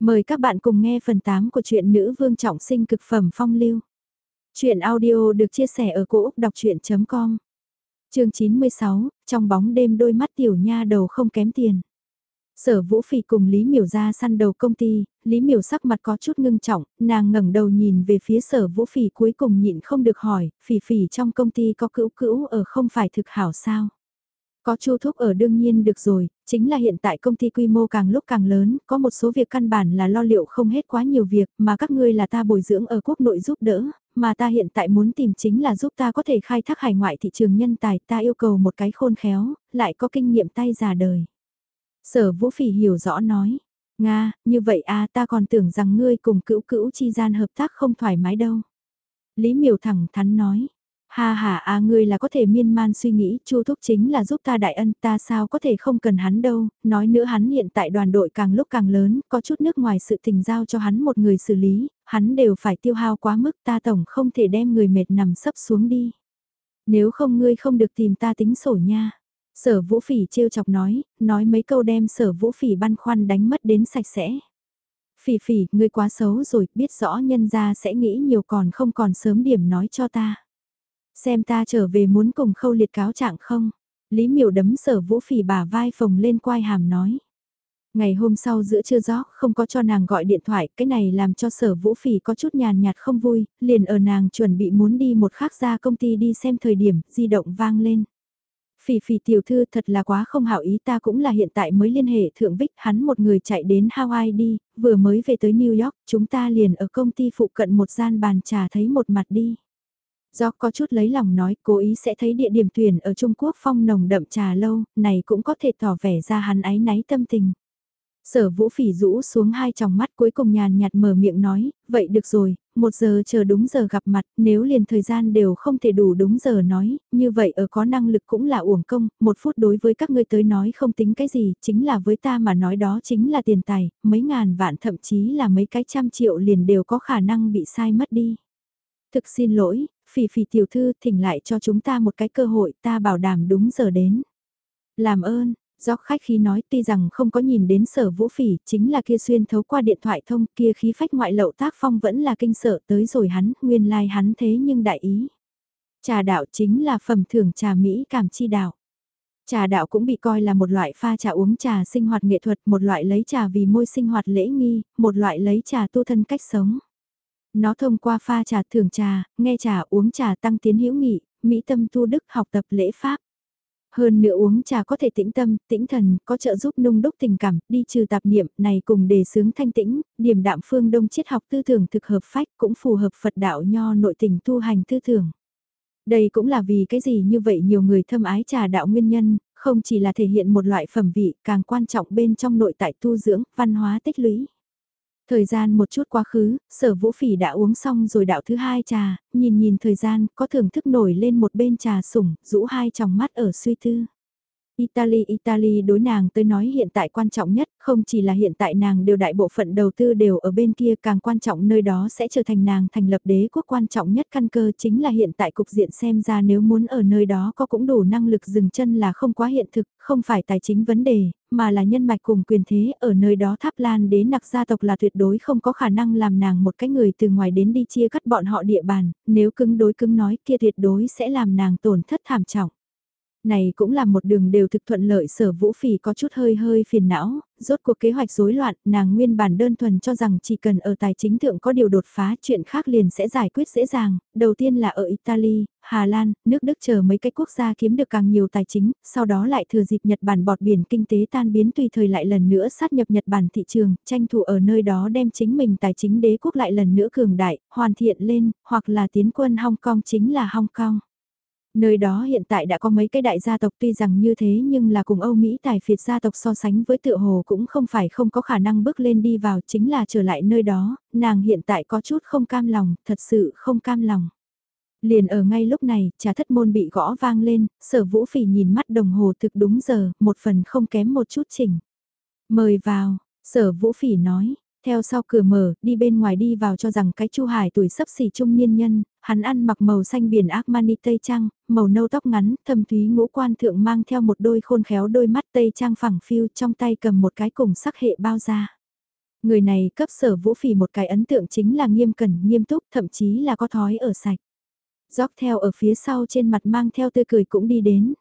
Mời các bạn cùng nghe phần 8 của truyện Nữ Vương Trọng Sinh Cực Phẩm Phong Lưu. Chuyện audio được chia sẻ ở cỗ đọc chuyện.com Trường 96, trong bóng đêm đôi mắt tiểu nha đầu không kém tiền. Sở Vũ Phỉ cùng Lý Miểu ra săn đầu công ty, Lý Miểu sắc mặt có chút ngưng trọng, nàng ngẩng đầu nhìn về phía sở Vũ Phỉ cuối cùng nhịn không được hỏi, Phỉ Phỉ trong công ty có cữu cữu ở không phải thực hảo sao? Có chu thúc ở đương nhiên được rồi, chính là hiện tại công ty quy mô càng lúc càng lớn, có một số việc căn bản là lo liệu không hết quá nhiều việc, mà các ngươi là ta bồi dưỡng ở quốc nội giúp đỡ, mà ta hiện tại muốn tìm chính là giúp ta có thể khai thác hải ngoại thị trường nhân tài, ta yêu cầu một cái khôn khéo, lại có kinh nghiệm tay già đời. Sở Vũ Phỉ hiểu rõ nói, Nga, như vậy à ta còn tưởng rằng ngươi cùng cữu cữu chi gian hợp tác không thoải mái đâu. Lý miều thẳng thắn nói, Ha ha à ngươi là có thể miên man suy nghĩ, Chu Thúc chính là giúp ta đại ân, ta sao có thể không cần hắn đâu, nói nữa hắn hiện tại đoàn đội càng lúc càng lớn, có chút nước ngoài sự tình giao cho hắn một người xử lý, hắn đều phải tiêu hao quá mức ta tổng không thể đem người mệt nằm sấp xuống đi. Nếu không ngươi không được tìm ta tính sổ nha. Sở Vũ Phỉ trêu chọc nói, nói mấy câu đem Sở Vũ Phỉ băn khoăn đánh mất đến sạch sẽ. Phỉ phỉ, ngươi quá xấu rồi, biết rõ nhân gia sẽ nghĩ nhiều còn không còn sớm điểm nói cho ta. Xem ta trở về muốn cùng khâu liệt cáo trạng không? Lý miểu đấm sở vũ phỉ bà vai phồng lên quai hàm nói. Ngày hôm sau giữa trưa gió không có cho nàng gọi điện thoại, cái này làm cho sở vũ phỉ có chút nhàn nhạt không vui, liền ở nàng chuẩn bị muốn đi một khác ra công ty đi xem thời điểm, di động vang lên. Phỉ phỉ tiểu thư thật là quá không hảo ý ta cũng là hiện tại mới liên hệ thượng vích hắn một người chạy đến Hawaii đi, vừa mới về tới New York, chúng ta liền ở công ty phụ cận một gian bàn trà thấy một mặt đi. Do có chút lấy lòng nói cố ý sẽ thấy địa điểm tuyển ở Trung Quốc phong nồng đậm trà lâu, này cũng có thể tỏ vẻ ra hắn ái náy tâm tình. Sở vũ phỉ rũ xuống hai tròng mắt cuối cùng nhàn nhạt mở miệng nói, vậy được rồi, một giờ chờ đúng giờ gặp mặt, nếu liền thời gian đều không thể đủ đúng giờ nói, như vậy ở có năng lực cũng là uổng công, một phút đối với các ngươi tới nói không tính cái gì, chính là với ta mà nói đó chính là tiền tài, mấy ngàn vạn thậm chí là mấy cái trăm triệu liền đều có khả năng bị sai mất đi. Thực xin lỗi, phỉ phỉ tiểu thư thỉnh lại cho chúng ta một cái cơ hội ta bảo đảm đúng giờ đến. Làm ơn, do khách khí nói tuy rằng không có nhìn đến sở vũ phỉ chính là kia xuyên thấu qua điện thoại thông kia khí phách ngoại lậu tác phong vẫn là kinh sợ tới rồi hắn, nguyên lai like hắn thế nhưng đại ý. Trà đạo chính là phẩm thưởng trà Mỹ cảm chi đạo. Trà đạo cũng bị coi là một loại pha trà uống trà sinh hoạt nghệ thuật, một loại lấy trà vì môi sinh hoạt lễ nghi, một loại lấy trà tu thân cách sống. Nó thông qua pha trà thưởng trà, nghe trà uống trà tăng tiến hữu nghị, mỹ tâm tu đức học tập lễ pháp. Hơn nữa uống trà có thể tĩnh tâm, tĩnh thần, có trợ giúp nung đúc tình cảm, đi trừ tạp niệm, này cùng đề sướng thanh tĩnh, điểm đạm phương đông triết học tư tưởng thực hợp phách cũng phù hợp Phật đạo nho nội tình tu hành tư tưởng. Đây cũng là vì cái gì như vậy nhiều người thâm ái trà đạo nguyên nhân, không chỉ là thể hiện một loại phẩm vị, càng quan trọng bên trong nội tại tu dưỡng, văn hóa tích lũy. Thời gian một chút quá khứ, sở vũ phỉ đã uống xong rồi đạo thứ hai trà, nhìn nhìn thời gian, có thưởng thức nổi lên một bên trà sủng, rũ hai tròng mắt ở suy tư. Italy Italy đối nàng tới nói hiện tại quan trọng nhất, không chỉ là hiện tại nàng đều đại bộ phận đầu tư đều ở bên kia càng quan trọng nơi đó sẽ trở thành nàng thành lập đế quốc quan trọng nhất căn cơ chính là hiện tại cục diện xem ra nếu muốn ở nơi đó có cũng đủ năng lực dừng chân là không quá hiện thực, không phải tài chính vấn đề, mà là nhân mạch cùng quyền thế ở nơi đó tháp lan đế nặc gia tộc là tuyệt đối không có khả năng làm nàng một cái người từ ngoài đến đi chia cắt bọn họ địa bàn, nếu cứng đối cứng nói kia tuyệt đối sẽ làm nàng tổn thất thảm trọng. Này cũng là một đường đều thực thuận lợi sở vũ phỉ có chút hơi hơi phiền não, rốt cuộc kế hoạch rối loạn, nàng nguyên bản đơn thuần cho rằng chỉ cần ở tài chính thượng có điều đột phá chuyện khác liền sẽ giải quyết dễ dàng, đầu tiên là ở Italy, Hà Lan, nước Đức chờ mấy cái quốc gia kiếm được càng nhiều tài chính, sau đó lại thừa dịp Nhật Bản bọt biển kinh tế tan biến tùy thời lại lần nữa sát nhập Nhật Bản thị trường, tranh thủ ở nơi đó đem chính mình tài chính đế quốc lại lần nữa cường đại, hoàn thiện lên, hoặc là tiến quân Hong Kong chính là Hong Kong. Nơi đó hiện tại đã có mấy cái đại gia tộc tuy rằng như thế nhưng là cùng Âu Mỹ tài phiệt gia tộc so sánh với tựa hồ cũng không phải không có khả năng bước lên đi vào chính là trở lại nơi đó, nàng hiện tại có chút không cam lòng, thật sự không cam lòng. Liền ở ngay lúc này, trà thất môn bị gõ vang lên, sở vũ phỉ nhìn mắt đồng hồ thực đúng giờ, một phần không kém một chút chỉnh. Mời vào, sở vũ phỉ nói, theo sau cửa mở, đi bên ngoài đi vào cho rằng cái Chu Hải tuổi sấp xỉ trung niên nhân, hắn ăn mặc màu xanh biển Armani Tây Trang, màu nâu tóc ngắn, thâm thúy ngũ quan thượng mang theo một đôi khôn khéo đôi mắt Tây Trang phẳng phiu trong tay cầm một cái cùng sắc hệ bao da. Người này cấp sở vũ phỉ một cái ấn tượng chính là nghiêm cẩn, nghiêm túc, thậm chí là có thói ở sạch. Dóc theo ở phía sau trên mặt mang theo tươi cười cũng đi đến.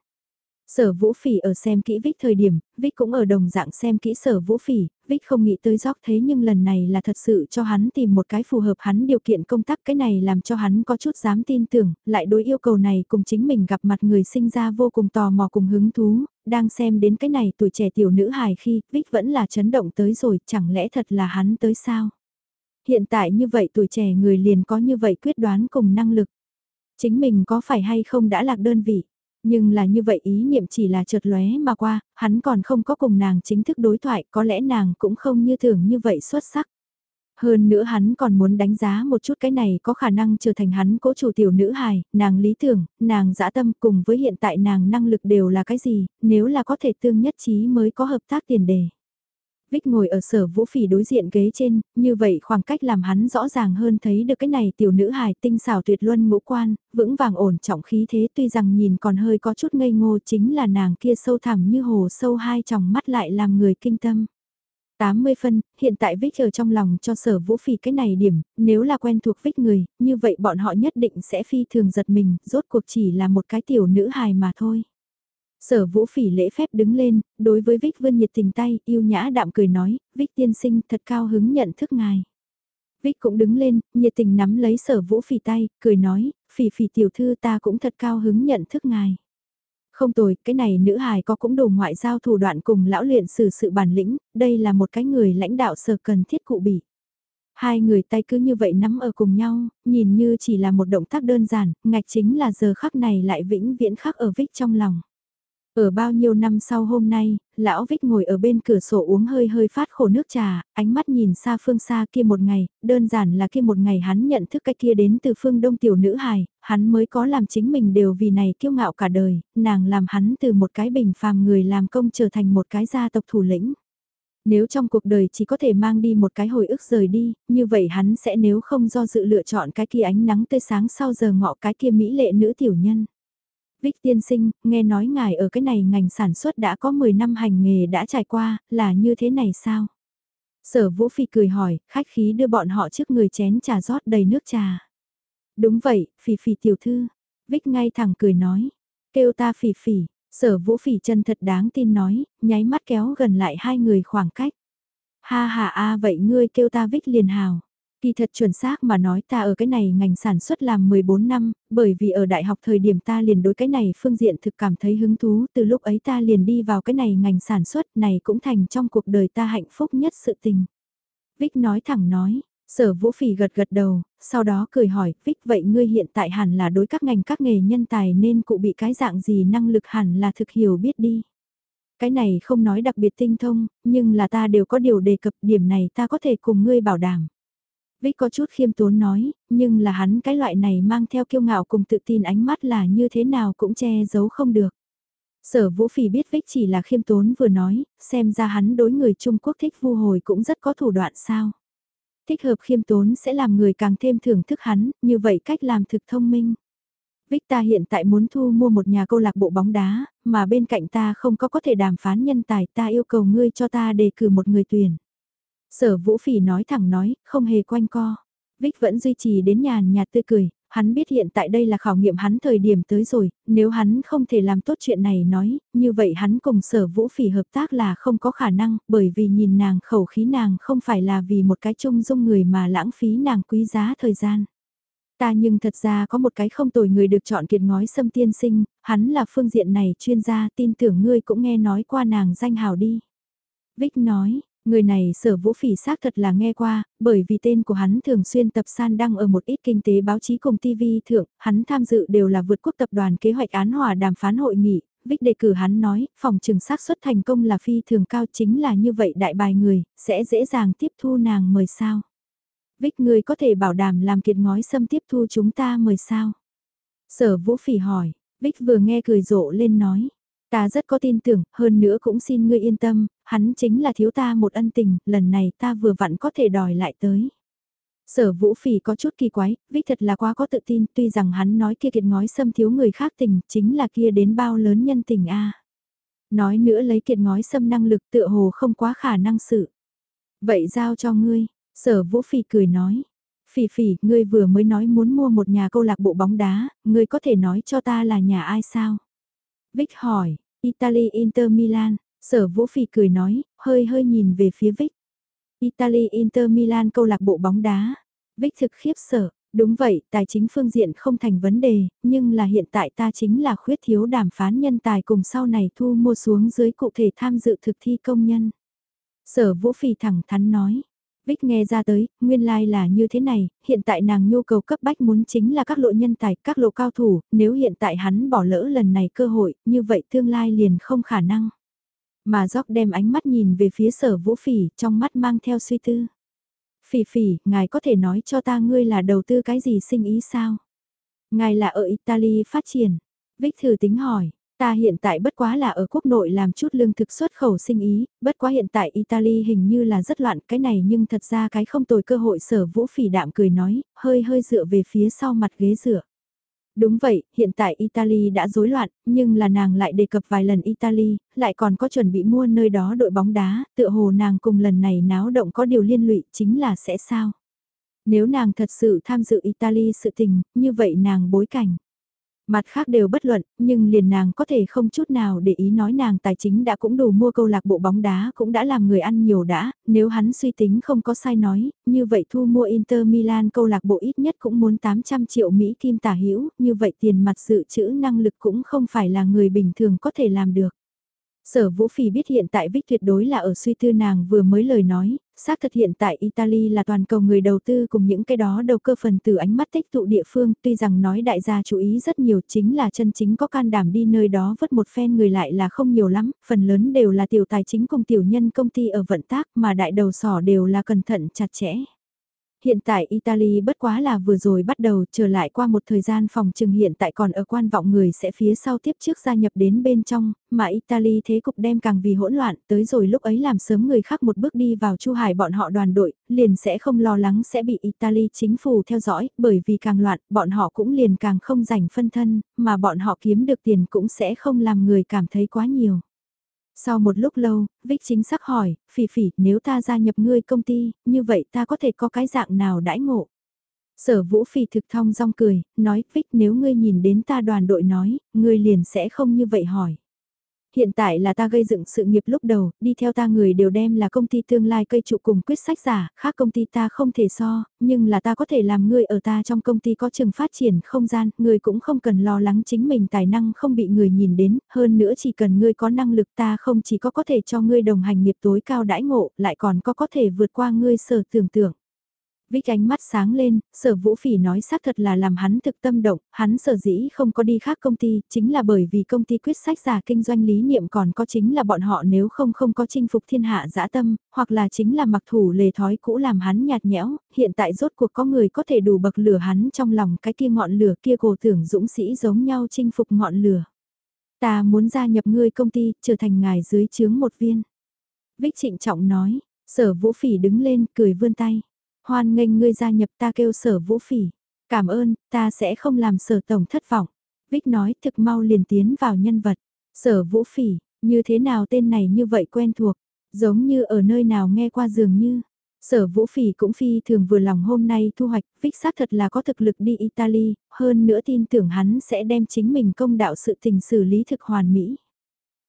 Sở Vũ Phỉ ở xem kỹ Vích thời điểm, Vích cũng ở đồng dạng xem kỹ Sở Vũ Phỉ, Vích không nghĩ tới gióc thế nhưng lần này là thật sự cho hắn tìm một cái phù hợp hắn điều kiện công tác cái này làm cho hắn có chút dám tin tưởng, lại đối yêu cầu này cùng chính mình gặp mặt người sinh ra vô cùng tò mò cùng hứng thú, đang xem đến cái này tuổi trẻ tiểu nữ hài khi Vích vẫn là chấn động tới rồi, chẳng lẽ thật là hắn tới sao? Hiện tại như vậy tuổi trẻ người liền có như vậy quyết đoán cùng năng lực. Chính mình có phải hay không đã lạc đơn vị? Nhưng là như vậy ý niệm chỉ là chợt lóe mà qua, hắn còn không có cùng nàng chính thức đối thoại, có lẽ nàng cũng không như thường như vậy xuất sắc. Hơn nữa hắn còn muốn đánh giá một chút cái này có khả năng trở thành hắn cố chủ tiểu nữ hài, nàng lý tưởng, nàng dã tâm cùng với hiện tại nàng năng lực đều là cái gì, nếu là có thể tương nhất trí mới có hợp tác tiền đề. Vích ngồi ở sở vũ phỉ đối diện ghế trên, như vậy khoảng cách làm hắn rõ ràng hơn thấy được cái này tiểu nữ hài tinh xảo tuyệt luân ngũ quan, vững vàng ổn trọng khí thế tuy rằng nhìn còn hơi có chút ngây ngô chính là nàng kia sâu thẳm như hồ sâu hai tròng mắt lại làm người kinh tâm. 80 phân, hiện tại Vích ở trong lòng cho sở vũ phỉ cái này điểm, nếu là quen thuộc Vích người, như vậy bọn họ nhất định sẽ phi thường giật mình, rốt cuộc chỉ là một cái tiểu nữ hài mà thôi. Sở vũ phỉ lễ phép đứng lên, đối với Vích Vân nhiệt tình tay, yêu nhã đạm cười nói, Vích tiên sinh thật cao hứng nhận thức ngài. Vích cũng đứng lên, nhiệt tình nắm lấy sở vũ phỉ tay, cười nói, phỉ phỉ tiểu thư ta cũng thật cao hứng nhận thức ngài. Không tồi, cái này nữ hài có cũng đủ ngoại giao thủ đoạn cùng lão luyện xử sự bản lĩnh, đây là một cái người lãnh đạo sở cần thiết cụ bị. Hai người tay cứ như vậy nắm ở cùng nhau, nhìn như chỉ là một động tác đơn giản, ngạch chính là giờ khắc này lại vĩnh viễn khắc ở Vích trong lòng. Ở bao nhiêu năm sau hôm nay, lão Vích ngồi ở bên cửa sổ uống hơi hơi phát khổ nước trà, ánh mắt nhìn xa phương xa kia một ngày, đơn giản là kia một ngày hắn nhận thức cái kia đến từ phương đông tiểu nữ hài, hắn mới có làm chính mình đều vì này kiêu ngạo cả đời, nàng làm hắn từ một cái bình phàm người làm công trở thành một cái gia tộc thủ lĩnh. Nếu trong cuộc đời chỉ có thể mang đi một cái hồi ức rời đi, như vậy hắn sẽ nếu không do dự lựa chọn cái kia ánh nắng tươi sáng sau giờ ngọ cái kia mỹ lệ nữ tiểu nhân. Vích tiên sinh, nghe nói ngài ở cái này ngành sản xuất đã có 10 năm hành nghề đã trải qua, là như thế này sao? Sở Vũ Phi cười hỏi, khách khí đưa bọn họ trước người chén trà rót đầy nước trà. Đúng vậy, Phỉ Phỉ tiểu thư. Vích ngay thẳng cười nói, kêu ta Phỉ Phỉ, sở Vũ Phỉ chân thật đáng tin nói, nháy mắt kéo gần lại hai người khoảng cách. Ha ha a vậy ngươi kêu ta Vích liền hào. Kỳ thật chuẩn xác mà nói ta ở cái này ngành sản xuất làm 14 năm, bởi vì ở đại học thời điểm ta liền đối cái này phương diện thực cảm thấy hứng thú, từ lúc ấy ta liền đi vào cái này ngành sản xuất này cũng thành trong cuộc đời ta hạnh phúc nhất sự tình. Vích nói thẳng nói, sở vũ phỉ gật gật đầu, sau đó cười hỏi, Vích vậy ngươi hiện tại hẳn là đối các ngành các nghề nhân tài nên cụ bị cái dạng gì năng lực hẳn là thực hiểu biết đi. Cái này không nói đặc biệt tinh thông, nhưng là ta đều có điều đề cập điểm này ta có thể cùng ngươi bảo đảm. Vích có chút khiêm tốn nói, nhưng là hắn cái loại này mang theo kiêu ngạo cùng tự tin ánh mắt là như thế nào cũng che giấu không được. Sở Vũ Phỉ biết Vích chỉ là khiêm tốn vừa nói, xem ra hắn đối người Trung Quốc thích vu hồi cũng rất có thủ đoạn sao. Thích hợp khiêm tốn sẽ làm người càng thêm thưởng thức hắn, như vậy cách làm thực thông minh. Vích ta hiện tại muốn thu mua một nhà câu lạc bộ bóng đá, mà bên cạnh ta không có có thể đàm phán nhân tài ta yêu cầu ngươi cho ta đề cử một người tuyển. Sở Vũ Phỉ nói thẳng nói, không hề quanh co. Vích vẫn duy trì đến nhàn nhạt tươi cười, hắn biết hiện tại đây là khảo nghiệm hắn thời điểm tới rồi, nếu hắn không thể làm tốt chuyện này nói, như vậy hắn cùng sở vũ phỉ hợp tác là không có khả năng, bởi vì nhìn nàng khẩu khí nàng không phải là vì một cái chung dung người mà lãng phí nàng quý giá thời gian. Ta nhưng thật ra có một cái không tồi người được chọn kiệt ngói xâm tiên sinh, hắn là phương diện này chuyên gia tin tưởng ngươi cũng nghe nói qua nàng danh hào đi. Vích nói, Người này sở vũ phỉ xác thật là nghe qua, bởi vì tên của hắn thường xuyên tập san đăng ở một ít kinh tế báo chí cùng TV thượng, hắn tham dự đều là vượt quốc tập đoàn kế hoạch án hòa đàm phán hội nghị, Vích đề cử hắn nói, phòng trừng xác suất thành công là phi thường cao chính là như vậy đại bài người, sẽ dễ dàng tiếp thu nàng mời sao. Vích người có thể bảo đảm làm kiệt ngói xâm tiếp thu chúng ta mời sao. Sở vũ phỉ hỏi, Vích vừa nghe cười rộ lên nói, Ta rất có tin tưởng, hơn nữa cũng xin ngươi yên tâm, hắn chính là thiếu ta một ân tình, lần này ta vừa vặn có thể đòi lại tới. Sở vũ phỉ có chút kỳ quái, Vích thật là quá có tự tin, tuy rằng hắn nói kia kiệt ngói xâm thiếu người khác tình, chính là kia đến bao lớn nhân tình a Nói nữa lấy kiệt ngói xâm năng lực tựa hồ không quá khả năng sự. Vậy giao cho ngươi, sở vũ phỉ cười nói. Phỉ phỉ, ngươi vừa mới nói muốn mua một nhà câu lạc bộ bóng đá, ngươi có thể nói cho ta là nhà ai sao? Vic hỏi, Italy Inter Milan, sở vũ Phì cười nói, hơi hơi nhìn về phía Vic. Italy Inter Milan câu lạc bộ bóng đá. Vic thực khiếp sợ, đúng vậy, tài chính phương diện không thành vấn đề, nhưng là hiện tại ta chính là khuyết thiếu đàm phán nhân tài cùng sau này thu mua xuống dưới cụ thể tham dự thực thi công nhân. Sở vũ Phì thẳng thắn nói. Vic nghe ra tới, nguyên lai like là như thế này, hiện tại nàng nhu cầu cấp bách muốn chính là các lộ nhân tài, các lộ cao thủ, nếu hiện tại hắn bỏ lỡ lần này cơ hội, như vậy tương lai liền không khả năng. Mà Gióc đem ánh mắt nhìn về phía sở vũ phỉ, trong mắt mang theo suy tư. Phỉ phỉ, ngài có thể nói cho ta ngươi là đầu tư cái gì sinh ý sao? Ngài là ở Italy phát triển. Vic thử tính hỏi, Ta hiện tại bất quá là ở quốc nội làm chút lương thực xuất khẩu sinh ý, bất quá hiện tại Italy hình như là rất loạn cái này nhưng thật ra cái không tồi cơ hội sở vũ phỉ đạm cười nói, hơi hơi dựa về phía sau mặt ghế dựa. Đúng vậy, hiện tại Italy đã rối loạn, nhưng là nàng lại đề cập vài lần Italy, lại còn có chuẩn bị mua nơi đó đội bóng đá, tựa hồ nàng cùng lần này náo động có điều liên lụy chính là sẽ sao. Nếu nàng thật sự tham dự Italy sự tình, như vậy nàng bối cảnh. Mặt khác đều bất luận, nhưng liền nàng có thể không chút nào để ý nói nàng tài chính đã cũng đủ mua câu lạc bộ bóng đá cũng đã làm người ăn nhiều đã, nếu hắn suy tính không có sai nói, như vậy thu mua Inter Milan câu lạc bộ ít nhất cũng muốn 800 triệu Mỹ kim tả hữu như vậy tiền mặt dự trữ năng lực cũng không phải là người bình thường có thể làm được. Sở Vũ Phỉ biết hiện tại Vích tuyệt đối là ở suy tư nàng vừa mới lời nói, xác thực hiện tại Italy là toàn cầu người đầu tư cùng những cái đó đầu cơ phần từ ánh mắt tích tụ địa phương, tuy rằng nói đại gia chú ý rất nhiều chính là chân chính có can đảm đi nơi đó vất một phen người lại là không nhiều lắm, phần lớn đều là tiểu tài chính cùng tiểu nhân công ty ở vận tác mà đại đầu sỏ đều là cẩn thận chặt chẽ hiện tại Italy bất quá là vừa rồi bắt đầu trở lại qua một thời gian phòng trừng hiện tại còn ở quan vọng người sẽ phía sau tiếp trước gia nhập đến bên trong, mà Italy thế cục đem càng vì hỗn loạn, tới rồi lúc ấy làm sớm người khác một bước đi vào chu hải bọn họ đoàn đội, liền sẽ không lo lắng sẽ bị Italy chính phủ theo dõi, bởi vì càng loạn, bọn họ cũng liền càng không rảnh phân thân, mà bọn họ kiếm được tiền cũng sẽ không làm người cảm thấy quá nhiều. Sau một lúc lâu, Vích chính xác hỏi, phỉ phỉ, nếu ta gia nhập ngươi công ty, như vậy ta có thể có cái dạng nào đãi ngộ? Sở vũ phỉ thực thong rong cười, nói, Vích nếu ngươi nhìn đến ta đoàn đội nói, ngươi liền sẽ không như vậy hỏi hiện tại là ta gây dựng sự nghiệp lúc đầu, đi theo ta người đều đem là công ty tương lai cây trụ cùng quyết sách giả, khác công ty ta không thể so, nhưng là ta có thể làm người ở ta trong công ty có trường phát triển không gian, người cũng không cần lo lắng chính mình tài năng không bị người nhìn đến, hơn nữa chỉ cần ngươi có năng lực ta không chỉ có có thể cho ngươi đồng hành nghiệp tối cao đãi ngộ, lại còn có có thể vượt qua ngươi sở tưởng tượng. Vích ánh mắt sáng lên, sở vũ phỉ nói xác thật là làm hắn thực tâm động, hắn sở dĩ không có đi khác công ty, chính là bởi vì công ty quyết sách giả kinh doanh lý niệm còn có chính là bọn họ nếu không không có chinh phục thiên hạ dã tâm, hoặc là chính là mặc thủ lề thói cũ làm hắn nhạt nhẽo, hiện tại rốt cuộc có người có thể đủ bậc lửa hắn trong lòng cái kia ngọn lửa kia cổ tưởng dũng sĩ giống nhau chinh phục ngọn lửa. Ta muốn gia nhập ngươi công ty, trở thành ngài dưới chướng một viên. Vích trịnh trọng nói, sở vũ phỉ đứng lên, cười vươn tay hoan nghênh ngươi gia nhập ta kêu sở vũ phỉ. Cảm ơn, ta sẽ không làm sở tổng thất vọng. Vích nói thực mau liền tiến vào nhân vật. Sở vũ phỉ, như thế nào tên này như vậy quen thuộc, giống như ở nơi nào nghe qua dường như. Sở vũ phỉ cũng phi thường vừa lòng hôm nay thu hoạch, Vích xác thật là có thực lực đi Italy, hơn nữa tin tưởng hắn sẽ đem chính mình công đạo sự tình xử lý thực hoàn mỹ.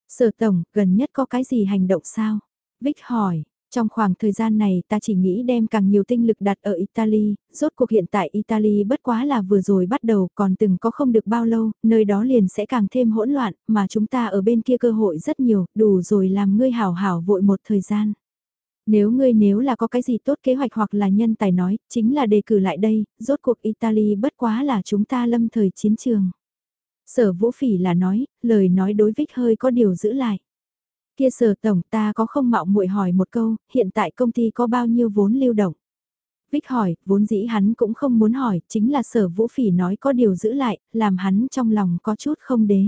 Sở tổng, gần nhất có cái gì hành động sao? Vích hỏi, trong khoảng thời gian này ta chỉ nghĩ đem càng nhiều tinh lực đặt ở Italy, rốt cuộc hiện tại Italy bất quá là vừa rồi bắt đầu còn từng có không được bao lâu, nơi đó liền sẽ càng thêm hỗn loạn, mà chúng ta ở bên kia cơ hội rất nhiều, đủ rồi làm ngươi hảo hảo vội một thời gian. Nếu ngươi nếu là có cái gì tốt kế hoạch hoặc là nhân tài nói, chính là đề cử lại đây, rốt cuộc Italy bất quá là chúng ta lâm thời chiến trường. Sở vũ phỉ là nói, lời nói đối vích hơi có điều giữ lại. Kia sở tổng ta có không mạo muội hỏi một câu, hiện tại công ty có bao nhiêu vốn lưu động? Vích hỏi, vốn dĩ hắn cũng không muốn hỏi, chính là sở vũ phỉ nói có điều giữ lại, làm hắn trong lòng có chút không đế.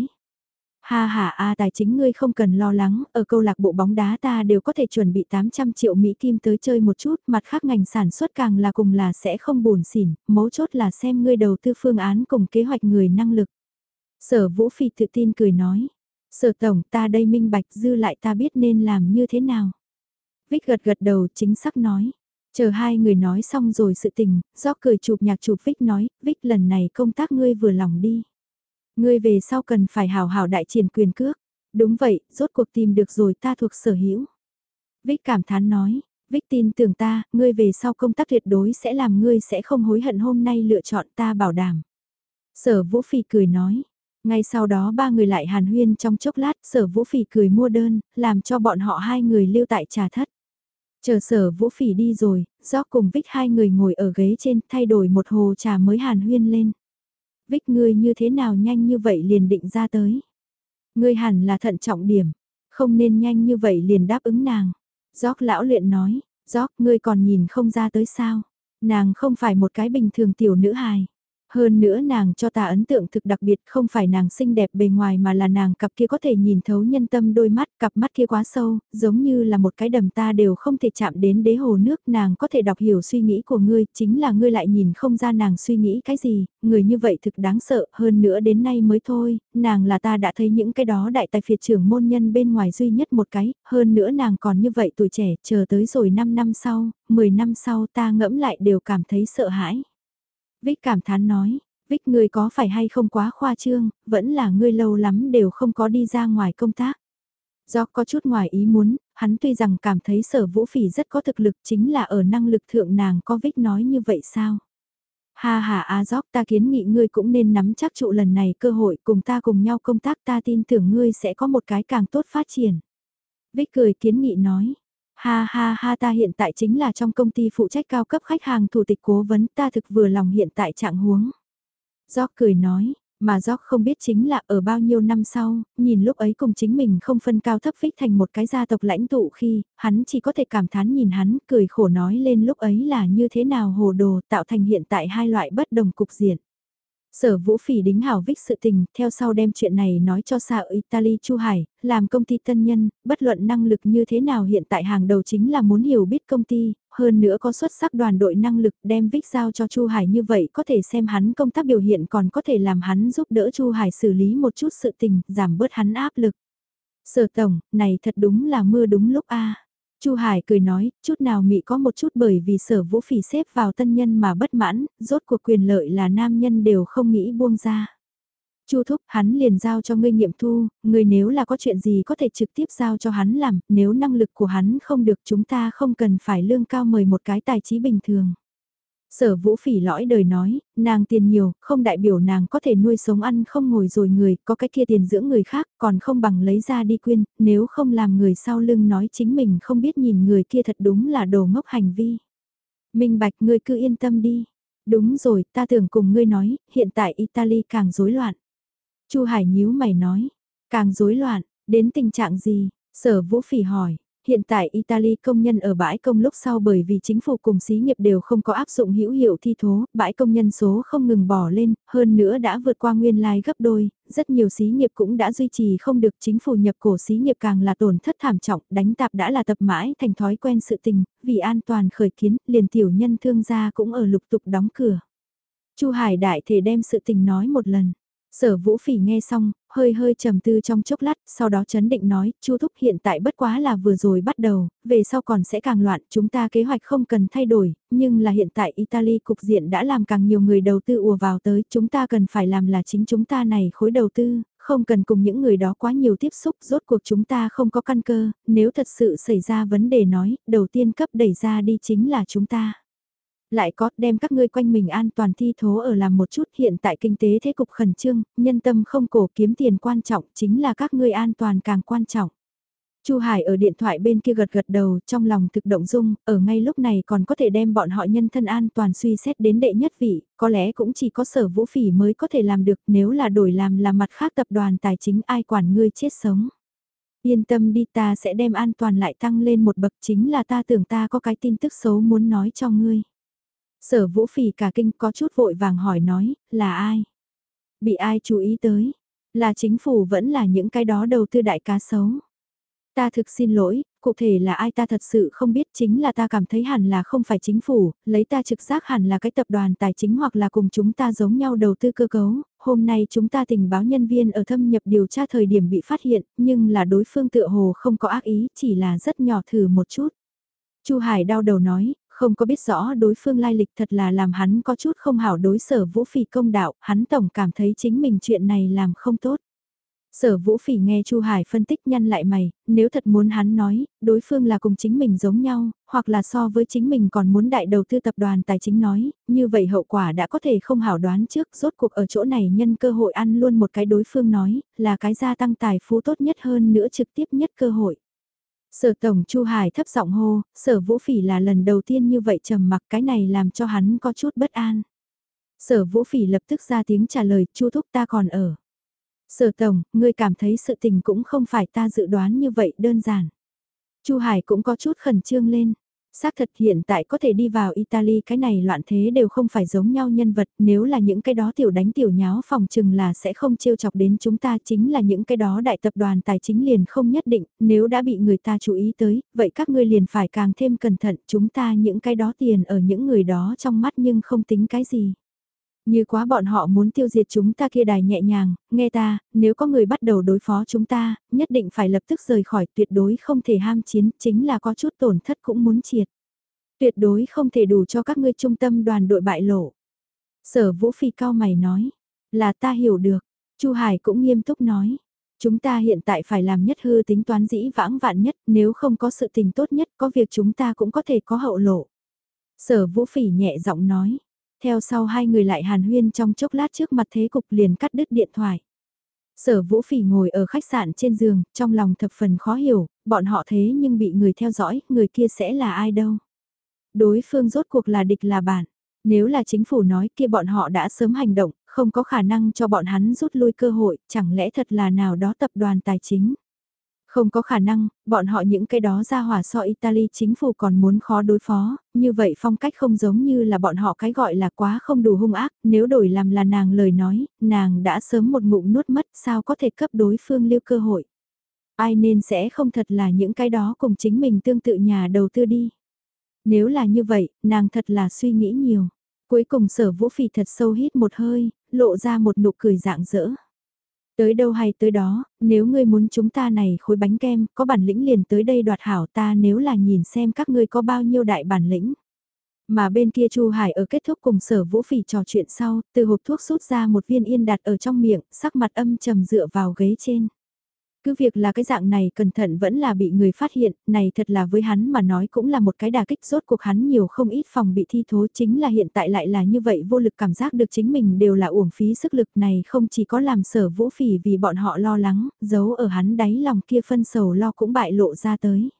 Ha ha a tài chính ngươi không cần lo lắng, ở câu lạc bộ bóng đá ta đều có thể chuẩn bị 800 triệu Mỹ Kim tới chơi một chút, mặt khác ngành sản xuất càng là cùng là sẽ không buồn xỉn, mấu chốt là xem ngươi đầu tư phương án cùng kế hoạch người năng lực. Sở Vũ Phi tự tin cười nói, Sở tổng ta đây minh bạch dư lại ta biết nên làm như thế nào. Vích gật gật đầu chính xác nói. Chờ hai người nói xong rồi sự tình, do cười chụp nhạc chụp Vích nói, Vích lần này công tác ngươi vừa lòng đi. Ngươi về sau cần phải hào hào đại triển quyền cước. Đúng vậy, rốt cuộc tìm được rồi ta thuộc sở hữu. Vích cảm thán nói, Vích tin tưởng ta, ngươi về sau công tác tuyệt đối sẽ làm ngươi sẽ không hối hận hôm nay lựa chọn ta bảo đảm. Sở Vũ phi cười nói, ngay sau đó ba người lại hàn huyên trong chốc lát, sở Vũ Phỉ cười mua đơn, làm cho bọn họ hai người lưu tại trà thất. Chờ sở Vũ Phỉ đi rồi, do cùng Vích hai người ngồi ở ghế trên thay đổi một hồ trà mới hàn huyên lên. Vích ngươi như thế nào nhanh như vậy liền định ra tới. Ngươi hẳn là thận trọng điểm, không nên nhanh như vậy liền đáp ứng nàng. Gióc lão luyện nói, Gióc ngươi còn nhìn không ra tới sao. Nàng không phải một cái bình thường tiểu nữ hài. Hơn nữa nàng cho ta ấn tượng thực đặc biệt không phải nàng xinh đẹp bề ngoài mà là nàng cặp kia có thể nhìn thấu nhân tâm đôi mắt, cặp mắt kia quá sâu, giống như là một cái đầm ta đều không thể chạm đến đế hồ nước, nàng có thể đọc hiểu suy nghĩ của ngươi, chính là ngươi lại nhìn không ra nàng suy nghĩ cái gì, người như vậy thực đáng sợ, hơn nữa đến nay mới thôi, nàng là ta đã thấy những cái đó đại tài phiệt trưởng môn nhân bên ngoài duy nhất một cái, hơn nữa nàng còn như vậy tuổi trẻ, chờ tới rồi 5 năm sau, 10 năm sau ta ngẫm lại đều cảm thấy sợ hãi. Vích cảm thán nói, Vích người có phải hay không quá khoa trương, vẫn là ngươi lâu lắm đều không có đi ra ngoài công tác. Do có chút ngoài ý muốn, hắn tuy rằng cảm thấy sở vũ phỉ rất có thực lực chính là ở năng lực thượng nàng có Vích nói như vậy sao? Ha ha a à ta kiến nghị ngươi cũng nên nắm chắc trụ lần này cơ hội cùng ta cùng nhau công tác ta tin tưởng ngươi sẽ có một cái càng tốt phát triển. Vích cười kiến nghị nói, Ha ha ha ta hiện tại chính là trong công ty phụ trách cao cấp khách hàng thủ tịch cố vấn ta thực vừa lòng hiện tại trạng huống. Gió cười nói, mà Gióc không biết chính là ở bao nhiêu năm sau, nhìn lúc ấy cùng chính mình không phân cao thấp phích thành một cái gia tộc lãnh tụ khi, hắn chỉ có thể cảm thán nhìn hắn, cười khổ nói lên lúc ấy là như thế nào hồ đồ tạo thành hiện tại hai loại bất đồng cục diện. Sở Vũ Phỉ đính hảo vích sự tình, theo sau đem chuyện này nói cho xã Italy Chu Hải, làm công ty tân nhân, bất luận năng lực như thế nào hiện tại hàng đầu chính là muốn hiểu biết công ty, hơn nữa có xuất sắc đoàn đội năng lực đem vích giao cho Chu Hải như vậy có thể xem hắn công tác biểu hiện còn có thể làm hắn giúp đỡ Chu Hải xử lý một chút sự tình, giảm bớt hắn áp lực. Sở Tổng, này thật đúng là mưa đúng lúc a Chu Hải cười nói, chút nào mị có một chút bởi vì sở vũ phỉ xếp vào tân nhân mà bất mãn, rốt cuộc quyền lợi là nam nhân đều không nghĩ buông ra. Chu thúc hắn liền giao cho ngươi nghiệm thu, ngươi nếu là có chuyện gì có thể trực tiếp giao cho hắn làm, nếu năng lực của hắn không được chúng ta không cần phải lương cao mời một cái tài trí bình thường. Sở vũ phỉ lõi đời nói, nàng tiền nhiều, không đại biểu nàng có thể nuôi sống ăn không ngồi rồi người, có cái kia tiền dưỡng người khác, còn không bằng lấy ra đi quyên, nếu không làm người sau lưng nói chính mình không biết nhìn người kia thật đúng là đồ ngốc hành vi. Minh bạch ngươi cứ yên tâm đi. Đúng rồi, ta tưởng cùng ngươi nói, hiện tại Italy càng rối loạn. Chu Hải nhíu mày nói, càng rối loạn, đến tình trạng gì? Sở Vũ Phỉ hỏi, hiện tại Italy công nhân ở bãi công lúc sau bởi vì chính phủ cùng xí nghiệp đều không có áp dụng hữu hiệu thi thố, bãi công nhân số không ngừng bỏ lên, hơn nữa đã vượt qua nguyên lai like gấp đôi, rất nhiều xí nghiệp cũng đã duy trì không được chính phủ nhập cổ xí nghiệp càng là tổn thất thảm trọng, đánh tạp đã là tập mãi thành thói quen sự tình, vì an toàn khởi kiến, liền tiểu nhân thương gia cũng ở lục tục đóng cửa. Chu Hải đại thể đem sự tình nói một lần. Sở Vũ Phỉ nghe xong, hơi hơi trầm tư trong chốc lát, sau đó chấn định nói, Chu Thúc hiện tại bất quá là vừa rồi bắt đầu, về sau còn sẽ càng loạn, chúng ta kế hoạch không cần thay đổi, nhưng là hiện tại Italy cục diện đã làm càng nhiều người đầu tư ùa vào tới, chúng ta cần phải làm là chính chúng ta này khối đầu tư, không cần cùng những người đó quá nhiều tiếp xúc, rốt cuộc chúng ta không có căn cơ, nếu thật sự xảy ra vấn đề nói, đầu tiên cấp đẩy ra đi chính là chúng ta lại có đem các ngươi quanh mình an toàn thi thố ở làm một chút hiện tại kinh tế thế cục khẩn trương, nhân tâm không cổ kiếm tiền quan trọng chính là các ngươi an toàn càng quan trọng. Chu Hải ở điện thoại bên kia gật gật đầu trong lòng thực động dung, ở ngay lúc này còn có thể đem bọn họ nhân thân an toàn suy xét đến đệ nhất vị, có lẽ cũng chỉ có sở vũ phỉ mới có thể làm được nếu là đổi làm là mặt khác tập đoàn tài chính ai quản ngươi chết sống. Yên tâm đi ta sẽ đem an toàn lại tăng lên một bậc chính là ta tưởng ta có cái tin tức xấu muốn nói cho ngươi. Sở vũ phỉ cả kinh có chút vội vàng hỏi nói, là ai? Bị ai chú ý tới? Là chính phủ vẫn là những cái đó đầu tư đại cá sấu? Ta thực xin lỗi, cụ thể là ai ta thật sự không biết chính là ta cảm thấy hẳn là không phải chính phủ, lấy ta trực giác hẳn là cái tập đoàn tài chính hoặc là cùng chúng ta giống nhau đầu tư cơ cấu. Hôm nay chúng ta tình báo nhân viên ở thâm nhập điều tra thời điểm bị phát hiện, nhưng là đối phương tựa hồ không có ác ý, chỉ là rất nhỏ thử một chút. Chu Hải đau đầu nói, không có biết rõ đối phương lai lịch thật là làm hắn có chút không hảo đối sở vũ phỉ công đạo, hắn tổng cảm thấy chính mình chuyện này làm không tốt. Sở Vũ Phỉ nghe Chu Hải phân tích nhăn lại mày, nếu thật muốn hắn nói, đối phương là cùng chính mình giống nhau, hoặc là so với chính mình còn muốn đại đầu tư tập đoàn tài chính nói, như vậy hậu quả đã có thể không hảo đoán trước, rốt cuộc ở chỗ này nhân cơ hội ăn luôn một cái đối phương nói, là cái gia tăng tài phú tốt nhất hơn nữa trực tiếp nhất cơ hội. Sở Tổng Chu Hải thấp giọng hô, Sở Vũ Phỉ là lần đầu tiên như vậy trầm mặc cái này làm cho hắn có chút bất an. Sở Vũ Phỉ lập tức ra tiếng trả lời, Chu Thúc ta còn ở. Sở Tổng, ngươi cảm thấy sự tình cũng không phải ta dự đoán như vậy đơn giản. Chu Hải cũng có chút khẩn trương lên. Xác thật hiện tại có thể đi vào Italy cái này loạn thế đều không phải giống nhau nhân vật, nếu là những cái đó tiểu đánh tiểu nháo phòng chừng là sẽ không trêu chọc đến chúng ta chính là những cái đó đại tập đoàn tài chính liền không nhất định, nếu đã bị người ta chú ý tới, vậy các ngươi liền phải càng thêm cẩn thận chúng ta những cái đó tiền ở những người đó trong mắt nhưng không tính cái gì. Như quá bọn họ muốn tiêu diệt chúng ta kia đài nhẹ nhàng, nghe ta, nếu có người bắt đầu đối phó chúng ta, nhất định phải lập tức rời khỏi tuyệt đối không thể ham chiến, chính là có chút tổn thất cũng muốn triệt. Tuyệt đối không thể đủ cho các ngươi trung tâm đoàn đội bại lộ. Sở Vũ Phi cao mày nói, là ta hiểu được, Chu Hải cũng nghiêm túc nói. Chúng ta hiện tại phải làm nhất hư tính toán dĩ vãng vạn nhất, nếu không có sự tình tốt nhất, có việc chúng ta cũng có thể có hậu lộ. Sở Vũ Phỉ nhẹ giọng nói, theo sau hai người lại hàn huyên trong chốc lát trước mặt thế cục liền cắt đứt điện thoại. Sở Vũ Phỉ ngồi ở khách sạn trên giường, trong lòng thập phần khó hiểu, bọn họ thế nhưng bị người theo dõi, người kia sẽ là ai đâu. Đối phương rốt cuộc là địch là bạn. Nếu là chính phủ nói kia bọn họ đã sớm hành động, không có khả năng cho bọn hắn rút lui cơ hội, chẳng lẽ thật là nào đó tập đoàn tài chính. Không có khả năng, bọn họ những cái đó ra hỏa so Italy chính phủ còn muốn khó đối phó, như vậy phong cách không giống như là bọn họ cái gọi là quá không đủ hung ác, nếu đổi làm là nàng lời nói, nàng đã sớm một ngụm nuốt mất sao có thể cấp đối phương lưu cơ hội. Ai nên sẽ không thật là những cái đó cùng chính mình tương tự nhà đầu tư đi. Nếu là như vậy, nàng thật là suy nghĩ nhiều. Cuối cùng sở vũ phì thật sâu hít một hơi, lộ ra một nụ cười dạng dỡ. Tới đâu hay tới đó, nếu ngươi muốn chúng ta này khối bánh kem, có bản lĩnh liền tới đây đoạt hảo ta nếu là nhìn xem các ngươi có bao nhiêu đại bản lĩnh. Mà bên kia Chu Hải ở kết thúc cùng sở vũ phỉ trò chuyện sau, từ hộp thuốc rút ra một viên yên đặt ở trong miệng, sắc mặt âm trầm dựa vào ghế trên. Cứ việc là cái dạng này cẩn thận vẫn là bị người phát hiện, này thật là với hắn mà nói cũng là một cái đà kích rốt cuộc hắn nhiều không ít phòng bị thi thố chính là hiện tại lại là như vậy vô lực cảm giác được chính mình đều là uổng phí sức lực này không chỉ có làm sở vũ phỉ vì bọn họ lo lắng, giấu ở hắn đáy lòng kia phân sầu lo cũng bại lộ ra tới.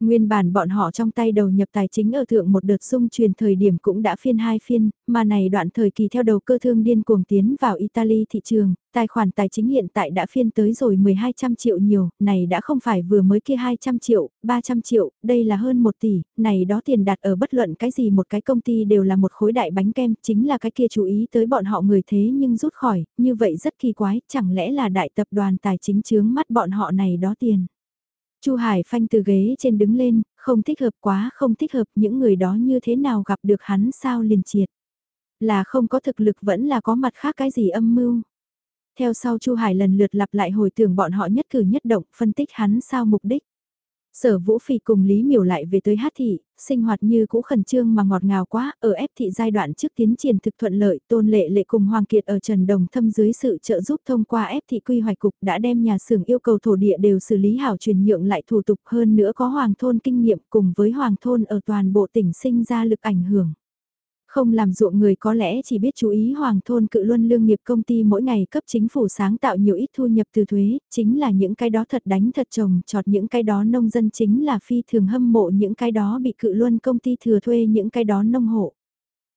Nguyên bản bọn họ trong tay đầu nhập tài chính ở thượng một đợt xung truyền thời điểm cũng đã phiên hai phiên, mà này đoạn thời kỳ theo đầu cơ thương điên cuồng tiến vào Italy thị trường, tài khoản tài chính hiện tại đã phiên tới rồi 1200 triệu nhiều, này đã không phải vừa mới kia 200 triệu, 300 triệu, đây là hơn 1 tỷ, này đó tiền đặt ở bất luận cái gì một cái công ty đều là một khối đại bánh kem, chính là cái kia chú ý tới bọn họ người thế nhưng rút khỏi, như vậy rất kỳ quái, chẳng lẽ là đại tập đoàn tài chính chướng mắt bọn họ này đó tiền. Chu Hải phanh từ ghế trên đứng lên, không thích hợp quá không thích hợp những người đó như thế nào gặp được hắn sao liền triệt. Là không có thực lực vẫn là có mặt khác cái gì âm mưu. Theo sau Chu Hải lần lượt lặp lại hồi tưởng bọn họ nhất cử nhất động phân tích hắn sao mục đích. Sở Vũ Phỉ cùng Lý Miểu lại về tới hát thị, sinh hoạt như cũ khẩn trương mà ngọt ngào quá, ở ép thị giai đoạn trước tiến triển thực thuận lợi, tôn lệ lệ cùng Hoàng Kiệt ở Trần Đồng thâm dưới sự trợ giúp thông qua ép thị quy hoạch cục đã đem nhà xưởng yêu cầu thổ địa đều xử lý hảo truyền nhượng lại thủ tục hơn nữa có Hoàng thôn kinh nghiệm cùng với Hoàng thôn ở toàn bộ tỉnh sinh ra lực ảnh hưởng. Không làm ruộng người có lẽ chỉ biết chú ý hoàng thôn cự luân lương nghiệp công ty mỗi ngày cấp chính phủ sáng tạo nhiều ít thu nhập từ thuế, chính là những cái đó thật đánh thật trồng trọt những cái đó nông dân chính là phi thường hâm mộ những cái đó bị cự luân công ty thừa thuê những cái đó nông hộ.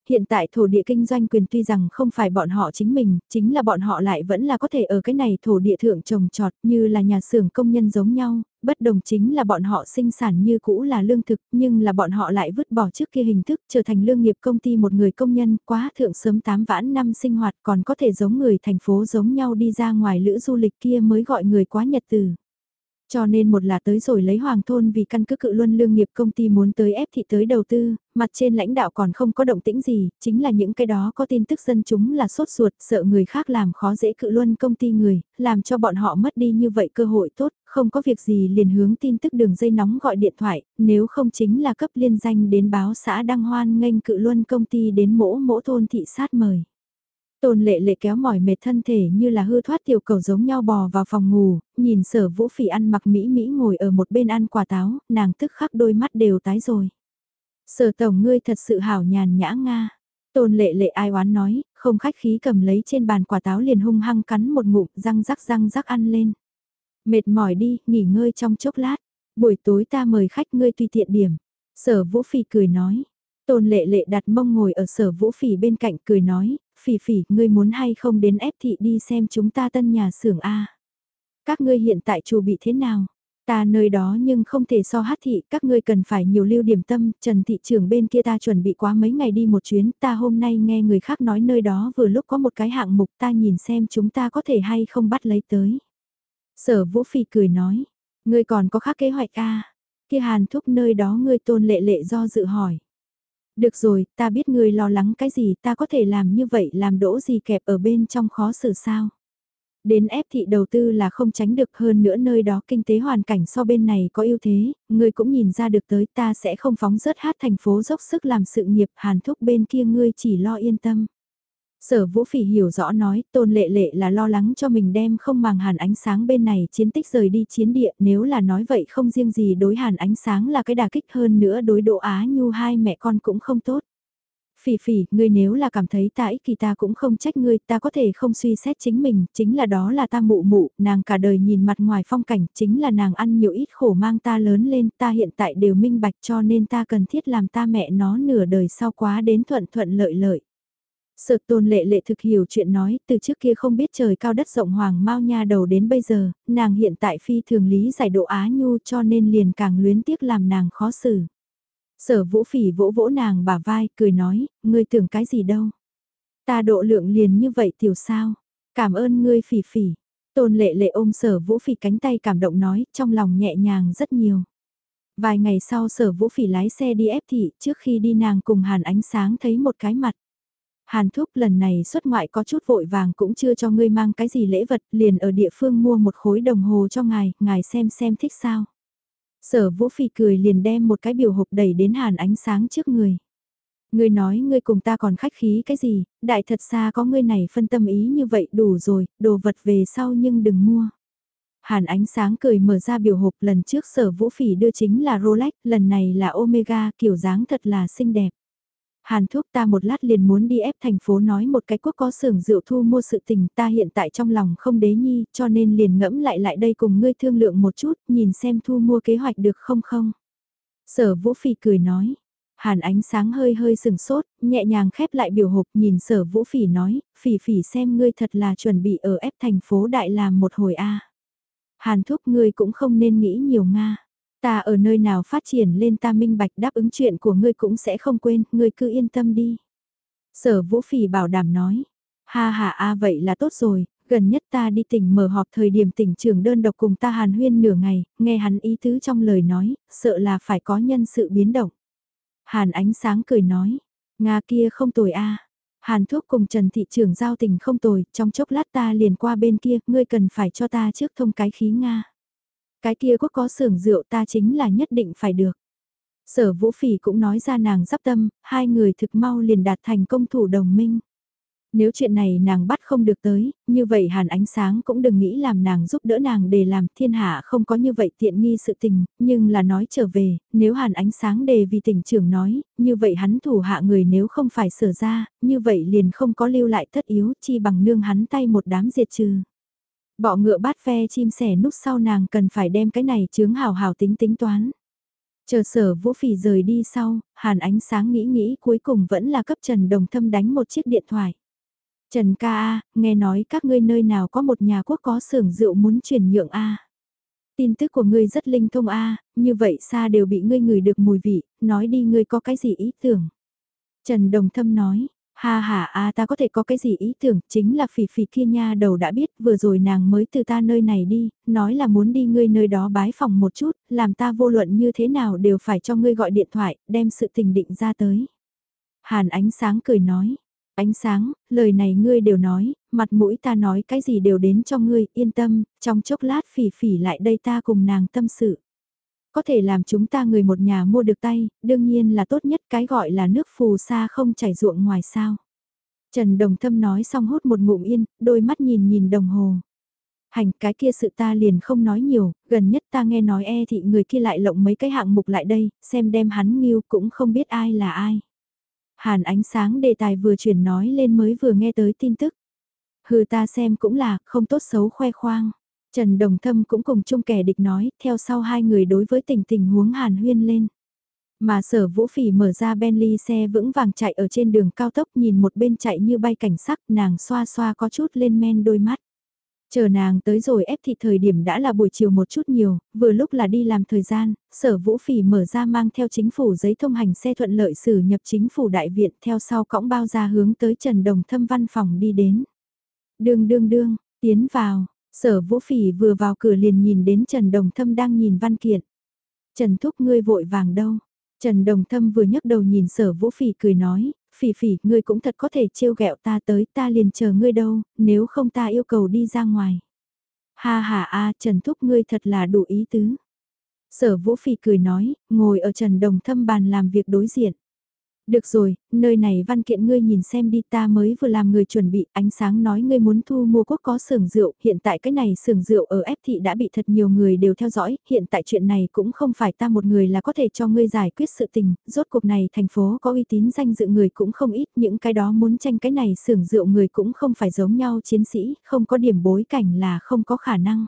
Hiện tại thổ địa kinh doanh quyền tuy rằng không phải bọn họ chính mình, chính là bọn họ lại vẫn là có thể ở cái này thổ địa thượng trồng trọt như là nhà xưởng công nhân giống nhau, bất đồng chính là bọn họ sinh sản như cũ là lương thực nhưng là bọn họ lại vứt bỏ trước kia hình thức trở thành lương nghiệp công ty một người công nhân quá thượng sớm 8 vãn năm sinh hoạt còn có thể giống người thành phố giống nhau đi ra ngoài lữ du lịch kia mới gọi người quá nhật từ. Cho nên một là tới rồi lấy hoàng thôn vì căn cứ cự luân lương nghiệp công ty muốn tới ép thị tới đầu tư, mặt trên lãnh đạo còn không có động tĩnh gì, chính là những cái đó có tin tức dân chúng là sốt ruột, sợ người khác làm khó dễ cự luân công ty người, làm cho bọn họ mất đi như vậy cơ hội tốt, không có việc gì liền hướng tin tức đường dây nóng gọi điện thoại, nếu không chính là cấp liên danh đến báo xã đăng hoan nghênh cự luân công ty đến mỗ mỗ thôn thị sát mời. Tôn lệ lệ kéo mỏi mệt thân thể như là hư thoát tiểu cầu giống nhau bò vào phòng ngủ, nhìn sở vũ phỉ ăn mặc mỹ mỹ ngồi ở một bên ăn quả táo, nàng tức khắc đôi mắt đều tái rồi. Sở tổng ngươi thật sự hảo nhàn nhã Nga. Tôn lệ lệ ai oán nói, không khách khí cầm lấy trên bàn quả táo liền hung hăng cắn một ngụm răng rắc răng rắc ăn lên. Mệt mỏi đi, nghỉ ngơi trong chốc lát. Buổi tối ta mời khách ngươi tùy tiện điểm. Sở vũ phỉ cười nói. Tôn lệ lệ đặt mông ngồi ở sở vũ phỉ bên cạnh cười nói, phỉ phỉ, ngươi muốn hay không đến ép thị đi xem chúng ta tân nhà xưởng A. Các ngươi hiện tại chủ bị thế nào? Ta nơi đó nhưng không thể so hát thị, các ngươi cần phải nhiều lưu điểm tâm, trần thị trường bên kia ta chuẩn bị quá mấy ngày đi một chuyến, ta hôm nay nghe người khác nói nơi đó vừa lúc có một cái hạng mục ta nhìn xem chúng ta có thể hay không bắt lấy tới. Sở vũ phỉ cười nói, ngươi còn có khác kế hoạch a kia hàn thúc nơi đó ngươi tôn lệ lệ do dự hỏi. Được rồi, ta biết ngươi lo lắng cái gì ta có thể làm như vậy làm đỗ gì kẹp ở bên trong khó xử sao. Đến ép thị đầu tư là không tránh được hơn nữa nơi đó kinh tế hoàn cảnh so bên này có ưu thế, ngươi cũng nhìn ra được tới ta sẽ không phóng rớt hát thành phố dốc sức làm sự nghiệp hàn thúc bên kia ngươi chỉ lo yên tâm. Sở Vũ Phỉ hiểu rõ nói, Tôn Lệ Lệ là lo lắng cho mình đem không màng hàn ánh sáng bên này chiến tích rời đi chiến địa, nếu là nói vậy không riêng gì đối hàn ánh sáng là cái đà kích hơn nữa đối độ Á Nhu hai mẹ con cũng không tốt. Phỉ phỉ, ngươi nếu là cảm thấy ta ích kỳ ta cũng không trách ngươi, ta có thể không suy xét chính mình, chính là đó là ta mụ mụ, nàng cả đời nhìn mặt ngoài phong cảnh, chính là nàng ăn nhiều ít khổ mang ta lớn lên, ta hiện tại đều minh bạch cho nên ta cần thiết làm ta mẹ nó nửa đời sau quá đến thuận thuận lợi lợi. Sợ tôn lệ lệ thực hiểu chuyện nói, từ trước kia không biết trời cao đất rộng hoàng mau nha đầu đến bây giờ, nàng hiện tại phi thường lý giải độ á nhu cho nên liền càng luyến tiếc làm nàng khó xử. Sở vũ phỉ vỗ vỗ nàng bả vai, cười nói, ngươi tưởng cái gì đâu. Ta độ lượng liền như vậy tiểu sao, cảm ơn ngươi phỉ phỉ. Tôn lệ lệ ôm sở vũ phỉ cánh tay cảm động nói, trong lòng nhẹ nhàng rất nhiều. Vài ngày sau sở vũ phỉ lái xe đi ép thị, trước khi đi nàng cùng hàn ánh sáng thấy một cái mặt. Hàn Thúc lần này xuất ngoại có chút vội vàng cũng chưa cho ngươi mang cái gì lễ vật, liền ở địa phương mua một khối đồng hồ cho ngài, ngài xem xem thích sao. Sở Vũ Phi cười liền đem một cái biểu hộp đẩy đến Hàn ánh sáng trước người. Ngươi nói ngươi cùng ta còn khách khí cái gì, đại thật xa có ngươi này phân tâm ý như vậy đủ rồi, đồ vật về sau nhưng đừng mua. Hàn ánh sáng cười mở ra biểu hộp lần trước sở vũ phỉ đưa chính là Rolex, lần này là Omega kiểu dáng thật là xinh đẹp. Hàn thuốc ta một lát liền muốn đi ép thành phố nói một cái quốc có xưởng rượu thu mua sự tình ta hiện tại trong lòng không đế nhi cho nên liền ngẫm lại lại đây cùng ngươi thương lượng một chút nhìn xem thu mua kế hoạch được không không. Sở vũ phỉ cười nói. Hàn ánh sáng hơi hơi sừng sốt, nhẹ nhàng khép lại biểu hộp nhìn sở vũ phỉ nói, phỉ phỉ xem ngươi thật là chuẩn bị ở ép thành phố đại làm một hồi a Hàn thúc ngươi cũng không nên nghĩ nhiều Nga. Ta ở nơi nào phát triển lên ta minh bạch đáp ứng chuyện của ngươi cũng sẽ không quên, ngươi cứ yên tâm đi. Sở vũ phỉ bảo đảm nói, ha ha a vậy là tốt rồi, gần nhất ta đi tỉnh mở họp thời điểm tỉnh trưởng đơn độc cùng ta hàn huyên nửa ngày, nghe hắn ý tứ trong lời nói, sợ là phải có nhân sự biến động. Hàn ánh sáng cười nói, Nga kia không tồi a Hàn thuốc cùng Trần thị trưởng giao tình không tồi, trong chốc lát ta liền qua bên kia, ngươi cần phải cho ta trước thông cái khí Nga. Cái kia quốc có xưởng rượu ta chính là nhất định phải được. Sở Vũ Phỉ cũng nói ra nàng dắp tâm, hai người thực mau liền đạt thành công thủ đồng minh. Nếu chuyện này nàng bắt không được tới, như vậy Hàn Ánh Sáng cũng đừng nghĩ làm nàng giúp đỡ nàng để làm thiên hạ không có như vậy tiện nghi sự tình, nhưng là nói trở về, nếu Hàn Ánh Sáng đề vì tỉnh trưởng nói, như vậy hắn thủ hạ người nếu không phải sở ra, như vậy liền không có lưu lại thất yếu chi bằng nương hắn tay một đám diệt trừ. Bọ ngựa bát ve chim sẻ núp sau nàng cần phải đem cái này chướng hào hào tính tính toán. Chờ sở vũ phỉ rời đi sau, hàn ánh sáng nghĩ nghĩ cuối cùng vẫn là cấp Trần Đồng Thâm đánh một chiếc điện thoại. Trần ca A, nghe nói các ngươi nơi nào có một nhà quốc có xưởng rượu muốn chuyển nhượng A. Tin tức của ngươi rất linh thông A, như vậy xa đều bị ngươi ngửi được mùi vị, nói đi ngươi có cái gì ý tưởng. Trần Đồng Thâm nói, Ha ha a ta có thể có cái gì ý tưởng, chính là phỉ phỉ kia nha đầu đã biết, vừa rồi nàng mới từ ta nơi này đi, nói là muốn đi ngươi nơi đó bái phòng một chút, làm ta vô luận như thế nào đều phải cho ngươi gọi điện thoại, đem sự tình định ra tới. Hàn ánh sáng cười nói, ánh sáng, lời này ngươi đều nói, mặt mũi ta nói cái gì đều đến cho ngươi, yên tâm, trong chốc lát phỉ phỉ lại đây ta cùng nàng tâm sự. Có thể làm chúng ta người một nhà mua được tay, đương nhiên là tốt nhất cái gọi là nước phù sa không chảy ruộng ngoài sao. Trần Đồng Thâm nói xong hút một ngụm yên, đôi mắt nhìn nhìn đồng hồ. Hành cái kia sự ta liền không nói nhiều, gần nhất ta nghe nói e thị người kia lại lộng mấy cái hạng mục lại đây, xem đem hắn nghiêu cũng không biết ai là ai. Hàn ánh sáng đề tài vừa chuyển nói lên mới vừa nghe tới tin tức. Hừ ta xem cũng là, không tốt xấu khoe khoang. Trần Đồng Thâm cũng cùng chung kẻ địch nói, theo sau hai người đối với tình tình huống hàn huyên lên. Mà sở vũ phỉ mở ra Bentley xe vững vàng chạy ở trên đường cao tốc nhìn một bên chạy như bay cảnh sắc nàng xoa xoa có chút lên men đôi mắt. Chờ nàng tới rồi ép thị thời điểm đã là buổi chiều một chút nhiều, vừa lúc là đi làm thời gian, sở vũ phỉ mở ra mang theo chính phủ giấy thông hành xe thuận lợi xử nhập chính phủ đại viện theo sau cõng bao ra hướng tới Trần Đồng Thâm văn phòng đi đến. Đương đương đương, tiến vào, Sở Vũ Phỉ vừa vào cửa liền nhìn đến Trần Đồng Thâm đang nhìn văn kiện. Trần Thúc ngươi vội vàng đâu? Trần Đồng Thâm vừa nhấc đầu nhìn Sở Vũ Phỉ cười nói, Phỉ Phỉ ngươi cũng thật có thể trêu ghẹo ta tới ta liền chờ ngươi đâu, nếu không ta yêu cầu đi ra ngoài. Ha ha a Trần Thúc ngươi thật là đủ ý tứ. Sở Vũ Phỉ cười nói, ngồi ở Trần Đồng Thâm bàn làm việc đối diện. Được rồi, nơi này văn kiện ngươi nhìn xem đi ta mới vừa làm người chuẩn bị, ánh sáng nói ngươi muốn thu mua quốc có xưởng rượu, hiện tại cái này xưởng rượu ở ép thị đã bị thật nhiều người đều theo dõi, hiện tại chuyện này cũng không phải ta một người là có thể cho ngươi giải quyết sự tình, rốt cuộc này thành phố có uy tín danh dự người cũng không ít, những cái đó muốn tranh cái này xưởng rượu người cũng không phải giống nhau chiến sĩ, không có điểm bối cảnh là không có khả năng.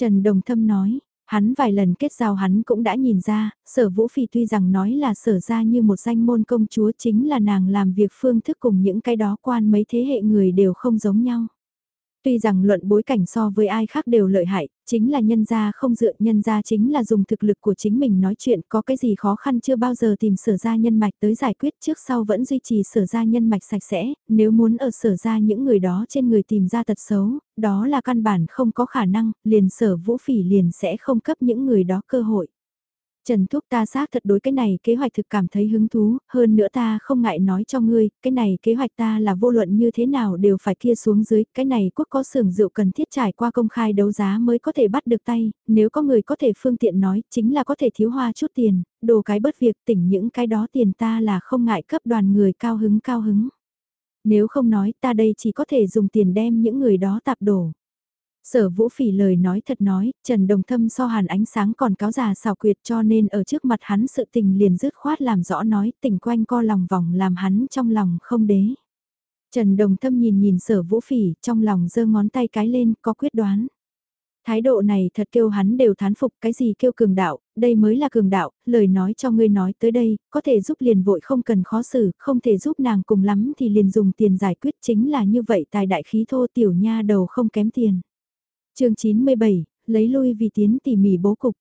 Trần Đồng Thâm nói, Hắn vài lần kết giao hắn cũng đã nhìn ra, sở vũ phi tuy rằng nói là sở ra như một danh môn công chúa chính là nàng làm việc phương thức cùng những cái đó quan mấy thế hệ người đều không giống nhau. Tuy rằng luận bối cảnh so với ai khác đều lợi hại, chính là nhân gia không dựa nhân gia chính là dùng thực lực của chính mình nói chuyện có cái gì khó khăn chưa bao giờ tìm sở ra nhân mạch tới giải quyết trước sau vẫn duy trì sở ra nhân mạch sạch sẽ, nếu muốn ở sở ra những người đó trên người tìm ra tật xấu, đó là căn bản không có khả năng, liền sở vũ phỉ liền sẽ không cấp những người đó cơ hội. Trần Thúc ta xác thật đối cái này kế hoạch thực cảm thấy hứng thú, hơn nữa ta không ngại nói cho ngươi, cái này kế hoạch ta là vô luận như thế nào đều phải kia xuống dưới, cái này quốc có xưởng rượu cần thiết trải qua công khai đấu giá mới có thể bắt được tay, nếu có người có thể phương tiện nói, chính là có thể thiếu hoa chút tiền, đồ cái bất việc tỉnh những cái đó tiền ta là không ngại cấp đoàn người cao hứng cao hứng. Nếu không nói ta đây chỉ có thể dùng tiền đem những người đó tạp đổ. Sở vũ phỉ lời nói thật nói, Trần Đồng Thâm so hàn ánh sáng còn cáo già xào quyệt cho nên ở trước mặt hắn sự tình liền dứt khoát làm rõ nói tình quanh co lòng vòng làm hắn trong lòng không đế. Trần Đồng Thâm nhìn nhìn sở vũ phỉ trong lòng giơ ngón tay cái lên có quyết đoán. Thái độ này thật kêu hắn đều thán phục cái gì kêu cường đạo, đây mới là cường đạo, lời nói cho ngươi nói tới đây, có thể giúp liền vội không cần khó xử, không thể giúp nàng cùng lắm thì liền dùng tiền giải quyết chính là như vậy tài đại khí thô tiểu nha đầu không kém tiền chương 97, lấy lui vì tiến tỉ mỉ bố cục.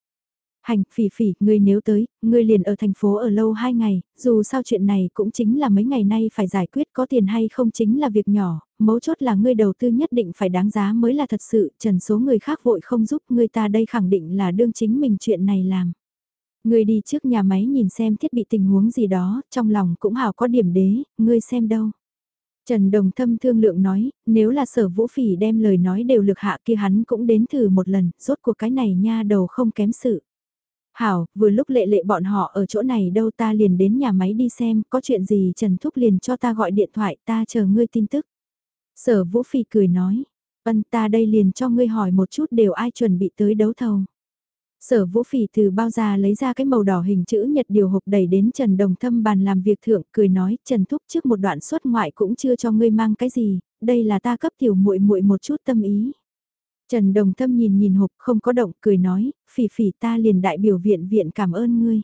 Hành, phỉ phỉ, ngươi nếu tới, ngươi liền ở thành phố ở lâu hai ngày, dù sao chuyện này cũng chính là mấy ngày nay phải giải quyết có tiền hay không chính là việc nhỏ, mấu chốt là ngươi đầu tư nhất định phải đáng giá mới là thật sự, trần số người khác vội không giúp ngươi ta đây khẳng định là đương chính mình chuyện này làm. Ngươi đi trước nhà máy nhìn xem thiết bị tình huống gì đó, trong lòng cũng hào có điểm đế, ngươi xem đâu. Trần Đồng Thâm thương lượng nói, nếu là sở vũ phỉ đem lời nói đều lực hạ kia hắn cũng đến thử một lần, rốt cuộc cái này nha đầu không kém sự. Hảo, vừa lúc lệ lệ bọn họ ở chỗ này đâu ta liền đến nhà máy đi xem, có chuyện gì Trần Thúc liền cho ta gọi điện thoại, ta chờ ngươi tin tức. Sở Vũ Phỉ cười nói, ân ta đây liền cho ngươi hỏi một chút đều ai chuẩn bị tới đấu thầu. Sở vũ phỉ từ bao ra lấy ra cái màu đỏ hình chữ nhật điều hộp đẩy đến Trần Đồng Thâm bàn làm việc thượng, cười nói, Trần Thúc trước một đoạn xuất ngoại cũng chưa cho ngươi mang cái gì, đây là ta cấp tiểu muội muội một chút tâm ý. Trần Đồng Thâm nhìn nhìn hộp không có động, cười nói, phỉ phỉ ta liền đại biểu viện viện cảm ơn ngươi.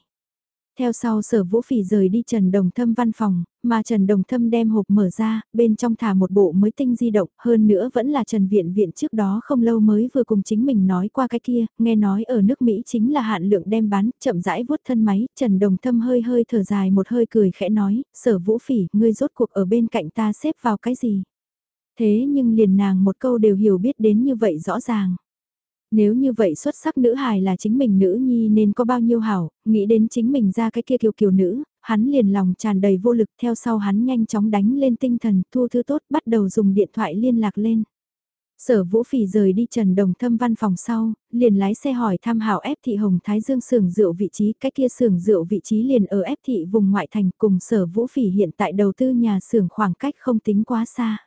Theo sau sở vũ phỉ rời đi Trần Đồng Thâm văn phòng, mà Trần Đồng Thâm đem hộp mở ra, bên trong thả một bộ mới tinh di động, hơn nữa vẫn là Trần Viện Viện trước đó không lâu mới vừa cùng chính mình nói qua cái kia, nghe nói ở nước Mỹ chính là hạn lượng đem bán, chậm rãi vuốt thân máy, Trần Đồng Thâm hơi hơi thở dài một hơi cười khẽ nói, sở vũ phỉ, ngươi rốt cuộc ở bên cạnh ta xếp vào cái gì? Thế nhưng liền nàng một câu đều hiểu biết đến như vậy rõ ràng. Nếu như vậy xuất sắc nữ hài là chính mình nữ nhi nên có bao nhiêu hảo, nghĩ đến chính mình ra cái kia kiều kiều nữ, hắn liền lòng tràn đầy vô lực theo sau hắn nhanh chóng đánh lên tinh thần thu thư tốt bắt đầu dùng điện thoại liên lạc lên. Sở Vũ Phỉ rời đi Trần Đồng Thâm văn phòng sau, liền lái xe hỏi thăm hảo ép thị Hồng Thái Dương xưởng rượu vị trí, cái kia xưởng rượu vị trí liền ở ép thị vùng ngoại thành cùng Sở Vũ Phỉ hiện tại đầu tư nhà xưởng khoảng cách không tính quá xa.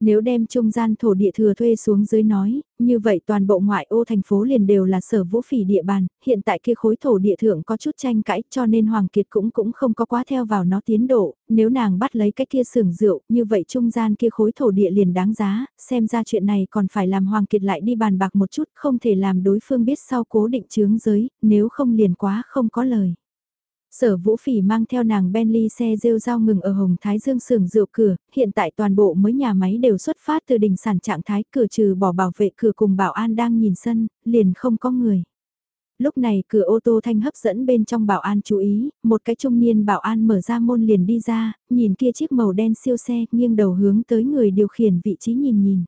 Nếu đem trung gian thổ địa thừa thuê xuống dưới nói, như vậy toàn bộ ngoại ô thành phố liền đều là sở vũ phỉ địa bàn, hiện tại kia khối thổ địa thượng có chút tranh cãi cho nên Hoàng Kiệt cũng cũng không có quá theo vào nó tiến độ, nếu nàng bắt lấy cái kia sưởng rượu, như vậy trung gian kia khối thổ địa liền đáng giá, xem ra chuyện này còn phải làm Hoàng Kiệt lại đi bàn bạc một chút, không thể làm đối phương biết sau cố định chướng giới, nếu không liền quá không có lời. Sở Vũ Phỉ mang theo nàng Bentley xe rêu rao ngừng ở Hồng Thái Dương xưởng rượu cửa, hiện tại toàn bộ mới nhà máy đều xuất phát từ đỉnh sản trạng thái cửa trừ bỏ bảo vệ cửa cùng bảo an đang nhìn sân, liền không có người. Lúc này cửa ô tô thanh hấp dẫn bên trong bảo an chú ý, một cái trung niên bảo an mở ra môn liền đi ra, nhìn kia chiếc màu đen siêu xe, nghiêng đầu hướng tới người điều khiển vị trí nhìn nhìn.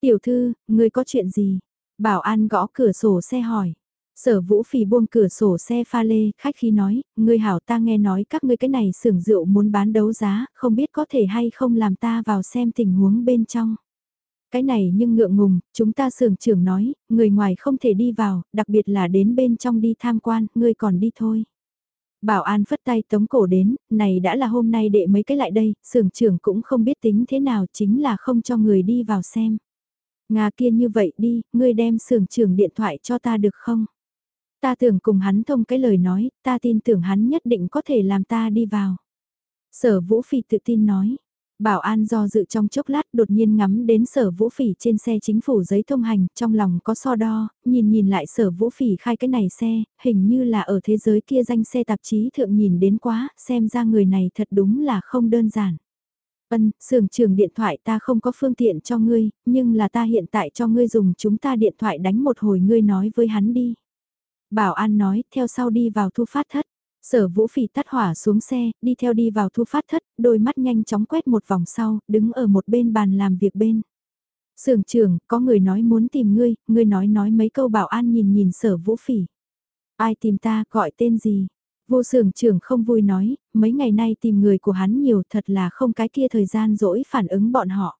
Tiểu thư, người có chuyện gì? Bảo an gõ cửa sổ xe hỏi. Sở Vũ Phì buông cửa sổ xe pha lê, khách khi nói, ngươi hảo ta nghe nói các ngươi cái này xưởng rượu muốn bán đấu giá, không biết có thể hay không làm ta vào xem tình huống bên trong. Cái này nhưng ngượng ngùng, chúng ta xưởng trưởng nói, người ngoài không thể đi vào, đặc biệt là đến bên trong đi tham quan, ngươi còn đi thôi. Bảo an phất tay tống cổ đến, này đã là hôm nay đệ mấy cái lại đây, xưởng trưởng cũng không biết tính thế nào chính là không cho người đi vào xem. Nga kia như vậy đi, ngươi đem xưởng trưởng điện thoại cho ta được không? Ta tưởng cùng hắn thông cái lời nói, ta tin tưởng hắn nhất định có thể làm ta đi vào. Sở Vũ Phỉ tự tin nói. Bảo an do dự trong chốc lát đột nhiên ngắm đến sở vũ phỉ trên xe chính phủ giấy thông hành, trong lòng có so đo, nhìn nhìn lại sở vũ phỉ khai cái này xe, hình như là ở thế giới kia danh xe tạp chí thượng nhìn đến quá, xem ra người này thật đúng là không đơn giản. Ân, sưởng trường điện thoại ta không có phương tiện cho ngươi, nhưng là ta hiện tại cho ngươi dùng chúng ta điện thoại đánh một hồi ngươi nói với hắn đi. Bảo an nói, theo sau đi vào thu phát thất. Sở vũ phỉ tắt hỏa xuống xe, đi theo đi vào thu phát thất, đôi mắt nhanh chóng quét một vòng sau, đứng ở một bên bàn làm việc bên. Sưởng trưởng, có người nói muốn tìm ngươi, ngươi nói nói mấy câu bảo an nhìn nhìn sở vũ phỉ. Ai tìm ta, gọi tên gì? Vô sưởng trưởng không vui nói, mấy ngày nay tìm người của hắn nhiều thật là không cái kia thời gian dỗi phản ứng bọn họ.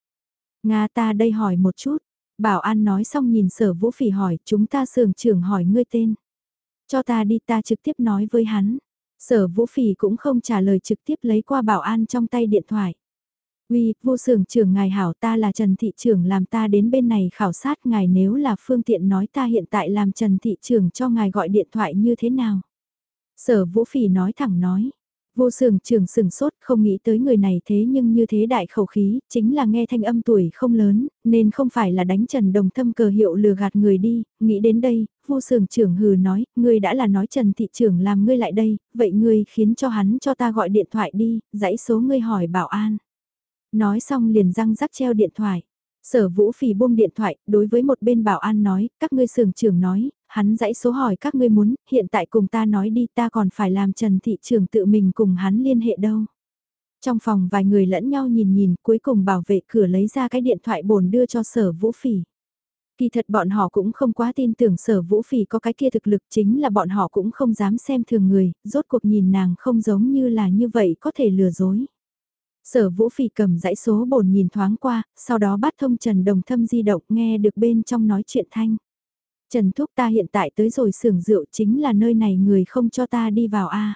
Nga ta đây hỏi một chút. Bảo an nói xong nhìn sở vũ phỉ hỏi, chúng ta sưởng trưởng hỏi ngươi tên. Cho ta đi ta trực tiếp nói với hắn. Sở vũ phỉ cũng không trả lời trực tiếp lấy qua bảo an trong tay điện thoại. Uy, vô sưởng trưởng ngài hảo ta là Trần Thị trưởng làm ta đến bên này khảo sát ngài nếu là phương tiện nói ta hiện tại làm Trần Thị trưởng cho ngài gọi điện thoại như thế nào. Sở vũ phỉ nói thẳng nói, Vô sưởng trưởng sừng sốt không nghĩ tới người này thế nhưng như thế đại khẩu khí, chính là nghe thanh âm tuổi không lớn, nên không phải là đánh trần đồng thâm cờ hiệu lừa gạt người đi, nghĩ đến đây, vô sưởng trưởng hừ nói, ngươi đã là nói trần thị trưởng làm ngươi lại đây, vậy ngươi khiến cho hắn cho ta gọi điện thoại đi, dãy số ngươi hỏi bảo an. Nói xong liền răng rắc treo điện thoại. Sở Vũ phì buông điện thoại, đối với một bên bảo an nói, các ngươi sưởng trưởng nói, hắn dãy số hỏi các ngươi muốn, hiện tại cùng ta nói đi ta còn phải làm Trần Thị trưởng tự mình cùng hắn liên hệ đâu. Trong phòng vài người lẫn nhau nhìn nhìn, cuối cùng bảo vệ cửa lấy ra cái điện thoại bồn đưa cho sở Vũ Phỉ. Kỳ thật bọn họ cũng không quá tin tưởng sở Vũ Phỉ có cái kia thực lực chính là bọn họ cũng không dám xem thường người, rốt cuộc nhìn nàng không giống như là như vậy có thể lừa dối. Sở Vũ Phỉ cầm dãy số bồn nhìn thoáng qua, sau đó bắt thông Trần Đồng Thâm di động nghe được bên trong nói chuyện thanh. Trần Thúc ta hiện tại tới rồi xưởng rượu chính là nơi này người không cho ta đi vào a.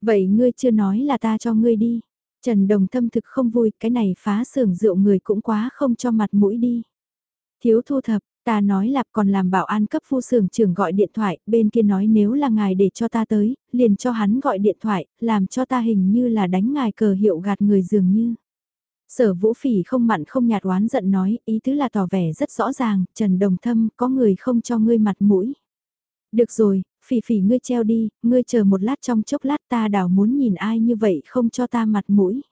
Vậy ngươi chưa nói là ta cho ngươi đi. Trần Đồng Thâm thực không vui, cái này phá xưởng rượu người cũng quá không cho mặt mũi đi. Thiếu thu thập, ta nói lạp còn làm bảo an cấp phu xưởng trưởng gọi điện thoại, bên kia nói nếu là ngài để cho ta tới, liền cho hắn gọi điện thoại, làm cho ta hình như là đánh ngài cờ hiệu gạt người dường như. Sở vũ phỉ không mặn không nhạt oán giận nói, ý tứ là tỏ vẻ rất rõ ràng, Trần Đồng Thâm có người không cho ngươi mặt mũi. Được rồi, phỉ phỉ ngươi treo đi, ngươi chờ một lát trong chốc lát ta đảo muốn nhìn ai như vậy không cho ta mặt mũi.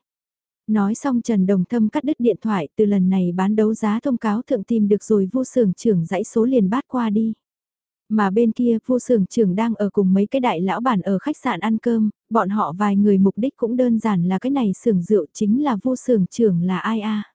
Nói xong Trần Đồng Thâm cắt đứt điện thoại từ lần này bán đấu giá thông cáo thượng tìm được rồi vô sưởng trưởng dãy số liền bát qua đi. Mà bên kia vô sưởng trưởng đang ở cùng mấy cái đại lão bản ở khách sạn ăn cơm, bọn họ vài người mục đích cũng đơn giản là cái này sưởng rượu chính là vô sưởng trưởng là ai a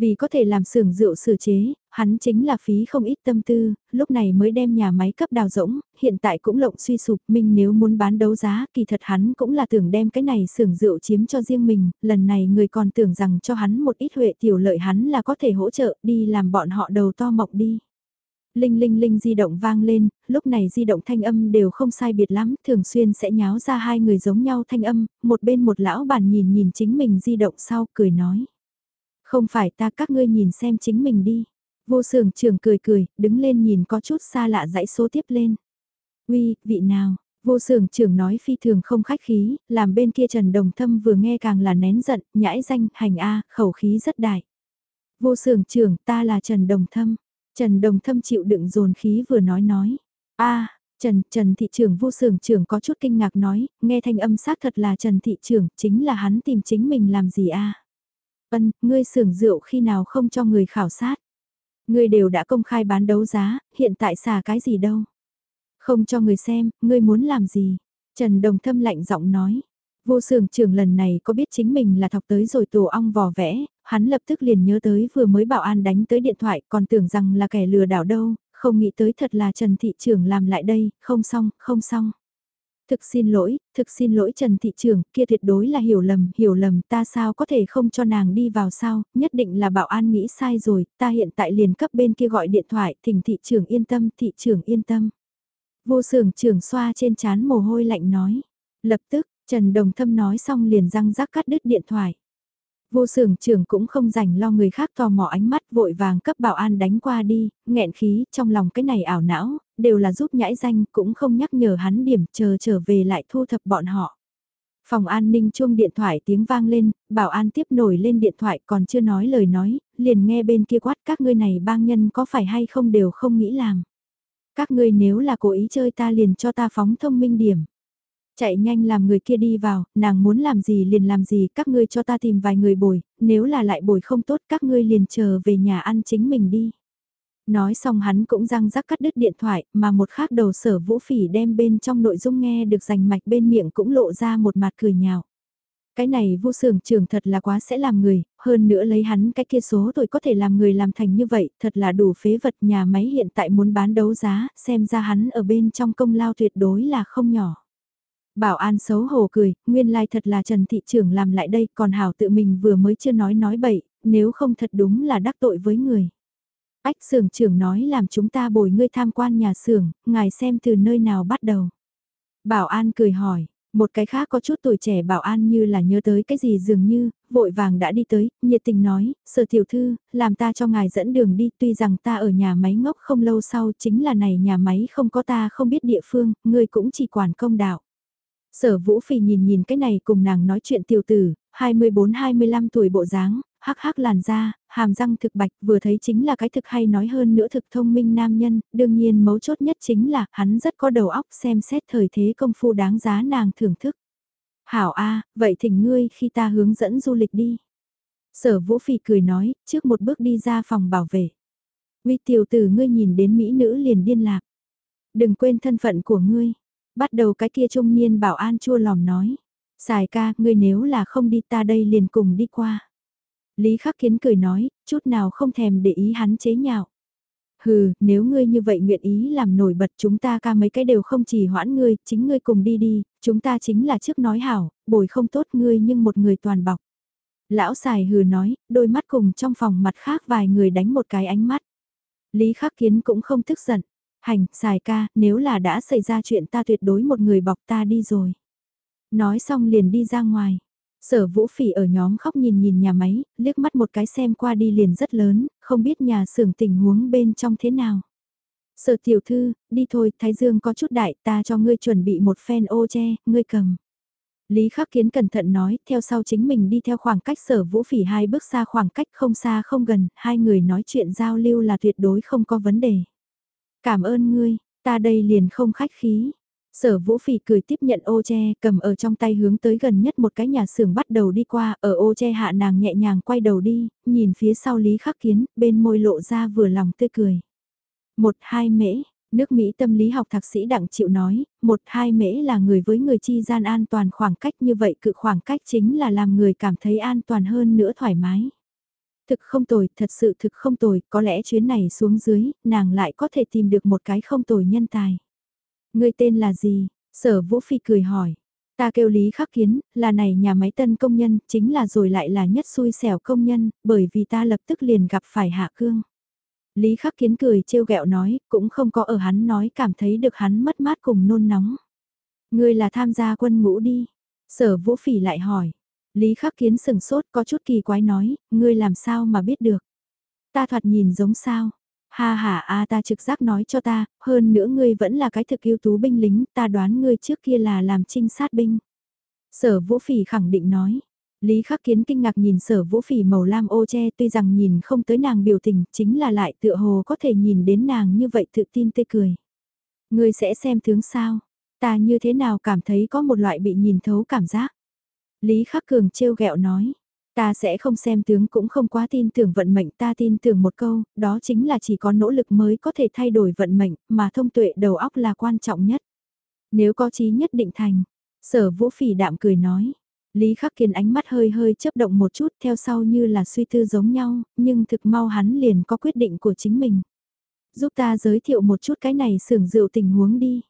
vì có thể làm sưởng rượu sửa chế, hắn chính là phí không ít tâm tư, lúc này mới đem nhà máy cấp đào rỗng, hiện tại cũng lộng suy sụp, mình nếu muốn bán đấu giá, kỳ thật hắn cũng là tưởng đem cái này xưởng rượu chiếm cho riêng mình, lần này người còn tưởng rằng cho hắn một ít huệ tiểu lợi hắn là có thể hỗ trợ đi làm bọn họ đầu to mọc đi. Linh linh linh di động vang lên, lúc này di động thanh âm đều không sai biệt lắm, thường xuyên sẽ nháo ra hai người giống nhau thanh âm, một bên một lão bản nhìn nhìn chính mình di động sau cười nói. Không phải ta các ngươi nhìn xem chính mình đi. Vô sưởng trưởng cười cười, đứng lên nhìn có chút xa lạ dãy số tiếp lên. Uy, vị nào? Vô sưởng trưởng nói phi thường không khách khí, làm bên kia Trần Đồng Thâm vừa nghe càng là nén giận, nhãi danh, hành A, khẩu khí rất đại. Vô sưởng trưởng, ta là Trần Đồng Thâm. Trần Đồng Thâm chịu đựng dồn khí vừa nói nói. A, Trần, Trần thị trưởng vô sưởng trưởng có chút kinh ngạc nói, nghe thanh âm xác thật là Trần thị trưởng, chính là hắn tìm chính mình làm gì a? Ân, ngươi sưởng rượu khi nào không cho người khảo sát? Ngươi đều đã công khai bán đấu giá, hiện tại xả cái gì đâu. Không cho người xem, ngươi muốn làm gì? Trần Đồng Thâm lạnh giọng nói. Vô sưởng trưởng lần này có biết chính mình là thọc tới rồi tổ ong vò vẽ, hắn lập tức liền nhớ tới vừa mới bảo an đánh tới điện thoại còn tưởng rằng là kẻ lừa đảo đâu, không nghĩ tới thật là Trần Thị trưởng làm lại đây, không xong, không xong. Thực xin lỗi, thực xin lỗi Trần Thị Trường, kia tuyệt đối là hiểu lầm, hiểu lầm, ta sao có thể không cho nàng đi vào sao, nhất định là bảo an nghĩ sai rồi, ta hiện tại liền cấp bên kia gọi điện thoại, thỉnh Thị Trường yên tâm, Thị Trường yên tâm. Vô sưởng trưởng xoa trên chán mồ hôi lạnh nói. Lập tức, Trần Đồng Thâm nói xong liền răng rác cắt đứt điện thoại. Vô sưởng trưởng cũng không rảnh lo người khác tò mò ánh mắt vội vàng cấp bảo an đánh qua đi, nghẹn khí trong lòng cái này ảo não, đều là giúp nhãi danh cũng không nhắc nhở hắn điểm chờ trở về lại thu thập bọn họ. Phòng an ninh chuông điện thoại tiếng vang lên, bảo an tiếp nổi lên điện thoại còn chưa nói lời nói, liền nghe bên kia quát các ngươi này bang nhân có phải hay không đều không nghĩ làm. Các ngươi nếu là cố ý chơi ta liền cho ta phóng thông minh điểm. Chạy nhanh làm người kia đi vào, nàng muốn làm gì liền làm gì, các ngươi cho ta tìm vài người bồi, nếu là lại bồi không tốt các ngươi liền chờ về nhà ăn chính mình đi. Nói xong hắn cũng răng rắc cắt đứt điện thoại, mà một khác đầu sở vũ phỉ đem bên trong nội dung nghe được rành mạch bên miệng cũng lộ ra một mặt cười nhạo. Cái này vô sưởng trưởng thật là quá sẽ làm người, hơn nữa lấy hắn cái kia số tuổi có thể làm người làm thành như vậy, thật là đủ phế vật nhà máy hiện tại muốn bán đấu giá, xem ra hắn ở bên trong công lao tuyệt đối là không nhỏ. Bảo an xấu hổ cười, nguyên lai thật là Trần Thị trưởng làm lại đây, còn Hảo tự mình vừa mới chưa nói nói bậy, nếu không thật đúng là đắc tội với người. Ách sưởng trưởng nói làm chúng ta bồi ngươi tham quan nhà xưởng, ngài xem từ nơi nào bắt đầu. Bảo an cười hỏi, một cái khác có chút tuổi trẻ bảo an như là nhớ tới cái gì dường như, vội vàng đã đi tới, nhiệt tình nói, sở tiểu thư, làm ta cho ngài dẫn đường đi, tuy rằng ta ở nhà máy ngốc không lâu sau chính là này nhà máy không có ta không biết địa phương, ngươi cũng chỉ quản công đạo. Sở Vũ Phì nhìn nhìn cái này cùng nàng nói chuyện tiểu tử, 24-25 tuổi bộ dáng, hắc hắc làn da, hàm răng thực bạch vừa thấy chính là cái thực hay nói hơn nữa thực thông minh nam nhân, đương nhiên mấu chốt nhất chính là hắn rất có đầu óc xem xét thời thế công phu đáng giá nàng thưởng thức. Hảo A, vậy thỉnh ngươi khi ta hướng dẫn du lịch đi. Sở Vũ Phì cười nói, trước một bước đi ra phòng bảo vệ. Vì tiểu tử ngươi nhìn đến mỹ nữ liền điên lạc. Đừng quên thân phận của ngươi. Bắt đầu cái kia trung niên bảo an chua lòng nói. Xài ca, ngươi nếu là không đi ta đây liền cùng đi qua. Lý Khắc Kiến cười nói, chút nào không thèm để ý hắn chế nhạo. Hừ, nếu ngươi như vậy nguyện ý làm nổi bật chúng ta ca mấy cái đều không chỉ hoãn ngươi, chính ngươi cùng đi đi, chúng ta chính là trước nói hảo, bồi không tốt ngươi nhưng một người toàn bọc. Lão xài hừ nói, đôi mắt cùng trong phòng mặt khác vài người đánh một cái ánh mắt. Lý Khắc Kiến cũng không tức giận, Hành, xài ca, nếu là đã xảy ra chuyện ta tuyệt đối một người bọc ta đi rồi. Nói xong liền đi ra ngoài. Sở vũ phỉ ở nhóm khóc nhìn nhìn nhà máy, liếc mắt một cái xem qua đi liền rất lớn, không biết nhà xưởng tình huống bên trong thế nào. Sở tiểu thư, đi thôi, Thái Dương có chút đại, ta cho ngươi chuẩn bị một phen ô che, ngươi cầm. Lý Khắc Kiến cẩn thận nói, theo sau chính mình đi theo khoảng cách sở vũ phỉ hai bước xa khoảng cách không xa không gần, hai người nói chuyện giao lưu là tuyệt đối không có vấn đề. Cảm ơn ngươi, ta đây liền không khách khí. Sở Vũ Phỉ cười tiếp nhận ô che, cầm ở trong tay hướng tới gần nhất một cái nhà xưởng bắt đầu đi qua, ở ô che hạ nàng nhẹ nhàng quay đầu đi, nhìn phía sau Lý Khắc Kiến, bên môi lộ ra vừa lòng tươi cười. Một hai mễ, nước Mỹ tâm lý học thạc sĩ đặng chịu nói, một hai mễ là người với người chi gian an toàn khoảng cách như vậy cự khoảng cách chính là làm người cảm thấy an toàn hơn nữa thoải mái. Thực không tồi, thật sự thực không tồi, có lẽ chuyến này xuống dưới, nàng lại có thể tìm được một cái không tồi nhân tài. Người tên là gì? Sở Vũ Phi cười hỏi. Ta kêu Lý Khắc Kiến, là này nhà máy tân công nhân, chính là rồi lại là nhất xui xẻo công nhân, bởi vì ta lập tức liền gặp phải Hạ Cương. Lý Khắc Kiến cười trêu ghẹo nói, cũng không có ở hắn nói cảm thấy được hắn mất mát cùng nôn nóng. Ngươi là tham gia quân ngũ đi. Sở Vũ Phỉ lại hỏi. Lý Khắc Kiến sừng sốt có chút kỳ quái nói, ngươi làm sao mà biết được. Ta thoạt nhìn giống sao. Ha ha a ta trực giác nói cho ta, hơn nữa ngươi vẫn là cái thực ưu tú binh lính, ta đoán ngươi trước kia là làm trinh sát binh. Sở Vũ Phỉ khẳng định nói. Lý Khắc Kiến kinh ngạc nhìn sở vũ phỉ màu lam ô che tuy rằng nhìn không tới nàng biểu tình chính là lại tựa hồ có thể nhìn đến nàng như vậy tự tin tươi cười. Ngươi sẽ xem tướng sao? Ta như thế nào cảm thấy có một loại bị nhìn thấu cảm giác? Lý Khắc Cường trêu ghẹo nói. Ta sẽ không xem tướng cũng không quá tin tưởng vận mệnh ta tin tưởng một câu, đó chính là chỉ có nỗ lực mới có thể thay đổi vận mệnh, mà thông tuệ đầu óc là quan trọng nhất. Nếu có chí nhất định thành, sở vũ phỉ đạm cười nói, Lý Khắc Kiên ánh mắt hơi hơi chớp động một chút theo sau như là suy tư giống nhau, nhưng thực mau hắn liền có quyết định của chính mình. Giúp ta giới thiệu một chút cái này xưởng rượu tình huống đi.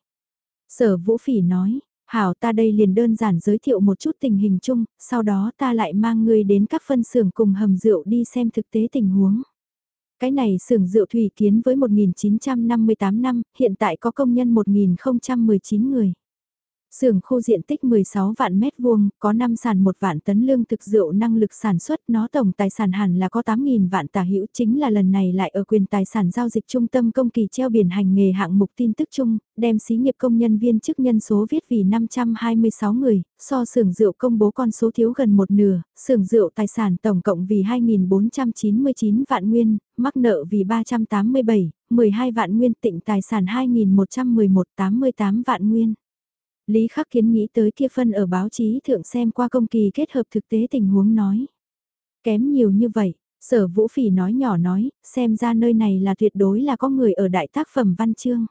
Sở Vũ Phỉ nói, hảo ta đây liền đơn giản giới thiệu một chút tình hình chung, sau đó ta lại mang người đến các phân xưởng cùng hầm rượu đi xem thực tế tình huống. Cái này xưởng rượu thủy kiến với 1958 năm, hiện tại có công nhân 1019 người xưởng khu diện tích 16 vạn mét vuông, có 5 sàn 1 vạn tấn lương thực rượu năng lực sản xuất, nó tổng tài sản hẳn là có 8.000 vạn tả hữu chính là lần này lại ở quyền tài sản giao dịch trung tâm công kỳ treo biển hành nghề hạng mục tin tức chung, đem xí nghiệp công nhân viên chức nhân số viết vì 526 người, so xưởng rượu công bố con số thiếu gần một nửa, xưởng rượu tài sản tổng cộng vì 2.499 vạn nguyên, mắc nợ vì 387, 12 vạn nguyên tịnh tài sản 2.111 88 vạn nguyên. Lý Khắc Kiến nghĩ tới kia phân ở báo chí thượng xem qua công kỳ kết hợp thực tế tình huống nói. Kém nhiều như vậy, sở vũ phỉ nói nhỏ nói, xem ra nơi này là tuyệt đối là có người ở đại tác phẩm văn chương.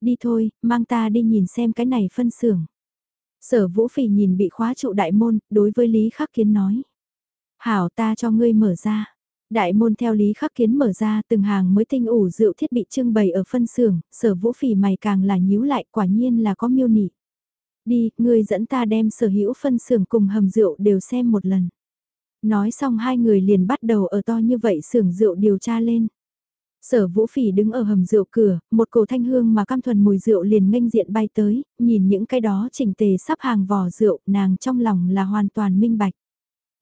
Đi thôi, mang ta đi nhìn xem cái này phân xưởng. Sở vũ phỉ nhìn bị khóa trụ đại môn, đối với Lý Khắc Kiến nói. Hảo ta cho ngươi mở ra. Đại môn theo Lý Khắc Kiến mở ra từng hàng mới tinh ủ rượu thiết bị trưng bày ở phân xưởng, sở vũ phỉ mày càng là nhíu lại quả nhiên là có miêu nị. Đi, người dẫn ta đem sở hữu phân xưởng cùng hầm rượu đều xem một lần. Nói xong hai người liền bắt đầu ở to như vậy xưởng rượu điều tra lên. Sở vũ phỉ đứng ở hầm rượu cửa, một cổ thanh hương mà cam thuần mùi rượu liền nghênh diện bay tới, nhìn những cái đó chỉnh tề sắp hàng vò rượu, nàng trong lòng là hoàn toàn minh bạch.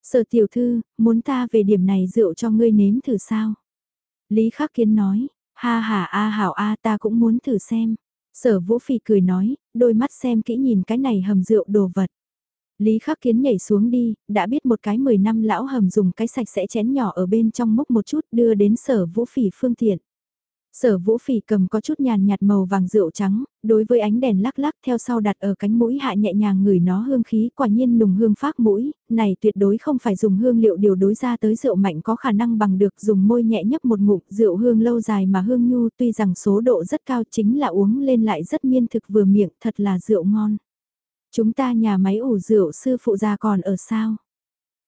Sở tiểu thư, muốn ta về điểm này rượu cho ngươi nếm thử sao? Lý Khắc Kiến nói, ha ha a hảo a ta cũng muốn thử xem. Sở Vũ Phỉ cười nói, đôi mắt xem kỹ nhìn cái này hầm rượu đồ vật. Lý Khắc Kiến nhảy xuống đi, đã biết một cái 10 năm lão hầm dùng cái sạch sẽ chén nhỏ ở bên trong múc một chút đưa đến sở Vũ Phỉ phương tiện. Sở vũ phỉ cầm có chút nhàn nhạt màu vàng rượu trắng, đối với ánh đèn lắc lắc theo sau đặt ở cánh mũi hạ nhẹ nhàng ngửi nó hương khí quả nhiên nùng hương phát mũi, này tuyệt đối không phải dùng hương liệu điều đối ra tới rượu mạnh có khả năng bằng được dùng môi nhẹ nhấp một ngụm rượu hương lâu dài mà hương nhu tuy rằng số độ rất cao chính là uống lên lại rất miên thực vừa miệng thật là rượu ngon. Chúng ta nhà máy ủ rượu sư phụ gia còn ở sao?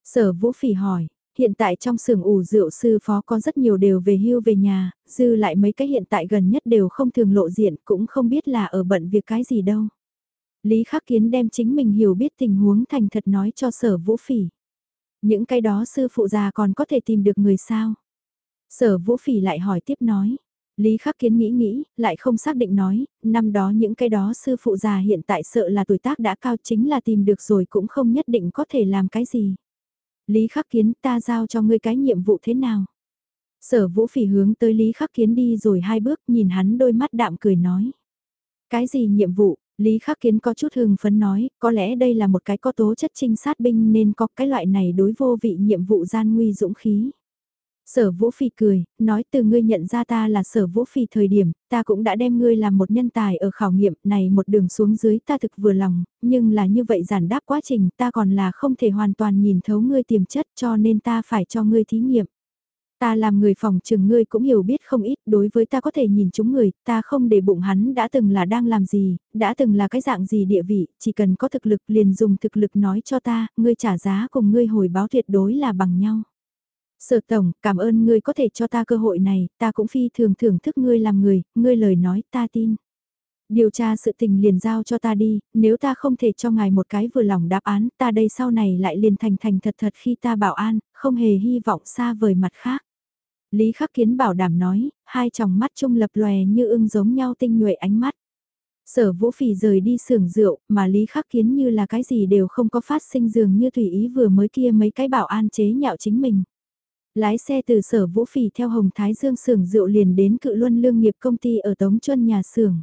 Sở vũ phỉ hỏi, Hiện tại trong xưởng ủ rượu sư phó có rất nhiều đều về hưu về nhà, dư lại mấy cái hiện tại gần nhất đều không thường lộ diện cũng không biết là ở bận việc cái gì đâu. Lý Khắc Kiến đem chính mình hiểu biết tình huống thành thật nói cho sở vũ phỉ. Những cái đó sư phụ già còn có thể tìm được người sao? Sở vũ phỉ lại hỏi tiếp nói. Lý Khắc Kiến nghĩ nghĩ, lại không xác định nói, năm đó những cái đó sư phụ già hiện tại sợ là tuổi tác đã cao chính là tìm được rồi cũng không nhất định có thể làm cái gì. Lý Khắc Kiến ta giao cho ngươi cái nhiệm vụ thế nào? Sở vũ phỉ hướng tới Lý Khắc Kiến đi rồi hai bước nhìn hắn đôi mắt đạm cười nói. Cái gì nhiệm vụ? Lý Khắc Kiến có chút hưng phấn nói, có lẽ đây là một cái có tố chất trinh sát binh nên có cái loại này đối vô vị nhiệm vụ gian nguy dũng khí. Sở Vũ phi cười, nói từ ngươi nhận ra ta là sở Vũ phi thời điểm, ta cũng đã đem ngươi làm một nhân tài ở khảo nghiệm này một đường xuống dưới ta thực vừa lòng, nhưng là như vậy giản đáp quá trình ta còn là không thể hoàn toàn nhìn thấu ngươi tiềm chất cho nên ta phải cho ngươi thí nghiệm. Ta làm người phòng trường ngươi cũng hiểu biết không ít, đối với ta có thể nhìn chúng người, ta không để bụng hắn đã từng là đang làm gì, đã từng là cái dạng gì địa vị, chỉ cần có thực lực liền dùng thực lực nói cho ta, ngươi trả giá cùng ngươi hồi báo tuyệt đối là bằng nhau. Sở Tổng, cảm ơn ngươi có thể cho ta cơ hội này, ta cũng phi thường thưởng thức ngươi làm người, ngươi lời nói ta tin. Điều tra sự tình liền giao cho ta đi, nếu ta không thể cho ngài một cái vừa lòng đáp án, ta đây sau này lại liền thành thành thật thật khi ta bảo an, không hề hy vọng xa vời mặt khác. Lý Khắc Kiến bảo đảm nói, hai tròng mắt trung lập lòe như ưng giống nhau tinh nhuệ ánh mắt. Sở Vũ Phỉ rời đi xưởng rượu, mà Lý Khắc Kiến như là cái gì đều không có phát sinh dường như tùy ý vừa mới kia mấy cái bảo an chế nhạo chính mình. Lái xe từ sở Vũ Phỉ theo Hồng Thái Dương xưởng rượu liền đến cự luân lương nghiệp công ty ở Tống Chuân nhà xưởng.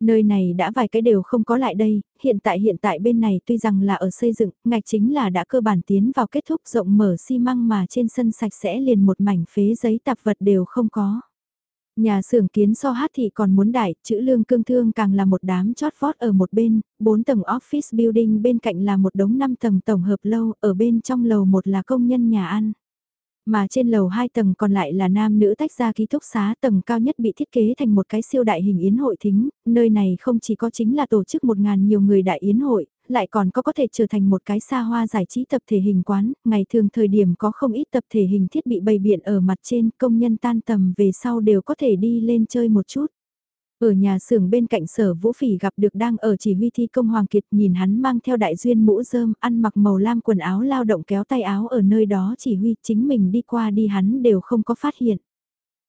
Nơi này đã vài cái đều không có lại đây, hiện tại hiện tại bên này tuy rằng là ở xây dựng, ngạch chính là đã cơ bản tiến vào kết thúc rộng mở xi măng mà trên sân sạch sẽ liền một mảnh phế giấy tạp vật đều không có. Nhà xưởng kiến so hát thì còn muốn đại, chữ lương cương thương càng là một đám chót vót ở một bên, bốn tầng office building bên cạnh là một đống năm tầng tổng hợp lâu, ở bên trong lầu một là công nhân nhà ăn. Mà trên lầu 2 tầng còn lại là nam nữ tách ra ký túc xá tầng cao nhất bị thiết kế thành một cái siêu đại hình yến hội thính, nơi này không chỉ có chính là tổ chức một ngàn nhiều người đại yến hội, lại còn có có thể trở thành một cái xa hoa giải trí tập thể hình quán, ngày thường thời điểm có không ít tập thể hình thiết bị bày biện ở mặt trên, công nhân tan tầm về sau đều có thể đi lên chơi một chút. Ở nhà xưởng bên cạnh sở vũ phỉ gặp được đang ở chỉ huy thi công Hoàng Kiệt nhìn hắn mang theo đại duyên mũ rơm ăn mặc màu lam quần áo lao động kéo tay áo ở nơi đó chỉ huy chính mình đi qua đi hắn đều không có phát hiện.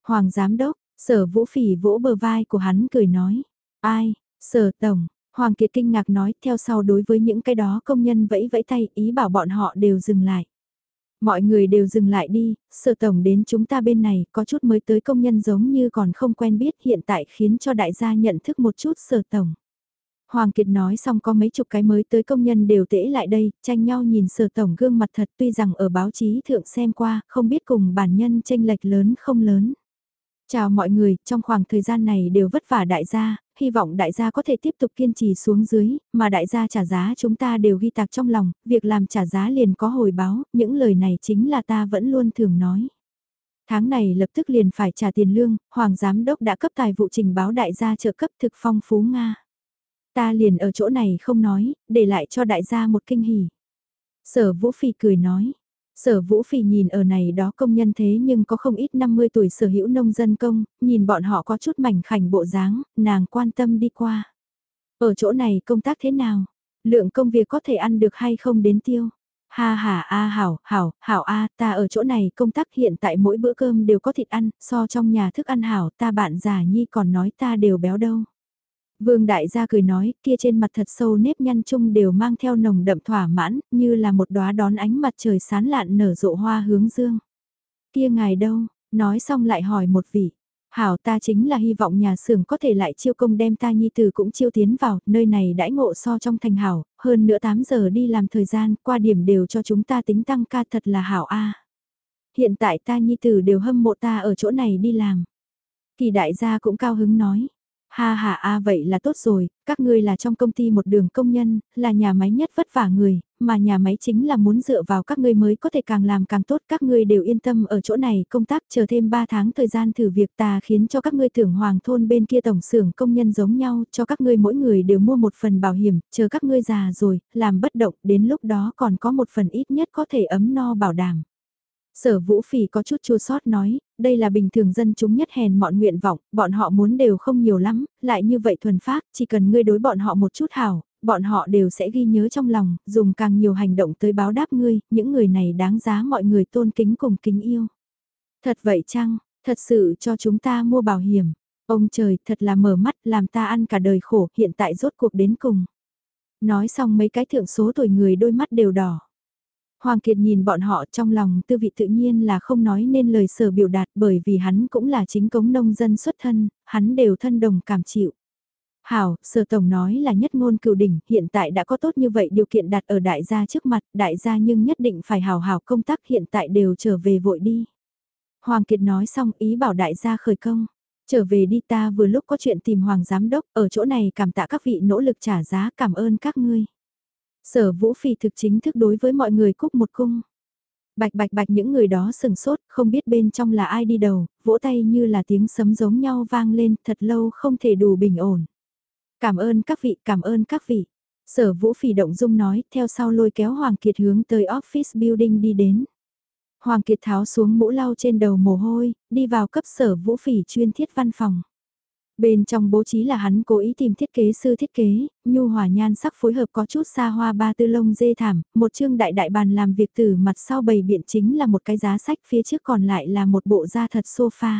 Hoàng Giám Đốc, sở vũ phỉ vỗ bờ vai của hắn cười nói. Ai, sở tổng, Hoàng Kiệt kinh ngạc nói theo sau đối với những cái đó công nhân vẫy vẫy tay ý bảo bọn họ đều dừng lại. Mọi người đều dừng lại đi, sở tổng đến chúng ta bên này, có chút mới tới công nhân giống như còn không quen biết hiện tại khiến cho đại gia nhận thức một chút sở tổng. Hoàng Kiệt nói xong có mấy chục cái mới tới công nhân đều tễ lại đây, tranh nhau nhìn sở tổng gương mặt thật tuy rằng ở báo chí thượng xem qua, không biết cùng bản nhân tranh lệch lớn không lớn. Chào mọi người, trong khoảng thời gian này đều vất vả đại gia, hy vọng đại gia có thể tiếp tục kiên trì xuống dưới, mà đại gia trả giá chúng ta đều ghi tạc trong lòng, việc làm trả giá liền có hồi báo, những lời này chính là ta vẫn luôn thường nói. Tháng này lập tức liền phải trả tiền lương, Hoàng Giám Đốc đã cấp tài vụ trình báo đại gia trợ cấp thực phong phú Nga. Ta liền ở chỗ này không nói, để lại cho đại gia một kinh hỉ. Sở Vũ Phi cười nói, Sở Vũ Phỉ nhìn ở này đó công nhân thế nhưng có không ít 50 tuổi sở hữu nông dân công, nhìn bọn họ có chút mảnh khảnh bộ dáng, nàng quan tâm đi qua. Ở chỗ này công tác thế nào? Lượng công việc có thể ăn được hay không đến tiêu? Ha ha a hảo, hảo, hảo a, ta ở chỗ này công tác hiện tại mỗi bữa cơm đều có thịt ăn, so trong nhà thức ăn hảo, ta bạn già nhi còn nói ta đều béo đâu. Vương đại gia cười nói, kia trên mặt thật sâu nếp nhăn chung đều mang theo nồng đậm thỏa mãn, như là một đóa đón ánh mặt trời sán lạn nở rộ hoa hướng dương. Kia ngài đâu, nói xong lại hỏi một vị. Hảo ta chính là hy vọng nhà xưởng có thể lại chiêu công đem ta nhi tử cũng chiêu tiến vào, nơi này đãi ngộ so trong thành hảo, hơn nữa 8 giờ đi làm thời gian, qua điểm đều cho chúng ta tính tăng ca thật là hảo a. Hiện tại ta nhi tử đều hâm mộ ta ở chỗ này đi làm. Kỳ đại gia cũng cao hứng nói, Ha ha a vậy là tốt rồi, các ngươi là trong công ty một đường công nhân, là nhà máy nhất vất vả người, mà nhà máy chính là muốn dựa vào các ngươi mới có thể càng làm càng tốt, các ngươi đều yên tâm ở chỗ này công tác chờ thêm 3 tháng thời gian thử việc ta khiến cho các ngươi tưởng hoàng thôn bên kia tổng xưởng công nhân giống nhau, cho các ngươi mỗi người đều mua một phần bảo hiểm, chờ các ngươi già rồi, làm bất động, đến lúc đó còn có một phần ít nhất có thể ấm no bảo đảm. Sở Vũ Phỉ có chút chua sót nói, đây là bình thường dân chúng nhất hèn mọn nguyện vọng, bọn họ muốn đều không nhiều lắm, lại như vậy thuần phát, chỉ cần ngươi đối bọn họ một chút hảo, bọn họ đều sẽ ghi nhớ trong lòng, dùng càng nhiều hành động tới báo đáp ngươi, những người này đáng giá mọi người tôn kính cùng kính yêu. Thật vậy chăng, thật sự cho chúng ta mua bảo hiểm, ông trời thật là mở mắt làm ta ăn cả đời khổ, hiện tại rốt cuộc đến cùng. Nói xong mấy cái thượng số tuổi người đôi mắt đều đỏ. Hoàng Kiệt nhìn bọn họ trong lòng tư vị tự nhiên là không nói nên lời sở biểu đạt bởi vì hắn cũng là chính cống nông dân xuất thân, hắn đều thân đồng cảm chịu. Hảo, sở tổng nói là nhất ngôn cựu đỉnh, hiện tại đã có tốt như vậy điều kiện đặt ở đại gia trước mặt, đại gia nhưng nhất định phải hào hào công tác hiện tại đều trở về vội đi. Hoàng Kiệt nói xong ý bảo đại gia khởi công. Trở về đi ta vừa lúc có chuyện tìm Hoàng Giám Đốc, ở chỗ này cảm tạ các vị nỗ lực trả giá cảm ơn các ngươi. Sở Vũ Phỉ thực chính thức đối với mọi người cúc một cung. Bạch bạch bạch những người đó sừng sốt, không biết bên trong là ai đi đầu, vỗ tay như là tiếng sấm giống nhau vang lên, thật lâu không thể đủ bình ổn. Cảm ơn các vị, cảm ơn các vị. Sở Vũ Phỉ động dung nói, theo sau lôi kéo Hoàng Kiệt hướng tới office building đi đến. Hoàng Kiệt tháo xuống mũ lau trên đầu mồ hôi, đi vào cấp sở Vũ Phỉ chuyên thiết văn phòng. Bên trong bố trí là hắn cố ý tìm thiết kế sư thiết kế, nhu hòa nhan sắc phối hợp có chút xa hoa ba tư lông dê thảm, một chương đại đại bàn làm việc từ mặt sau bầy biện chính là một cái giá sách phía trước còn lại là một bộ da thật sofa.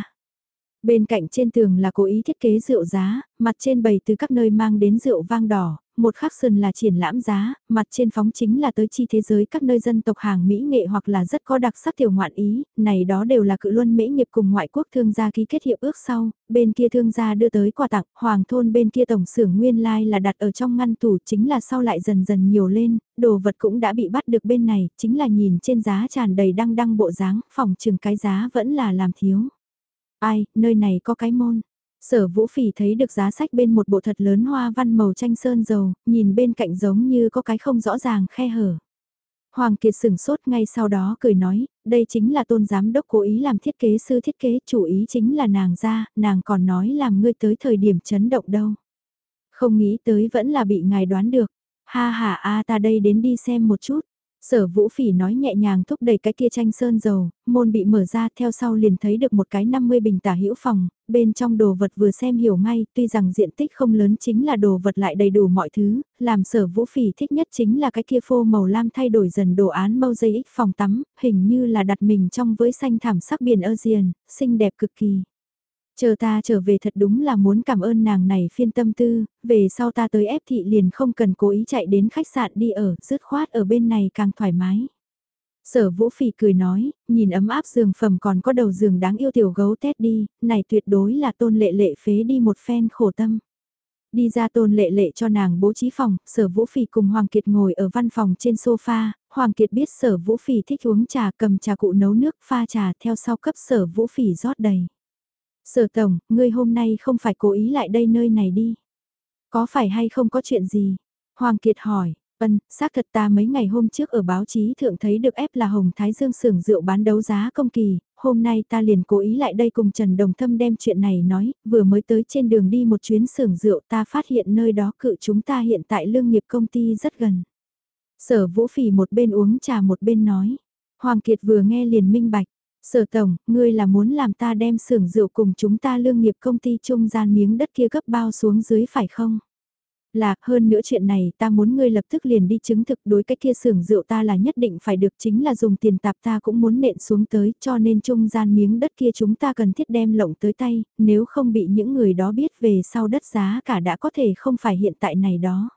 Bên cạnh trên tường là cố ý thiết kế rượu giá, mặt trên bày từ các nơi mang đến rượu vang đỏ, một khắc sườn là triển lãm giá, mặt trên phóng chính là tới chi thế giới các nơi dân tộc hàng Mỹ nghệ hoặc là rất có đặc sắc tiểu ngoạn ý, này đó đều là cự luân mỹ nghiệp cùng ngoại quốc thương gia ký kết hiệp ước sau, bên kia thương gia đưa tới quà tặng, hoàng thôn bên kia tổng xưởng nguyên lai là đặt ở trong ngăn tủ chính là sau lại dần dần nhiều lên, đồ vật cũng đã bị bắt được bên này, chính là nhìn trên giá tràn đầy đăng đăng bộ dáng, phòng trường cái giá vẫn là làm thiếu. Ai, nơi này có cái môn. Sở vũ phỉ thấy được giá sách bên một bộ thật lớn hoa văn màu tranh sơn dầu, nhìn bên cạnh giống như có cái không rõ ràng khe hở. Hoàng Kiệt sửng sốt ngay sau đó cười nói, đây chính là tôn giám đốc cố ý làm thiết kế sư thiết kế, chủ ý chính là nàng ra, nàng còn nói làm ngươi tới thời điểm chấn động đâu. Không nghĩ tới vẫn là bị ngài đoán được, ha ha a ta đây đến đi xem một chút. Sở vũ phỉ nói nhẹ nhàng thúc đẩy cái kia tranh sơn dầu, môn bị mở ra theo sau liền thấy được một cái 50 bình tả hữu phòng, bên trong đồ vật vừa xem hiểu ngay, tuy rằng diện tích không lớn chính là đồ vật lại đầy đủ mọi thứ, làm sở vũ phỉ thích nhất chính là cái kia phô màu lam thay đổi dần đồ án mosaic phòng tắm, hình như là đặt mình trong với xanh thảm sắc biển Asian, xinh đẹp cực kỳ. Chờ ta trở về thật đúng là muốn cảm ơn nàng này phiên tâm tư, về sau ta tới ép thị liền không cần cố ý chạy đến khách sạn đi ở, dứt khoát ở bên này càng thoải mái. Sở vũ phỉ cười nói, nhìn ấm áp giường phẩm còn có đầu giường đáng yêu tiểu gấu tét đi, này tuyệt đối là tôn lệ lệ phế đi một phen khổ tâm. Đi ra tôn lệ lệ cho nàng bố trí phòng, sở vũ phỉ cùng Hoàng Kiệt ngồi ở văn phòng trên sofa, Hoàng Kiệt biết sở vũ phỉ thích uống trà cầm trà cụ nấu nước pha trà theo sau cấp sở vũ phỉ rót đầy. Sở tổng, ngươi hôm nay không phải cố ý lại đây nơi này đi. Có phải hay không có chuyện gì? Hoàng Kiệt hỏi, ân, xác thật ta mấy ngày hôm trước ở báo chí thượng thấy được ép là Hồng Thái Dương xưởng rượu bán đấu giá công kỳ, hôm nay ta liền cố ý lại đây cùng Trần Đồng Thâm đem chuyện này nói, vừa mới tới trên đường đi một chuyến xưởng rượu ta phát hiện nơi đó cự chúng ta hiện tại lương nghiệp công ty rất gần. Sở Vũ Phỉ một bên uống trà một bên nói, Hoàng Kiệt vừa nghe liền minh bạch, Sở tổng, ngươi là muốn làm ta đem xưởng rượu cùng chúng ta lương nghiệp công ty trung gian miếng đất kia gấp bao xuống dưới phải không? Là, hơn nữa chuyện này ta muốn ngươi lập tức liền đi chứng thực đối cái kia xưởng rượu ta là nhất định phải được chính là dùng tiền tạp ta cũng muốn nện xuống tới cho nên trung gian miếng đất kia chúng ta cần thiết đem lộng tới tay, nếu không bị những người đó biết về sau đất giá cả đã có thể không phải hiện tại này đó.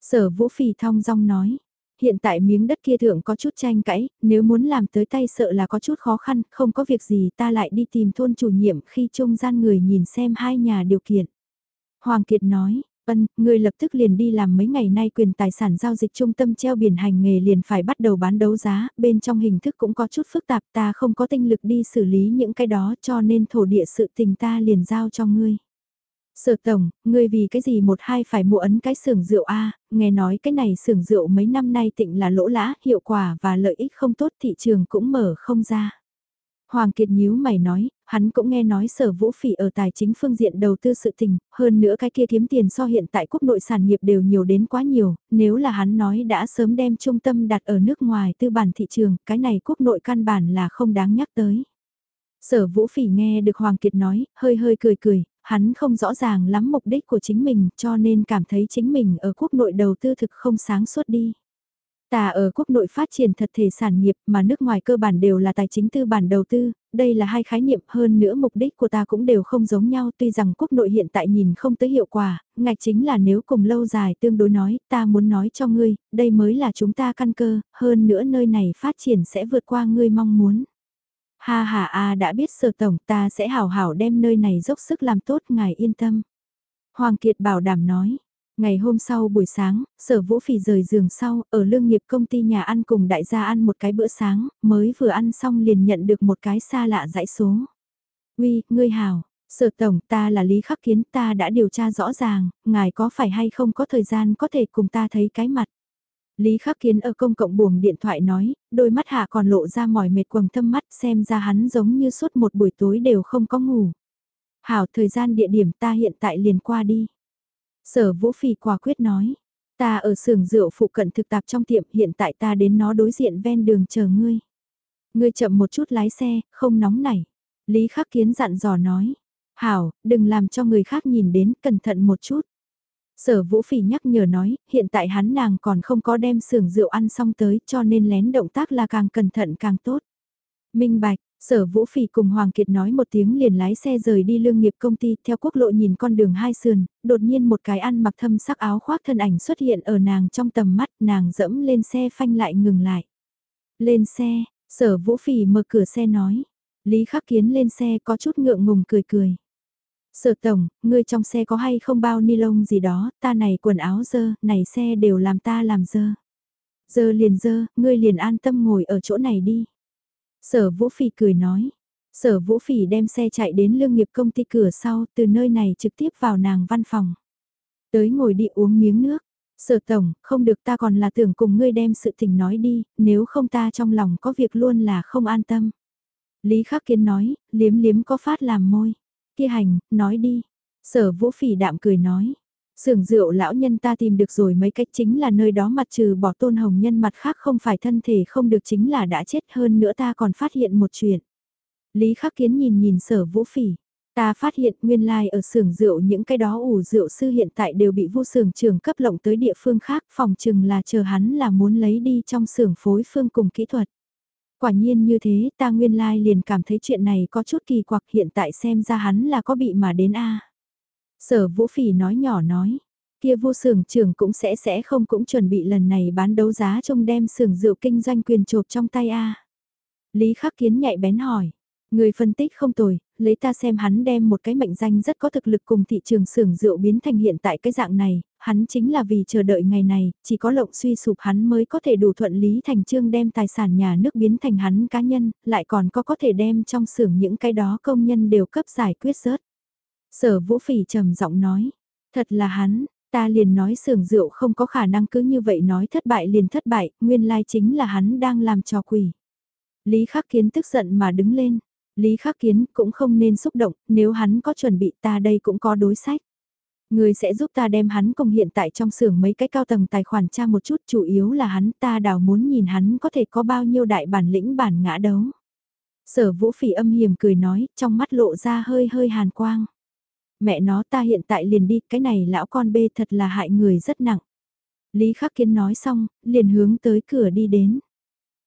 Sở vũ phì thong dong nói, hiện tại miếng đất kia thượng có chút tranh cãi, nếu muốn làm tới tay sợ là có chút khó khăn, không có việc gì ta lại đi tìm thôn chủ nhiệm khi trung gian người nhìn xem hai nhà điều kiện. Hoàng Kiệt nói, Ân, người lập tức liền đi làm mấy ngày nay quyền tài sản giao dịch trung tâm treo biển hành nghề liền phải bắt đầu bán đấu giá, bên trong hình thức cũng có chút phức tạp ta không có tinh lực đi xử lý những cái đó cho nên thổ địa sự tình ta liền giao cho ngươi. Sở tổng, ngươi vì cái gì một hai phải mua ấn cái xưởng rượu A, nghe nói cái này xưởng rượu mấy năm nay tịnh là lỗ lã, hiệu quả và lợi ích không tốt thị trường cũng mở không ra. Hoàng Kiệt nhíu mày nói, hắn cũng nghe nói sở vũ phỉ ở tài chính phương diện đầu tư sự tình, hơn nữa cái kia kiếm tiền so hiện tại quốc nội sản nghiệp đều nhiều đến quá nhiều, nếu là hắn nói đã sớm đem trung tâm đặt ở nước ngoài tư bản thị trường, cái này quốc nội căn bản là không đáng nhắc tới. Sở vũ phỉ nghe được Hoàng Kiệt nói, hơi hơi cười cười, hắn không rõ ràng lắm mục đích của chính mình cho nên cảm thấy chính mình ở quốc nội đầu tư thực không sáng suốt đi. Ta ở quốc nội phát triển thật thể sản nghiệp mà nước ngoài cơ bản đều là tài chính tư bản đầu tư, đây là hai khái niệm hơn nữa mục đích của ta cũng đều không giống nhau tuy rằng quốc nội hiện tại nhìn không tới hiệu quả, ngạch chính là nếu cùng lâu dài tương đối nói, ta muốn nói cho ngươi, đây mới là chúng ta căn cơ, hơn nữa nơi này phát triển sẽ vượt qua ngươi mong muốn. Ha ha a đã biết sở tổng ta sẽ hảo hảo đem nơi này dốc sức làm tốt ngài yên tâm. Hoàng Kiệt bảo đảm nói, Ngày hôm sau buổi sáng, sở vũ phỉ rời giường sau, ở lương nghiệp công ty nhà ăn cùng đại gia ăn một cái bữa sáng, mới vừa ăn xong liền nhận được một cái xa lạ dãy số. Uy, ngươi hào, sở tổng ta là Lý Khắc Kiến ta đã điều tra rõ ràng, ngài có phải hay không có thời gian có thể cùng ta thấy cái mặt. Lý Khắc Kiến ở công cộng buồng điện thoại nói, đôi mắt hạ còn lộ ra mỏi mệt quầng thâm mắt xem ra hắn giống như suốt một buổi tối đều không có ngủ. Hảo thời gian địa điểm ta hiện tại liền qua đi. Sở Vũ Phì quả quyết nói, ta ở xưởng rượu phụ cận thực tạp trong tiệm hiện tại ta đến nó đối diện ven đường chờ ngươi. Ngươi chậm một chút lái xe, không nóng nảy. Lý Khắc Kiến dặn dò nói, Hảo, đừng làm cho người khác nhìn đến, cẩn thận một chút. Sở Vũ Phỉ nhắc nhở nói, hiện tại hắn nàng còn không có đem sưởng rượu ăn xong tới cho nên lén động tác là càng cẩn thận càng tốt. Minh Bạch, Sở Vũ Phỉ cùng Hoàng Kiệt nói một tiếng liền lái xe rời đi lương nghiệp công ty theo quốc lộ nhìn con đường hai sườn, đột nhiên một cái ăn mặc thâm sắc áo khoác thân ảnh xuất hiện ở nàng trong tầm mắt nàng dẫm lên xe phanh lại ngừng lại. Lên xe, Sở Vũ Phỉ mở cửa xe nói, Lý Khắc Kiến lên xe có chút ngượng ngùng cười cười. Sở tổng, ngươi trong xe có hay không bao ni lông gì đó, ta này quần áo dơ, này xe đều làm ta làm dơ. Dơ liền dơ, ngươi liền an tâm ngồi ở chỗ này đi. Sở Vũ Phỉ cười nói. Sở Vũ Phỉ đem xe chạy đến lương nghiệp công ty cửa sau, từ nơi này trực tiếp vào nàng văn phòng. Tới ngồi đi uống miếng nước. Sở Tổng, không được ta còn là tưởng cùng ngươi đem sự tình nói đi, nếu không ta trong lòng có việc luôn là không an tâm. Lý Khắc Kiến nói, liếm liếm có phát làm môi. Kia hành, nói đi. Sở vũ phỉ đạm cười nói. Sưởng rượu lão nhân ta tìm được rồi mấy cách chính là nơi đó mặt trừ bỏ tôn hồng nhân mặt khác không phải thân thể không được chính là đã chết hơn nữa ta còn phát hiện một chuyện. Lý khắc kiến nhìn nhìn sở vũ phỉ. Ta phát hiện nguyên lai like ở xưởng rượu những cái đó ủ rượu sư hiện tại đều bị vu xưởng trưởng cấp lộng tới địa phương khác phòng chừng là chờ hắn là muốn lấy đi trong xưởng phối phương cùng kỹ thuật. Quả nhiên như thế, ta nguyên lai liền cảm thấy chuyện này có chút kỳ quặc hiện tại xem ra hắn là có bị mà đến a. Sở Vũ Phỉ nói nhỏ nói, kia vô sưởng trưởng cũng sẽ sẽ không cũng chuẩn bị lần này bán đấu giá trông đem sưởng rượu kinh doanh quyền chộp trong tay a. Lý Khắc Kiến nhạy bén hỏi, người phân tích không tồi, lấy ta xem hắn đem một cái mệnh danh rất có thực lực cùng thị trường xưởng rượu biến thành hiện tại cái dạng này, hắn chính là vì chờ đợi ngày này, chỉ có lộng suy sụp hắn mới có thể đủ thuận lý thành trương đem tài sản nhà nước biến thành hắn cá nhân, lại còn có có thể đem trong xưởng những cái đó công nhân đều cấp giải quyết rớt. Sở vũ phỉ trầm giọng nói, thật là hắn, ta liền nói xưởng rượu không có khả năng cứ như vậy nói thất bại liền thất bại, nguyên lai chính là hắn đang làm trò quỷ. Lý khắc kiến tức giận mà đứng lên, Lý khắc kiến cũng không nên xúc động, nếu hắn có chuẩn bị ta đây cũng có đối sách. Người sẽ giúp ta đem hắn cùng hiện tại trong xưởng mấy cái cao tầng tài khoản tra một chút chủ yếu là hắn ta đào muốn nhìn hắn có thể có bao nhiêu đại bản lĩnh bản ngã đấu. Sở vũ phỉ âm hiểm cười nói, trong mắt lộ ra hơi hơi hàn quang. Mẹ nó ta hiện tại liền đi, cái này lão con bê thật là hại người rất nặng. Lý Khắc Kiến nói xong, liền hướng tới cửa đi đến.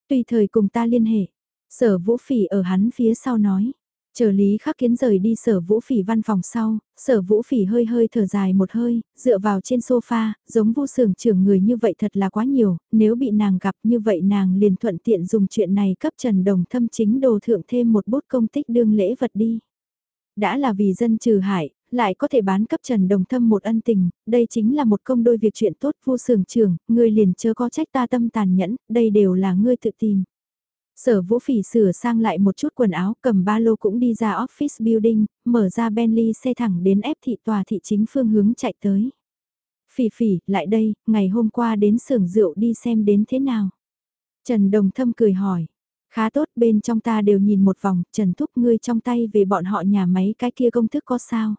Tùy thời cùng ta liên hệ. Sở vũ phỉ ở hắn phía sau nói. Chờ Lý Khắc Kiến rời đi sở vũ phỉ văn phòng sau, sở vũ phỉ hơi hơi thở dài một hơi, dựa vào trên sofa, giống vô sường trưởng người như vậy thật là quá nhiều, nếu bị nàng gặp như vậy nàng liền thuận tiện dùng chuyện này cấp Trần Đồng thâm chính đồ thượng thêm một bút công tích đương lễ vật đi. Đã là vì dân trừ hại, lại có thể bán cấp Trần Đồng thâm một ân tình, đây chính là một công đôi việc chuyện tốt vô sường trưởng, người liền chớ có trách ta tâm tàn nhẫn, đây đều là ngươi tự tìm. Sở vũ phỉ sửa sang lại một chút quần áo cầm ba lô cũng đi ra office building, mở ra Bentley xe thẳng đến ép thị tòa thị chính phương hướng chạy tới. Phỉ phỉ, lại đây, ngày hôm qua đến xưởng rượu đi xem đến thế nào. Trần Đồng Thâm cười hỏi. Khá tốt bên trong ta đều nhìn một vòng, Trần Thúc ngươi trong tay về bọn họ nhà máy cái kia công thức có sao.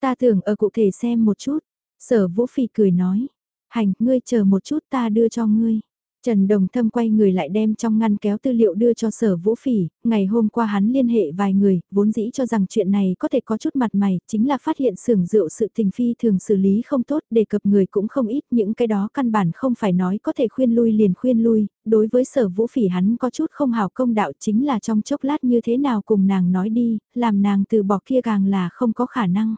Ta tưởng ở cụ thể xem một chút. Sở Vũ Phi cười nói. Hành, ngươi chờ một chút ta đưa cho ngươi. Trần Đồng Thâm quay người lại đem trong ngăn kéo tư liệu đưa cho sở vũ phỉ, ngày hôm qua hắn liên hệ vài người, vốn dĩ cho rằng chuyện này có thể có chút mặt mày, chính là phát hiện xưởng rượu sự tình phi thường xử lý không tốt, đề cập người cũng không ít, những cái đó căn bản không phải nói có thể khuyên lui liền khuyên lui, đối với sở vũ phỉ hắn có chút không hào công đạo chính là trong chốc lát như thế nào cùng nàng nói đi, làm nàng từ bỏ kia càng là không có khả năng.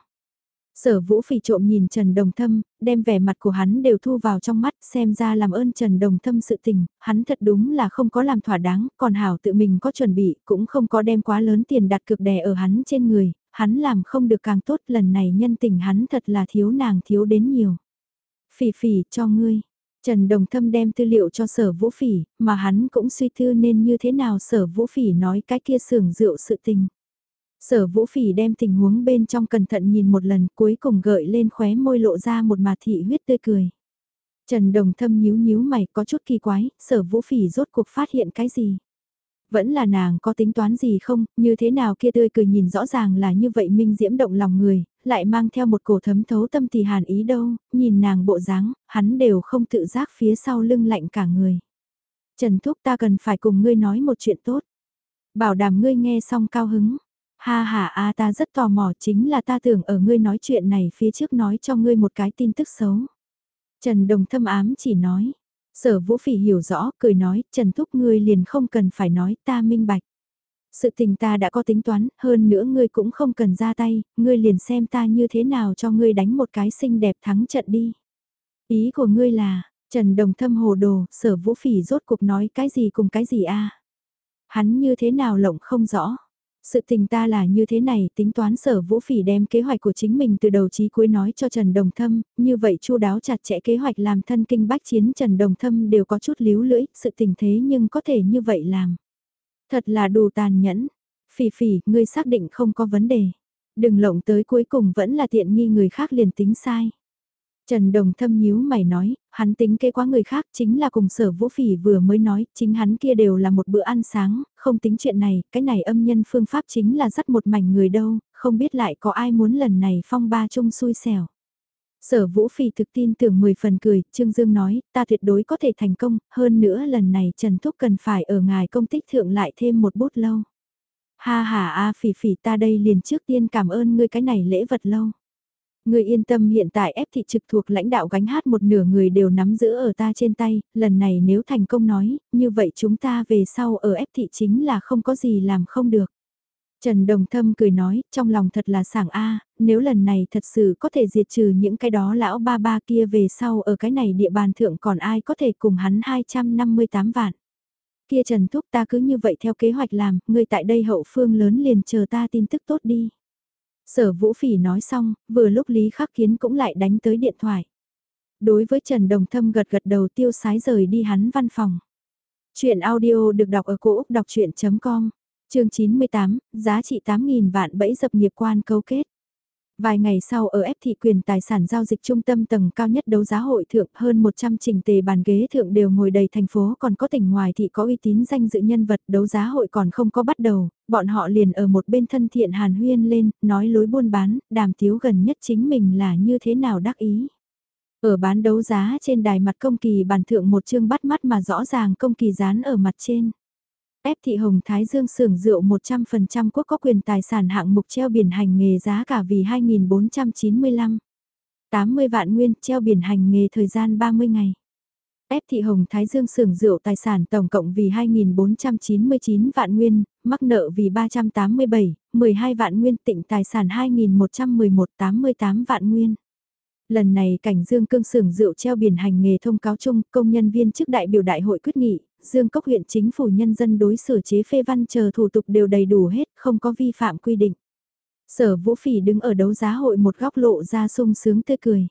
Sở vũ phỉ trộm nhìn Trần Đồng Thâm, đem vẻ mặt của hắn đều thu vào trong mắt xem ra làm ơn Trần Đồng Thâm sự tình, hắn thật đúng là không có làm thỏa đáng, còn Hảo tự mình có chuẩn bị, cũng không có đem quá lớn tiền đặt cực đè ở hắn trên người, hắn làm không được càng tốt lần này nhân tình hắn thật là thiếu nàng thiếu đến nhiều. Phỉ phỉ cho ngươi. Trần Đồng Thâm đem tư liệu cho sở vũ phỉ, mà hắn cũng suy tư nên như thế nào sở vũ phỉ nói cái kia sưởng rượu sự tình. Sở vũ phỉ đem tình huống bên trong cẩn thận nhìn một lần cuối cùng gợi lên khóe môi lộ ra một mà thị huyết tươi cười. Trần Đồng Thâm nhíu nhíu mày có chút kỳ quái, sở vũ phỉ rốt cuộc phát hiện cái gì? Vẫn là nàng có tính toán gì không, như thế nào kia tươi cười nhìn rõ ràng là như vậy minh diễm động lòng người, lại mang theo một cổ thấm thấu tâm thì hàn ý đâu, nhìn nàng bộ dáng, hắn đều không tự giác phía sau lưng lạnh cả người. Trần Thúc ta cần phải cùng ngươi nói một chuyện tốt. Bảo đảm ngươi nghe xong cao hứng. Ha ha a ta rất tò mò chính là ta tưởng ở ngươi nói chuyện này phía trước nói cho ngươi một cái tin tức xấu. Trần Đồng thâm ám chỉ nói. Sở Vũ Phỉ hiểu rõ, cười nói, Trần Thúc ngươi liền không cần phải nói, ta minh bạch. Sự tình ta đã có tính toán, hơn nữa ngươi cũng không cần ra tay, ngươi liền xem ta như thế nào cho ngươi đánh một cái xinh đẹp thắng trận đi. Ý của ngươi là, Trần Đồng thâm hồ đồ, sở Vũ Phỉ rốt cuộc nói cái gì cùng cái gì a Hắn như thế nào lộng không rõ. Sự tình ta là như thế này, tính toán sở vũ phỉ đem kế hoạch của chính mình từ đầu chí cuối nói cho Trần Đồng Thâm, như vậy chu đáo chặt chẽ kế hoạch làm thân kinh bách chiến Trần Đồng Thâm đều có chút líu lưỡi, sự tình thế nhưng có thể như vậy làm. Thật là đủ tàn nhẫn, phỉ phỉ, ngươi xác định không có vấn đề. Đừng lộng tới cuối cùng vẫn là tiện nghi người khác liền tính sai. Trần Đồng thâm nhíu mày nói, hắn tính kế quá người khác chính là cùng sở vũ phỉ vừa mới nói, chính hắn kia đều là một bữa ăn sáng, không tính chuyện này, cái này âm nhân phương pháp chính là dắt một mảnh người đâu, không biết lại có ai muốn lần này phong ba chung xui xẻo. Sở vũ phỉ thực tin tưởng 10 phần cười, Trương Dương nói, ta tuyệt đối có thể thành công, hơn nữa lần này Trần Thúc cần phải ở ngài công tích thượng lại thêm một bút lâu. Ha ha a phỉ phỉ ta đây liền trước tiên cảm ơn ngươi cái này lễ vật lâu. Người yên tâm hiện tại ép thị trực thuộc lãnh đạo gánh hát một nửa người đều nắm giữ ở ta trên tay, lần này nếu thành công nói, như vậy chúng ta về sau ở ép thị chính là không có gì làm không được. Trần Đồng Thâm cười nói, trong lòng thật là sảng a nếu lần này thật sự có thể diệt trừ những cái đó lão ba ba kia về sau ở cái này địa bàn thượng còn ai có thể cùng hắn 258 vạn. Kia Trần Thúc ta cứ như vậy theo kế hoạch làm, người tại đây hậu phương lớn liền chờ ta tin tức tốt đi. Sở Vũ Phỉ nói xong, vừa lúc Lý Khắc Kiến cũng lại đánh tới điện thoại. Đối với Trần Đồng Thâm gật gật đầu tiêu sái rời đi hắn văn phòng. Chuyện audio được đọc ở cổ Úc đọc chuyện.com, chương 98, giá trị 8.000 vạn bẫy dập nghiệp quan câu kết. Vài ngày sau ở ép thị quyền tài sản giao dịch trung tâm tầng cao nhất đấu giá hội thượng hơn 100 trình tề bàn ghế thượng đều ngồi đầy thành phố còn có tỉnh ngoài thị có uy tín danh dự nhân vật đấu giá hội còn không có bắt đầu, bọn họ liền ở một bên thân thiện hàn huyên lên, nói lối buôn bán, đàm tiếu gần nhất chính mình là như thế nào đắc ý. Ở bán đấu giá trên đài mặt công kỳ bàn thượng một chương bắt mắt mà rõ ràng công kỳ dán ở mặt trên. Ép thị Hồng Thái Dương xưởng rượu 100% quốc có quyền tài sản hạng mục treo biển hành nghề giá cả vì 2.495. 80 vạn nguyên treo biển hành nghề thời gian 30 ngày. Ép thị Hồng Thái Dương xưởng rượu tài sản tổng cộng vì 2.499 vạn nguyên, mắc nợ vì 387, 12 vạn nguyên tịnh tài sản 2.111 88 vạn nguyên. Lần này cảnh Dương Cương xưởng rượu treo biển hành nghề thông cáo chung công nhân viên chức đại biểu đại hội quyết nghị, Dương Cốc huyện chính phủ nhân dân đối xử chế phê văn chờ thủ tục đều đầy đủ hết, không có vi phạm quy định. Sở Vũ Phỉ đứng ở đấu giá hội một góc lộ ra sung sướng tươi cười.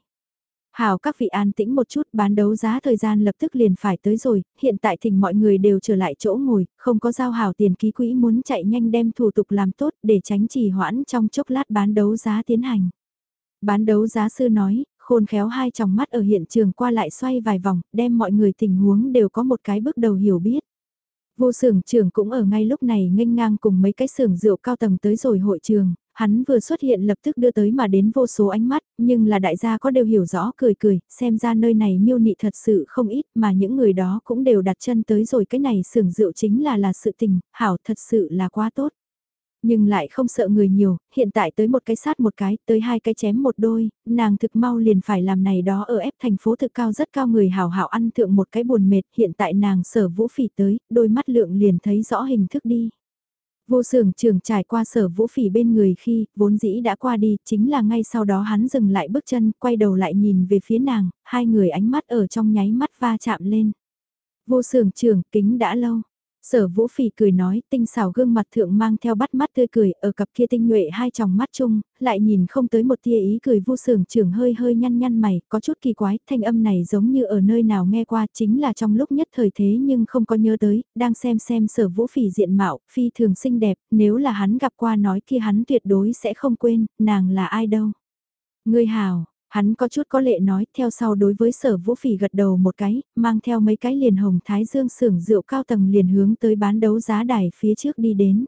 Hảo các vị an tĩnh một chút bán đấu giá thời gian lập tức liền phải tới rồi, hiện tại thỉnh mọi người đều trở lại chỗ ngồi, không có giao Hảo tiền ký quỹ muốn chạy nhanh đem thủ tục làm tốt để tránh trì hoãn trong chốc lát bán đấu giá tiến hành. Bán đấu giá sư nói, khôn khéo hai tròng mắt ở hiện trường qua lại xoay vài vòng, đem mọi người tình huống đều có một cái bước đầu hiểu biết. Vô sưởng trưởng cũng ở ngay lúc này nghênh ngang cùng mấy cái sưởng rượu cao tầng tới rồi hội trường, hắn vừa xuất hiện lập tức đưa tới mà đến vô số ánh mắt, nhưng là đại gia có đều hiểu rõ cười cười, xem ra nơi này miêu nị thật sự không ít mà những người đó cũng đều đặt chân tới rồi cái này sưởng rượu chính là là sự tình, hảo thật sự là quá tốt nhưng lại không sợ người nhiều, hiện tại tới một cái sát một cái, tới hai cái chém một đôi, nàng thực mau liền phải làm này đó ở ép thành phố thực cao rất cao người hào hảo ăn thượng một cái buồn mệt, hiện tại nàng sở vũ phỉ tới, đôi mắt lượng liền thấy rõ hình thức đi. Vô sưởng trường trải qua sở vũ phỉ bên người khi, vốn dĩ đã qua đi, chính là ngay sau đó hắn dừng lại bước chân, quay đầu lại nhìn về phía nàng, hai người ánh mắt ở trong nháy mắt va chạm lên. Vô sưởng trường kính đã lâu, Sở Vũ Phỉ cười nói, tinh xảo gương mặt thượng mang theo bắt mắt tươi cười, ở cặp kia tinh nhuệ hai tròng mắt chung, lại nhìn không tới một tia ý cười vu sưởng trưởng hơi hơi nhăn nhăn mày, có chút kỳ quái, thanh âm này giống như ở nơi nào nghe qua, chính là trong lúc nhất thời thế nhưng không có nhớ tới, đang xem xem Sở Vũ Phỉ diện mạo, phi thường xinh đẹp, nếu là hắn gặp qua nói kia hắn tuyệt đối sẽ không quên, nàng là ai đâu. Ngươi hào, Hắn có chút có lệ nói theo sau đối với sở vũ phỉ gật đầu một cái, mang theo mấy cái liền hồng thái dương sưởng rượu cao tầng liền hướng tới bán đấu giá đài phía trước đi đến.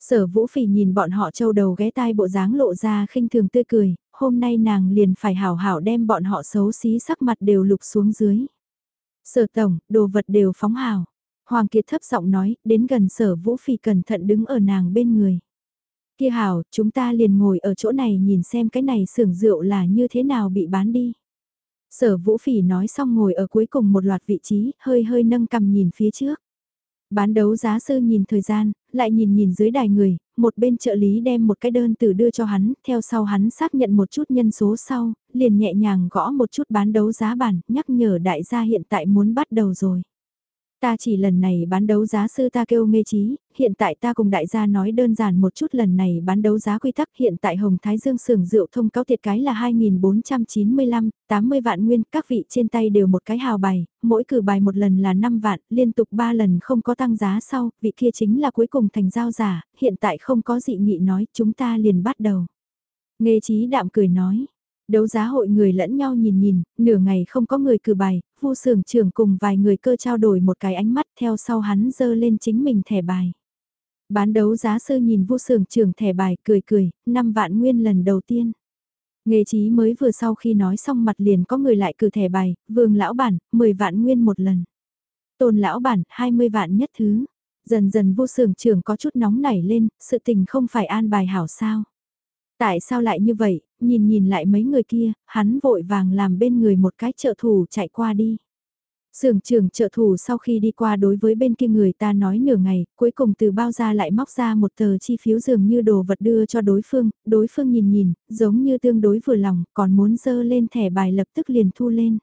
Sở vũ phỉ nhìn bọn họ trâu đầu ghé tai bộ dáng lộ ra khinh thường tươi cười, hôm nay nàng liền phải hảo hảo đem bọn họ xấu xí sắc mặt đều lục xuống dưới. Sở tổng, đồ vật đều phóng hào. Hoàng Kiệt thấp giọng nói, đến gần sở vũ phỉ cẩn thận đứng ở nàng bên người. Kia hảo, chúng ta liền ngồi ở chỗ này nhìn xem cái này xưởng rượu là như thế nào bị bán đi. Sở Vũ Phỉ nói xong ngồi ở cuối cùng một loạt vị trí, hơi hơi nâng cầm nhìn phía trước. Bán đấu giá sư nhìn thời gian, lại nhìn nhìn dưới đài người, một bên trợ lý đem một cái đơn từ đưa cho hắn, theo sau hắn xác nhận một chút nhân số sau, liền nhẹ nhàng gõ một chút bán đấu giá bản, nhắc nhở đại gia hiện tại muốn bắt đầu rồi. Ta chỉ lần này bán đấu giá sư ta kêu mê trí, hiện tại ta cùng đại gia nói đơn giản một chút lần này bán đấu giá quy tắc hiện tại Hồng Thái Dương sưởng rượu thông cáo thiệt cái là 2.495, 80 vạn nguyên, các vị trên tay đều một cái hào bài, mỗi cử bài một lần là 5 vạn, liên tục 3 lần không có tăng giá sau, vị kia chính là cuối cùng thành giao giả, hiện tại không có dị nghị nói, chúng ta liền bắt đầu. Nghê trí đạm cười nói, Đấu giá hội người lẫn nhau nhìn nhìn, nửa ngày không có người cử bài, vu sưởng trưởng cùng vài người cơ trao đổi một cái ánh mắt theo sau hắn dơ lên chính mình thẻ bài. Bán đấu giá sư nhìn vu sưởng trưởng thẻ bài cười cười, 5 vạn nguyên lần đầu tiên. Nghề trí mới vừa sau khi nói xong mặt liền có người lại cử thẻ bài, vương lão bản, 10 vạn nguyên một lần. Tôn lão bản, 20 vạn nhất thứ. Dần dần vô sưởng trưởng có chút nóng nảy lên, sự tình không phải an bài hảo sao. Tại sao lại như vậy, nhìn nhìn lại mấy người kia, hắn vội vàng làm bên người một cái trợ thủ chạy qua đi. Sưởng trưởng trợ thủ sau khi đi qua đối với bên kia người ta nói nửa ngày, cuối cùng từ bao ra lại móc ra một tờ chi phiếu dường như đồ vật đưa cho đối phương, đối phương nhìn nhìn, giống như tương đối vừa lòng, còn muốn dơ lên thẻ bài lập tức liền thu lên.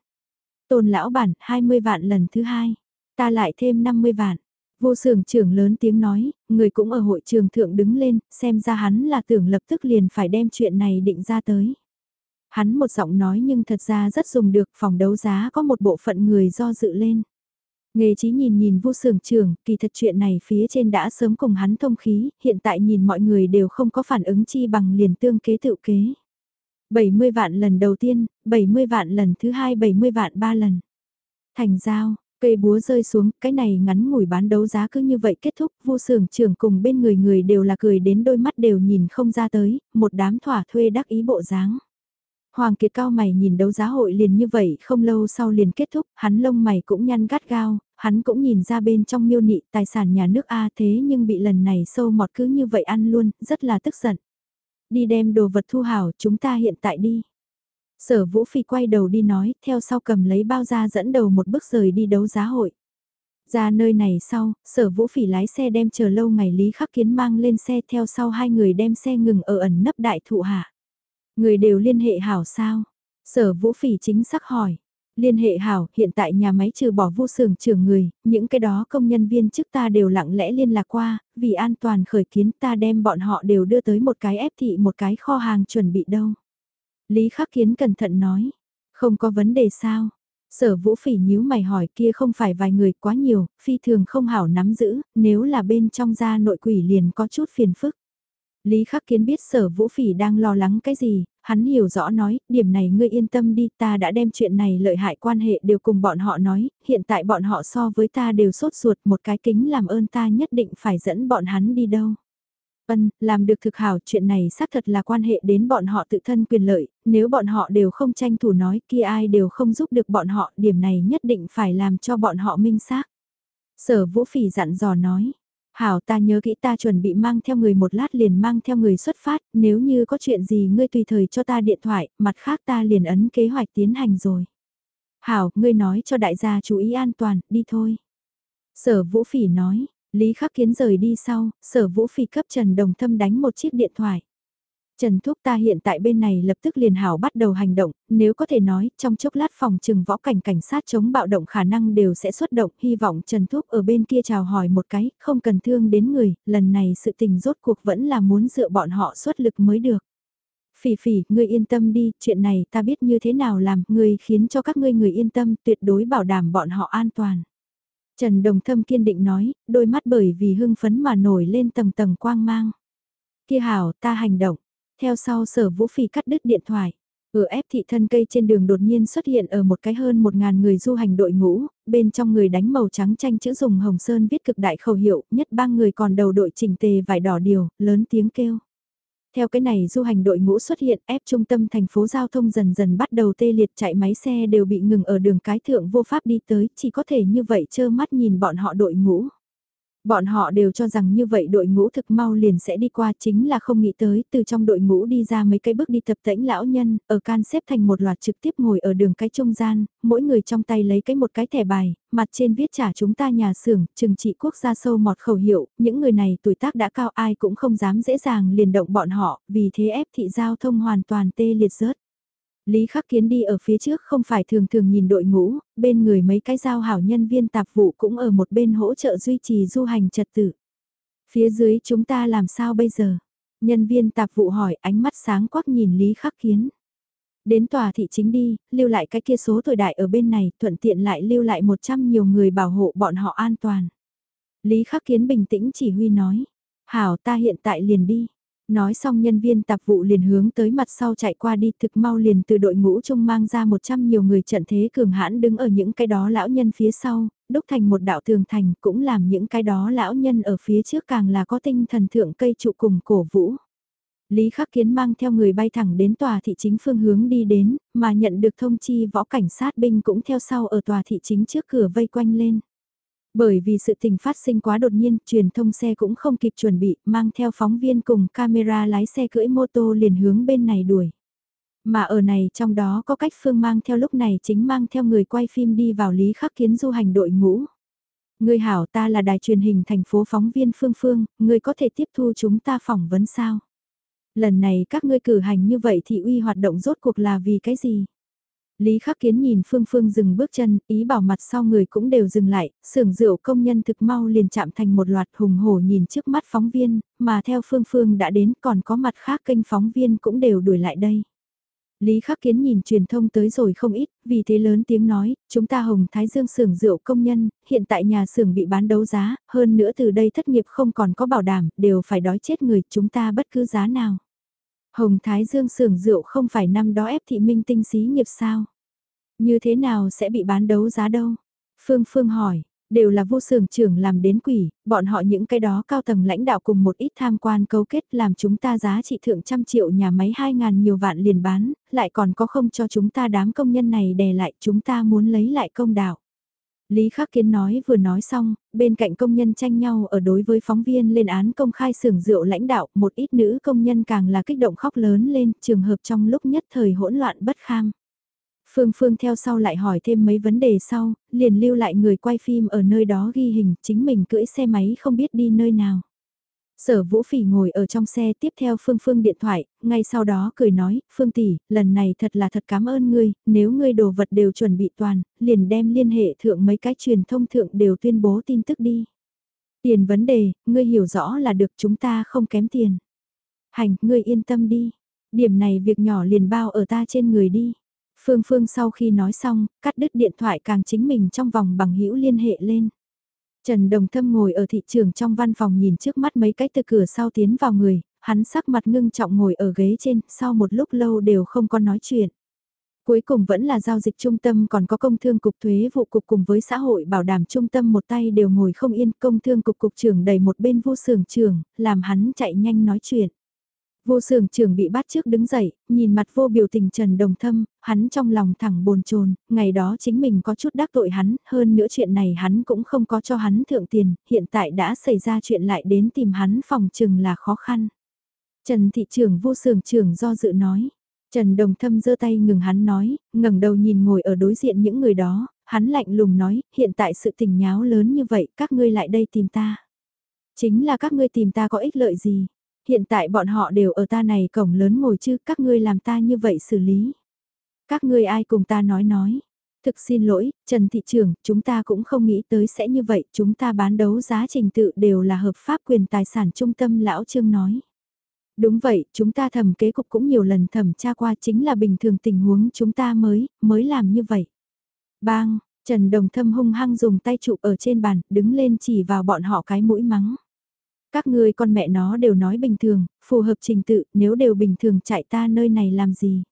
Tôn lão bản, 20 vạn lần thứ hai, ta lại thêm 50 vạn. Vô sưởng trưởng lớn tiếng nói, người cũng ở hội trường thượng đứng lên, xem ra hắn là tưởng lập tức liền phải đem chuyện này định ra tới. Hắn một giọng nói nhưng thật ra rất dùng được phòng đấu giá có một bộ phận người do dự lên. Nghề trí nhìn nhìn vô sưởng trưởng, kỳ thật chuyện này phía trên đã sớm cùng hắn thông khí, hiện tại nhìn mọi người đều không có phản ứng chi bằng liền tương kế tự kế. 70 vạn lần đầu tiên, 70 vạn lần thứ hai 70 vạn ba lần. Thành giao, Cây búa rơi xuống, cái này ngắn ngủi bán đấu giá cứ như vậy kết thúc, vô sưởng trưởng cùng bên người người đều là cười đến đôi mắt đều nhìn không ra tới, một đám thỏa thuê đắc ý bộ dáng. Hoàng Kiệt cao mày nhìn đấu giá hội liền như vậy không lâu sau liền kết thúc, hắn lông mày cũng nhăn gắt gao, hắn cũng nhìn ra bên trong miêu nị tài sản nhà nước A thế nhưng bị lần này sâu mọt cứ như vậy ăn luôn, rất là tức giận. Đi đem đồ vật thu hảo, chúng ta hiện tại đi. Sở Vũ Phi quay đầu đi nói, theo sau cầm lấy bao ra dẫn đầu một bước rời đi đấu giá hội. Ra nơi này sau, sở vũ phỉ lái xe đem chờ lâu ngày Lý Khắc Kiến mang lên xe theo sau hai người đem xe ngừng ở ẩn nấp đại thụ hạ. Người đều liên hệ hảo sao? Sở vũ phỉ chính xác hỏi. Liên hệ hảo, hiện tại nhà máy trừ bỏ vô sưởng trưởng người, những cái đó công nhân viên trước ta đều lặng lẽ liên lạc qua, vì an toàn khởi kiến ta đem bọn họ đều đưa tới một cái ép thị một cái kho hàng chuẩn bị đâu. Lý Khắc Kiến cẩn thận nói, không có vấn đề sao? Sở vũ phỉ nhíu mày hỏi kia không phải vài người quá nhiều, phi thường không hảo nắm giữ, nếu là bên trong gia nội quỷ liền có chút phiền phức. Lý Khắc Kiến biết sở vũ phỉ đang lo lắng cái gì, hắn hiểu rõ nói, điểm này ngươi yên tâm đi, ta đã đem chuyện này lợi hại quan hệ đều cùng bọn họ nói, hiện tại bọn họ so với ta đều sốt ruột một cái kính làm ơn ta nhất định phải dẫn bọn hắn đi đâu. Ân, làm được thực hảo chuyện này xác thật là quan hệ đến bọn họ tự thân quyền lợi, nếu bọn họ đều không tranh thủ nói kia ai đều không giúp được bọn họ, điểm này nhất định phải làm cho bọn họ minh xác. Sở Vũ Phỉ dặn dò nói, hảo ta nhớ kỹ ta chuẩn bị mang theo người một lát liền mang theo người xuất phát, nếu như có chuyện gì ngươi tùy thời cho ta điện thoại, mặt khác ta liền ấn kế hoạch tiến hành rồi. Hảo, ngươi nói cho đại gia chú ý an toàn, đi thôi. Sở Vũ Phỉ nói, Lý Khắc Kiến rời đi sau, sở vũ phi cấp Trần Đồng Thâm đánh một chiếc điện thoại. Trần Thúc ta hiện tại bên này lập tức liền hảo bắt đầu hành động, nếu có thể nói, trong chốc lát phòng trừng võ cảnh cảnh sát chống bạo động khả năng đều sẽ xuất động, hy vọng Trần Thúc ở bên kia chào hỏi một cái, không cần thương đến người, lần này sự tình rốt cuộc vẫn là muốn dựa bọn họ xuất lực mới được. Phỉ phỉ, ngươi yên tâm đi, chuyện này ta biết như thế nào làm, ngươi khiến cho các ngươi người yên tâm, tuyệt đối bảo đảm bọn họ an toàn. Trần Đồng Thâm kiên định nói, đôi mắt bởi vì hưng phấn mà nổi lên tầng tầng quang mang. Kia hảo, ta hành động. Theo sau sở vũ phi cắt đứt điện thoại. Ở ép thị thân cây trên đường đột nhiên xuất hiện ở một cái hơn một ngàn người du hành đội ngũ, bên trong người đánh màu trắng tranh chữ dùng hồng sơn viết cực đại khẩu hiệu, nhất ba người còn đầu đội chỉnh tề vải đỏ điều, lớn tiếng kêu. Theo cái này du hành đội ngũ xuất hiện ép trung tâm thành phố giao thông dần dần bắt đầu tê liệt chạy máy xe đều bị ngừng ở đường cái thượng vô pháp đi tới, chỉ có thể như vậy trơ mắt nhìn bọn họ đội ngũ. Bọn họ đều cho rằng như vậy đội ngũ thực mau liền sẽ đi qua chính là không nghĩ tới từ trong đội ngũ đi ra mấy cái bước đi tập tễnh lão nhân, ở can xếp thành một loạt trực tiếp ngồi ở đường cái trung gian, mỗi người trong tay lấy cái một cái thẻ bài, mặt trên viết trả chúng ta nhà xưởng, trừng trị quốc gia sâu mọt khẩu hiệu, những người này tuổi tác đã cao ai cũng không dám dễ dàng liền động bọn họ, vì thế ép thị giao thông hoàn toàn tê liệt rớt. Lý Khắc Kiến đi ở phía trước không phải thường thường nhìn đội ngũ, bên người mấy cái giao hảo nhân viên tạp vụ cũng ở một bên hỗ trợ duy trì du hành trật tự. Phía dưới chúng ta làm sao bây giờ? Nhân viên tạp vụ hỏi ánh mắt sáng quắc nhìn Lý Khắc Kiến. Đến tòa thị chính đi, lưu lại cái kia số tuổi đại ở bên này, thuận tiện lại lưu lại 100 nhiều người bảo hộ bọn họ an toàn. Lý Khắc Kiến bình tĩnh chỉ huy nói. Hảo ta hiện tại liền đi. Nói xong nhân viên tạp vụ liền hướng tới mặt sau chạy qua đi thực mau liền từ đội ngũ chung mang ra 100 nhiều người trận thế cường hãn đứng ở những cái đó lão nhân phía sau, đúc thành một đạo tường thành cũng làm những cái đó lão nhân ở phía trước càng là có tinh thần thượng cây trụ cùng cổ vũ. Lý Khắc Kiến mang theo người bay thẳng đến tòa thị chính phương hướng đi đến, mà nhận được thông chi võ cảnh sát binh cũng theo sau ở tòa thị chính trước cửa vây quanh lên. Bởi vì sự tình phát sinh quá đột nhiên, truyền thông xe cũng không kịp chuẩn bị, mang theo phóng viên cùng camera lái xe cưỡi mô tô liền hướng bên này đuổi. Mà ở này trong đó có cách Phương mang theo lúc này chính mang theo người quay phim đi vào Lý Khắc Kiến du hành đội ngũ. Người hảo ta là đài truyền hình thành phố phóng viên Phương Phương, người có thể tiếp thu chúng ta phỏng vấn sao? Lần này các ngươi cử hành như vậy thì uy hoạt động rốt cuộc là vì cái gì? Lý Khắc Kiến nhìn Phương Phương dừng bước chân, ý bảo mặt sau người cũng đều dừng lại, xưởng rượu công nhân thực mau liền chạm thành một loạt hùng hổ nhìn trước mắt phóng viên, mà theo Phương Phương đã đến còn có mặt khác kênh phóng viên cũng đều đuổi lại đây. Lý Khắc Kiến nhìn truyền thông tới rồi không ít, vì thế lớn tiếng nói, chúng ta Hồng Thái Dương xưởng rượu công nhân, hiện tại nhà xưởng bị bán đấu giá, hơn nữa từ đây thất nghiệp không còn có bảo đảm, đều phải đói chết người, chúng ta bất cứ giá nào. Hồng Thái Dương xưởng rượu không phải năm đó ép thị minh tinh xí nghiệp sao? Như thế nào sẽ bị bán đấu giá đâu? Phương Phương hỏi, đều là vô sưởng trưởng làm đến quỷ, bọn họ những cái đó cao tầng lãnh đạo cùng một ít tham quan cấu kết làm chúng ta giá trị thượng trăm triệu nhà máy hai ngàn nhiều vạn liền bán, lại còn có không cho chúng ta đám công nhân này đè lại chúng ta muốn lấy lại công đạo. Lý Khắc Kiến nói vừa nói xong, bên cạnh công nhân tranh nhau ở đối với phóng viên lên án công khai xưởng rượu lãnh đạo, một ít nữ công nhân càng là kích động khóc lớn lên, trường hợp trong lúc nhất thời hỗn loạn bất kham. Phương Phương theo sau lại hỏi thêm mấy vấn đề sau, liền lưu lại người quay phim ở nơi đó ghi hình, chính mình cưỡi xe máy không biết đi nơi nào. Sở Vũ Phỉ ngồi ở trong xe tiếp theo Phương Phương điện thoại, ngay sau đó cười nói, Phương tỷ, lần này thật là thật cảm ơn ngươi, nếu ngươi đồ vật đều chuẩn bị toàn, liền đem liên hệ thượng mấy cái truyền thông thượng đều tuyên bố tin tức đi. Tiền vấn đề, ngươi hiểu rõ là được chúng ta không kém tiền. Hành, ngươi yên tâm đi. Điểm này việc nhỏ liền bao ở ta trên người đi. Phương Phương sau khi nói xong, cắt đứt điện thoại càng chính mình trong vòng bằng hữu liên hệ lên. Trần Đồng Thâm ngồi ở thị trường trong văn phòng nhìn trước mắt mấy cái từ cửa sau tiến vào người, hắn sắc mặt ngưng trọng ngồi ở ghế trên, sau một lúc lâu đều không có nói chuyện. Cuối cùng vẫn là giao dịch trung tâm còn có công thương cục thuế vụ cục cùng với xã hội bảo đảm trung tâm một tay đều ngồi không yên công thương cục cục trưởng đầy một bên vô sưởng trường, làm hắn chạy nhanh nói chuyện. Vô sưởng trưởng bị bắt trước đứng dậy, nhìn mặt vô biểu tình Trần Đồng Thâm, hắn trong lòng thẳng bồn chồn ngày đó chính mình có chút đắc tội hắn, hơn nữa chuyện này hắn cũng không có cho hắn thượng tiền, hiện tại đã xảy ra chuyện lại đến tìm hắn phòng trừng là khó khăn. Trần thị trưởng vô sưởng trưởng do dự nói. Trần Đồng Thâm giơ tay ngừng hắn nói, ngẩng đầu nhìn ngồi ở đối diện những người đó, hắn lạnh lùng nói, hiện tại sự tình nháo lớn như vậy, các ngươi lại đây tìm ta. Chính là các ngươi tìm ta có ích lợi gì? Hiện tại bọn họ đều ở ta này cổng lớn ngồi chứ, các ngươi làm ta như vậy xử lý. Các ngươi ai cùng ta nói nói. Thực xin lỗi, Trần Thị trưởng, chúng ta cũng không nghĩ tới sẽ như vậy, chúng ta bán đấu giá trình tự đều là hợp pháp quyền tài sản trung tâm lão trương nói. Đúng vậy, chúng ta thẩm kế cục cũng nhiều lần thẩm tra qua chính là bình thường tình huống chúng ta mới, mới làm như vậy. Bang, Trần Đồng Thâm hung hăng dùng tay chụp ở trên bàn, đứng lên chỉ vào bọn họ cái mũi mắng. Các ngươi con mẹ nó đều nói bình thường, phù hợp trình tự, nếu đều bình thường chạy ta nơi này làm gì.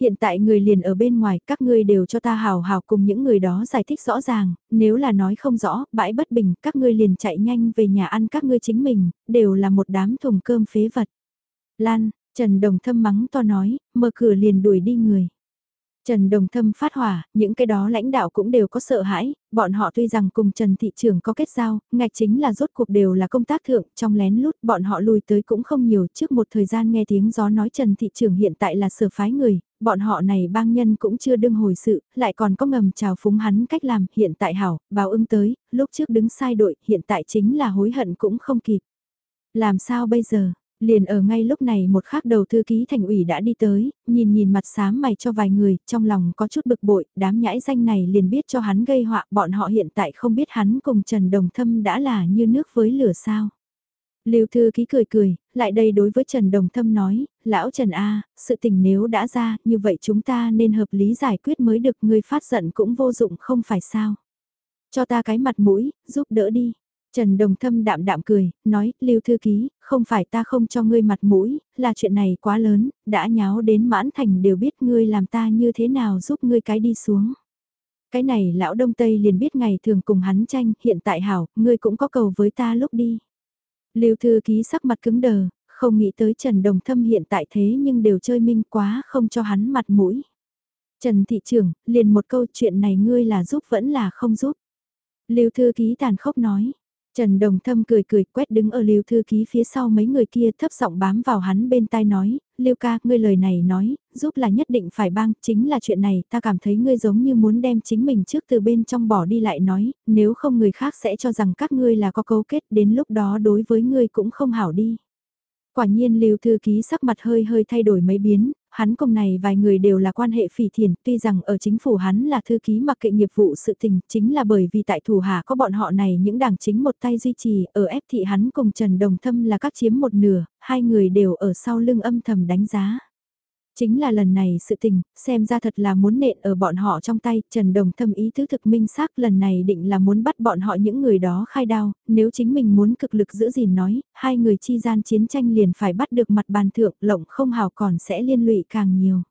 Hiện tại người liền ở bên ngoài, các ngươi đều cho ta hào hào cùng những người đó giải thích rõ ràng, nếu là nói không rõ, bãi bất bình, các ngươi liền chạy nhanh về nhà ăn các ngươi chính mình, đều là một đám thùng cơm phế vật. Lan, Trần Đồng Thâm mắng to nói, mở cửa liền đuổi đi người. Trần Đồng Thâm phát hỏa, những cái đó lãnh đạo cũng đều có sợ hãi, bọn họ tuy rằng cùng Trần Thị Trường có kết giao, ngạch chính là rốt cuộc đều là công tác thượng, trong lén lút bọn họ lùi tới cũng không nhiều trước một thời gian nghe tiếng gió nói Trần Thị Trường hiện tại là sở phái người, bọn họ này bang nhân cũng chưa đương hồi sự, lại còn có ngầm chào phúng hắn cách làm, hiện tại hảo, báo ứng tới, lúc trước đứng sai đội, hiện tại chính là hối hận cũng không kịp. Làm sao bây giờ, Liền ở ngay lúc này một khắc đầu thư ký thành ủy đã đi tới, nhìn nhìn mặt xám mày cho vài người, trong lòng có chút bực bội, đám nhãi danh này liền biết cho hắn gây họa, bọn họ hiện tại không biết hắn cùng Trần Đồng Thâm đã là như nước với lửa sao. Lưu thư ký cười cười, lại đây đối với Trần Đồng Thâm nói, lão Trần A, sự tình nếu đã ra, như vậy chúng ta nên hợp lý giải quyết mới được, người phát giận cũng vô dụng không phải sao. Cho ta cái mặt mũi, giúp đỡ đi. Trần Đồng Thâm đạm đạm cười, nói, Lưu Thư Ký, không phải ta không cho ngươi mặt mũi, là chuyện này quá lớn, đã nháo đến mãn thành đều biết ngươi làm ta như thế nào giúp ngươi cái đi xuống. Cái này lão Đông Tây liền biết ngày thường cùng hắn tranh, hiện tại hảo, ngươi cũng có cầu với ta lúc đi. Lưu Thư Ký sắc mặt cứng đờ, không nghĩ tới Trần Đồng Thâm hiện tại thế nhưng đều chơi minh quá không cho hắn mặt mũi. Trần Thị trưởng, liền một câu chuyện này ngươi là giúp vẫn là không giúp. Lưu Thư Ký tàn khốc nói, Trần Đồng Thâm cười cười quét đứng ở Lưu Thư Ký phía sau mấy người kia thấp giọng bám vào hắn bên tai nói, Lưu ca, ngươi lời này nói, giúp là nhất định phải bang, chính là chuyện này, ta cảm thấy ngươi giống như muốn đem chính mình trước từ bên trong bỏ đi lại nói, nếu không người khác sẽ cho rằng các ngươi là có cấu kết, đến lúc đó đối với ngươi cũng không hảo đi. Quả nhiên Lưu Thư Ký sắc mặt hơi hơi thay đổi mấy biến, hắn cùng này vài người đều là quan hệ phỉ thiền, tuy rằng ở chính phủ hắn là thư ký mặc kệ nghiệp vụ sự tình, chính là bởi vì tại thủ hạ có bọn họ này những đảng chính một tay duy trì, ở ép thị hắn cùng Trần Đồng Thâm là các chiếm một nửa, hai người đều ở sau lưng âm thầm đánh giá. Chính là lần này sự tình, xem ra thật là muốn nện ở bọn họ trong tay, Trần Đồng thâm ý tứ thực minh xác lần này định là muốn bắt bọn họ những người đó khai đao, nếu chính mình muốn cực lực giữ gìn nói, hai người chi gian chiến tranh liền phải bắt được mặt bàn thượng, lộng không hào còn sẽ liên lụy càng nhiều.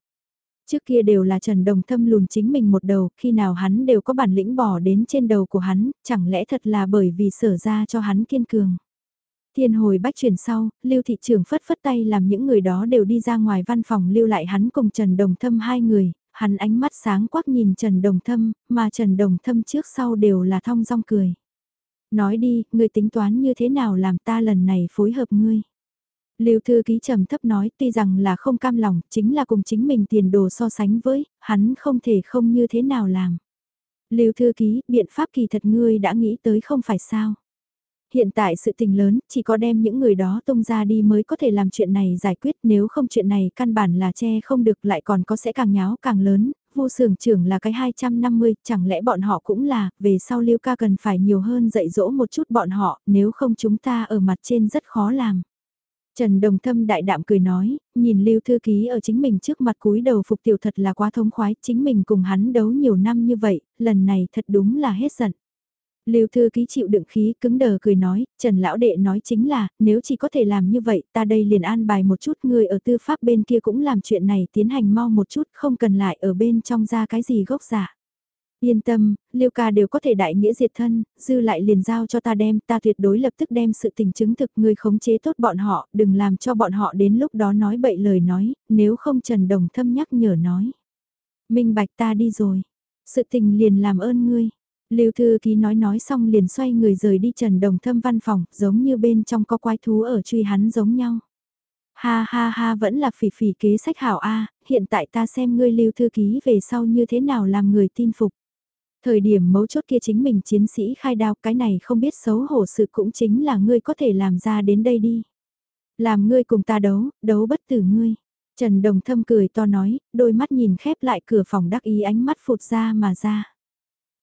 Trước kia đều là Trần Đồng Thâm lùn chính mình một đầu, khi nào hắn đều có bản lĩnh bỏ đến trên đầu của hắn, chẳng lẽ thật là bởi vì sở ra cho hắn kiên cường. Thiên hồi bách chuyển sau, Lưu thị trưởng phất phất tay làm những người đó đều đi ra ngoài văn phòng lưu lại hắn cùng Trần Đồng Thâm hai người, hắn ánh mắt sáng quắc nhìn Trần Đồng Thâm, mà Trần Đồng Thâm trước sau đều là thong dong cười. Nói đi, người tính toán như thế nào làm ta lần này phối hợp ngươi. Lưu thư ký trầm thấp nói tuy rằng là không cam lòng, chính là cùng chính mình tiền đồ so sánh với, hắn không thể không như thế nào làm. Lưu thư ký, biện pháp kỳ thật ngươi đã nghĩ tới không phải sao. Hiện tại sự tình lớn, chỉ có đem những người đó tung ra đi mới có thể làm chuyện này giải quyết nếu không chuyện này căn bản là che không được lại còn có sẽ càng nháo càng lớn, vô sưởng trưởng là cái 250, chẳng lẽ bọn họ cũng là, về sau Lưu ca cần phải nhiều hơn dạy dỗ một chút bọn họ, nếu không chúng ta ở mặt trên rất khó làm. Trần Đồng Thâm đại đạm cười nói, nhìn Lưu Thư Ký ở chính mình trước mặt cúi đầu phục tiểu thật là quá thống khoái, chính mình cùng hắn đấu nhiều năm như vậy, lần này thật đúng là hết giận. Lưu thư ký chịu đựng khí cứng đờ cười nói, Trần lão đệ nói chính là, nếu chỉ có thể làm như vậy, ta đây liền an bài một chút người ở tư pháp bên kia cũng làm chuyện này tiến hành mau một chút, không cần lại ở bên trong ra cái gì gốc giả. Yên tâm, Lưu ca đều có thể đại nghĩa diệt thân, dư lại liền giao cho ta đem, ta tuyệt đối lập tức đem sự tình chứng thực người khống chế tốt bọn họ, đừng làm cho bọn họ đến lúc đó nói bậy lời nói, nếu không Trần Đồng Thâm nhắc nhở nói. Minh bạch ta đi rồi, sự tình liền làm ơn ngươi. Lưu thư ký nói nói xong liền xoay người rời đi Trần Đồng Thâm văn phòng, giống như bên trong có quái thú ở truy hắn giống nhau. Ha ha ha vẫn là phỉ phỉ kế sách hảo A, hiện tại ta xem ngươi lưu thư ký về sau như thế nào làm người tin phục. Thời điểm mấu chốt kia chính mình chiến sĩ khai đao cái này không biết xấu hổ sự cũng chính là ngươi có thể làm ra đến đây đi. Làm ngươi cùng ta đấu, đấu bất tử ngươi. Trần Đồng Thâm cười to nói, đôi mắt nhìn khép lại cửa phòng đắc ý ánh mắt phụt ra mà ra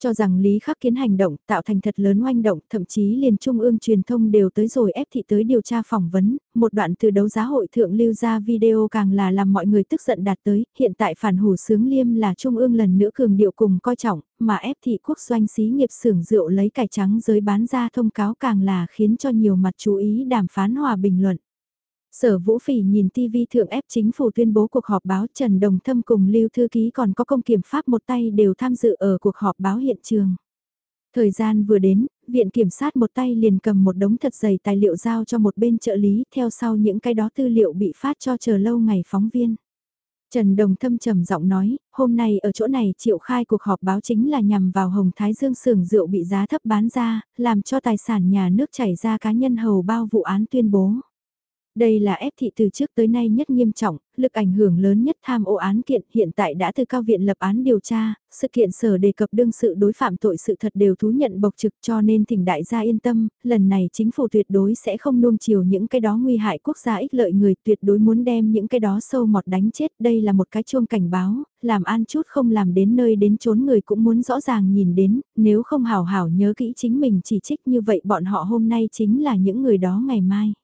cho rằng Lý Khắc Kiến hành động tạo thành thật lớn oanh động, thậm chí liền trung ương truyền thông đều tới rồi ép thị tới điều tra phỏng vấn, một đoạn từ đấu giá hội thượng lưu ra video càng là làm mọi người tức giận đạt tới, hiện tại phản hủ sướng liêm là trung ương lần nữa cường điệu cùng coi trọng, mà ép thị quốc doanh xí nghiệp xưởng rượu lấy cải trắng giới bán ra thông cáo càng là khiến cho nhiều mặt chú ý đàm phán hòa bình luận. Sở Vũ Phỉ nhìn TV thượng ép chính phủ tuyên bố cuộc họp báo Trần Đồng Thâm cùng Lưu Thư Ký còn có công kiểm pháp một tay đều tham dự ở cuộc họp báo hiện trường. Thời gian vừa đến, viện kiểm sát một tay liền cầm một đống thật dày tài liệu giao cho một bên trợ lý theo sau những cái đó tư liệu bị phát cho chờ lâu ngày phóng viên. Trần Đồng Thâm trầm giọng nói, hôm nay ở chỗ này triệu khai cuộc họp báo chính là nhằm vào Hồng Thái Dương xưởng rượu bị giá thấp bán ra, làm cho tài sản nhà nước chảy ra cá nhân hầu bao vụ án tuyên bố. Đây là ép thị từ trước tới nay nhất nghiêm trọng, lực ảnh hưởng lớn nhất tham ô án kiện hiện tại đã từ cao viện lập án điều tra, sự kiện sở đề cập đương sự đối phạm tội sự thật đều thú nhận bộc trực cho nên thỉnh đại gia yên tâm, lần này chính phủ tuyệt đối sẽ không nuông chiều những cái đó nguy hại quốc gia ích lợi người tuyệt đối muốn đem những cái đó sâu mọt đánh chết. Đây là một cái chuông cảnh báo, làm an chút không làm đến nơi đến chốn người cũng muốn rõ ràng nhìn đến, nếu không hảo hảo nhớ kỹ chính mình chỉ trích như vậy bọn họ hôm nay chính là những người đó ngày mai.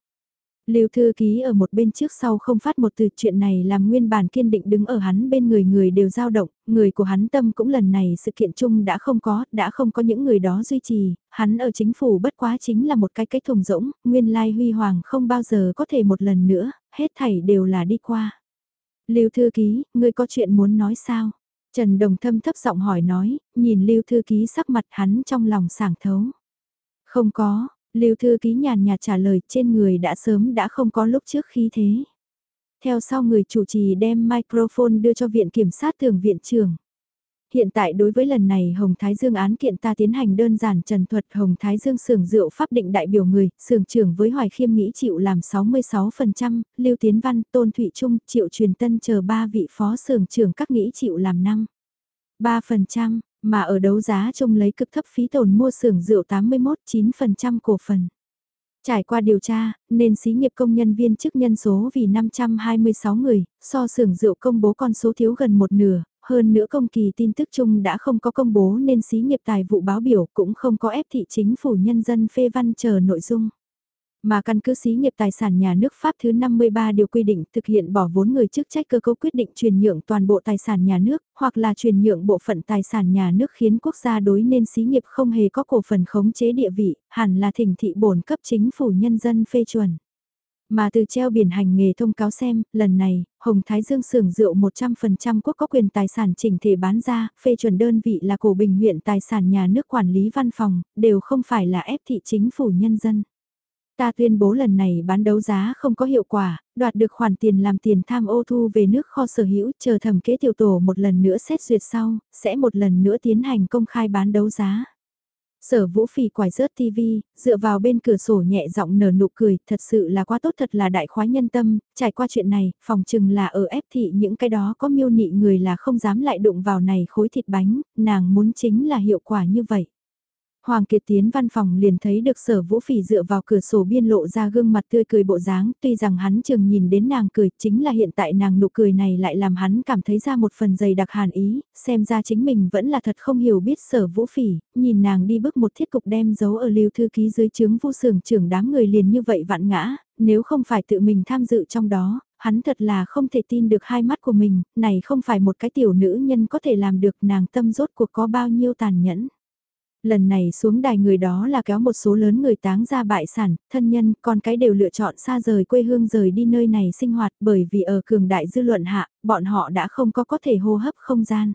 Lưu thư ký ở một bên trước sau không phát một từ chuyện này làm nguyên bản kiên định đứng ở hắn bên người người đều dao động, người của hắn tâm cũng lần này sự kiện chung đã không có, đã không có những người đó duy trì, hắn ở chính phủ bất quá chính là một cái cái thùng rỗng, nguyên lai huy hoàng không bao giờ có thể một lần nữa, hết thảy đều là đi qua. Lưu thư ký, ngươi có chuyện muốn nói sao? Trần Đồng Thâm thấp giọng hỏi nói, nhìn Lưu thư ký sắc mặt hắn trong lòng sảng thấu. Không có, Lưu thư ký nhàn nhạt trả lời trên người đã sớm đã không có lúc trước khí thế. Theo sau người chủ trì đem microphone đưa cho viện kiểm sát thường viện trưởng. Hiện tại đối với lần này Hồng Thái Dương án kiện ta tiến hành đơn giản trần thuật Hồng Thái Dương sưởng rượu pháp định đại biểu người, sưởng trưởng với Hoài Khiêm nghĩ chịu làm 66%, Lưu Tiến Văn, Tôn Thụy Trung, Triệu Truyền Tân chờ ba vị phó sưởng trưởng các nghĩ chịu làm 5. 3%, mà ở đấu giá trông lấy cực thấp phí tồn mua xưởng rượu 81-9% cổ phần. Trải qua điều tra, nên xí nghiệp công nhân viên chức nhân số vì 526 người, so xưởng rượu công bố con số thiếu gần một nửa, hơn nữa công kỳ tin tức chung đã không có công bố nên xí nghiệp tài vụ báo biểu cũng không có ép thị chính phủ nhân dân phê văn chờ nội dung. Mà căn cứ xí nghiệp tài sản nhà nước Pháp thứ 53 điều quy định thực hiện bỏ vốn người chức trách cơ cấu quyết định truyền nhượng toàn bộ tài sản nhà nước, hoặc là truyền nhượng bộ phận tài sản nhà nước khiến quốc gia đối nên xí nghiệp không hề có cổ phần khống chế địa vị, hẳn là thỉnh thị bổn cấp chính phủ nhân dân phê chuẩn. Mà từ treo biển hành nghề thông cáo xem, lần này, Hồng Thái Dương xưởng rượu 100% quốc có quyền tài sản chỉnh thể bán ra, phê chuẩn đơn vị là cổ bình huyện tài sản nhà nước quản lý văn phòng, đều không phải là ép thị chính phủ nhân dân. Ta tuyên bố lần này bán đấu giá không có hiệu quả, đoạt được khoản tiền làm tiền tham ô thu về nước kho sở hữu chờ thẩm kế tiểu tổ một lần nữa xét duyệt sau, sẽ một lần nữa tiến hành công khai bán đấu giá. Sở vũ phì quải rớt TV, dựa vào bên cửa sổ nhẹ giọng nở nụ cười, thật sự là quá tốt thật là đại khoái nhân tâm, trải qua chuyện này, phòng chừng là ở ép thị những cái đó có miêu nị người là không dám lại đụng vào này khối thịt bánh, nàng muốn chính là hiệu quả như vậy. Hoàng Kiệt tiến văn phòng liền thấy được sở vũ phỉ dựa vào cửa sổ biên lộ ra gương mặt tươi cười bộ dáng, tuy rằng hắn chừng nhìn đến nàng cười, chính là hiện tại nàng nụ cười này lại làm hắn cảm thấy ra một phần dày đặc hàn ý, xem ra chính mình vẫn là thật không hiểu biết sở vũ phỉ, nhìn nàng đi bước một thiết cục đem giấu ở lưu thư ký dưới chướng vu sưởng trưởng đám người liền như vậy vạn ngã, nếu không phải tự mình tham dự trong đó, hắn thật là không thể tin được hai mắt của mình, này không phải một cái tiểu nữ nhân có thể làm được nàng tâm rốt cuộc có bao nhiêu tàn nhẫn. Lần này xuống đài người đó là kéo một số lớn người táng ra bại sản, thân nhân, con cái đều lựa chọn xa rời quê hương rời đi nơi này sinh hoạt bởi vì ở cường đại dư luận hạ, bọn họ đã không có có thể hô hấp không gian.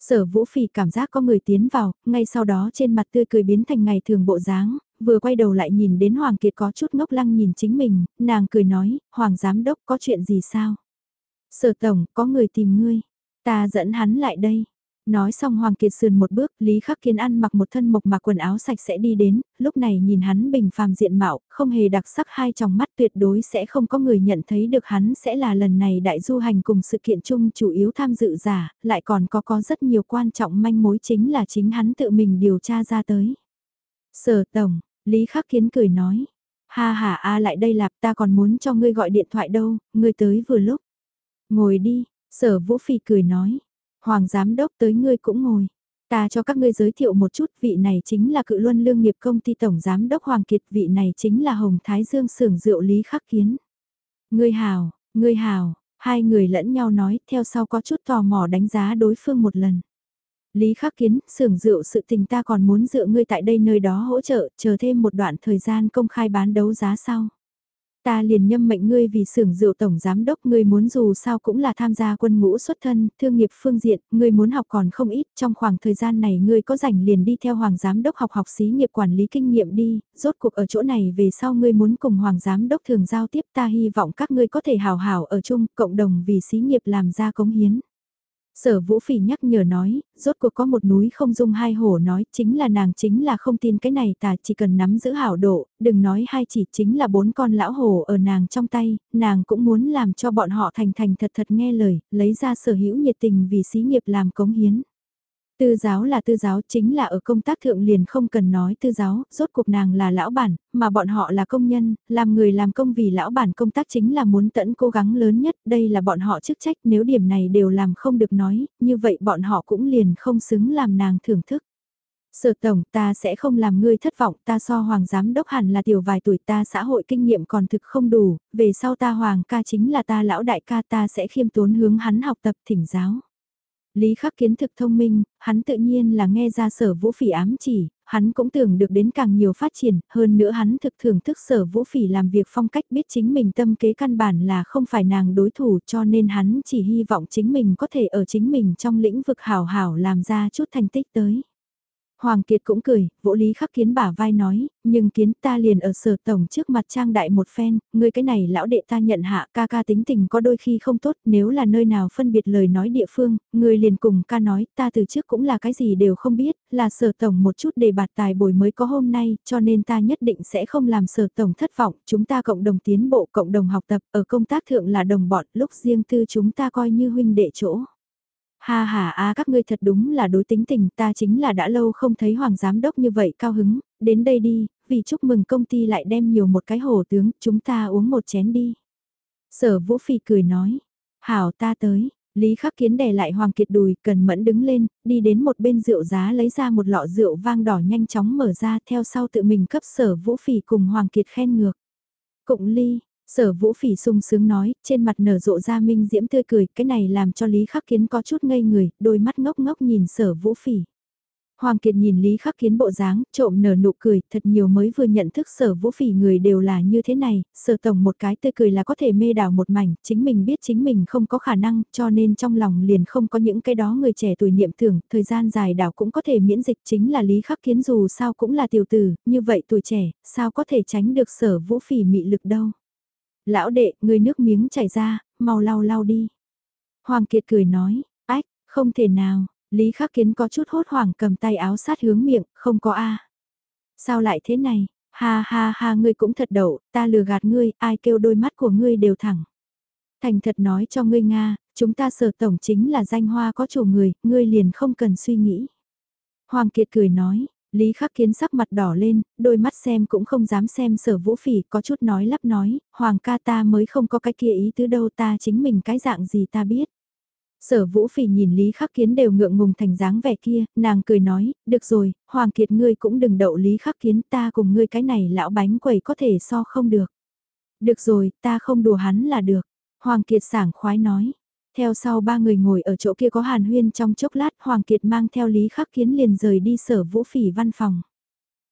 Sở vũ phỉ cảm giác có người tiến vào, ngay sau đó trên mặt tươi cười biến thành ngày thường bộ dáng, vừa quay đầu lại nhìn đến Hoàng Kiệt có chút ngốc lăng nhìn chính mình, nàng cười nói, Hoàng Giám Đốc có chuyện gì sao? Sở Tổng, có người tìm ngươi, ta dẫn hắn lại đây. Nói xong Hoàng Kiệt sườn một bước, Lý Khắc Kiến ăn mặc một thân mộc mạc quần áo sạch sẽ đi đến, lúc này nhìn hắn bình phàm diện mạo, không hề đặc sắc hai tròng mắt tuyệt đối sẽ không có người nhận thấy được hắn sẽ là lần này đại du hành cùng sự kiện chung chủ yếu tham dự giả, lại còn có có rất nhiều quan trọng manh mối chính là chính hắn tự mình điều tra ra tới. Sở Tổng, Lý Khắc Kiến cười nói, Ha ha a lại đây lạp ta còn muốn cho ngươi gọi điện thoại đâu, ngươi tới vừa lúc. Ngồi đi, sở vũ phi cười nói. Hoàng giám đốc tới ngươi cũng ngồi. Ta cho các ngươi giới thiệu một chút, vị này chính là cự luân lương nghiệp công ty tổng giám đốc Hoàng Kiệt, vị này chính là Hồng Thái Dương xưởng rượu Lý Khắc Kiến. Ngươi hào, ngươi hào, hai người lẫn nhau nói, theo sau có chút tò mò đánh giá đối phương một lần. Lý Khắc Kiến, xưởng rượu sự tình ta còn muốn dựa ngươi tại đây nơi đó hỗ trợ, chờ thêm một đoạn thời gian công khai bán đấu giá sau. Ta liền nhâm mệnh ngươi vì xưởng rượu tổng giám đốc ngươi muốn dù sao cũng là tham gia quân ngũ xuất thân, thương nghiệp phương diện, ngươi muốn học còn không ít, trong khoảng thời gian này ngươi có rảnh liền đi theo hoàng giám đốc học học xí nghiệp quản lý kinh nghiệm đi, rốt cuộc ở chỗ này về sau ngươi muốn cùng hoàng giám đốc thường giao tiếp ta hy vọng các ngươi có thể hào hảo ở chung, cộng đồng vì xí nghiệp làm ra cống hiến. Sở Vũ Phỉ nhắc nhở nói, rốt cuộc có một núi không dung hai hổ nói, chính là nàng chính là không tin cái này ta chỉ cần nắm giữ hảo độ, đừng nói hai chỉ chính là bốn con lão hổ ở nàng trong tay, nàng cũng muốn làm cho bọn họ thành thành thật thật nghe lời, lấy ra sở hữu nhiệt tình vì xí nghiệp làm cống hiến. Tư giáo là tư giáo chính là ở công tác thượng liền không cần nói tư giáo, rốt cuộc nàng là lão bản, mà bọn họ là công nhân, làm người làm công vì lão bản công tác chính là muốn tận cố gắng lớn nhất, đây là bọn họ chức trách nếu điểm này đều làm không được nói, như vậy bọn họ cũng liền không xứng làm nàng thưởng thức. Sở tổng ta sẽ không làm ngươi thất vọng ta so hoàng giám đốc hẳn là tiểu vài tuổi ta xã hội kinh nghiệm còn thực không đủ, về sau ta hoàng ca chính là ta lão đại ca ta sẽ khiêm tốn hướng hắn học tập thỉnh giáo. Lý khắc kiến thực thông minh, hắn tự nhiên là nghe ra sở vũ phỉ ám chỉ, hắn cũng tưởng được đến càng nhiều phát triển, hơn nữa hắn thực thưởng thức sở vũ phỉ làm việc phong cách biết chính mình tâm kế căn bản là không phải nàng đối thủ cho nên hắn chỉ hy vọng chính mình có thể ở chính mình trong lĩnh vực hảo hảo làm ra chút thành tích tới. Hoàng Kiệt cũng cười, vỗ Lý Khắc Kiến bả vai nói, nhưng kiến ta liền ở sở tổng trước mặt trang đại một phen, người cái này lão đệ ta nhận hạ ca ca tính tình có đôi khi không tốt, nếu là nơi nào phân biệt lời nói địa phương, người liền cùng ca nói, ta từ trước cũng là cái gì đều không biết, là sở tổng một chút để bạt tài bồi mới có hôm nay, cho nên ta nhất định sẽ không làm sở tổng thất vọng, chúng ta cộng đồng tiến bộ, cộng đồng học tập, ở công tác thượng là đồng bọn, lúc riêng tư chúng ta coi như huynh đệ chỗ. Ha ha a các ngươi thật đúng là đối tính tình ta chính là đã lâu không thấy hoàng giám đốc như vậy cao hứng, đến đây đi, vì chúc mừng công ty lại đem nhiều một cái hổ tướng, chúng ta uống một chén đi. Sở Vũ Phi cười nói, hảo ta tới, Lý Khắc Kiến đè lại Hoàng Kiệt đùi, cần mẫn đứng lên, đi đến một bên rượu giá lấy ra một lọ rượu vang đỏ nhanh chóng mở ra theo sau tự mình cấp sở Vũ Phi cùng Hoàng Kiệt khen ngược. Cụng ly, Sở vũ phỉ sung sướng nói, trên mặt nở rộ ra minh diễm tươi cười, cái này làm cho Lý Khắc Kiến có chút ngây người, đôi mắt ngốc ngốc nhìn sở vũ phỉ. Hoàng Kiệt nhìn Lý Khắc Kiến bộ dáng, trộm nở nụ cười, thật nhiều mới vừa nhận thức sở vũ phỉ người đều là như thế này, sở tổng một cái tươi cười là có thể mê đảo một mảnh, chính mình biết chính mình không có khả năng, cho nên trong lòng liền không có những cái đó người trẻ tuổi niệm tưởng, thời gian dài đảo cũng có thể miễn dịch chính là Lý Khắc Kiến dù sao cũng là tiểu tử, như vậy tuổi trẻ, sao có thể tránh được sở vũ phỉ mị lực đâu. Lão đệ, người nước miếng chảy ra, mau lau lau đi. Hoàng Kiệt cười nói, ách, không thể nào, Lý Khắc Kiến có chút hốt hoảng cầm tay áo sát hướng miệng, không có a. Sao lại thế này, ha ha ha ngươi cũng thật đậu, ta lừa gạt ngươi, ai kêu đôi mắt của ngươi đều thẳng. Thành thật nói cho ngươi Nga, chúng ta sở tổng chính là danh hoa có chủ người, ngươi liền không cần suy nghĩ. Hoàng Kiệt cười nói, Lý Khắc Kiến sắc mặt đỏ lên, đôi mắt xem cũng không dám xem sở vũ phỉ có chút nói lắp nói, hoàng ca ta mới không có cái kia ý tứ đâu ta chính mình cái dạng gì ta biết. Sở vũ phỉ nhìn Lý Khắc Kiến đều ngượng ngùng thành dáng vẻ kia, nàng cười nói, được rồi, Hoàng Kiệt ngươi cũng đừng đậu Lý Khắc Kiến ta cùng ngươi cái này lão bánh quẩy có thể so không được. Được rồi, ta không đùa hắn là được. Hoàng Kiệt sảng khoái nói. Theo sau ba người ngồi ở chỗ kia có hàn huyên trong chốc lát Hoàng Kiệt mang theo Lý Khắc Kiến liền rời đi sở vũ phỉ văn phòng.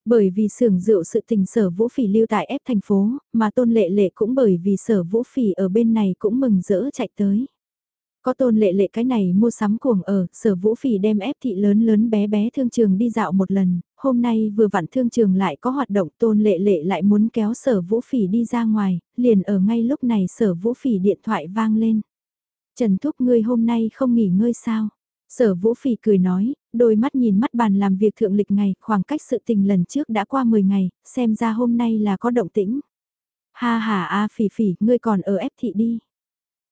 Bởi vì xưởng rượu sự tình sở vũ phỉ lưu tại ép thành phố, mà tôn lệ lệ cũng bởi vì sở vũ phỉ ở bên này cũng mừng rỡ chạy tới. Có tôn lệ lệ cái này mua sắm cuồng ở, sở vũ phỉ đem ép thị lớn lớn bé bé thương trường đi dạo một lần, hôm nay vừa vặn thương trường lại có hoạt động tôn lệ lệ lại muốn kéo sở vũ phỉ đi ra ngoài, liền ở ngay lúc này sở vũ phỉ điện thoại vang lên. Trần Thúc ngươi hôm nay không nghỉ ngơi sao? Sở Vũ Phỉ cười nói, đôi mắt nhìn mắt bàn làm việc thượng lịch ngày, khoảng cách sự tình lần trước đã qua 10 ngày, xem ra hôm nay là có động tĩnh. Ha ha a Phỉ Phỉ, ngươi còn ở ép thị đi.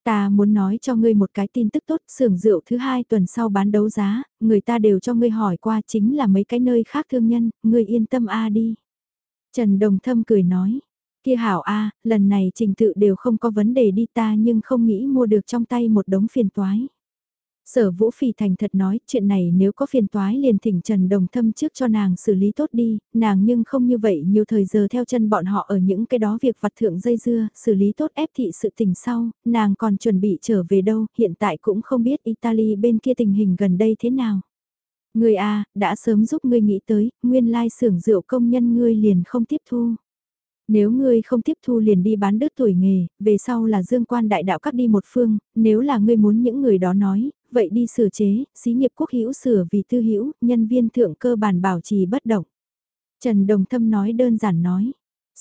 Ta muốn nói cho ngươi một cái tin tức tốt, xưởng rượu thứ hai tuần sau bán đấu giá, người ta đều cho ngươi hỏi qua chính là mấy cái nơi khác thương nhân, ngươi yên tâm a đi. Trần Đồng Thâm cười nói, Kia hảo A, lần này trình tự đều không có vấn đề đi ta nhưng không nghĩ mua được trong tay một đống phiền toái. Sở Vũ Phỉ thành thật nói, chuyện này nếu có phiền toái liền thỉnh Trần Đồng Thâm trước cho nàng xử lý tốt đi, nàng nhưng không như vậy nhiều thời giờ theo chân bọn họ ở những cái đó việc vặt thượng dây dưa, xử lý tốt ép thị sự tình sau, nàng còn chuẩn bị trở về đâu, hiện tại cũng không biết Italy bên kia tình hình gần đây thế nào. Người A, đã sớm giúp ngươi nghĩ tới, nguyên lai xưởng rượu công nhân ngươi liền không tiếp thu. Nếu ngươi không tiếp thu liền đi bán đứt tuổi nghề, về sau là dương quan đại đạo các đi một phương, nếu là ngươi muốn những người đó nói, vậy đi sửa chế, xí nghiệp quốc hữu sửa vì tư hữu, nhân viên thượng cơ bản bảo trì bất động. Trần Đồng Thâm nói đơn giản nói.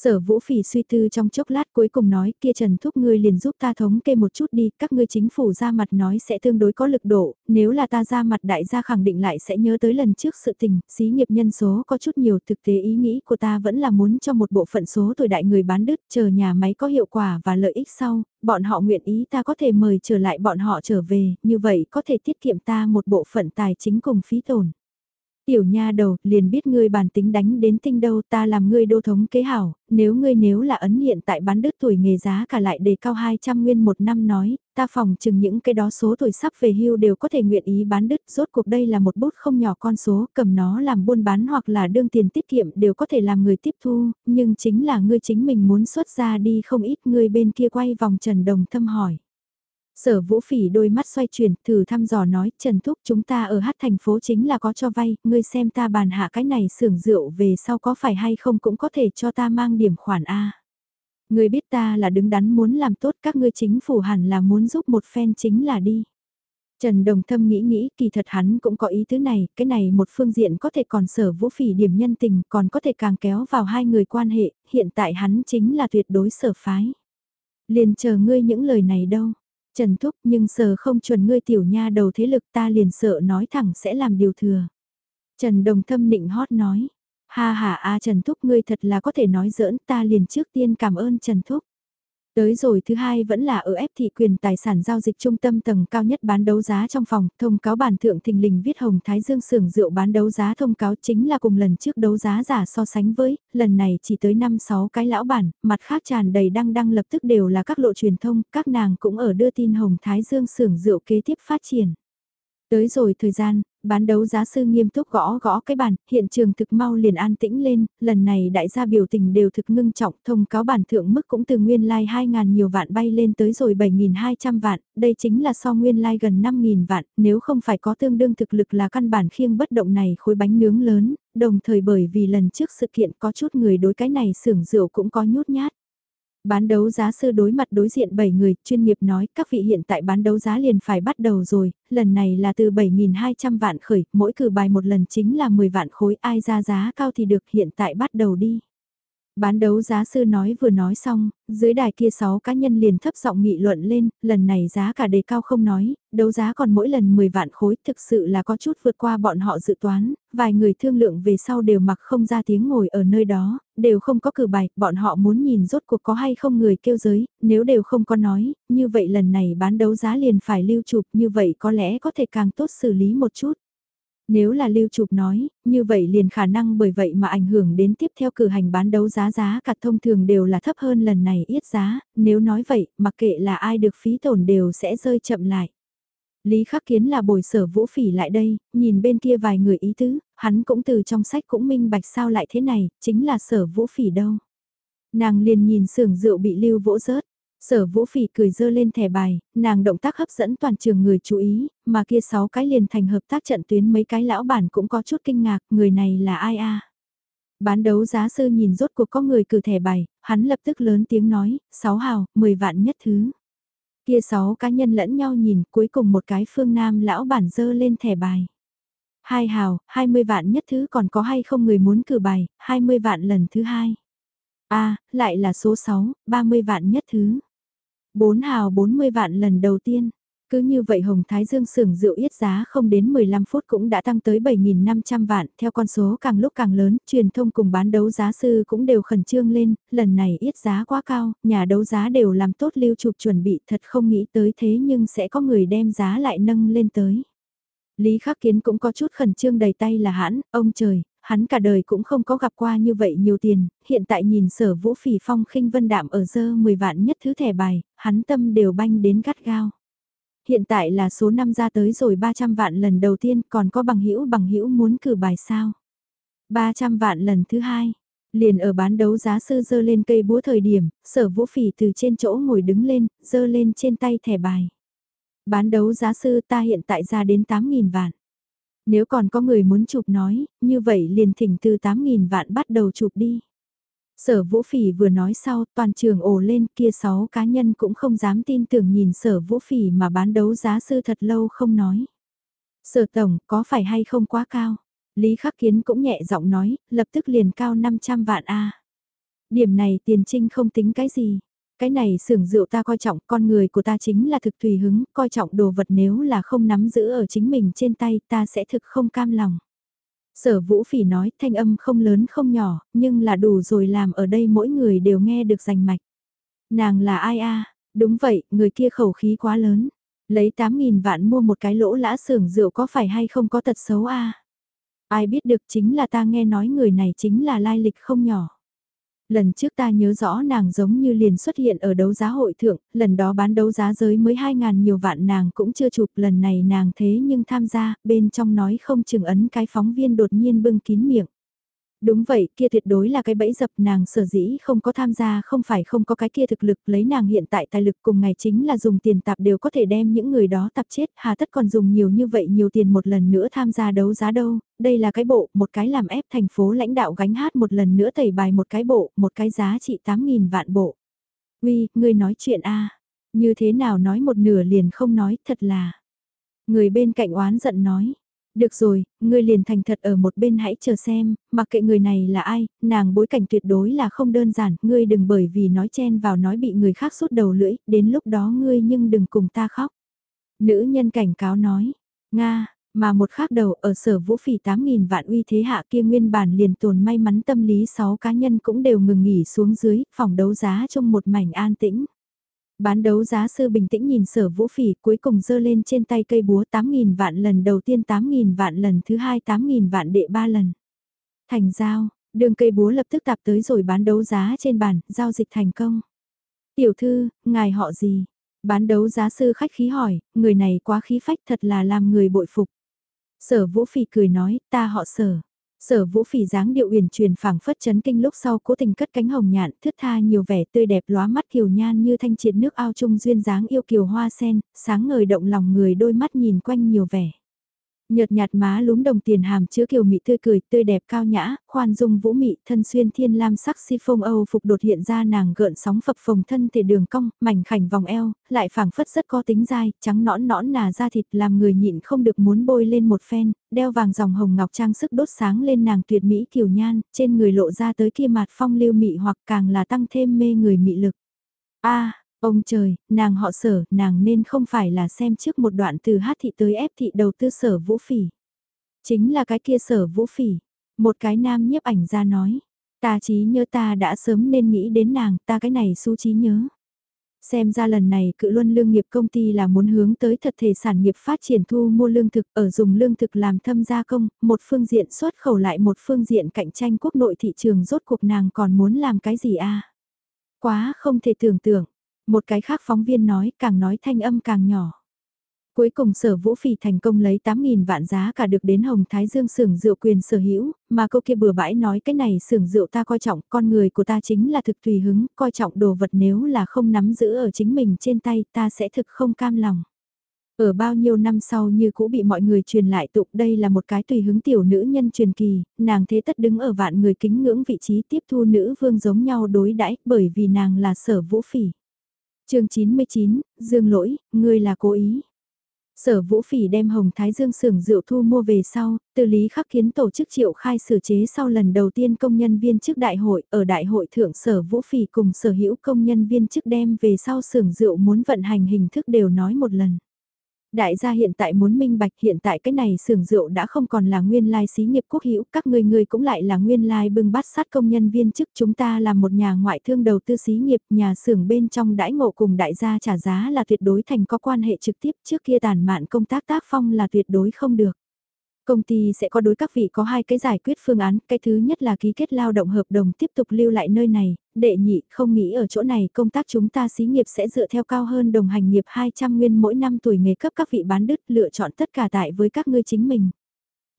Sở Vũ Phỉ suy tư trong chốc lát cuối cùng nói kia Trần Thúc ngươi liền giúp ta thống kê một chút đi, các ngươi chính phủ ra mặt nói sẽ tương đối có lực độ, nếu là ta ra mặt đại gia khẳng định lại sẽ nhớ tới lần trước sự tình, xí nghiệp nhân số có chút nhiều thực tế ý nghĩ của ta vẫn là muốn cho một bộ phận số tuổi đại người bán đứt chờ nhà máy có hiệu quả và lợi ích sau, bọn họ nguyện ý ta có thể mời trở lại bọn họ trở về, như vậy có thể tiết kiệm ta một bộ phận tài chính cùng phí tổn. Tiểu nha đầu, liền biết ngươi bản tính đánh đến tinh đâu ta làm ngươi đô thống kế hảo, nếu ngươi nếu là ấn hiện tại bán đứt tuổi nghề giá cả lại đề cao 200 nguyên một năm nói, ta phòng chừng những cái đó số tuổi sắp về hưu đều có thể nguyện ý bán đứt, rốt cuộc đây là một bút không nhỏ con số, cầm nó làm buôn bán hoặc là đương tiền tiết kiệm đều có thể làm người tiếp thu, nhưng chính là ngươi chính mình muốn xuất ra đi không ít người bên kia quay vòng trần đồng thâm hỏi. Sở vũ phỉ đôi mắt xoay chuyển, thử thăm dò nói, Trần Thúc chúng ta ở hát thành phố chính là có cho vay, ngươi xem ta bàn hạ cái này xưởng rượu về sau có phải hay không cũng có thể cho ta mang điểm khoản A. Ngươi biết ta là đứng đắn muốn làm tốt các ngươi chính phủ hẳn là muốn giúp một phen chính là đi. Trần Đồng Thâm nghĩ nghĩ kỳ thật hắn cũng có ý tứ này, cái này một phương diện có thể còn sở vũ phỉ điểm nhân tình còn có thể càng kéo vào hai người quan hệ, hiện tại hắn chính là tuyệt đối sở phái. Liền chờ ngươi những lời này đâu, Trần Thúc, nhưng sờ không chuẩn ngươi tiểu nha đầu thế lực ta liền sợ nói thẳng sẽ làm điều thừa. Trần Đồng Thâm nịnh hót nói. Ha ha a Trần Thúc, ngươi thật là có thể nói giỡn, ta liền trước tiên cảm ơn Trần Thúc. Tới rồi thứ hai vẫn là ở ép thị quyền tài sản giao dịch trung tâm tầng cao nhất bán đấu giá trong phòng, thông cáo bản thượng thình lình viết Hồng Thái Dương xưởng rượu bán đấu giá thông cáo chính là cùng lần trước đấu giá giả so sánh với, lần này chỉ tới 5-6 cái lão bản, mặt khác tràn đầy đăng đăng lập tức đều là các lộ truyền thông, các nàng cũng ở đưa tin Hồng Thái Dương xưởng rượu kế tiếp phát triển. Tới rồi thời gian, bán đấu giá sư nghiêm túc gõ gõ cái bàn, hiện trường thực mau liền an tĩnh lên, lần này đại gia biểu tình đều thực ngưng trọng, thông cáo bản thượng mức cũng từ nguyên lai like 2.000 nhiều vạn bay lên tới rồi 7.200 vạn, đây chính là so nguyên lai like gần 5.000 vạn, nếu không phải có tương đương thực lực là căn bản khiêng bất động này khối bánh nướng lớn, đồng thời bởi vì lần trước sự kiện có chút người đối cái này xưởng rượu cũng có nhút nhát. Bán đấu giá sư đối mặt đối diện 7 người, chuyên nghiệp nói các vị hiện tại bán đấu giá liền phải bắt đầu rồi, lần này là từ 7.200 vạn khởi, mỗi cử bài một lần chính là 10 vạn khối, ai ra giá cao thì được hiện tại bắt đầu đi. Bán đấu giá sư nói vừa nói xong, dưới đài kia 6 cá nhân liền thấp giọng nghị luận lên, lần này giá cả đề cao không nói, đấu giá còn mỗi lần 10 vạn khối thực sự là có chút vượt qua bọn họ dự toán, vài người thương lượng về sau đều mặc không ra tiếng ngồi ở nơi đó, đều không có cử bài, bọn họ muốn nhìn rốt cuộc có hay không người kêu giới, nếu đều không có nói, như vậy lần này bán đấu giá liền phải lưu chụp như vậy có lẽ có thể càng tốt xử lý một chút. Nếu là lưu chụp nói, như vậy liền khả năng bởi vậy mà ảnh hưởng đến tiếp theo cử hành bán đấu giá giá cả thông thường đều là thấp hơn lần này yết giá, nếu nói vậy, mặc kệ là ai được phí tổn đều sẽ rơi chậm lại. Lý Khắc Kiến là bồi sở vũ phỉ lại đây, nhìn bên kia vài người ý tứ, hắn cũng từ trong sách cũng minh bạch sao lại thế này, chính là sở vũ phỉ đâu. Nàng liền nhìn sưởng rượu bị lưu vỗ rớt, Sở vũ phỉ cười dơ lên thẻ bài, nàng động tác hấp dẫn toàn trường người chú ý, mà kia sáu cái liền thành hợp tác trận tuyến mấy cái lão bản cũng có chút kinh ngạc, người này là ai a? Bán đấu giá sư nhìn rốt cuộc có người cử thẻ bài, hắn lập tức lớn tiếng nói, sáu hào, 10 vạn nhất thứ. Kia sáu cá nhân lẫn nhau nhìn, cuối cùng một cái phương nam lão bản dơ lên thẻ bài. Hai hào, 20 vạn nhất thứ còn có hay không người muốn cử bài, 20 vạn lần thứ hai. a lại là số 6, 30 vạn nhất thứ. 4 hào 40 vạn lần đầu tiên. Cứ như vậy Hồng Thái Dương sưởng rượu yết giá không đến 15 phút cũng đã tăng tới 7.500 vạn, theo con số càng lúc càng lớn, truyền thông cùng bán đấu giá sư cũng đều khẩn trương lên, lần này yết giá quá cao, nhà đấu giá đều làm tốt lưu chụp chuẩn bị thật không nghĩ tới thế nhưng sẽ có người đem giá lại nâng lên tới. Lý Khắc Kiến cũng có chút khẩn trương đầy tay là hãn, ông trời, hắn cả đời cũng không có gặp qua như vậy nhiều tiền, hiện tại nhìn sở vũ phỉ phong khinh vân đạm ở dơ 10 vạn nhất thứ thẻ bài, hắn tâm đều banh đến gắt gao. Hiện tại là số năm ra tới rồi 300 vạn lần đầu tiên còn có bằng hữu bằng hữu muốn cử bài sao. 300 vạn lần thứ hai, liền ở bán đấu giá sư dơ lên cây búa thời điểm, sở vũ phỉ từ trên chỗ ngồi đứng lên, dơ lên trên tay thẻ bài. Bán đấu giá sư ta hiện tại ra đến 8.000 vạn. Nếu còn có người muốn chụp nói, như vậy liền thỉnh từ 8.000 vạn bắt đầu chụp đi. Sở Vũ Phỉ vừa nói sau, toàn trường ồ lên kia 6 cá nhân cũng không dám tin tưởng nhìn Sở Vũ Phỉ mà bán đấu giá sư thật lâu không nói. Sở Tổng, có phải hay không quá cao? Lý Khắc Kiến cũng nhẹ giọng nói, lập tức liền cao 500 vạn A. Điểm này tiền trinh không tính cái gì. Cái này xưởng rượu ta coi trọng, con người của ta chính là thực tùy hứng, coi trọng đồ vật nếu là không nắm giữ ở chính mình trên tay ta sẽ thực không cam lòng. Sở vũ phỉ nói thanh âm không lớn không nhỏ, nhưng là đủ rồi làm ở đây mỗi người đều nghe được rành mạch. Nàng là ai a Đúng vậy, người kia khẩu khí quá lớn. Lấy 8.000 vạn mua một cái lỗ lã xưởng rượu có phải hay không có tật xấu a Ai biết được chính là ta nghe nói người này chính là lai lịch không nhỏ. Lần trước ta nhớ rõ nàng giống như liền xuất hiện ở đấu giá hội thượng, lần đó bán đấu giá giới mới 2.000 nhiều vạn nàng cũng chưa chụp lần này nàng thế nhưng tham gia, bên trong nói không chừng ấn cái phóng viên đột nhiên bưng kín miệng. Đúng vậy, kia tuyệt đối là cái bẫy dập nàng sở dĩ không có tham gia không phải không có cái kia thực lực lấy nàng hiện tại tài lực cùng ngày chính là dùng tiền tạp đều có thể đem những người đó tạp chết, hà tất còn dùng nhiều như vậy nhiều tiền một lần nữa tham gia đấu giá đâu, đây là cái bộ, một cái làm ép thành phố lãnh đạo gánh hát một lần nữa tẩy bài một cái bộ, một cái giá trị 8.000 vạn bộ. Uy, ngươi nói chuyện a như thế nào nói một nửa liền không nói, thật là. Người bên cạnh oán giận nói, được rồi, ngươi liền thành thật ở một bên hãy chờ xem, mặc kệ người này là ai, nàng bối cảnh tuyệt đối là không đơn giản, ngươi đừng bởi vì nói chen vào nói bị người khác sút đầu lưỡi, đến lúc đó ngươi nhưng đừng cùng ta khóc. Nữ nhân cảnh cáo nói, Nga, mà một khác đầu ở sở vũ phỉ 8.000 vạn uy thế hạ kia nguyên bản liền tồn may mắn tâm lý 6 cá nhân cũng đều ngừng nghỉ xuống dưới, phòng đấu giá trong một mảnh an tĩnh. Bán đấu giá sư bình tĩnh nhìn sở vũ phỉ cuối cùng dơ lên trên tay cây búa 8.000 vạn lần đầu tiên 8.000 vạn lần thứ hai 8.000 vạn đệ ba lần. Thành giao, đường cây búa lập tức tạp tới rồi bán đấu giá trên bàn, giao dịch thành công. Tiểu thư, ngài họ gì? Bán đấu giá sư khách khí hỏi, người này quá khí phách thật là làm người bội phục. Sở vũ phỉ cười nói, ta họ sở. Sở vũ phỉ dáng điệu uyển truyền phảng phất chấn kinh lúc sau cố tình cất cánh hồng nhạn thướt tha nhiều vẻ tươi đẹp lóa mắt kiều nhan như thanh triệt nước ao trung duyên dáng yêu kiều hoa sen, sáng ngời động lòng người đôi mắt nhìn quanh nhiều vẻ. Nhợt nhạt má lúm đồng tiền hàm chứa kiều mị tươi cười, tươi đẹp cao nhã, khoan dung vũ mị, thân xuyên thiên lam sắc si phông Âu phục đột hiện ra nàng gợn sóng phập phồng thân thể đường cong, mảnh khảnh vòng eo, lại phảng phất rất có tính dai, trắng nõn nõn nà da thịt làm người nhịn không được muốn bôi lên một phen, đeo vàng dòng hồng ngọc trang sức đốt sáng lên nàng tuyệt mỹ kiều nhan, trên người lộ ra tới kia mặt phong lưu mị hoặc càng là tăng thêm mê người mị lực. A, Ông trời, nàng họ sở, nàng nên không phải là xem trước một đoạn từ hát thị tới ép thị đầu tư sở vũ phỉ. Chính là cái kia sở vũ phỉ. Một cái nam nhiếp ảnh ra nói. Ta trí nhớ ta đã sớm nên nghĩ đến nàng, ta cái này su trí nhớ. Xem ra lần này cự luân lương nghiệp công ty là muốn hướng tới thật thể sản nghiệp phát triển thu mua lương thực ở dùng lương thực làm thâm gia công, một phương diện xuất khẩu lại một phương diện cạnh tranh quốc nội thị trường rốt cuộc nàng còn muốn làm cái gì a Quá không thể tưởng tượng, một cái khác phóng viên nói, càng nói thanh âm càng nhỏ. Cuối cùng sở vũ phỉ thành công lấy 8.000 vạn giá cả được đến Hồng Thái Dương sưởng rượu quyền sở hữu, mà câu kia bừa bãi nói cái này sưởng rượu ta coi trọng, con người của ta chính là thực tùy hứng, coi trọng đồ vật nếu là không nắm giữ ở chính mình trên tay ta sẽ thực không cam lòng. Ở bao nhiêu năm sau như cũ bị mọi người truyền lại tụng đây là một cái tùy hứng tiểu nữ nhân truyền kỳ, nàng thế tất đứng ở vạn người kính ngưỡng vị trí tiếp thu nữ vương giống nhau đối đãi bởi vì nàng là sở vũ phỉ chương 99, Dương lỗi, ngươi là cố ý. Sở Vũ Phỉ đem Hồng Thái Dương xưởng rượu thu mua về sau, từ lý khắc kiến tổ chức triệu khai sửa chế sau lần đầu tiên công nhân viên chức đại hội, ở đại hội thượng Sở Vũ Phỉ cùng sở hữu công nhân viên chức đem về sau xưởng rượu muốn vận hành hình thức đều nói một lần. Đại gia hiện tại muốn minh bạch, hiện tại cái này xưởng rượu đã không còn là nguyên lai xí nghiệp quốc hữu, các người người cũng lại là nguyên lai bưng bát sát công nhân viên chức, chúng ta là một nhà ngoại thương đầu tư xí nghiệp, nhà xưởng bên trong đãi ngộ cùng đại gia trả giá là tuyệt đối, thành có quan hệ trực tiếp, trước kia tàn mạn công tác tác phong là tuyệt đối không được. Công ty sẽ có đối các vị có hai cái giải quyết phương án, cái thứ nhất là ký kết lao động hợp đồng tiếp tục lưu lại nơi này, đệ nhị không nghĩ ở chỗ này công tác chúng ta xí nghiệp sẽ dựa theo cao hơn đồng hành nghiệp 200 nguyên mỗi năm tuổi nghề cấp các vị bán đứt lựa chọn tất cả tại với các ngươi chính mình.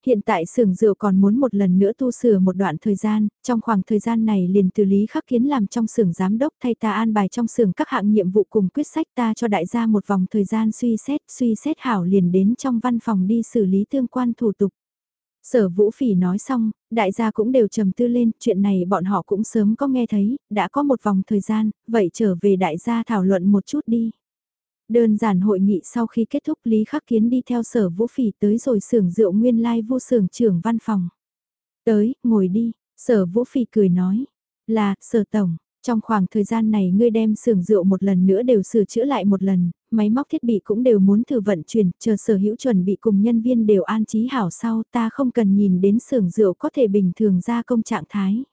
Hiện tại xưởng rượu còn muốn một lần nữa tu sửa một đoạn thời gian, trong khoảng thời gian này liền từ Lý Khắc Kiến làm trong xưởng giám đốc thay ta an bài trong xưởng các hạng nhiệm vụ cùng quyết sách ta cho đại gia một vòng thời gian suy xét, suy xét hảo liền đến trong văn phòng đi xử lý tương quan thủ tục. Sở Vũ Phỉ nói xong, đại gia cũng đều trầm tư lên, chuyện này bọn họ cũng sớm có nghe thấy, đã có một vòng thời gian, vậy trở về đại gia thảo luận một chút đi. Đơn giản hội nghị sau khi kết thúc Lý Khắc Kiến đi theo sở vũ phỉ tới rồi xưởng rượu nguyên lai vô xưởng trưởng văn phòng. Tới, ngồi đi, sở vũ phỉ cười nói. Là, sở tổng, trong khoảng thời gian này ngươi đem xưởng rượu một lần nữa đều sửa chữa lại một lần, máy móc thiết bị cũng đều muốn thử vận chuyển, chờ sở hữu chuẩn bị cùng nhân viên đều an trí hảo sau ta không cần nhìn đến xưởng rượu có thể bình thường ra công trạng thái.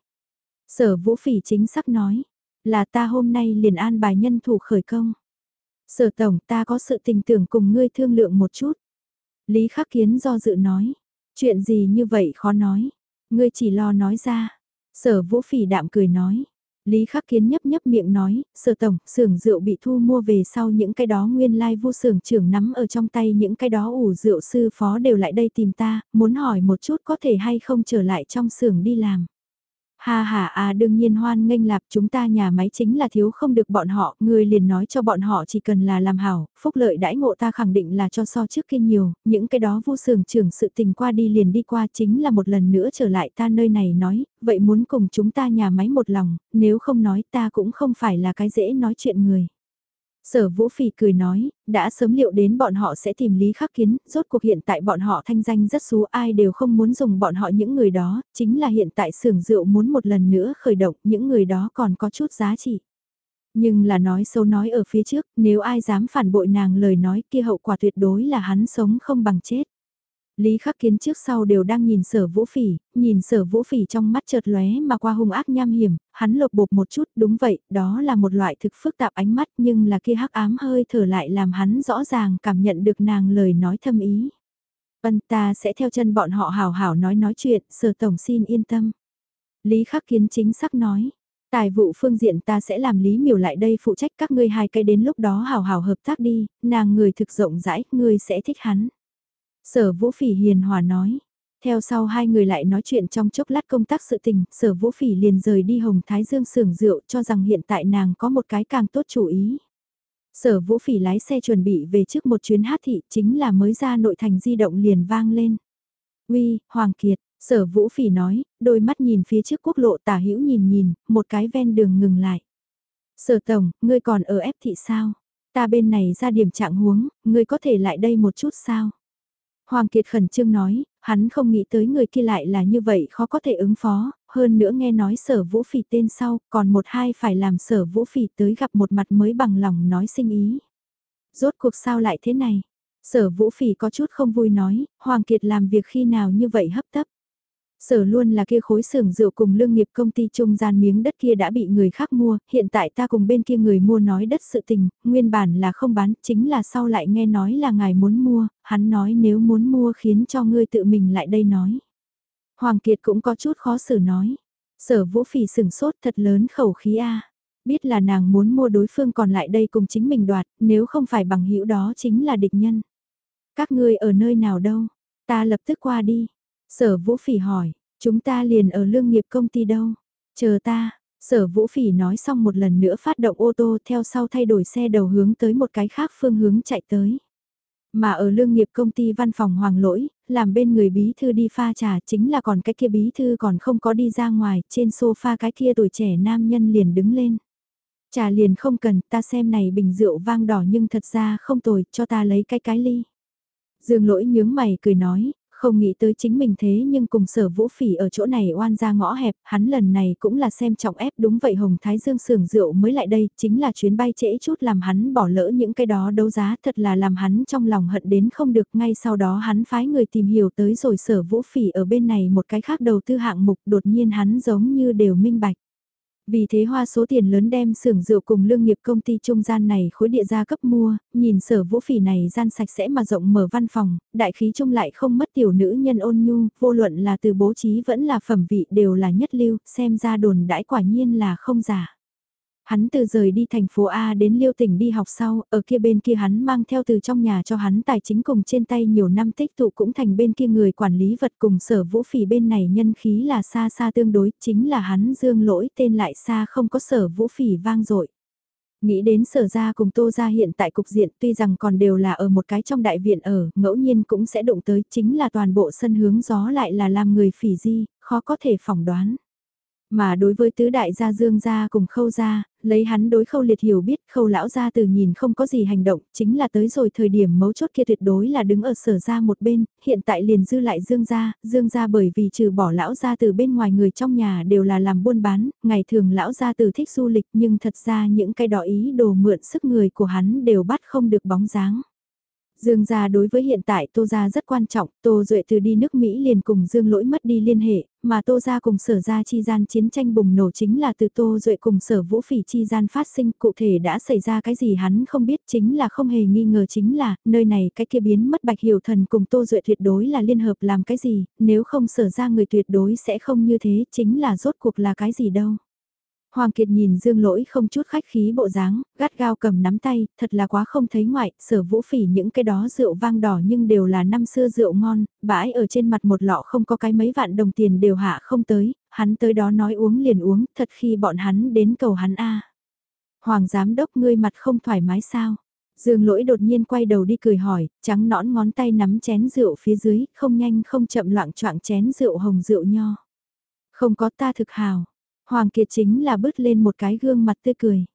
Sở vũ phỉ chính xác nói, là ta hôm nay liền an bài nhân thủ khởi công. Sở tổng ta có sự tình tưởng cùng ngươi thương lượng một chút. Lý Khắc Kiến do dự nói. Chuyện gì như vậy khó nói. Ngươi chỉ lo nói ra. Sở vũ phỉ đạm cười nói. Lý Khắc Kiến nhấp nhấp miệng nói, sở tổng, xưởng rượu bị thu mua về sau những cái đó nguyên lai like vô xưởng trưởng nắm ở trong tay những cái đó ủ rượu sư phó đều lại đây tìm ta, muốn hỏi một chút có thể hay không trở lại trong xưởng đi làm. Ha ha à đương nhiên hoan nghênh lạp chúng ta nhà máy chính là thiếu không được bọn họ, người liền nói cho bọn họ chỉ cần là làm hảo, phúc lợi đãi ngộ ta khẳng định là cho so trước kia nhiều, những cái đó vô sưởng trưởng sự tình qua đi liền đi qua chính là một lần nữa trở lại ta nơi này nói, vậy muốn cùng chúng ta nhà máy một lòng, nếu không nói ta cũng không phải là cái dễ nói chuyện người. Sở Vũ Phỉ cười nói, đã sớm liệu đến bọn họ sẽ tìm Lý Khắc Kiến, rốt cuộc hiện tại bọn họ thanh danh rất xú ai đều không muốn dùng bọn họ những người đó, chính là hiện tại xưởng rượu muốn một lần nữa khởi động những người đó còn có chút giá trị. Nhưng là nói xấu nói ở phía trước, nếu ai dám phản bội nàng lời nói kia hậu quả tuyệt đối là hắn sống không bằng chết. Lý Khắc Kiến trước sau đều đang nhìn sở vũ phỉ, nhìn sở vũ phỉ trong mắt chợt lóe mà qua hung ác nham hiểm, hắn lột bột một chút, đúng vậy, đó là một loại thực phức tạp ánh mắt nhưng là kia hắc ám hơi thở lại làm hắn rõ ràng cảm nhận được nàng lời nói thâm ý. Vân ta sẽ theo chân bọn họ hào hảo nói nói chuyện, sở tổng xin yên tâm. Lý Khắc Kiến chính xác nói, Tài vụ phương diện ta sẽ làm lý miểu lại đây phụ trách các ngươi hai cái đến lúc đó hào hào hợp tác đi, nàng người thực rộng rãi, ngươi sẽ thích hắn. Sở Vũ Phỉ hiền hòa nói. Theo sau hai người lại nói chuyện trong chốc lát công tác sự tình, sở Vũ Phỉ liền rời đi Hồng Thái Dương sưởng rượu cho rằng hiện tại nàng có một cái càng tốt chủ ý. Sở Vũ Phỉ lái xe chuẩn bị về trước một chuyến hát thị chính là mới ra nội thành di động liền vang lên. Uy, Hoàng Kiệt, sở Vũ Phỉ nói, đôi mắt nhìn phía trước quốc lộ tả hữu nhìn nhìn, một cái ven đường ngừng lại. Sở Tổng, ngươi còn ở ép thị sao? Ta bên này ra điểm trạng huống, ngươi có thể lại đây một chút sao? Hoàng Kiệt khẩn trương nói, hắn không nghĩ tới người kia lại là như vậy khó có thể ứng phó, hơn nữa nghe nói sở vũ phỉ tên sau, còn một hai phải làm sở vũ phỉ tới gặp một mặt mới bằng lòng nói sinh ý. Rốt cuộc sao lại thế này? Sở vũ phỉ có chút không vui nói, Hoàng Kiệt làm việc khi nào như vậy hấp tấp. Sở luôn là kia khối xưởng rượu cùng lương nghiệp công ty trung gian miếng đất kia đã bị người khác mua, hiện tại ta cùng bên kia người mua nói đất sự tình, nguyên bản là không bán, chính là sau lại nghe nói là ngài muốn mua, hắn nói nếu muốn mua khiến cho ngươi tự mình lại đây nói. Hoàng Kiệt cũng có chút khó xử nói, sở vũ phỉ sừng sốt thật lớn khẩu khí a biết là nàng muốn mua đối phương còn lại đây cùng chính mình đoạt, nếu không phải bằng hữu đó chính là địch nhân. Các ngươi ở nơi nào đâu, ta lập tức qua đi. Sở Vũ Phỉ hỏi, chúng ta liền ở lương nghiệp công ty đâu? Chờ ta, sở Vũ Phỉ nói xong một lần nữa phát động ô tô theo sau thay đổi xe đầu hướng tới một cái khác phương hướng chạy tới. Mà ở lương nghiệp công ty văn phòng hoàng lỗi, làm bên người bí thư đi pha trà chính là còn cái kia bí thư còn không có đi ra ngoài, trên sofa cái kia tuổi trẻ nam nhân liền đứng lên. Trà liền không cần, ta xem này bình rượu vang đỏ nhưng thật ra không tồi, cho ta lấy cái cái ly. Dương lỗi nhướng mày cười nói, không nghĩ tới chính mình thế nhưng cùng sở vũ phỉ ở chỗ này oan ra ngõ hẹp, hắn lần này cũng là xem trọng ép đúng vậy Hồng Thái Dương sưởng rượu mới lại đây, chính là chuyến bay trễ chút làm hắn bỏ lỡ những cái đó đấu giá thật là làm hắn trong lòng hận đến không được ngay sau đó hắn phái người tìm hiểu tới rồi sở vũ phỉ ở bên này một cái khác đầu tư hạng mục đột nhiên hắn giống như đều minh bạch. Vì thế hoa số tiền lớn đem xưởng rượu cùng lương nghiệp công ty trung gian này khối địa gia cấp mua, nhìn sở vũ phỉ này gian sạch sẽ mà rộng mở văn phòng, đại khí trung lại không mất tiểu nữ nhân ôn nhu, vô luận là từ bố trí vẫn là phẩm vị đều là nhất lưu, xem ra đồn đãi quả nhiên là không giả. Hắn từ rời đi thành phố A đến Liêu tỉnh đi học sau, ở kia bên kia hắn mang theo từ trong nhà cho hắn tài chính cùng trên tay nhiều năm tích tụ cũng thành bên kia người quản lý vật cùng sở vũ phỉ bên này nhân khí là xa xa tương đối, chính là hắn dương lỗi tên lại xa không có sở vũ phỉ vang dội Nghĩ đến sở ra cùng tô ra hiện tại cục diện tuy rằng còn đều là ở một cái trong đại viện ở, ngẫu nhiên cũng sẽ đụng tới chính là toàn bộ sân hướng gió lại là làm người phỉ di, khó có thể phỏng đoán. Mà đối với tứ đại gia dương gia cùng khâu gia, lấy hắn đối khâu liệt hiểu biết khâu lão gia từ nhìn không có gì hành động, chính là tới rồi thời điểm mấu chốt kia tuyệt đối là đứng ở sở ra một bên, hiện tại liền dư lại dương gia, dương gia bởi vì trừ bỏ lão gia từ bên ngoài người trong nhà đều là làm buôn bán, ngày thường lão gia từ thích du lịch nhưng thật ra những cái đỏ ý đồ mượn sức người của hắn đều bắt không được bóng dáng. Dương gia đối với hiện tại Tô gia rất quan trọng, Tô Duệ từ đi nước Mỹ liền cùng Dương lỗi mất đi liên hệ, mà Tô gia cùng sở gia chi gian chiến tranh bùng nổ chính là từ Tô Duệ cùng sở vũ phỉ chi gian phát sinh cụ thể đã xảy ra cái gì hắn không biết chính là không hề nghi ngờ chính là nơi này cái kia biến mất bạch hiểu thần cùng Tô Duệ tuyệt đối là liên hợp làm cái gì, nếu không sở ra người tuyệt đối sẽ không như thế chính là rốt cuộc là cái gì đâu. Hoàng Kiệt nhìn Dương Lỗi không chút khách khí bộ dáng, gắt gao cầm nắm tay, thật là quá không thấy ngoại, sở vũ phỉ những cái đó rượu vang đỏ nhưng đều là năm xưa rượu ngon, bãi ở trên mặt một lọ không có cái mấy vạn đồng tiền đều hạ không tới, hắn tới đó nói uống liền uống, thật khi bọn hắn đến cầu hắn a Hoàng giám đốc ngươi mặt không thoải mái sao? Dương lỗi đột nhiên quay đầu đi cười hỏi, trắng nõn ngón tay nắm chén rượu phía dưới, không nhanh không chậm loạn choạng chén rượu hồng rượu nho. Không có ta thực hào. Hoàng Kiệt chính là bứt lên một cái gương mặt tươi cười.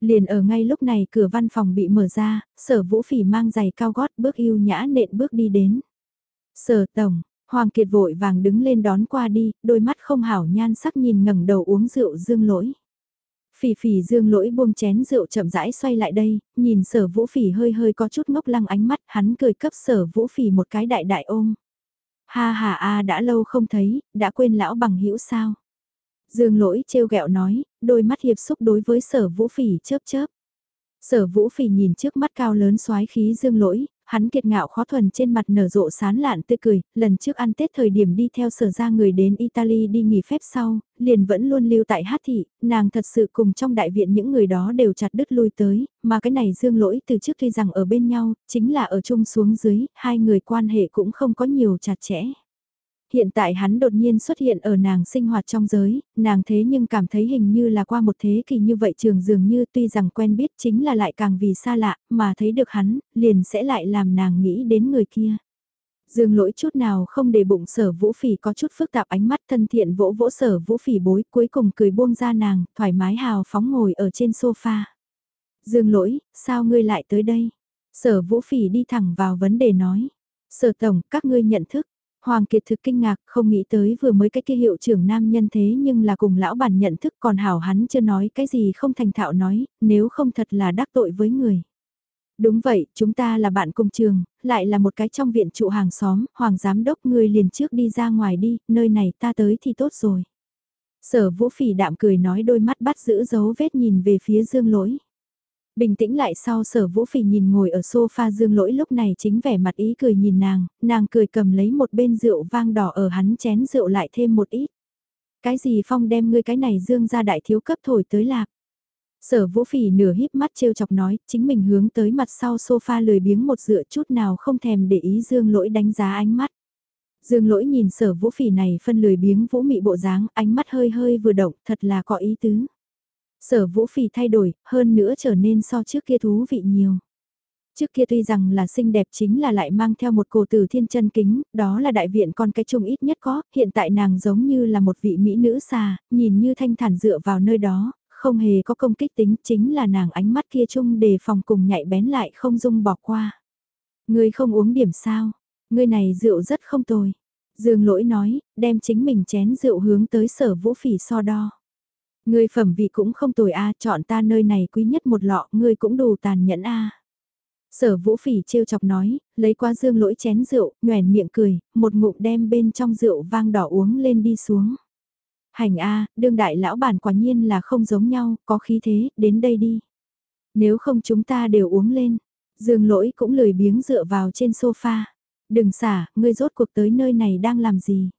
Liền ở ngay lúc này cửa văn phòng bị mở ra, sở vũ phỉ mang giày cao gót bước yêu nhã nện bước đi đến. Sở tổng, Hoàng Kiệt vội vàng đứng lên đón qua đi, đôi mắt không hảo nhan sắc nhìn ngẩng đầu uống rượu dương lỗi. Phỉ phỉ dương lỗi buông chén rượu chậm rãi xoay lại đây, nhìn sở vũ phỉ hơi hơi có chút ngốc lăng ánh mắt, hắn cười cấp sở vũ phỉ một cái đại đại ôm. Ha ha a đã lâu không thấy, đã quên lão bằng hữu sao. Dương lỗi trêu ghẹo nói, đôi mắt hiệp xúc đối với sở vũ phỉ chớp chớp. Sở vũ phỉ nhìn trước mắt cao lớn xoái khí dương lỗi, hắn kiệt ngạo khó thuần trên mặt nở rộ sán lạn tươi cười, lần trước ăn Tết thời điểm đi theo sở ra người đến Italy đi nghỉ phép sau, liền vẫn luôn lưu tại hát thị, nàng thật sự cùng trong đại viện những người đó đều chặt đứt lui tới, mà cái này dương lỗi từ trước tuy rằng ở bên nhau, chính là ở chung xuống dưới, hai người quan hệ cũng không có nhiều chặt chẽ. Hiện tại hắn đột nhiên xuất hiện ở nàng sinh hoạt trong giới, nàng thế nhưng cảm thấy hình như là qua một thế kỷ như vậy trường dường như tuy rằng quen biết chính là lại càng vì xa lạ, mà thấy được hắn, liền sẽ lại làm nàng nghĩ đến người kia. Dương lỗi chút nào không để bụng sở vũ phỉ có chút phức tạp ánh mắt thân thiện vỗ vỗ sở vũ phỉ bối cuối cùng cười buông ra nàng, thoải mái hào phóng ngồi ở trên sofa. Dương lỗi, sao ngươi lại tới đây? Sở vũ phỉ đi thẳng vào vấn đề nói. Sở tổng, các ngươi nhận thức, Hoàng Kiệt thực kinh ngạc, không nghĩ tới vừa mới cái kia hiệu trưởng nam nhân thế nhưng là cùng lão bản nhận thức còn hảo hắn chưa nói cái gì không thành thạo nói, nếu không thật là đắc tội với người. Đúng vậy, chúng ta là bạn cùng trường, lại là một cái trong viện trụ hàng xóm, hoàng giám đốc người liền trước đi ra ngoài đi, nơi này ta tới thì tốt rồi. Sở vũ phỉ đạm cười nói đôi mắt bắt giữ dấu vết nhìn về phía dương lỗi. Bình tĩnh lại sau sở vũ phỉ nhìn ngồi ở sofa dương lỗi lúc này chính vẻ mặt ý cười nhìn nàng, nàng cười cầm lấy một bên rượu vang đỏ ở hắn chén rượu lại thêm một ít. Cái gì phong đem ngươi cái này dương ra đại thiếu cấp thổi tới lạc. Sở vũ phỉ nửa híp mắt trêu chọc nói, chính mình hướng tới mặt sau sofa lười biếng một dựa chút nào không thèm để ý dương lỗi đánh giá ánh mắt. Dương lỗi nhìn sở vũ phỉ này phân lười biếng vũ mị bộ dáng, ánh mắt hơi hơi vừa động, thật là có ý tứ. Sở vũ phỉ thay đổi, hơn nữa trở nên so trước kia thú vị nhiều. Trước kia tuy rằng là xinh đẹp chính là lại mang theo một cổ tử thiên chân kính, đó là đại viện con cái chung ít nhất có, hiện tại nàng giống như là một vị mỹ nữ xà, nhìn như thanh thản dựa vào nơi đó, không hề có công kích tính, chính là nàng ánh mắt kia chung đề phòng cùng nhạy bén lại không dung bỏ qua. Ngươi không uống điểm sao, ngươi này rượu rất không tồi. Dương lỗi nói, đem chính mình chén rượu hướng tới sở vũ phỉ so đo. Ngươi phẩm vị cũng không tồi a, chọn ta nơi này quý nhất một lọ, ngươi cũng đủ tàn nhẫn a. Sở vũ phỉ trêu chọc nói, lấy qua dương lỗi chén rượu, nhoẻn miệng cười, một ngụm đem bên trong rượu vang đỏ uống lên đi xuống. Hành A, đương đại lão bản quả nhiên là không giống nhau, có khí thế, đến đây đi. Nếu không chúng ta đều uống lên. Dương lỗi cũng lười biếng dựa vào trên sofa. Đừng xả, ngươi rốt cuộc tới nơi này đang làm gì?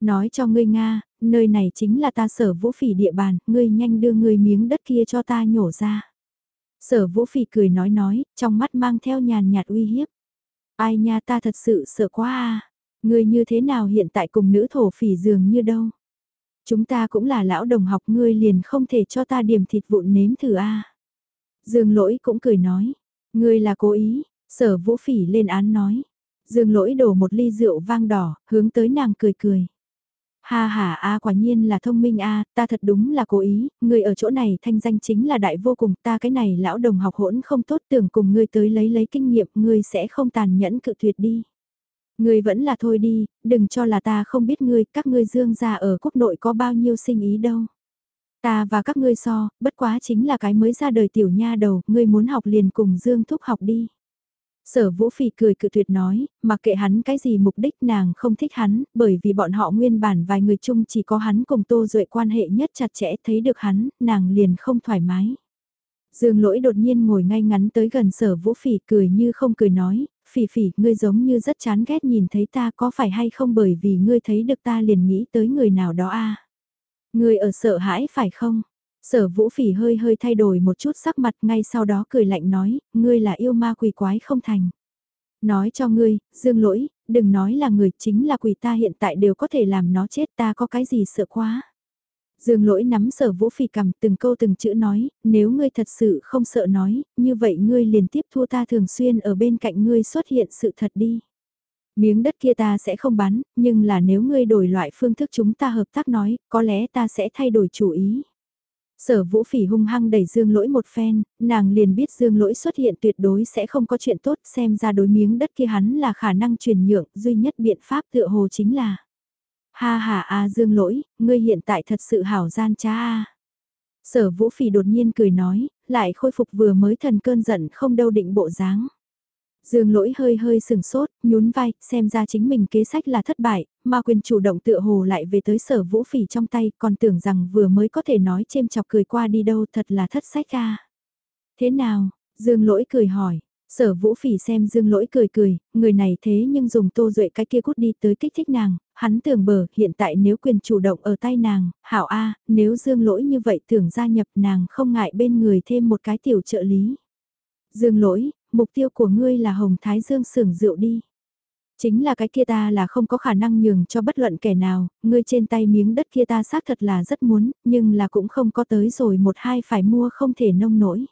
Nói cho ngươi Nga, nơi này chính là ta sở vũ phỉ địa bàn, ngươi nhanh đưa ngươi miếng đất kia cho ta nhổ ra. Sở vũ phỉ cười nói nói, trong mắt mang theo nhàn nhạt uy hiếp. Ai nha ta thật sự sợ quá à. Ngươi như thế nào hiện tại cùng nữ thổ phỉ dường như đâu. Chúng ta cũng là lão đồng học ngươi liền không thể cho ta điểm thịt vụn nếm thử a à. Dương lỗi cũng cười nói. Ngươi là cố ý, sở vũ phỉ lên án nói. Dương lỗi đổ một ly rượu vang đỏ, hướng tới nàng cười cười. Ha ha a quả nhiên là thông minh a, ta thật đúng là cố ý, người ở chỗ này thanh danh chính là đại vô cùng, ta cái này lão đồng học hỗn không tốt tưởng cùng ngươi tới lấy lấy kinh nghiệm, ngươi sẽ không tàn nhẫn cự tuyệt đi. Ngươi vẫn là thôi đi, đừng cho là ta không biết ngươi, các ngươi dương gia ở quốc nội có bao nhiêu sinh ý đâu. Ta và các ngươi so, bất quá chính là cái mới ra đời tiểu nha đầu, ngươi muốn học liền cùng Dương Thúc học đi. Sở Vũ Phỉ cười cự tuyệt nói, mặc kệ hắn cái gì mục đích nàng không thích hắn, bởi vì bọn họ nguyên bản vài người chung chỉ có hắn cùng Tô Duệ quan hệ nhất chặt chẽ thấy được hắn, nàng liền không thoải mái. Dương lỗi đột nhiên ngồi ngay ngắn tới gần sở Vũ Phỉ cười như không cười nói, Phỉ Phỉ, ngươi giống như rất chán ghét nhìn thấy ta có phải hay không bởi vì ngươi thấy được ta liền nghĩ tới người nào đó a Ngươi ở sợ hãi phải không? Sở vũ phỉ hơi hơi thay đổi một chút sắc mặt ngay sau đó cười lạnh nói, ngươi là yêu ma quỷ quái không thành. Nói cho ngươi, dương lỗi, đừng nói là người chính là quỷ ta hiện tại đều có thể làm nó chết ta có cái gì sợ quá. Dương lỗi nắm sở vũ phỉ cầm từng câu từng chữ nói, nếu ngươi thật sự không sợ nói, như vậy ngươi liền tiếp thua ta thường xuyên ở bên cạnh ngươi xuất hiện sự thật đi. Miếng đất kia ta sẽ không bán, nhưng là nếu ngươi đổi loại phương thức chúng ta hợp tác nói, có lẽ ta sẽ thay đổi chủ ý. Sở vũ phỉ hung hăng đẩy dương lỗi một phen, nàng liền biết dương lỗi xuất hiện tuyệt đối sẽ không có chuyện tốt xem ra đối miếng đất kia hắn là khả năng truyền nhượng, duy nhất biện pháp tựa hồ chính là. Ha ha a dương lỗi, ngươi hiện tại thật sự hảo gian cha a Sở vũ phỉ đột nhiên cười nói, lại khôi phục vừa mới thần cơn giận không đâu định bộ dáng. Dương lỗi hơi hơi sừng sốt, nhún vai, xem ra chính mình kế sách là thất bại, mà quyền chủ động tựa hồ lại về tới sở vũ phỉ trong tay, còn tưởng rằng vừa mới có thể nói chêm chọc cười qua đi đâu thật là thất sách ca. Thế nào, Dương lỗi cười hỏi, sở vũ phỉ xem Dương lỗi cười cười, người này thế nhưng dùng tô duệ cái kia cút đi tới kích thích nàng, hắn tưởng bờ, hiện tại nếu quyền chủ động ở tay nàng, hảo A, nếu Dương lỗi như vậy tưởng gia nhập nàng không ngại bên người thêm một cái tiểu trợ lý. Dương lỗi, mục tiêu của ngươi là Hồng Thái Dương sưởng rượu đi. Chính là cái kia ta là không có khả năng nhường cho bất luận kẻ nào, ngươi trên tay miếng đất kia ta xác thật là rất muốn, nhưng là cũng không có tới rồi một hai phải mua không thể nông nổi.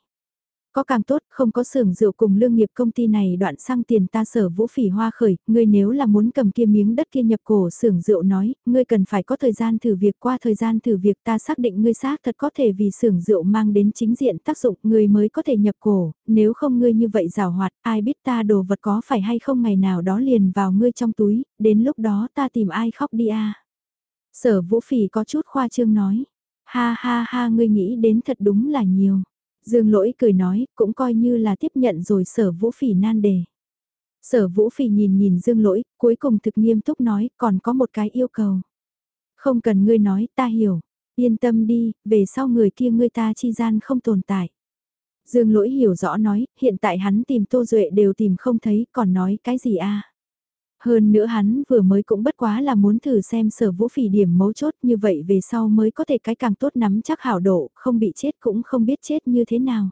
Có càng tốt, không có xưởng rượu cùng lương nghiệp công ty này đoạn sang tiền ta sở vũ phỉ hoa khởi, ngươi nếu là muốn cầm kia miếng đất kia nhập cổ xưởng rượu nói, ngươi cần phải có thời gian thử việc qua thời gian thử việc ta xác định ngươi xác thật có thể vì xưởng rượu mang đến chính diện tác dụng ngươi mới có thể nhập cổ, nếu không ngươi như vậy rào hoạt, ai biết ta đồ vật có phải hay không ngày nào đó liền vào ngươi trong túi, đến lúc đó ta tìm ai khóc đi a Sở vũ phỉ có chút khoa trương nói, ha ha ha ngươi nghĩ đến thật đúng là nhiều. Dương lỗi cười nói, cũng coi như là tiếp nhận rồi sở vũ phỉ nan đề. Sở vũ phỉ nhìn nhìn dương lỗi, cuối cùng thực nghiêm túc nói, còn có một cái yêu cầu. Không cần ngươi nói, ta hiểu. Yên tâm đi, về sau người kia ngươi ta chi gian không tồn tại. Dương lỗi hiểu rõ nói, hiện tại hắn tìm Tô Duệ đều tìm không thấy, còn nói cái gì a hơn nữa hắn vừa mới cũng bất quá là muốn thử xem sở vũ phỉ điểm mấu chốt như vậy về sau mới có thể cái càng tốt nắm chắc hảo độ, không bị chết cũng không biết chết như thế nào.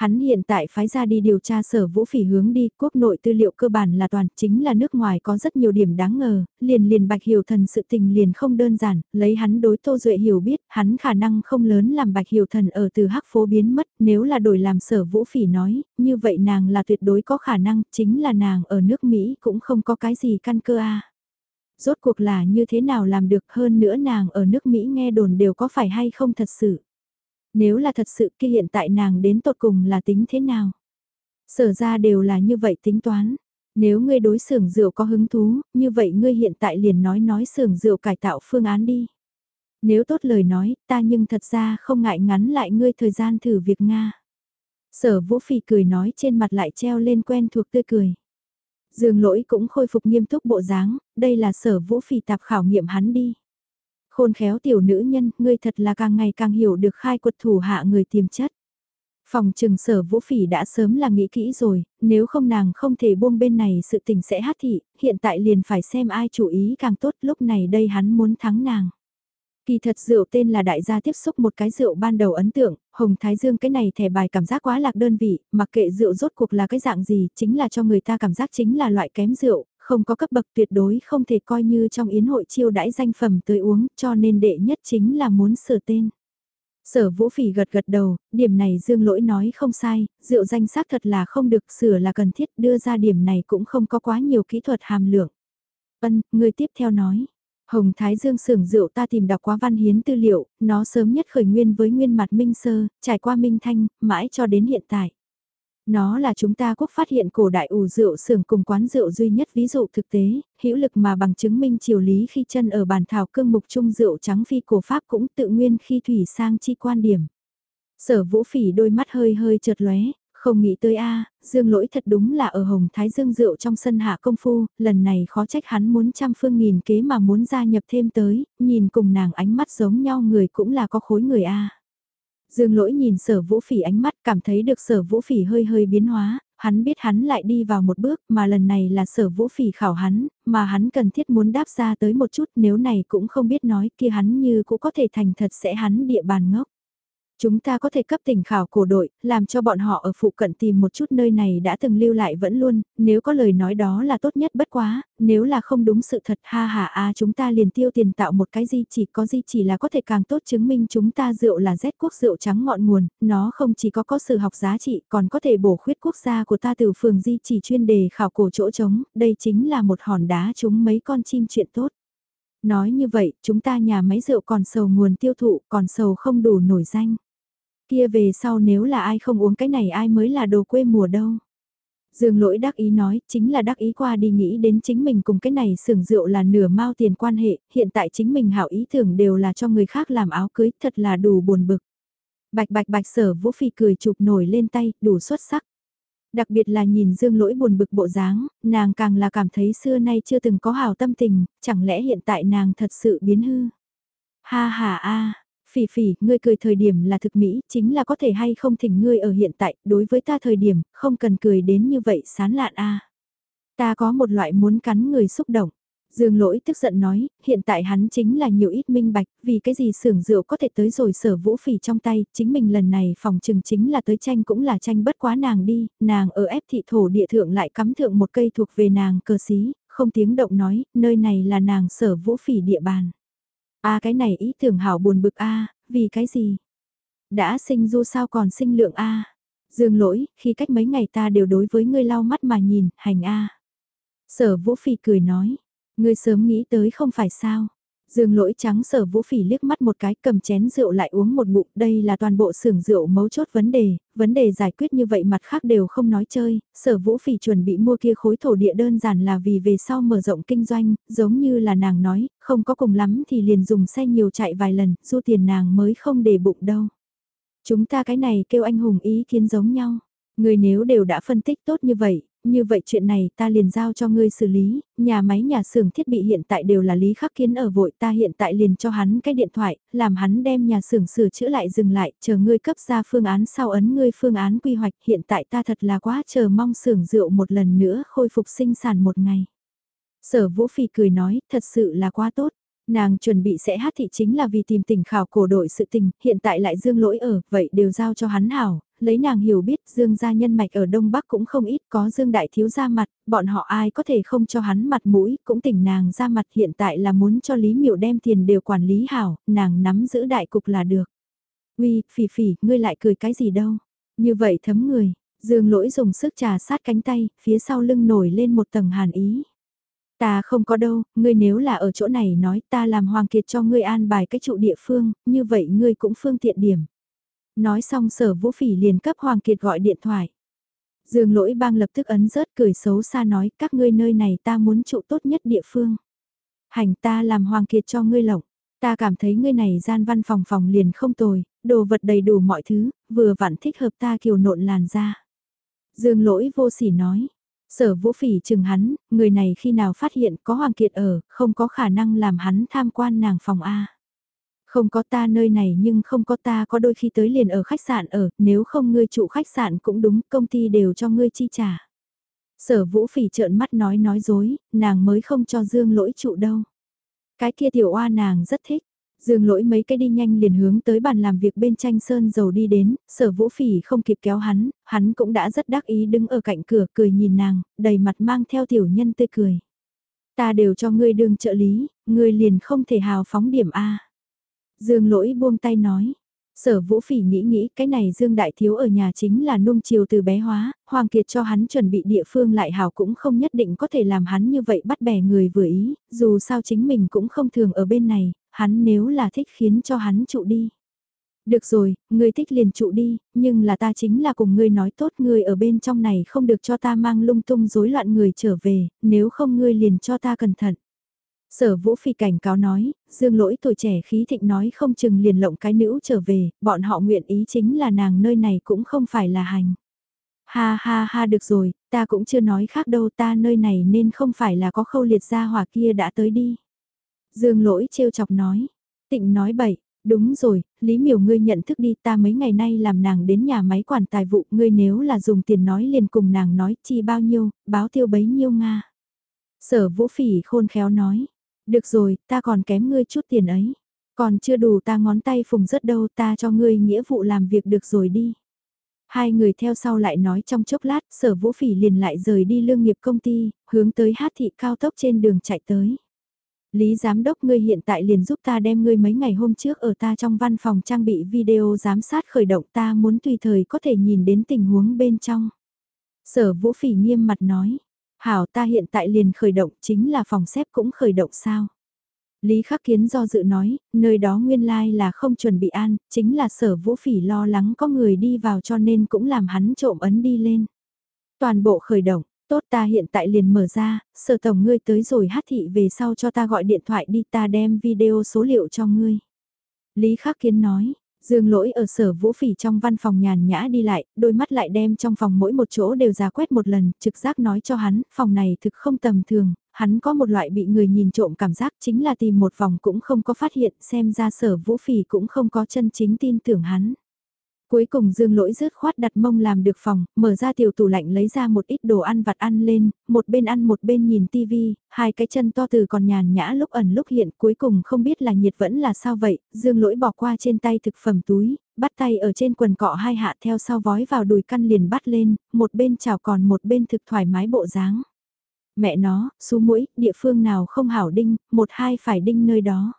Hắn hiện tại phái ra đi điều tra sở vũ phỉ hướng đi, quốc nội tư liệu cơ bản là toàn, chính là nước ngoài có rất nhiều điểm đáng ngờ, liền liền bạch hiểu thần sự tình liền không đơn giản, lấy hắn đối tô duệ hiểu biết, hắn khả năng không lớn làm bạch hiểu thần ở từ hắc phố biến mất, nếu là đổi làm sở vũ phỉ nói, như vậy nàng là tuyệt đối có khả năng, chính là nàng ở nước Mỹ cũng không có cái gì căn cơ a Rốt cuộc là như thế nào làm được hơn nữa nàng ở nước Mỹ nghe đồn đều có phải hay không thật sự. Nếu là thật sự kia hiện tại nàng đến tột cùng là tính thế nào? Sở ra đều là như vậy tính toán. Nếu ngươi đối xưởng rượu có hứng thú, như vậy ngươi hiện tại liền nói nói xưởng rượu cải tạo phương án đi. Nếu tốt lời nói, ta nhưng thật ra không ngại ngắn lại ngươi thời gian thử việc Nga. Sở vũ phì cười nói trên mặt lại treo lên quen thuộc tươi cười. Dương lỗi cũng khôi phục nghiêm túc bộ dáng, đây là sở vũ phì tạp khảo nghiệm hắn đi. Khôn khéo tiểu nữ nhân, ngươi thật là càng ngày càng hiểu được khai quật thủ hạ người tiềm chất. Phòng trừng sở vũ phỉ đã sớm là nghĩ kỹ rồi, nếu không nàng không thể buông bên này sự tình sẽ hát thị, hiện tại liền phải xem ai chủ ý càng tốt lúc này đây hắn muốn thắng nàng. Kỳ thật rượu tên là đại gia tiếp xúc một cái rượu ban đầu ấn tượng, Hồng Thái Dương cái này thẻ bài cảm giác quá lạc đơn vị, mặc kệ rượu rốt cuộc là cái dạng gì, chính là cho người ta cảm giác chính là loại kém rượu, không có cấp bậc tuyệt đối không thể coi như trong yến hội chiêu đãi danh phẩm tới uống, cho nên đệ nhất chính là muốn sửa tên. Sở vũ phỉ gật gật đầu, điểm này dương lỗi nói không sai, rượu danh xác thật là không được sửa là cần thiết đưa ra điểm này cũng không có quá nhiều kỹ thuật hàm lượng. Ân, người tiếp theo nói. Hồng Thái Dương sưởng rượu ta tìm đọc quá văn hiến tư liệu, nó sớm nhất khởi nguyên với nguyên mặt Minh Sơ, trải qua Minh Thanh, mãi cho đến hiện tại. Nó là chúng ta quốc phát hiện cổ đại ủ rượu sưởng cùng quán rượu duy nhất ví dụ thực tế, hữu lực mà bằng chứng minh triều lý khi chân ở bàn thảo cương mục trung rượu trắng phi cổ Pháp cũng tự nguyên khi thủy sang chi quan điểm. Sở vũ phỉ đôi mắt hơi hơi chợt lóe, không nghĩ tới a dương lỗi thật đúng là ở hồng thái dương rượu trong sân hạ công phu, lần này khó trách hắn muốn trăm phương nghìn kế mà muốn gia nhập thêm tới, nhìn cùng nàng ánh mắt giống nhau người cũng là có khối người a Dương lỗi nhìn sở vũ phỉ ánh mắt cảm thấy được sở vũ phỉ hơi hơi biến hóa, hắn biết hắn lại đi vào một bước mà lần này là sở vũ phỉ khảo hắn, mà hắn cần thiết muốn đáp ra tới một chút nếu này cũng không biết nói kia hắn như cũng có thể thành thật sẽ hắn địa bàn ngốc. Chúng ta có thể cấp tỉnh khảo cổ đội, làm cho bọn họ ở phụ cận tìm một chút nơi này đã từng lưu lại vẫn luôn, nếu có lời nói đó là tốt nhất bất quá, nếu là không đúng sự thật ha ha a chúng ta liền tiêu tiền tạo một cái gì chỉ có gì chỉ là có thể càng tốt chứng minh chúng ta rượu là Z quốc rượu trắng ngọn nguồn, nó không chỉ có có sự học giá trị còn có thể bổ khuyết quốc gia của ta từ phường di chỉ chuyên đề khảo cổ chỗ trống, đây chính là một hòn đá chúng mấy con chim chuyện tốt. Nói như vậy, chúng ta nhà máy rượu còn sầu nguồn tiêu thụ, còn sầu không đủ nổi danh. Kia về sau nếu là ai không uống cái này ai mới là đồ quê mùa đâu. Dương lỗi đắc ý nói, chính là đắc ý qua đi nghĩ đến chính mình cùng cái này sưởng rượu là nửa mao tiền quan hệ, hiện tại chính mình hảo ý tưởng đều là cho người khác làm áo cưới, thật là đủ buồn bực. Bạch bạch bạch sở vũ phi cười chụp nổi lên tay, đủ xuất sắc. Đặc biệt là nhìn dương lỗi buồn bực bộ dáng, nàng càng là cảm thấy xưa nay chưa từng có hào tâm tình, chẳng lẽ hiện tại nàng thật sự biến hư. Ha ha a Phỉ phỉ, ngươi cười thời điểm là thực mỹ, chính là có thể hay không thỉnh ngươi ở hiện tại, đối với ta thời điểm, không cần cười đến như vậy sán lạn a. Ta có một loại muốn cắn người xúc động. Dương lỗi tức giận nói, hiện tại hắn chính là nhiều ít minh bạch, vì cái gì xưởng rượu có thể tới rồi sở vũ phỉ trong tay, chính mình lần này phòng trừng chính là tới tranh cũng là tranh bất quá nàng đi, nàng ở ép thị thổ địa thượng lại cắm thượng một cây thuộc về nàng cơ xí, không tiếng động nói, nơi này là nàng sở vũ phỉ địa bàn a cái này ý tưởng hảo buồn bực a vì cái gì? Đã sinh du sao còn sinh lượng a Dương lỗi, khi cách mấy ngày ta đều đối với ngươi lau mắt mà nhìn, hành a Sở vũ phi cười nói, ngươi sớm nghĩ tới không phải sao? Dương lỗi trắng sở vũ phỉ liếc mắt một cái cầm chén rượu lại uống một bụng. Đây là toàn bộ xưởng rượu mấu chốt vấn đề, vấn đề giải quyết như vậy mặt khác đều không nói chơi. Sở vũ phỉ chuẩn bị mua kia khối thổ địa đơn giản là vì về sau mở rộng kinh doanh, giống như là nàng nói, không có cùng lắm thì liền dùng xe nhiều chạy vài lần, du tiền nàng mới không để bụng đâu. Chúng ta cái này kêu anh hùng ý kiến giống nhau. Người nếu đều đã phân tích tốt như vậy, như vậy chuyện này ta liền giao cho ngươi xử lý, nhà máy nhà xưởng thiết bị hiện tại đều là Lý Khắc Kiến ở vội ta hiện tại liền cho hắn cái điện thoại, làm hắn đem nhà xưởng sửa chữa lại dừng lại, chờ ngươi cấp ra phương án sau ấn ngươi phương án quy hoạch, hiện tại ta thật là quá chờ mong xưởng rượu một lần nữa khôi phục sinh sản một ngày. Sở Vũ Phi cười nói, thật sự là quá tốt. Nàng chuẩn bị sẽ hát thị chính là vì tìm tình khảo cổ đội sự tình, hiện tại lại dương lỗi ở, vậy đều giao cho hắn hảo, lấy nàng hiểu biết Dương gia nhân mạch ở Đông Bắc cũng không ít có Dương đại thiếu ra mặt, bọn họ ai có thể không cho hắn mặt mũi, cũng tỉnh nàng ra mặt hiện tại là muốn cho Lý Miệu đem tiền đều quản lý hảo, nàng nắm giữ đại cục là được. Uy, phỉ phỉ, ngươi lại cười cái gì đâu? Như vậy thấm người, Dương lỗi dùng sức trà sát cánh tay, phía sau lưng nổi lên một tầng hàn ý. Ta không có đâu, ngươi nếu là ở chỗ này nói ta làm Hoàng Kiệt cho ngươi an bài cái trụ địa phương, như vậy ngươi cũng phương tiện điểm. Nói xong sở vũ phỉ liền cấp Hoàng Kiệt gọi điện thoại. Dương lỗi bang lập tức ấn rớt cười xấu xa nói các ngươi nơi này ta muốn trụ tốt nhất địa phương. Hành ta làm Hoàng Kiệt cho ngươi lộng. Ta cảm thấy ngươi này gian văn phòng phòng liền không tồi, đồ vật đầy đủ mọi thứ, vừa vặn thích hợp ta kiều nộn làn ra Dương lỗi vô sỉ nói, sở vũ phỉ chừng hắn, người này khi nào phát hiện có Hoàng Kiệt ở, không có khả năng làm hắn tham quan nàng phòng A. Không có ta nơi này nhưng không có ta có đôi khi tới liền ở khách sạn ở, nếu không ngươi trụ khách sạn cũng đúng, công ty đều cho ngươi chi trả. Sở vũ phỉ trợn mắt nói nói dối, nàng mới không cho dương lỗi trụ đâu. Cái kia tiểu oa nàng rất thích. Dương lỗi mấy cái đi nhanh liền hướng tới bàn làm việc bên tranh sơn dầu đi đến, sở vũ phỉ không kịp kéo hắn, hắn cũng đã rất đắc ý đứng ở cạnh cửa cười nhìn nàng, đầy mặt mang theo tiểu nhân tươi cười. Ta đều cho ngươi đường trợ lý, ngươi liền không thể hào phóng điểm A. Dương lỗi buông tay nói. Sở Vũ Phỉ nghĩ nghĩ cái này Dương Đại Thiếu ở nhà chính là nung chiều từ bé hóa, Hoàng Kiệt cho hắn chuẩn bị địa phương lại hảo cũng không nhất định có thể làm hắn như vậy bắt bẻ người vừa ý, dù sao chính mình cũng không thường ở bên này, hắn nếu là thích khiến cho hắn trụ đi. Được rồi, ngươi thích liền trụ đi, nhưng là ta chính là cùng ngươi nói tốt ngươi ở bên trong này không được cho ta mang lung tung rối loạn người trở về, nếu không ngươi liền cho ta cẩn thận. Sở vũ phi cảnh cáo nói, dương lỗi tuổi trẻ khí thịnh nói không chừng liền lộng cái nữ trở về, bọn họ nguyện ý chính là nàng nơi này cũng không phải là hành. Ha ha ha được rồi, ta cũng chưa nói khác đâu ta nơi này nên không phải là có khâu liệt gia hỏa kia đã tới đi. Dương lỗi trêu chọc nói, tịnh nói bậy, đúng rồi, Lý Miểu ngươi nhận thức đi ta mấy ngày nay làm nàng đến nhà máy quản tài vụ ngươi nếu là dùng tiền nói liền cùng nàng nói chi bao nhiêu, báo tiêu bấy nhiêu Nga. Sở vũ phỉ khôn khéo nói, được rồi, ta còn kém ngươi chút tiền ấy. Còn chưa đủ ta ngón tay phùng rất đâu ta cho ngươi nghĩa vụ làm việc được rồi đi. Hai người theo sau lại nói trong chốc lát, sở vũ phỉ liền lại rời đi lương nghiệp công ty, hướng tới hát thị cao tốc trên đường chạy tới. Lý giám đốc ngươi hiện tại liền giúp ta đem ngươi mấy ngày hôm trước ở ta trong văn phòng trang bị video giám sát khởi động ta muốn tùy thời có thể nhìn đến tình huống bên trong. Sở vũ phỉ nghiêm mặt nói, Hảo ta hiện tại liền khởi động chính là phòng xếp cũng khởi động sao. Lý Khắc Kiến do dự nói, nơi đó nguyên lai là không chuẩn bị an, chính là sở vũ phỉ lo lắng có người đi vào cho nên cũng làm hắn trộm ấn đi lên. Toàn bộ khởi động, tốt ta hiện tại liền mở ra, sở tổng ngươi tới rồi hát thị về sau cho ta gọi điện thoại đi ta đem video số liệu cho ngươi. Lý Khắc Kiến nói, Dương lỗi ở sở vũ phỉ trong văn phòng nhàn nhã đi lại, đôi mắt lại đem trong phòng mỗi một chỗ đều ra quét một lần, trực giác nói cho hắn, phòng này thực không tầm thường, hắn có một loại bị người nhìn trộm cảm giác chính là tìm một vòng cũng không có phát hiện, xem ra sở vũ phỉ cũng không có chân chính tin tưởng hắn. Cuối cùng Dương Lỗi rớt khoát đặt mông làm được phòng, mở ra tiểu tủ lạnh lấy ra một ít đồ ăn vặt ăn lên, một bên ăn một bên nhìn tivi, hai cái chân to từ còn nhàn nhã lúc ẩn lúc hiện cuối cùng không biết là nhiệt vẫn là sao vậy, Dương Lỗi bỏ qua trên tay thực phẩm túi, bắt tay ở trên quần cọ hai hạ theo sau vói vào đùi căn liền bắt lên, một bên chào còn một bên thực thoải mái bộ dáng. Mẹ nó, xú mũi, địa phương nào không hảo đinh, một hai phải đinh nơi đó.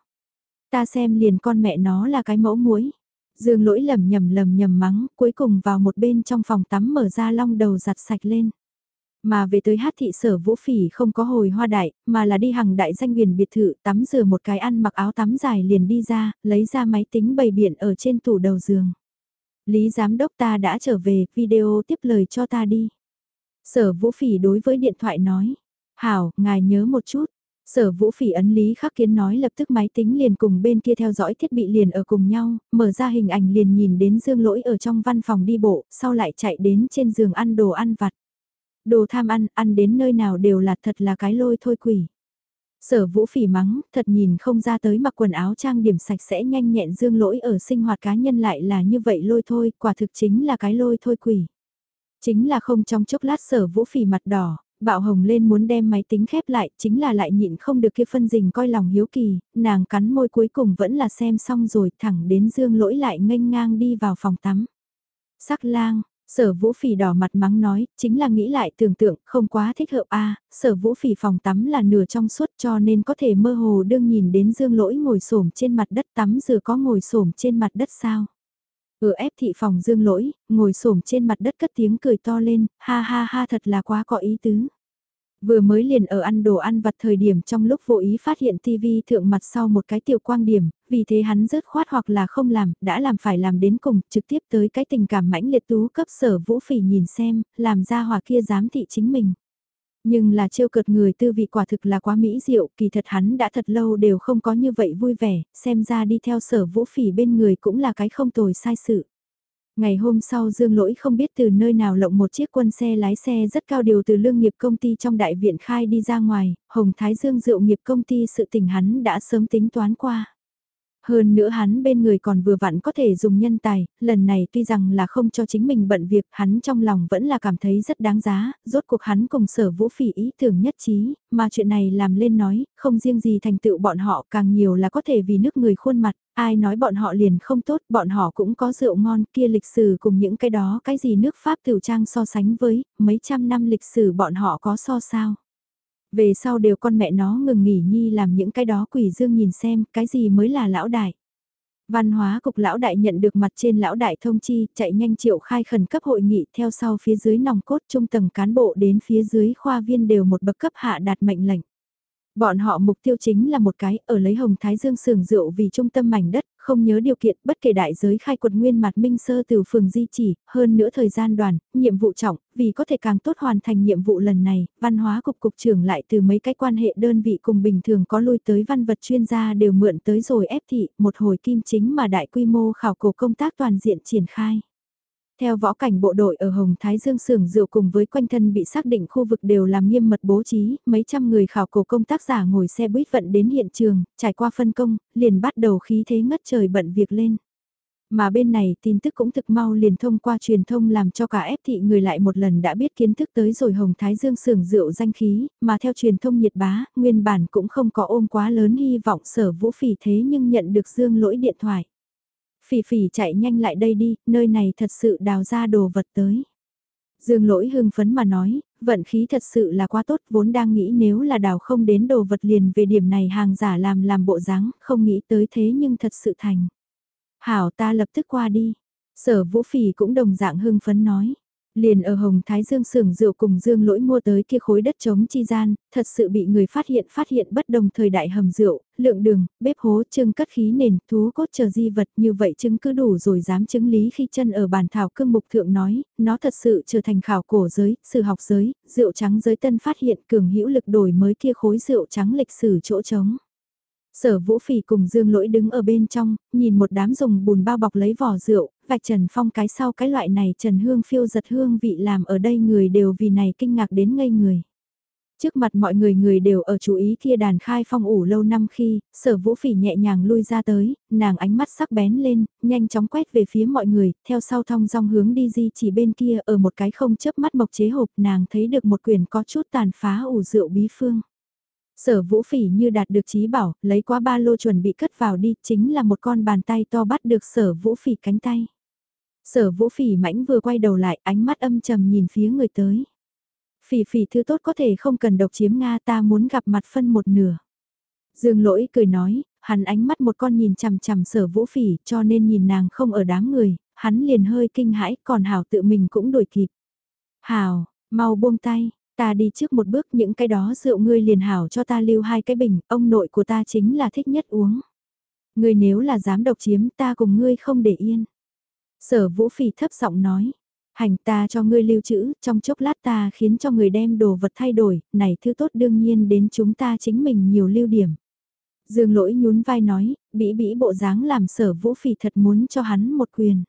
Ta xem liền con mẹ nó là cái mẫu muối. Dương lỗi lầm nhầm lầm nhầm mắng, cuối cùng vào một bên trong phòng tắm mở ra long đầu giặt sạch lên. Mà về tới hát thị sở vũ phỉ không có hồi hoa đại, mà là đi hằng đại danh huyền biệt thự tắm rửa một cái ăn mặc áo tắm dài liền đi ra, lấy ra máy tính bày biện ở trên tủ đầu giường. Lý giám đốc ta đã trở về, video tiếp lời cho ta đi. Sở vũ phỉ đối với điện thoại nói, hảo, ngài nhớ một chút, Sở vũ phỉ ấn lý khắc kiến nói lập tức máy tính liền cùng bên kia theo dõi thiết bị liền ở cùng nhau, mở ra hình ảnh liền nhìn đến dương lỗi ở trong văn phòng đi bộ, sau lại chạy đến trên giường ăn đồ ăn vặt. Đồ tham ăn, ăn đến nơi nào đều là thật là cái lôi thôi quỷ. Sở vũ phỉ mắng, thật nhìn không ra tới mặc quần áo trang điểm sạch sẽ nhanh nhẹn dương lỗi ở sinh hoạt cá nhân lại là như vậy lôi thôi, quả thực chính là cái lôi thôi quỷ. Chính là không trong chốc lát sở vũ phỉ mặt đỏ, Bạo hồng lên muốn đem máy tính khép lại, chính là lại nhịn không được kia phân rình coi lòng hiếu kỳ, nàng cắn môi cuối cùng vẫn là xem xong rồi thẳng đến dương lỗi lại nghênh ngang đi vào phòng tắm. Sắc lang, sở vũ phỉ đỏ mặt mắng nói, chính là nghĩ lại tưởng tượng không quá thích hợp a sở vũ phỉ phòng tắm là nửa trong suốt cho nên có thể mơ hồ đương nhìn đến dương lỗi ngồi xổm trên mặt đất tắm giờ có ngồi xổm trên mặt đất sao. Ở ép thị phòng dương lỗi, ngồi xổm trên mặt đất cất tiếng cười to lên, ha ha ha thật là quá có ý tứ. Vừa mới liền ở ăn đồ ăn vặt thời điểm trong lúc vô ý phát hiện TV thượng mặt sau một cái tiểu quang điểm, vì thế hắn rớt khoát hoặc là không làm, đã làm phải làm đến cùng, trực tiếp tới cái tình cảm mãnh liệt tú cấp sở vũ phỉ nhìn xem, làm ra hòa kia giám thị chính mình. Nhưng là trêu cợt người tư vị quả thực là quá mỹ diệu, kỳ thật hắn đã thật lâu đều không có như vậy vui vẻ, xem ra đi theo sở vũ phỉ bên người cũng là cái không tồi sai sự. Ngày hôm sau Dương Lỗi không biết từ nơi nào lộng một chiếc quân xe lái xe rất cao điều từ lương nghiệp công ty trong đại viện khai đi ra ngoài, Hồng Thái Dương rượu nghiệp công ty sự tình hắn đã sớm tính toán qua. Hơn nữa hắn bên người còn vừa vặn có thể dùng nhân tài, lần này tuy rằng là không cho chính mình bận việc, hắn trong lòng vẫn là cảm thấy rất đáng giá, rốt cuộc hắn cùng sở vũ phỉ ý tưởng nhất trí, mà chuyện này làm lên nói, không riêng gì thành tựu bọn họ càng nhiều là có thể vì nước người khuôn mặt, ai nói bọn họ liền không tốt, bọn họ cũng có rượu ngon kia lịch sử cùng những cái đó cái gì nước Pháp tiểu trang so sánh với, mấy trăm năm lịch sử bọn họ có so sao. Về sau đều con mẹ nó ngừng nghỉ nhi làm những cái đó quỷ dương nhìn xem cái gì mới là lão đại. Văn hóa cục lão đại nhận được mặt trên lão đại thông chi, chạy nhanh triệu khai khẩn cấp hội nghị theo sau phía dưới nòng cốt trung tầng cán bộ đến phía dưới khoa viên đều một bậc cấp hạ đạt mệnh lệnh. Bọn họ mục tiêu chính là một cái ở lấy Hồng Thái Dương sưởng rượu vì trung tâm mảnh đất, không nhớ điều kiện bất kể đại giới khai quật nguyên mặt minh sơ từ phường di chỉ, hơn nữa thời gian đoàn, nhiệm vụ trọng, vì có thể càng tốt hoàn thành nhiệm vụ lần này, văn hóa cục cục trưởng lại từ mấy cái quan hệ đơn vị cùng bình thường có lui tới văn vật chuyên gia đều mượn tới rồi ép thị, một hồi kim chính mà đại quy mô khảo cổ công tác toàn diện triển khai. Theo võ cảnh bộ đội ở Hồng Thái Dương sưởng rượu cùng với quanh thân bị xác định khu vực đều làm nghiêm mật bố trí, mấy trăm người khảo cổ công tác giả ngồi xe buýt vận đến hiện trường, trải qua phân công, liền bắt đầu khí thế ngất trời bận việc lên. Mà bên này tin tức cũng thực mau liền thông qua truyền thông làm cho cả ép thị người lại một lần đã biết kiến thức tới rồi Hồng Thái Dương sưởng rượu danh khí, mà theo truyền thông nhiệt bá, nguyên bản cũng không có ôm quá lớn hy vọng sở vũ phỉ thế nhưng nhận được Dương lỗi điện thoại. Phỉ phỉ chạy nhanh lại đây đi, nơi này thật sự đào ra đồ vật tới. Dương lỗi hưng phấn mà nói, vận khí thật sự là quá tốt vốn đang nghĩ nếu là đào không đến đồ vật liền về điểm này hàng giả làm làm bộ dáng không nghĩ tới thế nhưng thật sự thành. Hảo ta lập tức qua đi. Sở vũ phỉ cũng đồng dạng hưng phấn nói. Liền ở Hồng Thái Dương sưởng rượu cùng Dương Lỗi mua tới kia khối đất trống chi gian, thật sự bị người phát hiện phát hiện bất đồng thời đại hầm rượu, lượng đường, bếp hố, trưng cất khí nền, thú cốt chờ di vật như vậy chứng cứ đủ rồi dám chứng lý khi chân ở bàn thảo cương mục thượng nói, nó thật sự trở thành khảo cổ giới, sự học giới, rượu trắng giới tân phát hiện cường hữu lực đổi mới kia khối rượu trắng lịch sử chỗ trống. Sở Vũ Phỉ cùng Dương Lỗi đứng ở bên trong, nhìn một đám dùng bùn bao bọc lấy vỏ rượu, vạch trần phong cái sau cái loại này trần hương phiêu giật hương vị làm ở đây người đều vì này kinh ngạc đến ngây người. Trước mặt mọi người người đều ở chú ý kia đàn khai phong ủ lâu năm khi, sở vũ phỉ nhẹ nhàng lui ra tới, nàng ánh mắt sắc bén lên, nhanh chóng quét về phía mọi người, theo sau thong dong hướng đi di chỉ bên kia ở một cái không chớp mắt mộc chế hộp nàng thấy được một quyển có chút tàn phá ủ rượu bí phương. Sở vũ phỉ như đạt được trí bảo, lấy qua ba lô chuẩn bị cất vào đi, chính là một con bàn tay to bắt được sở vũ phỉ cánh tay. Sở vũ phỉ mãnh vừa quay đầu lại, ánh mắt âm trầm nhìn phía người tới. Phỉ phỉ thứ tốt có thể không cần độc chiếm Nga ta muốn gặp mặt phân một nửa. Dương lỗi cười nói, hắn ánh mắt một con nhìn chằm chằm sở vũ phỉ cho nên nhìn nàng không ở đám người, hắn liền hơi kinh hãi còn Hảo tự mình cũng đuổi kịp. Hảo, mau buông tay, ta đi trước một bước những cái đó rượu ngươi liền hảo cho ta lưu hai cái bình, ông nội của ta chính là thích nhất uống. Ngươi nếu là dám độc chiếm ta cùng ngươi không để yên. Sở vũ phỉ thấp giọng nói, hành ta cho ngươi lưu trữ, trong chốc lát ta khiến cho người đem đồ vật thay đổi, này thứ tốt đương nhiên đến chúng ta chính mình nhiều lưu điểm. Dương lỗi nhún vai nói, bĩ bĩ bộ dáng làm sở vũ phỉ thật muốn cho hắn một quyền.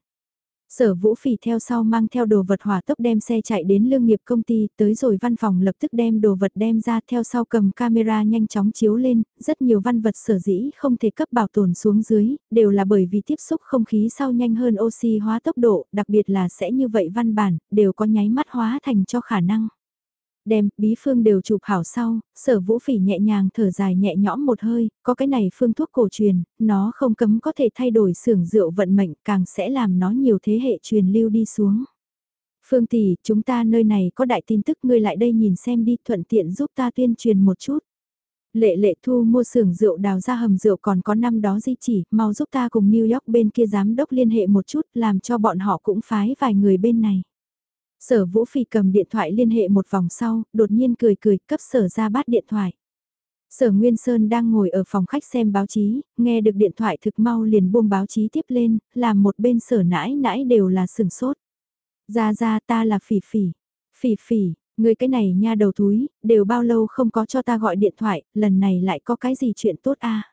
Sở vũ phỉ theo sau mang theo đồ vật hỏa tốc đem xe chạy đến lương nghiệp công ty, tới rồi văn phòng lập tức đem đồ vật đem ra theo sau cầm camera nhanh chóng chiếu lên, rất nhiều văn vật sở dĩ không thể cấp bảo tồn xuống dưới, đều là bởi vì tiếp xúc không khí sau nhanh hơn oxy hóa tốc độ, đặc biệt là sẽ như vậy văn bản, đều có nháy mắt hóa thành cho khả năng. Đem, bí phương đều chụp hảo sau, sở vũ phỉ nhẹ nhàng thở dài nhẹ nhõm một hơi, có cái này phương thuốc cổ truyền, nó không cấm có thể thay đổi xưởng rượu vận mệnh càng sẽ làm nó nhiều thế hệ truyền lưu đi xuống. Phương tỷ, chúng ta nơi này có đại tin tức ngươi lại đây nhìn xem đi thuận tiện giúp ta tuyên truyền một chút. Lệ lệ thu mua xưởng rượu đào ra hầm rượu còn có năm đó di chỉ, mau giúp ta cùng New York bên kia giám đốc liên hệ một chút làm cho bọn họ cũng phái vài người bên này. Sở Vũ Phỉ cầm điện thoại liên hệ một vòng sau, đột nhiên cười cười cấp sở ra bát điện thoại. Sở Nguyên Sơn đang ngồi ở phòng khách xem báo chí, nghe được điện thoại thực mau liền buông báo chí tiếp lên, làm một bên sở nãi nãi đều là sừng sốt. Ra ra ta là phỉ phỉ, phỉ phỉ, người cái này nha đầu túi, đều bao lâu không có cho ta gọi điện thoại, lần này lại có cái gì chuyện tốt a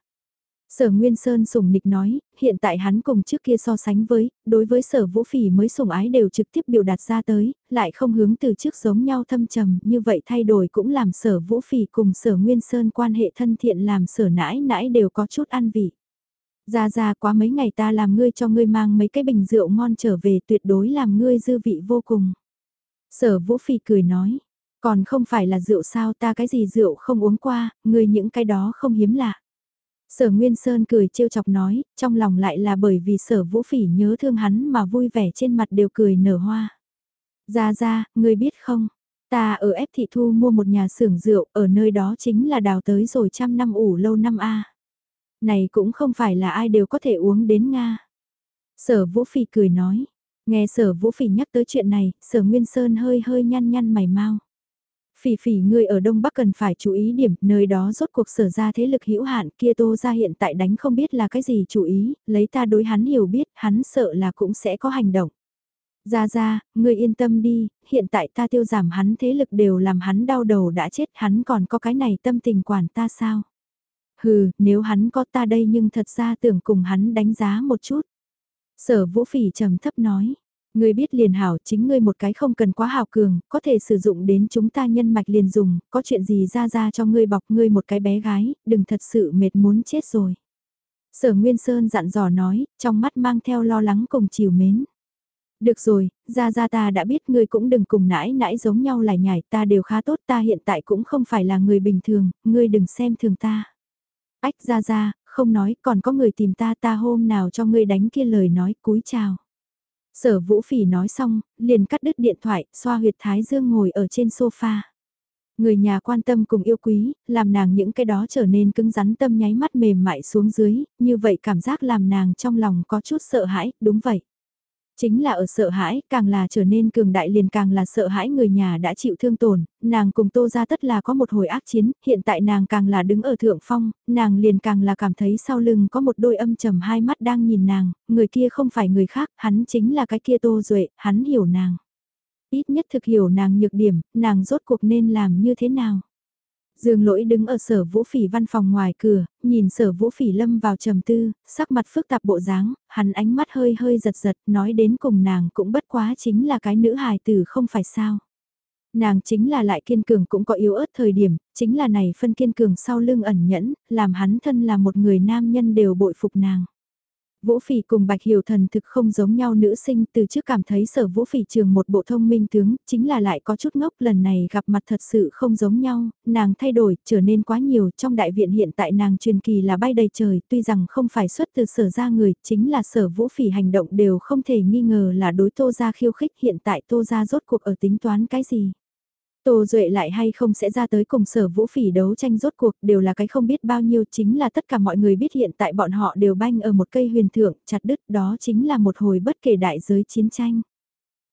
Sở Nguyên Sơn sùng nịch nói, hiện tại hắn cùng trước kia so sánh với, đối với sở vũ phỉ mới sùng ái đều trực tiếp biểu đạt ra tới, lại không hướng từ trước giống nhau thâm trầm, như vậy thay đổi cũng làm sở vũ phỉ cùng sở Nguyên Sơn quan hệ thân thiện làm sở nãi nãi đều có chút ăn vị. Ra ra quá mấy ngày ta làm ngươi cho ngươi mang mấy cái bình rượu ngon trở về tuyệt đối làm ngươi dư vị vô cùng. Sở Vũ phỉ cười nói, còn không phải là rượu sao ta cái gì rượu không uống qua, ngươi những cái đó không hiếm lạ. Sở Nguyên Sơn cười trêu chọc nói, trong lòng lại là bởi vì sở Vũ Phỉ nhớ thương hắn mà vui vẻ trên mặt đều cười nở hoa. Ra ra, ngươi biết không, ta ở ép thị thu mua một nhà xưởng rượu, ở nơi đó chính là đào tới rồi trăm năm ủ lâu năm A. Này cũng không phải là ai đều có thể uống đến Nga. Sở Vũ Phỉ cười nói, nghe sở Vũ Phỉ nhắc tới chuyện này, sở Nguyên Sơn hơi hơi nhăn nhăn mày mau. Phỉ phỉ người ở Đông Bắc cần phải chú ý điểm, nơi đó rốt cuộc sở ra thế lực hữu hạn kia tô ra hiện tại đánh không biết là cái gì chú ý, lấy ta đối hắn hiểu biết, hắn sợ là cũng sẽ có hành động. Ra ra, người yên tâm đi, hiện tại ta tiêu giảm hắn thế lực đều làm hắn đau đầu đã chết, hắn còn có cái này tâm tình quản ta sao? Hừ, nếu hắn có ta đây nhưng thật ra tưởng cùng hắn đánh giá một chút. Sở vũ phỉ trầm thấp nói, Ngươi biết liền hảo chính ngươi một cái không cần quá hào cường, có thể sử dụng đến chúng ta nhân mạch liền dùng, có chuyện gì ra ra cho ngươi bọc ngươi một cái bé gái, đừng thật sự mệt muốn chết rồi. Sở Nguyên Sơn dặn dò nói, trong mắt mang theo lo lắng cùng chiều mến. Được rồi, ra ra ta đã biết ngươi cũng đừng cùng nãi nãi giống nhau lại nhảy ta đều khá tốt ta hiện tại cũng không phải là người bình thường, ngươi đừng xem thường ta. Ách ra ra, không nói còn có người tìm ta ta hôm nào cho ngươi đánh kia lời nói cúi chào. Sở Vũ Phỉ nói xong, liền cắt đứt điện thoại, xoa huyệt thái dương ngồi ở trên sofa. Người nhà quan tâm cùng yêu quý, làm nàng những cái đó trở nên cứng rắn tâm nháy mắt mềm mại xuống dưới, như vậy cảm giác làm nàng trong lòng có chút sợ hãi, đúng vậy. Chính là ở sợ hãi, càng là trở nên cường đại liền càng là sợ hãi người nhà đã chịu thương tổn, nàng cùng tô ra tất là có một hồi ác chiến, hiện tại nàng càng là đứng ở thượng phong, nàng liền càng là cảm thấy sau lưng có một đôi âm trầm hai mắt đang nhìn nàng, người kia không phải người khác, hắn chính là cái kia tô duệ hắn hiểu nàng. Ít nhất thực hiểu nàng nhược điểm, nàng rốt cuộc nên làm như thế nào. Dương lỗi đứng ở sở vũ phỉ văn phòng ngoài cửa, nhìn sở vũ phỉ lâm vào trầm tư, sắc mặt phức tạp bộ dáng, hắn ánh mắt hơi hơi giật giật, nói đến cùng nàng cũng bất quá chính là cái nữ hài tử không phải sao. Nàng chính là lại kiên cường cũng có yếu ớt thời điểm, chính là này phân kiên cường sau lưng ẩn nhẫn, làm hắn thân là một người nam nhân đều bội phục nàng. Vũ Phỉ cùng Bạch Hiểu Thần thực không giống nhau nữ sinh từ trước cảm thấy sở Vũ Phỉ trường một bộ thông minh tướng, chính là lại có chút ngốc lần này gặp mặt thật sự không giống nhau, nàng thay đổi, trở nên quá nhiều, trong đại viện hiện tại nàng truyền kỳ là bay đầy trời, tuy rằng không phải xuất từ sở ra người, chính là sở Vũ Phỉ hành động đều không thể nghi ngờ là đối tô ra khiêu khích hiện tại tô ra rốt cuộc ở tính toán cái gì. Tô Duệ lại hay không sẽ ra tới cùng sở vũ phỉ đấu tranh rốt cuộc đều là cái không biết bao nhiêu chính là tất cả mọi người biết hiện tại bọn họ đều banh ở một cây huyền thượng chặt đứt đó chính là một hồi bất kể đại giới chiến tranh.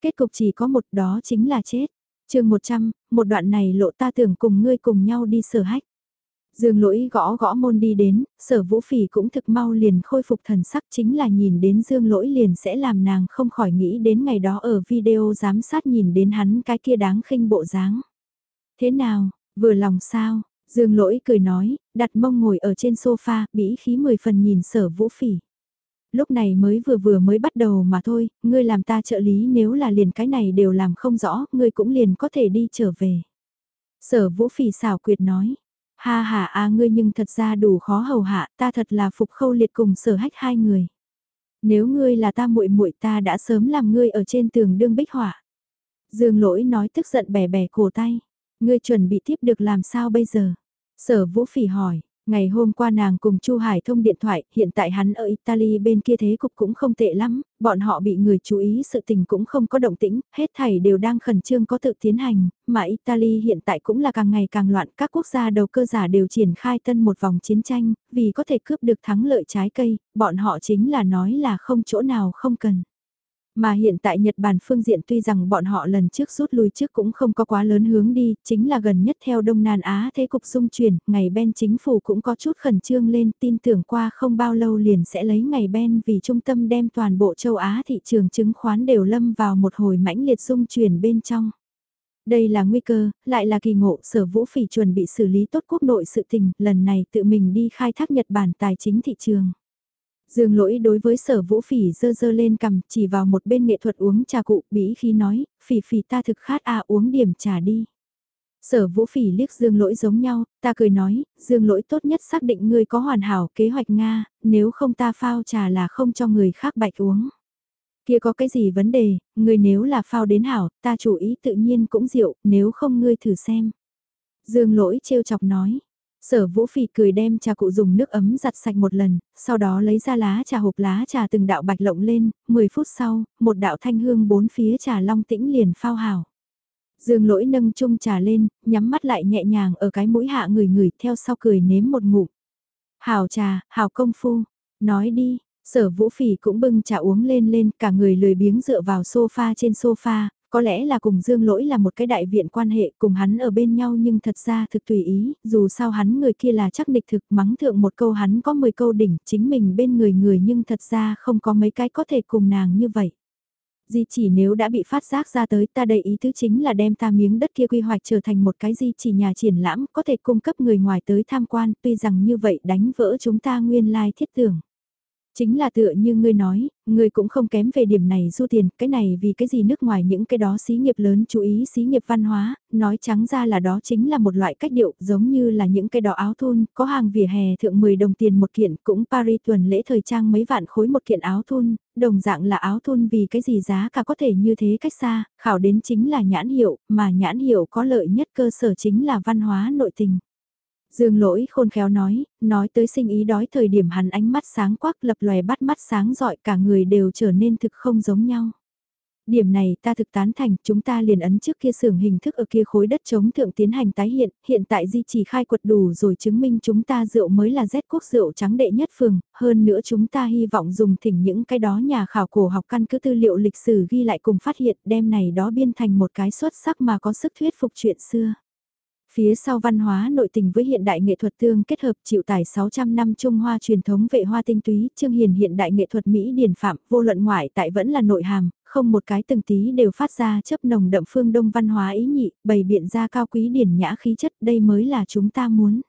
Kết cục chỉ có một đó chính là chết. chương 100, một đoạn này lộ ta tưởng cùng ngươi cùng nhau đi sở hách. Dương lỗi gõ gõ môn đi đến, sở vũ phỉ cũng thực mau liền khôi phục thần sắc chính là nhìn đến dương lỗi liền sẽ làm nàng không khỏi nghĩ đến ngày đó ở video giám sát nhìn đến hắn cái kia đáng khinh bộ dáng. Thế nào, vừa lòng sao? Dương lỗi cười nói, đặt mông ngồi ở trên sofa, bĩ khí mười phần nhìn sở vũ phỉ. Lúc này mới vừa vừa mới bắt đầu mà thôi, ngươi làm ta trợ lý nếu là liền cái này đều làm không rõ, ngươi cũng liền có thể đi trở về. Sở vũ phỉ xảo quyệt nói, Ha ha a ngươi nhưng thật ra đủ khó hầu hạ, ta thật là phục khâu liệt cùng sở hách hai người. Nếu ngươi là ta muội muội ta đã sớm làm ngươi ở trên tường đương bích họa. Dương lỗi nói tức giận bẻ bẻ cổ tay. Ngươi chuẩn bị tiếp được làm sao bây giờ? Sở vũ phỉ hỏi, Ngày hôm qua nàng cùng Chu Hải thông điện thoại, hiện tại hắn ở Italy bên kia thế cục cũng không tệ lắm, bọn họ bị người chú ý sự tình cũng không có động tĩnh, hết thảy đều đang khẩn trương có tự tiến hành, mà Italy hiện tại cũng là càng ngày càng loạn, các quốc gia đầu cơ giả đều triển khai tân một vòng chiến tranh, vì có thể cướp được thắng lợi trái cây, bọn họ chính là nói là không chỗ nào không cần. Mà hiện tại Nhật Bản phương diện tuy rằng bọn họ lần trước rút lui trước cũng không có quá lớn hướng đi, chính là gần nhất theo Đông Nam Á thế cục dung chuyển, ngày Ben chính phủ cũng có chút khẩn trương lên tin tưởng qua không bao lâu liền sẽ lấy ngày Ben vì trung tâm đem toàn bộ châu Á thị trường chứng khoán đều lâm vào một hồi mãnh liệt dung chuyển bên trong. Đây là nguy cơ, lại là kỳ ngộ sở vũ phỉ chuẩn bị xử lý tốt quốc nội sự tình, lần này tự mình đi khai thác Nhật Bản tài chính thị trường. Dương lỗi đối với sở vũ phỉ dơ dơ lên cầm chỉ vào một bên nghệ thuật uống trà cụ bỉ khi nói, phỉ phỉ ta thực khát à uống điểm trà đi. Sở vũ phỉ liếc dương lỗi giống nhau, ta cười nói, dương lỗi tốt nhất xác định ngươi có hoàn hảo kế hoạch Nga, nếu không ta phao trà là không cho người khác bạch uống. Kia có cái gì vấn đề, ngươi nếu là phao đến hảo, ta chủ ý tự nhiên cũng rượu, nếu không ngươi thử xem. Dương lỗi trêu chọc nói, Sở Vũ Phỉ cười đem trà cụ dùng nước ấm giặt sạch một lần, sau đó lấy ra lá trà hộp lá trà từng đạo bạch lộng lên, 10 phút sau, một đạo thanh hương bốn phía trà long tĩnh liền phao hảo. Dương lỗi nâng chung trà lên, nhắm mắt lại nhẹ nhàng ở cái mũi hạ người người theo sau cười nếm một ngụm. Hảo trà, hảo công phu, nói đi, sở vũ phỉ cũng bưng trà uống lên lên, cả người lười biếng dựa vào sofa trên sofa, có lẽ là cùng Dương Lỗi là một cái đại viện quan hệ cùng hắn ở bên nhau nhưng thật ra thực tùy ý, dù sao hắn người kia là chắc địch thực mắng thượng một câu hắn có 10 câu đỉnh, chính mình bên người người nhưng thật ra không có mấy cái có thể cùng nàng như vậy. Di chỉ nếu đã bị phát giác ra tới ta đầy ý tứ chính là đem ta miếng đất kia quy hoạch trở thành một cái di chỉ nhà triển lãm có thể cung cấp người ngoài tới tham quan tuy rằng như vậy đánh vỡ chúng ta nguyên lai thiết tưởng. Chính là tựa như ngươi nói, ngươi cũng không kém về điểm này du tiền, cái này vì cái gì nước ngoài những cái đó xí nghiệp lớn chú ý xí nghiệp văn hóa, nói trắng ra là đó chính là một loại cách điệu giống như là những cái đó áo thun, có hàng vỉa hè thượng 10 đồng tiền một kiện, cũng Paris tuần lễ thời trang mấy vạn khối một kiện áo thun, đồng dạng là áo thun vì cái gì giá cả có thể như thế cách xa, khảo đến chính là nhãn hiệu, mà nhãn hiệu có lợi nhất cơ sở chính là văn hóa nội tình. Dương lỗi khôn khéo nói, nói tới sinh ý đói thời điểm hắn ánh mắt sáng quắc lập lòe bắt mắt sáng dọi cả người đều trở nên thực không giống nhau. Điểm này ta thực tán thành, chúng ta liền ấn trước kia xưởng hình thức ở kia khối đất chống thượng tiến hành tái hiện, hiện tại di chỉ khai quật đủ rồi chứng minh chúng ta rượu mới là Z quốc rượu trắng đệ nhất phường, hơn nữa chúng ta hy vọng dùng thỉnh những cái đó nhà khảo cổ học căn cứ tư liệu lịch sử ghi lại cùng phát hiện đem này đó biên thành một cái xuất sắc mà có sức thuyết phục chuyện xưa. Phía sau văn hóa nội tình với hiện đại nghệ thuật tương kết hợp chịu tải 600 năm Trung Hoa truyền thống vệ hoa tinh túy, trương hiền hiện đại nghệ thuật Mỹ điển phạm, vô luận ngoại tại vẫn là nội hàm, không một cái từng tí đều phát ra chấp nồng đậm phương đông văn hóa ý nhị, bày biện ra cao quý điển nhã khí chất, đây mới là chúng ta muốn.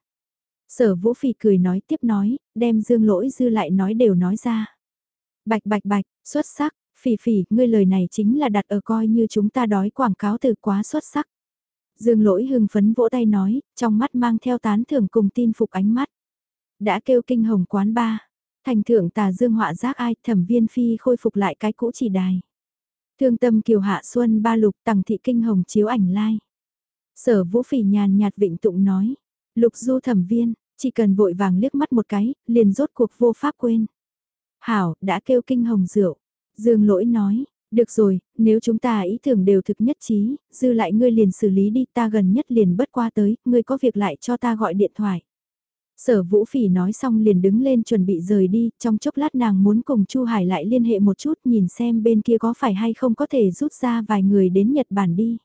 Sở Vũ Phì cười nói tiếp nói, đem dương lỗi dư lại nói đều nói ra. Bạch bạch bạch, xuất sắc, phỉ phỉ, ngươi lời này chính là đặt ở coi như chúng ta đói quảng cáo từ quá xuất sắc. Dương lỗi hưng phấn vỗ tay nói, trong mắt mang theo tán thưởng cùng tin phục ánh mắt. Đã kêu kinh hồng quán ba. Thành thượng tà dương họa giác ai thẩm viên phi khôi phục lại cái cũ chỉ đài. Thương tâm kiều hạ xuân ba lục tằng thị kinh hồng chiếu ảnh lai. Sở vũ phỉ nhàn nhạt vịnh tụng nói. Lục du thẩm viên, chỉ cần vội vàng liếc mắt một cái, liền rốt cuộc vô pháp quên. Hảo, đã kêu kinh hồng rượu. Dương lỗi nói, được rồi, nếu chúng ta ý tưởng đều thực nhất trí, dư lại ngươi liền xử lý đi ta gần nhất liền bất qua tới, ngươi có việc lại cho ta gọi điện thoại. Sở Vũ Phỉ nói xong liền đứng lên chuẩn bị rời đi, trong chốc lát nàng muốn cùng Chu Hải lại liên hệ một chút nhìn xem bên kia có phải hay không có thể rút ra vài người đến Nhật Bản đi.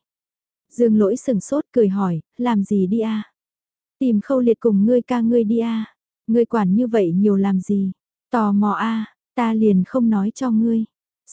Dương lỗi sừng sốt cười hỏi, làm gì đi a Tìm khâu liệt cùng ngươi ca ngươi đi a Ngươi quản như vậy nhiều làm gì? Tò mò a ta liền không nói cho ngươi.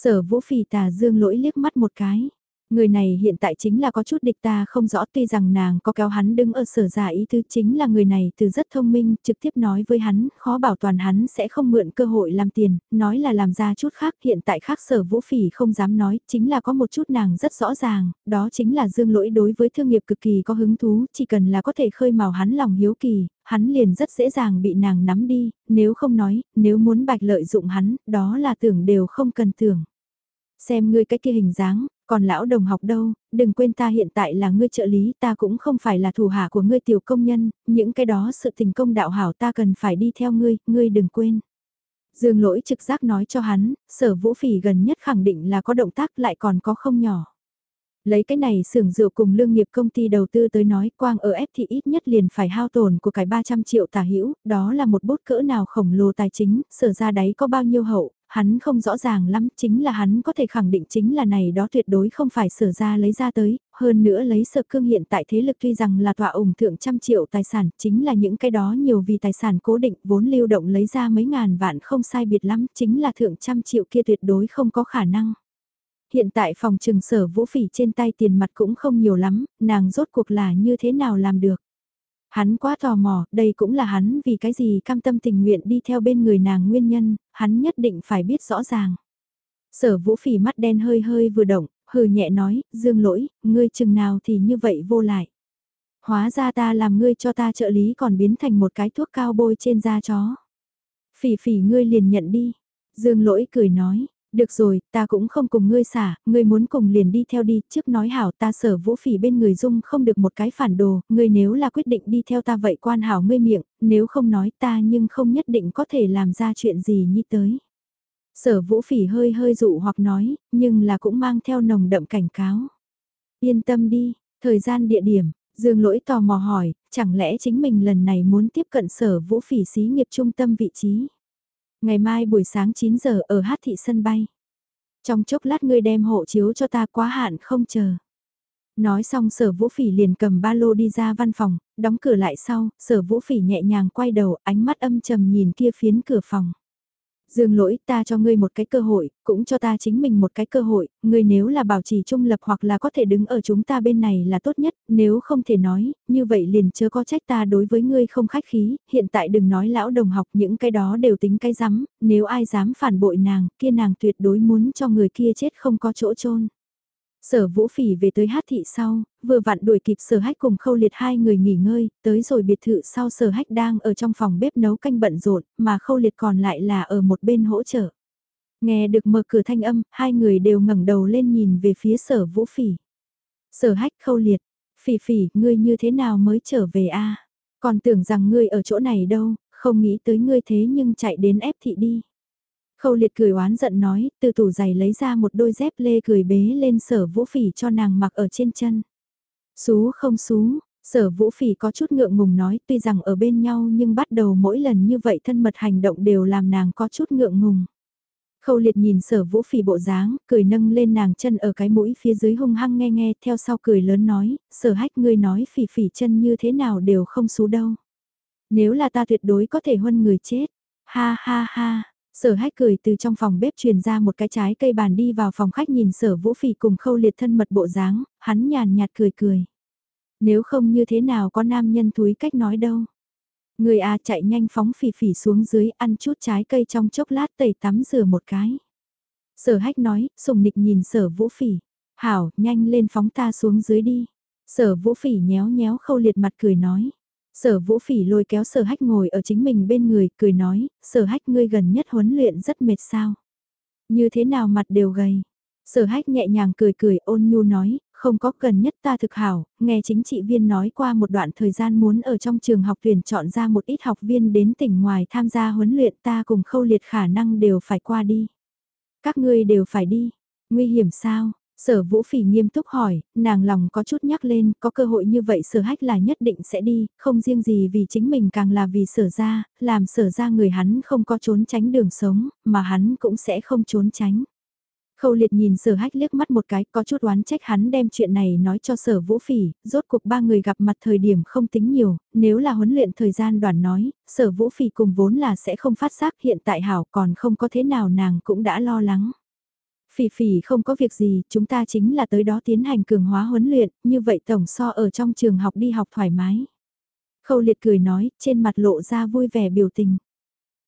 Sở vũ phỉ tà dương lỗi liếc mắt một cái. Người này hiện tại chính là có chút địch ta không rõ tuy rằng nàng có kéo hắn đứng ở sở giả ý tứ chính là người này từ rất thông minh, trực tiếp nói với hắn, khó bảo toàn hắn sẽ không mượn cơ hội làm tiền, nói là làm ra chút khác, hiện tại khác sở vũ phỉ không dám nói, chính là có một chút nàng rất rõ ràng, đó chính là dương lỗi đối với thương nghiệp cực kỳ có hứng thú, chỉ cần là có thể khơi mào hắn lòng hiếu kỳ, hắn liền rất dễ dàng bị nàng nắm đi, nếu không nói, nếu muốn bạch lợi dụng hắn, đó là tưởng đều không cần tưởng. Xem ngươi cái kia hình dáng, còn lão đồng học đâu, đừng quên ta hiện tại là ngươi trợ lý, ta cũng không phải là thủ hạ của ngươi tiểu công nhân, những cái đó sự tình công đạo hảo ta cần phải đi theo ngươi, ngươi đừng quên. Dương lỗi trực giác nói cho hắn, sở vũ phỉ gần nhất khẳng định là có động tác lại còn có không nhỏ. Lấy cái này xưởng rượu cùng lương nghiệp công ty đầu tư tới nói quang ở ép thì ít nhất liền phải hao tổn của cái 300 triệu tả hữu đó là một bút cỡ nào khổng lồ tài chính, sở ra đấy có bao nhiêu hậu, hắn không rõ ràng lắm, chính là hắn có thể khẳng định chính là này đó tuyệt đối không phải sở ra lấy ra tới, hơn nữa lấy sở cương hiện tại thế lực tuy rằng là tọa ủng thượng trăm triệu tài sản, chính là những cái đó nhiều vì tài sản cố định vốn lưu động lấy ra mấy ngàn vạn không sai biệt lắm, chính là thượng trăm triệu kia tuyệt đối không có khả năng. Hiện tại phòng trừng sở vũ phỉ trên tay tiền mặt cũng không nhiều lắm, nàng rốt cuộc là như thế nào làm được. Hắn quá tò mò, đây cũng là hắn vì cái gì cam tâm tình nguyện đi theo bên người nàng nguyên nhân, hắn nhất định phải biết rõ ràng. Sở vũ phỉ mắt đen hơi hơi vừa động, hừ nhẹ nói, dương lỗi, ngươi chừng nào thì như vậy vô lại. Hóa ra ta làm ngươi cho ta trợ lý còn biến thành một cái thuốc cao bôi trên da chó. Phỉ phỉ ngươi liền nhận đi. Dương lỗi cười nói, được rồi, ta cũng không cùng ngươi xả, ngươi muốn cùng liền đi theo đi, trước nói hảo ta sở vũ phỉ bên người dung không được một cái phản đồ, ngươi nếu là quyết định đi theo ta vậy quan hảo ngươi miệng, nếu không nói ta nhưng không nhất định có thể làm ra chuyện gì như tới. Sở vũ phỉ hơi hơi dụ hoặc nói, nhưng là cũng mang theo nồng đậm cảnh cáo. Yên tâm đi, thời gian địa điểm, Dương lỗi tò mò hỏi, chẳng lẽ chính mình lần này muốn tiếp cận sở vũ phỉ xí nghiệp trung tâm vị trí. Ngày mai buổi sáng 9 giờ ở hát thị sân bay. Trong chốc lát ngươi đem hộ chiếu cho ta quá hạn không chờ. Nói xong sở vũ phỉ liền cầm ba lô đi ra văn phòng, đóng cửa lại sau, sở vũ phỉ nhẹ nhàng quay đầu, ánh mắt âm trầm nhìn kia phiến cửa phòng. Dương lỗi ta cho ngươi một cái cơ hội, cũng cho ta chính mình một cái cơ hội, ngươi nếu là bảo trì trung lập hoặc là có thể đứng ở chúng ta bên này là tốt nhất, nếu không thể nói, như vậy liền chớ có trách ta đối với ngươi không khách khí, hiện tại đừng nói lão đồng học những cái đó đều tính cái rắm nếu ai dám phản bội nàng, kia nàng tuyệt đối muốn cho người kia chết không có chỗ chôn. Sở vũ phỉ về tới hát thị sau, vừa vặn đuổi kịp sở hách cùng khâu liệt hai người nghỉ ngơi, tới rồi biệt thự sau sở hách đang ở trong phòng bếp nấu canh bận rộn, mà khâu liệt còn lại là ở một bên hỗ trợ. Nghe được mở cửa thanh âm, hai người đều ngẩng đầu lên nhìn về phía sở vũ phỉ. Sở hách khâu liệt, phỉ phỉ, ngươi như thế nào mới trở về a Còn tưởng rằng ngươi ở chỗ này đâu, không nghĩ tới ngươi thế nhưng chạy đến ép thị đi. Khâu liệt cười oán giận nói, từ tủ giày lấy ra một đôi dép lê cười bế lên sở vũ phỉ cho nàng mặc ở trên chân. Xú không xú, sở vũ phỉ có chút ngượng ngùng nói tuy rằng ở bên nhau nhưng bắt đầu mỗi lần như vậy thân mật hành động đều làm nàng có chút ngượng ngùng. Khâu liệt nhìn sở vũ phỉ bộ dáng, cười nâng lên nàng chân ở cái mũi phía dưới hung hăng nghe nghe theo sau cười lớn nói, sở hách ngươi nói phỉ phỉ chân như thế nào đều không xú đâu. Nếu là ta tuyệt đối có thể huân người chết, ha ha ha, Sở hách cười từ trong phòng bếp truyền ra một cái trái cây bàn đi vào phòng khách nhìn sở vũ phỉ cùng khâu liệt thân mật bộ dáng, hắn nhàn nhạt cười cười. Nếu không như thế nào có nam nhân thúi cách nói đâu. Người à chạy nhanh phóng phỉ phỉ xuống dưới ăn chút trái cây trong chốc lát tẩy tắm rửa một cái. Sở hách nói, sùng nịch nhìn sở vũ phỉ. Hảo, nhanh lên phóng ta xuống dưới đi. Sở vũ phỉ nhéo nhéo khâu liệt mặt cười nói. Sở vũ phỉ lôi kéo sở hách ngồi ở chính mình bên người, cười nói, sở hách ngươi gần nhất huấn luyện rất mệt sao. Như thế nào mặt đều gầy. Sở hách nhẹ nhàng cười cười ôn nhu nói, không có gần nhất ta thực hảo, nghe chính trị viên nói qua một đoạn thời gian muốn ở trong trường học tuyển chọn ra một ít học viên đến tỉnh ngoài tham gia huấn luyện ta cùng khâu liệt khả năng đều phải qua đi. Các ngươi đều phải đi, nguy hiểm sao, Sở Vũ Phỉ nghiêm túc hỏi, nàng lòng có chút nhắc lên, có cơ hội như vậy sở hách là nhất định sẽ đi, không riêng gì vì chính mình càng là vì sở ra, làm sở ra người hắn không có trốn tránh đường sống, mà hắn cũng sẽ không trốn tránh. Khâu liệt nhìn sở hách liếc mắt một cái, có chút oán trách hắn đem chuyện này nói cho sở vũ phỉ, rốt cuộc ba người gặp mặt thời điểm không tính nhiều, nếu là huấn luyện thời gian đoàn nói, sở vũ phỉ cùng vốn là sẽ không phát giác hiện tại hảo còn không có thế nào nàng cũng đã lo lắng. Phỉ phỉ không có việc gì, chúng ta chính là tới đó tiến hành cường hóa huấn luyện, như vậy tổng so ở trong trường học đi học thoải mái. Khâu liệt cười nói, trên mặt lộ ra vui vẻ biểu tình.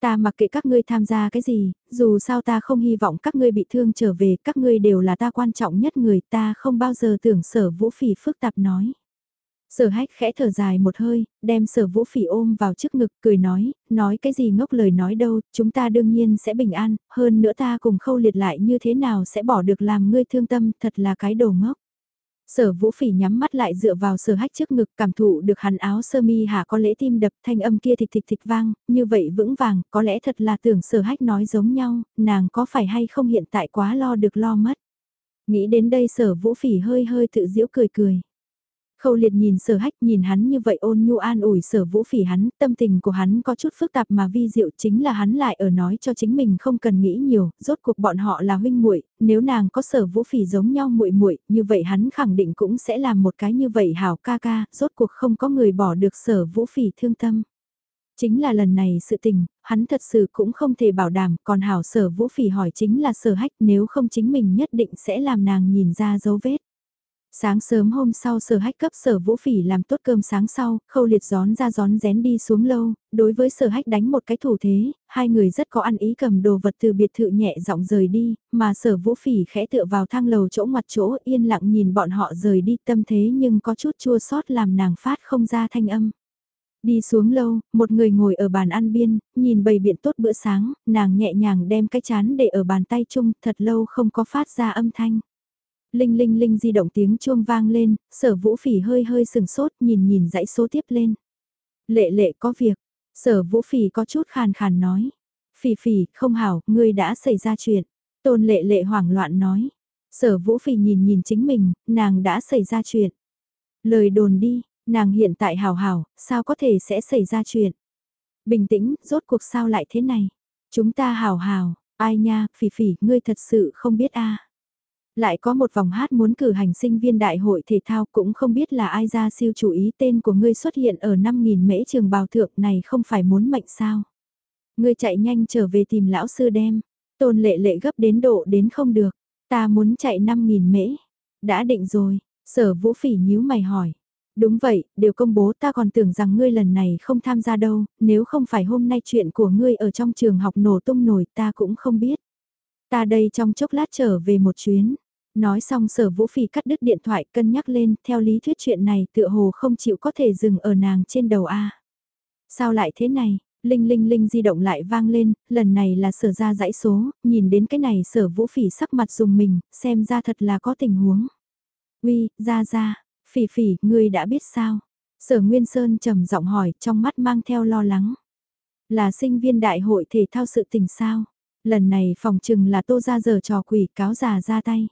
Ta mặc kệ các ngươi tham gia cái gì, dù sao ta không hy vọng các ngươi bị thương trở về, các ngươi đều là ta quan trọng nhất người ta không bao giờ tưởng sở vũ phỉ phức tạp nói. Sở hách khẽ thở dài một hơi, đem sở vũ phỉ ôm vào trước ngực, cười nói, nói cái gì ngốc lời nói đâu, chúng ta đương nhiên sẽ bình an, hơn nữa ta cùng khâu liệt lại như thế nào sẽ bỏ được làm ngươi thương tâm, thật là cái đồ ngốc. Sở vũ phỉ nhắm mắt lại dựa vào sở hách trước ngực cảm thụ được hắn áo sơ mi hạ có lẽ tim đập thanh âm kia thịch thịch thịch vang, như vậy vững vàng, có lẽ thật là tưởng sở hách nói giống nhau, nàng có phải hay không hiện tại quá lo được lo mất. Nghĩ đến đây sở vũ phỉ hơi hơi tự giễu cười cười. Khâu liệt nhìn sở hách nhìn hắn như vậy ôn nhu an ủi sở vũ phỉ hắn, tâm tình của hắn có chút phức tạp mà vi diệu chính là hắn lại ở nói cho chính mình không cần nghĩ nhiều, rốt cuộc bọn họ là huynh muội nếu nàng có sở vũ phỉ giống nhau muội muội như vậy hắn khẳng định cũng sẽ làm một cái như vậy hảo ca ca, rốt cuộc không có người bỏ được sở vũ phỉ thương tâm. Chính là lần này sự tình, hắn thật sự cũng không thể bảo đảm, còn hảo sở vũ phỉ hỏi chính là sở hách nếu không chính mình nhất định sẽ làm nàng nhìn ra dấu vết. Sáng sớm hôm sau sở hách cấp sở vũ phỉ làm tốt cơm sáng sau, khâu liệt gión ra gión rén đi xuống lâu, đối với sở hách đánh một cái thủ thế, hai người rất có ăn ý cầm đồ vật từ biệt thự nhẹ giọng rời đi, mà sở vũ phỉ khẽ tựa vào thang lầu chỗ ngoặt chỗ yên lặng nhìn bọn họ rời đi tâm thế nhưng có chút chua sót làm nàng phát không ra thanh âm. Đi xuống lâu, một người ngồi ở bàn ăn biên, nhìn bầy biện tốt bữa sáng, nàng nhẹ nhàng đem cái chán để ở bàn tay chung, thật lâu không có phát ra âm thanh. Linh linh linh di động tiếng chuông vang lên, sở vũ phỉ hơi hơi sừng sốt nhìn nhìn dãy số tiếp lên. Lệ lệ có việc, sở vũ phỉ có chút khàn khàn nói. Phỉ phỉ, không hảo, ngươi đã xảy ra chuyện. Tôn lệ lệ hoảng loạn nói. Sở vũ phỉ nhìn nhìn chính mình, nàng đã xảy ra chuyện. Lời đồn đi, nàng hiện tại hảo hảo, sao có thể sẽ xảy ra chuyện. Bình tĩnh, rốt cuộc sao lại thế này. Chúng ta hảo hảo, ai nha, phỉ phỉ, ngươi thật sự không biết a lại có một vòng hát muốn cử hành sinh viên đại hội thể thao cũng không biết là ai ra siêu chủ ý tên của ngươi xuất hiện ở 5.000 mễ trường bào thượng này không phải muốn mệnh sao. Ngươi chạy nhanh trở về tìm lão sư đem, tôn lệ lệ gấp đến độ đến không được, ta muốn chạy 5.000 mễ. Đã định rồi, sở vũ phỉ nhíu mày hỏi. Đúng vậy, đều công bố ta còn tưởng rằng ngươi lần này không tham gia đâu, nếu không phải hôm nay chuyện của ngươi ở trong trường học nổ tung nổi ta cũng không biết. Ta đây trong chốc lát trở về một chuyến. Nói xong sở vũ phỉ cắt đứt điện thoại cân nhắc lên, theo lý thuyết chuyện này tựa hồ không chịu có thể dừng ở nàng trên đầu A. Sao lại thế này? Linh linh linh di động lại vang lên, lần này là sở ra dãy số, nhìn đến cái này sở vũ phỉ sắc mặt dùng mình, xem ra thật là có tình huống. Uy, ra ra, phỉ phỉ, ngươi đã biết sao? Sở Nguyên Sơn trầm giọng hỏi, trong mắt mang theo lo lắng. Là sinh viên đại hội thể thao sự tình sao? Lần này phòng trừng là tô ra giờ trò quỷ cáo già ra tay.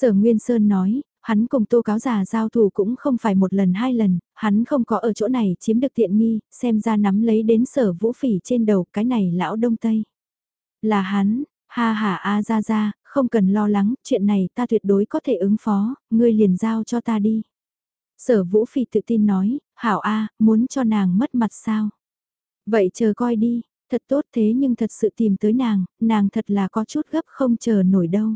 Sở Nguyên Sơn nói, hắn cùng tô cáo già giao thủ cũng không phải một lần hai lần, hắn không có ở chỗ này chiếm được tiện nghi, xem ra nắm lấy đến sở vũ phỉ trên đầu cái này lão đông tây. Là hắn, ha ha a ra ra, không cần lo lắng, chuyện này ta tuyệt đối có thể ứng phó, ngươi liền giao cho ta đi. Sở vũ phỉ tự tin nói, hảo a, muốn cho nàng mất mặt sao? Vậy chờ coi đi, thật tốt thế nhưng thật sự tìm tới nàng, nàng thật là có chút gấp không chờ nổi đâu.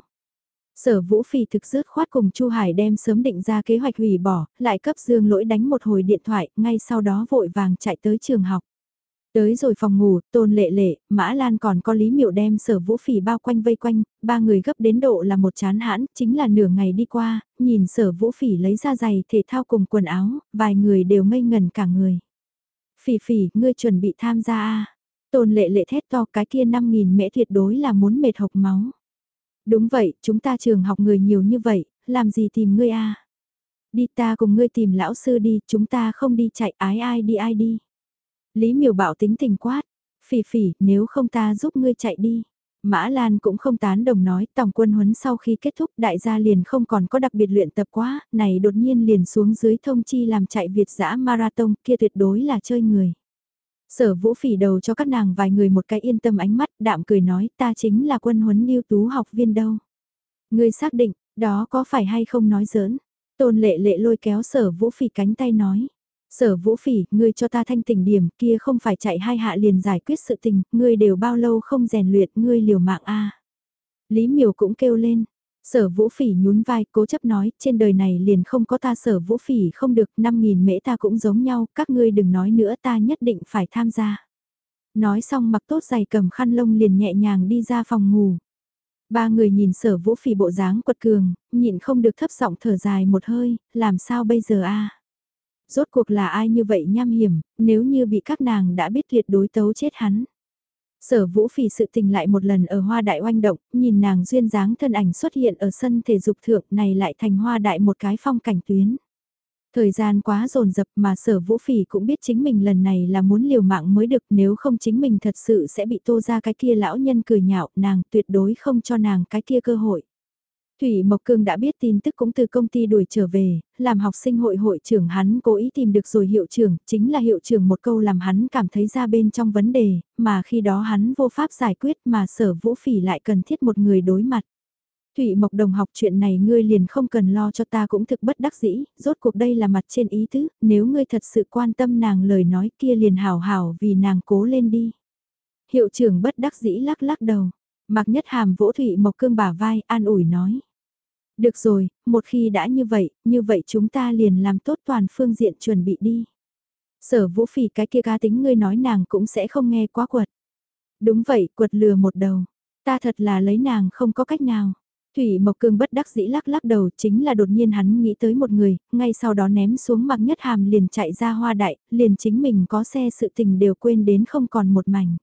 Sở Vũ Phỉ thực dứt khoát cùng Chu Hải đem sớm định ra kế hoạch hủy bỏ, lại cấp Dương Lỗi đánh một hồi điện thoại, ngay sau đó vội vàng chạy tới trường học. Tới rồi phòng ngủ, Tôn Lệ Lệ, Mã Lan còn có Lý Miệu đem Sở Vũ Phỉ bao quanh vây quanh, ba người gấp đến độ là một chán hãn, chính là nửa ngày đi qua, nhìn Sở Vũ Phỉ lấy ra giày thể thao cùng quần áo, vài người đều ngây ngần cả người. Phỉ Phỉ, ngươi chuẩn bị tham gia à? Tôn Lệ Lệ thét to cái kia 5000 mễ tuyệt đối là muốn mệt hộc máu. Đúng vậy, chúng ta trường học người nhiều như vậy, làm gì tìm ngươi a? Đi ta cùng ngươi tìm lão sư đi, chúng ta không đi chạy ái ai đi ai đi. Lý miểu bảo tính tình quát, phỉ phỉ, nếu không ta giúp ngươi chạy đi. Mã Lan cũng không tán đồng nói, tổng quân huấn sau khi kết thúc đại gia liền không còn có đặc biệt luyện tập quá, này đột nhiên liền xuống dưới thông chi làm chạy Việt giã marathon kia tuyệt đối là chơi người. Sở vũ phỉ đầu cho các nàng vài người một cái yên tâm ánh mắt, đạm cười nói ta chính là quân huấn lưu tú học viên đâu. Ngươi xác định, đó có phải hay không nói giỡn. Tôn lệ lệ lôi kéo sở vũ phỉ cánh tay nói. Sở vũ phỉ, ngươi cho ta thanh tình điểm kia không phải chạy hai hạ liền giải quyết sự tình, ngươi đều bao lâu không rèn luyện, ngươi liều mạng a Lý miều cũng kêu lên, Sở vũ phỉ nhún vai cố chấp nói, trên đời này liền không có ta sở vũ phỉ không được, 5.000 mễ ta cũng giống nhau, các ngươi đừng nói nữa ta nhất định phải tham gia. Nói xong mặc tốt giày cầm khăn lông liền nhẹ nhàng đi ra phòng ngủ. Ba người nhìn sở vũ phỉ bộ dáng quật cường, nhịn không được thấp giọng thở dài một hơi, làm sao bây giờ a Rốt cuộc là ai như vậy nham hiểm, nếu như bị các nàng đã biết tuyệt đối tấu chết hắn. Sở vũ phỉ sự tình lại một lần ở hoa đại oanh động, nhìn nàng duyên dáng thân ảnh xuất hiện ở sân thể dục thượng này lại thành hoa đại một cái phong cảnh tuyến. Thời gian quá dồn dập mà sở vũ phỉ cũng biết chính mình lần này là muốn liều mạng mới được nếu không chính mình thật sự sẽ bị tô ra cái kia lão nhân cười nhạo nàng tuyệt đối không cho nàng cái kia cơ hội. Thủy Mộc Cương đã biết tin tức cũng từ công ty đuổi trở về, làm học sinh hội hội trưởng hắn cố ý tìm được rồi hiệu trưởng, chính là hiệu trưởng một câu làm hắn cảm thấy ra bên trong vấn đề, mà khi đó hắn vô pháp giải quyết mà sở vũ phỉ lại cần thiết một người đối mặt. Thủy Mộc Đồng học chuyện này ngươi liền không cần lo cho ta cũng thực bất đắc dĩ, rốt cuộc đây là mặt trên ý tứ, nếu ngươi thật sự quan tâm nàng lời nói kia liền hào hào vì nàng cố lên đi. Hiệu trưởng bất đắc dĩ lắc lắc đầu, mặc nhất hàm vỗ Thủy Mộc Cương bả vai an ủi nói. Được rồi, một khi đã như vậy, như vậy chúng ta liền làm tốt toàn phương diện chuẩn bị đi. Sở vũ phỉ cái kia cá tính ngươi nói nàng cũng sẽ không nghe quá quật. Đúng vậy, quật lừa một đầu. Ta thật là lấy nàng không có cách nào. Thủy Mộc Cương bất đắc dĩ lắc lắc đầu chính là đột nhiên hắn nghĩ tới một người, ngay sau đó ném xuống mặc nhất hàm liền chạy ra hoa đại, liền chính mình có xe sự tình đều quên đến không còn một mảnh.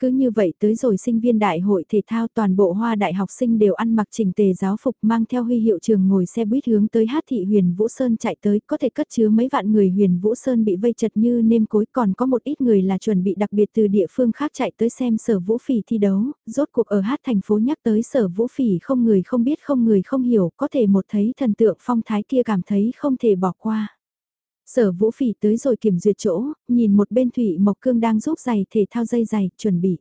Cứ như vậy tới rồi sinh viên đại hội thể thao toàn bộ hoa đại học sinh đều ăn mặc trình tề giáo phục mang theo huy hiệu trường ngồi xe buýt hướng tới hát thị huyền Vũ Sơn chạy tới có thể cất chứa mấy vạn người huyền Vũ Sơn bị vây chật như nêm cối còn có một ít người là chuẩn bị đặc biệt từ địa phương khác chạy tới xem sở Vũ Phỉ thi đấu, rốt cuộc ở hát thành phố nhắc tới sở Vũ Phỉ không người không biết không người không hiểu có thể một thấy thần tượng phong thái kia cảm thấy không thể bỏ qua. Sở vũ phỉ tới rồi kiểm duyệt chỗ, nhìn một bên Thủy Mộc Cương đang giúp giày thể thao dây giày, chuẩn bị.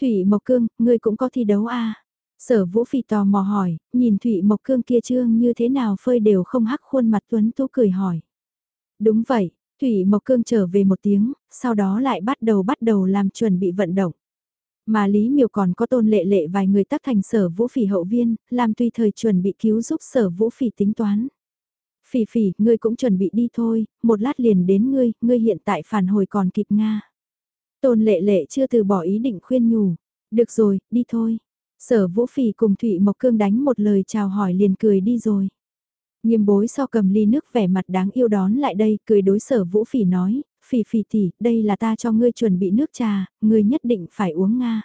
Thủy Mộc Cương, ngươi cũng có thi đấu à? Sở vũ phỉ tò mò hỏi, nhìn Thủy Mộc Cương kia trương như thế nào phơi đều không hắc khuôn mặt tuấn tú cười hỏi. Đúng vậy, Thủy Mộc Cương trở về một tiếng, sau đó lại bắt đầu bắt đầu làm chuẩn bị vận động. Mà Lý Miều còn có tôn lệ lệ vài người tác thành sở vũ phỉ hậu viên, làm tùy thời chuẩn bị cứu giúp sở vũ phỉ tính toán. Phỉ phỉ, ngươi cũng chuẩn bị đi thôi, một lát liền đến ngươi, ngươi hiện tại phản hồi còn kịp Nga. Tôn lệ lệ chưa từ bỏ ý định khuyên nhủ. Được rồi, đi thôi. Sở vũ phỉ cùng Thụy Mộc Cương đánh một lời chào hỏi liền cười đi rồi. Nghiêm bối so cầm ly nước vẻ mặt đáng yêu đón lại đây, cười đối sở vũ phỉ nói, phỉ phỉ tỷ, đây là ta cho ngươi chuẩn bị nước trà, ngươi nhất định phải uống Nga.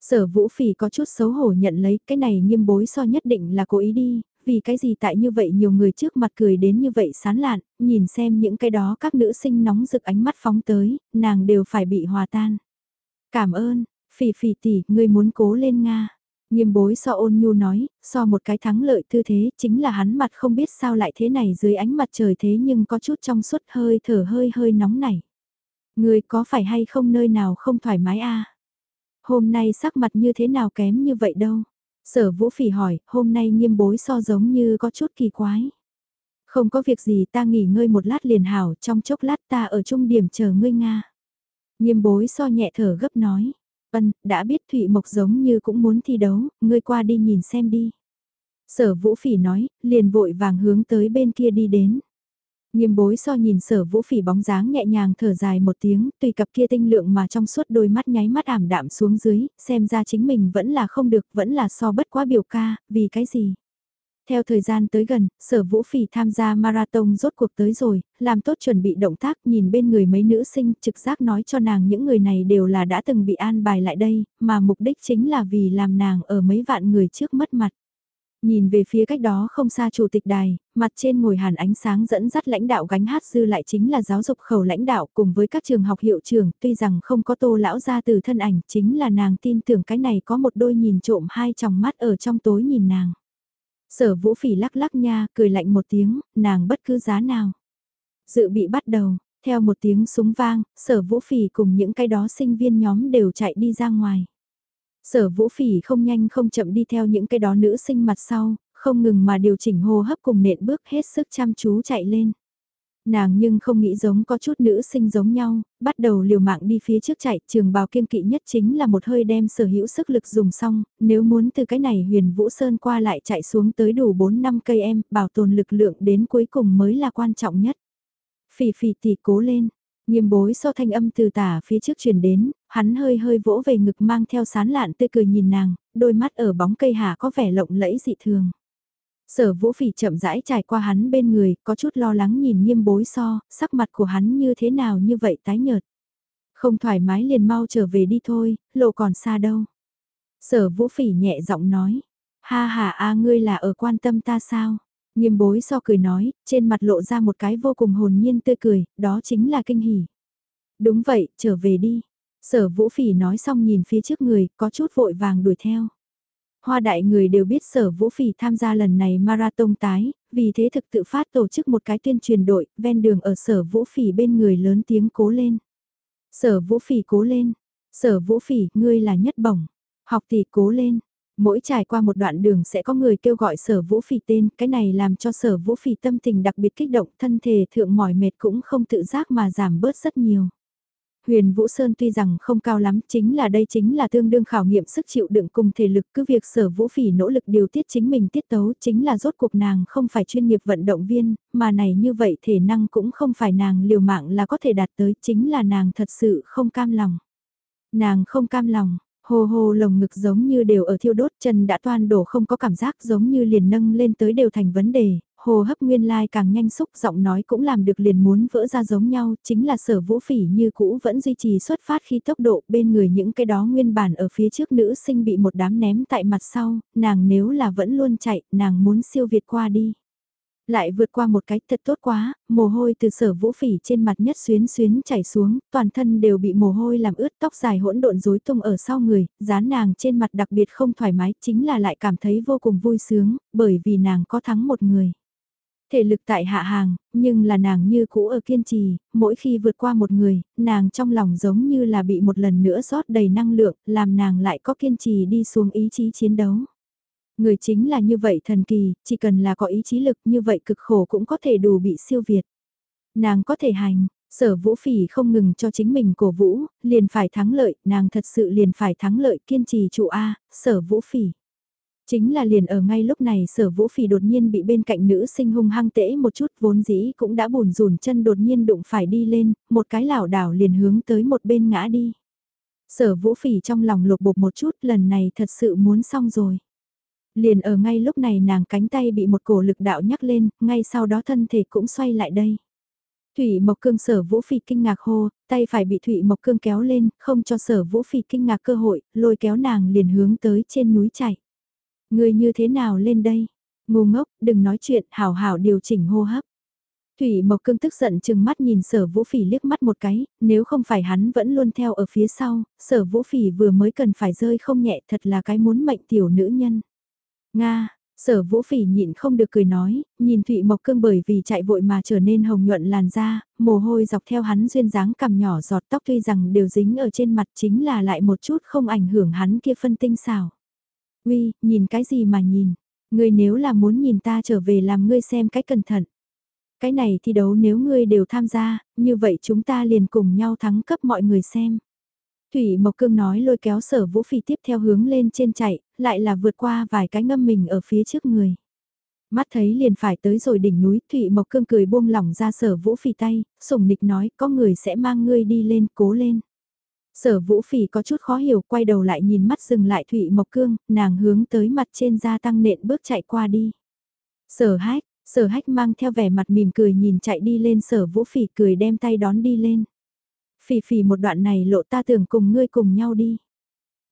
Sở vũ phỉ có chút xấu hổ nhận lấy cái này nghiêm bối so nhất định là cố ý đi, vì cái gì tại như vậy nhiều người trước mặt cười đến như vậy sán lạn, nhìn xem những cái đó các nữ sinh nóng rực ánh mắt phóng tới, nàng đều phải bị hòa tan. Cảm ơn, phỉ phỉ tỷ, ngươi muốn cố lên Nga. Nghiêm bối so ôn nhu nói, so một cái thắng lợi tư thế, chính là hắn mặt không biết sao lại thế này dưới ánh mặt trời thế nhưng có chút trong suốt hơi thở hơi hơi nóng nảy. Ngươi có phải hay không nơi nào không thoải mái a? Hôm nay sắc mặt như thế nào kém như vậy đâu? Sở vũ phỉ hỏi, hôm nay nghiêm bối so giống như có chút kỳ quái. Không có việc gì ta nghỉ ngơi một lát liền hảo, trong chốc lát ta ở trung điểm chờ ngươi Nga. Nghiêm bối so nhẹ thở gấp nói. Vân, đã biết Thụy Mộc giống như cũng muốn thi đấu, ngươi qua đi nhìn xem đi. Sở vũ phỉ nói, liền vội vàng hướng tới bên kia đi đến. Nghiêm bối so nhìn sở vũ phỉ bóng dáng nhẹ nhàng thở dài một tiếng, tùy cặp kia tinh lượng mà trong suốt đôi mắt nháy mắt ảm đạm xuống dưới, xem ra chính mình vẫn là không được, vẫn là so bất quá biểu ca, vì cái gì. Theo thời gian tới gần, sở vũ phỉ tham gia marathon rốt cuộc tới rồi, làm tốt chuẩn bị động tác nhìn bên người mấy nữ sinh trực giác nói cho nàng những người này đều là đã từng bị an bài lại đây, mà mục đích chính là vì làm nàng ở mấy vạn người trước mất mặt. Nhìn về phía cách đó không xa chủ tịch đài, mặt trên ngồi hàn ánh sáng dẫn dắt lãnh đạo gánh hát dư lại chính là giáo dục khẩu lãnh đạo cùng với các trường học hiệu trường, tuy rằng không có tô lão ra từ thân ảnh, chính là nàng tin tưởng cái này có một đôi nhìn trộm hai tròng mắt ở trong tối nhìn nàng. Sở vũ phỉ lắc lắc nha, cười lạnh một tiếng, nàng bất cứ giá nào. Dự bị bắt đầu, theo một tiếng súng vang, sở vũ phỉ cùng những cái đó sinh viên nhóm đều chạy đi ra ngoài. Sở vũ phỉ không nhanh không chậm đi theo những cái đó nữ sinh mặt sau, không ngừng mà điều chỉnh hô hấp cùng nện bước hết sức chăm chú chạy lên. Nàng nhưng không nghĩ giống có chút nữ sinh giống nhau, bắt đầu liều mạng đi phía trước chạy, trường bào kiên kỵ nhất chính là một hơi đem sở hữu sức lực dùng xong, nếu muốn từ cái này huyền Vũ Sơn qua lại chạy xuống tới đủ 4 năm cây em, bảo tồn lực lượng đến cuối cùng mới là quan trọng nhất. Phỉ phỉ tỷ cố lên, Nghiêm bối so thanh âm từ tả phía trước truyền đến, hắn hơi hơi vỗ về ngực mang theo sán lạn tươi cười nhìn nàng, đôi mắt ở bóng cây hạ có vẻ lộng lẫy dị thường. Sở vũ phỉ chậm rãi trải qua hắn bên người, có chút lo lắng nhìn nghiêm bối so, sắc mặt của hắn như thế nào như vậy tái nhợt. Không thoải mái liền mau trở về đi thôi, lộ còn xa đâu. Sở vũ phỉ nhẹ giọng nói, ha ha a ngươi là ở quan tâm ta sao? Nghiêm bối so cười nói, trên mặt lộ ra một cái vô cùng hồn nhiên tươi cười, đó chính là kinh hỉ. Đúng vậy, trở về đi. Sở vũ phỉ nói xong nhìn phía trước người, có chút vội vàng đuổi theo. Hoa đại người đều biết sở vũ phỉ tham gia lần này marathon tái, vì thế thực tự phát tổ chức một cái tuyên truyền đội, ven đường ở sở vũ phỉ bên người lớn tiếng cố lên. Sở vũ phỉ cố lên, sở vũ phỉ, ngươi là nhất bổng, học tỷ cố lên, Mỗi trải qua một đoạn đường sẽ có người kêu gọi sở vũ phỉ tên, cái này làm cho sở vũ phỉ tâm tình đặc biệt kích động, thân thể thượng mỏi mệt cũng không tự giác mà giảm bớt rất nhiều. Huyền Vũ Sơn tuy rằng không cao lắm, chính là đây chính là tương đương khảo nghiệm sức chịu đựng cùng thể lực cứ việc sở Vũ Phỉ nỗ lực điều tiết chính mình tiết tấu chính là rốt cuộc nàng không phải chuyên nghiệp vận động viên, mà này như vậy thể năng cũng không phải nàng liều mạng là có thể đạt tới, chính là nàng thật sự không cam lòng. Nàng không cam lòng, Hồ hồ lồng ngực giống như đều ở thiêu đốt chân đã toan đổ không có cảm giác giống như liền nâng lên tới đều thành vấn đề, hồ hấp nguyên lai càng nhanh xúc giọng nói cũng làm được liền muốn vỡ ra giống nhau, chính là sở vũ phỉ như cũ vẫn duy trì xuất phát khi tốc độ bên người những cái đó nguyên bản ở phía trước nữ sinh bị một đám ném tại mặt sau, nàng nếu là vẫn luôn chạy, nàng muốn siêu việt qua đi. Lại vượt qua một cái thật tốt quá, mồ hôi từ sở vũ phỉ trên mặt nhất xuyến xuyến chảy xuống, toàn thân đều bị mồ hôi làm ướt tóc dài hỗn độn rối tung ở sau người, dán nàng trên mặt đặc biệt không thoải mái chính là lại cảm thấy vô cùng vui sướng, bởi vì nàng có thắng một người. Thể lực tại hạ hàng, nhưng là nàng như cũ ở kiên trì, mỗi khi vượt qua một người, nàng trong lòng giống như là bị một lần nữa rót đầy năng lượng, làm nàng lại có kiên trì đi xuống ý chí chiến đấu. Người chính là như vậy thần kỳ, chỉ cần là có ý chí lực như vậy cực khổ cũng có thể đủ bị siêu việt. Nàng có thể hành, sở vũ phỉ không ngừng cho chính mình cổ vũ, liền phải thắng lợi, nàng thật sự liền phải thắng lợi kiên trì trụ A, sở vũ phỉ. Chính là liền ở ngay lúc này sở vũ phỉ đột nhiên bị bên cạnh nữ sinh hung hăng tễ một chút vốn dĩ cũng đã buồn rùn chân đột nhiên đụng phải đi lên, một cái lảo đảo liền hướng tới một bên ngã đi. Sở vũ phỉ trong lòng lục bột một chút lần này thật sự muốn xong rồi. Liền ở ngay lúc này nàng cánh tay bị một cổ lực đạo nhắc lên, ngay sau đó thân thể cũng xoay lại đây. Thủy Mộc Cương sở Vũ Phi kinh ngạc hô, tay phải bị Thủy Mộc Cương kéo lên, không cho sở Vũ Phi kinh ngạc cơ hội, lôi kéo nàng liền hướng tới trên núi chạy. Người như thế nào lên đây? Ngu ngốc, đừng nói chuyện, hảo hảo điều chỉnh hô hấp. Thủy Mộc Cương tức giận chừng mắt nhìn sở vũ phỉ liếc mắt một cái, nếu không phải hắn vẫn luôn theo ở phía sau, sở vũ phỉ vừa mới cần phải rơi không nhẹ thật là cái muốn mệnh tiểu nữ nhân. Nga, sở vũ phỉ nhịn không được cười nói, nhìn Thụy Mộc Cương bởi vì chạy vội mà trở nên hồng nhuận làn da, mồ hôi dọc theo hắn duyên dáng cằm nhỏ giọt tóc tuy rằng đều dính ở trên mặt chính là lại một chút không ảnh hưởng hắn kia phân tinh xảo. Uy, nhìn cái gì mà nhìn, ngươi nếu là muốn nhìn ta trở về làm ngươi xem cái cẩn thận. Cái này thi đấu nếu ngươi đều tham gia, như vậy chúng ta liền cùng nhau thắng cấp mọi người xem. Thủy Mộc Cương nói lôi kéo sở vũ phi tiếp theo hướng lên trên chạy, lại là vượt qua vài cái ngâm mình ở phía trước người. Mắt thấy liền phải tới rồi đỉnh núi, Thụy Mộc Cương cười buông lỏng ra sở vũ phi tay, sủng nịch nói có người sẽ mang ngươi đi lên, cố lên. Sở vũ phỉ có chút khó hiểu, quay đầu lại nhìn mắt dừng lại Thụy Mộc Cương, nàng hướng tới mặt trên da tăng nện bước chạy qua đi. Sở hách, sở hách mang theo vẻ mặt mỉm cười nhìn chạy đi lên sở vũ phỉ cười đem tay đón đi lên. Phỉ phỉ một đoạn này lộ ta tưởng cùng ngươi cùng nhau đi.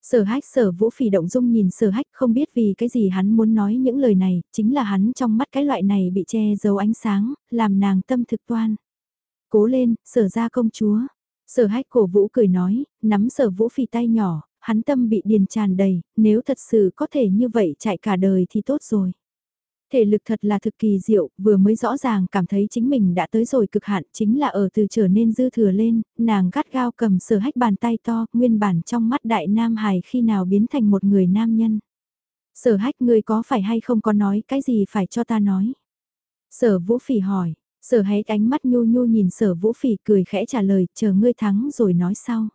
Sở hách sở vũ phỉ động dung nhìn sở hách không biết vì cái gì hắn muốn nói những lời này, chính là hắn trong mắt cái loại này bị che giấu ánh sáng, làm nàng tâm thực toan. Cố lên, sở ra công chúa. Sở hách cổ vũ cười nói, nắm sở vũ phỉ tay nhỏ, hắn tâm bị điền tràn đầy, nếu thật sự có thể như vậy chạy cả đời thì tốt rồi. Thể lực thật là thực kỳ diệu, vừa mới rõ ràng cảm thấy chính mình đã tới rồi cực hạn chính là ở từ trở nên dư thừa lên, nàng gắt gao cầm sở hách bàn tay to, nguyên bản trong mắt đại nam hài khi nào biến thành một người nam nhân. Sở hách ngươi có phải hay không có nói cái gì phải cho ta nói. Sở vũ phỉ hỏi, sở hách ánh mắt nhu nhu nhìn sở vũ phỉ cười khẽ trả lời, chờ ngươi thắng rồi nói sau.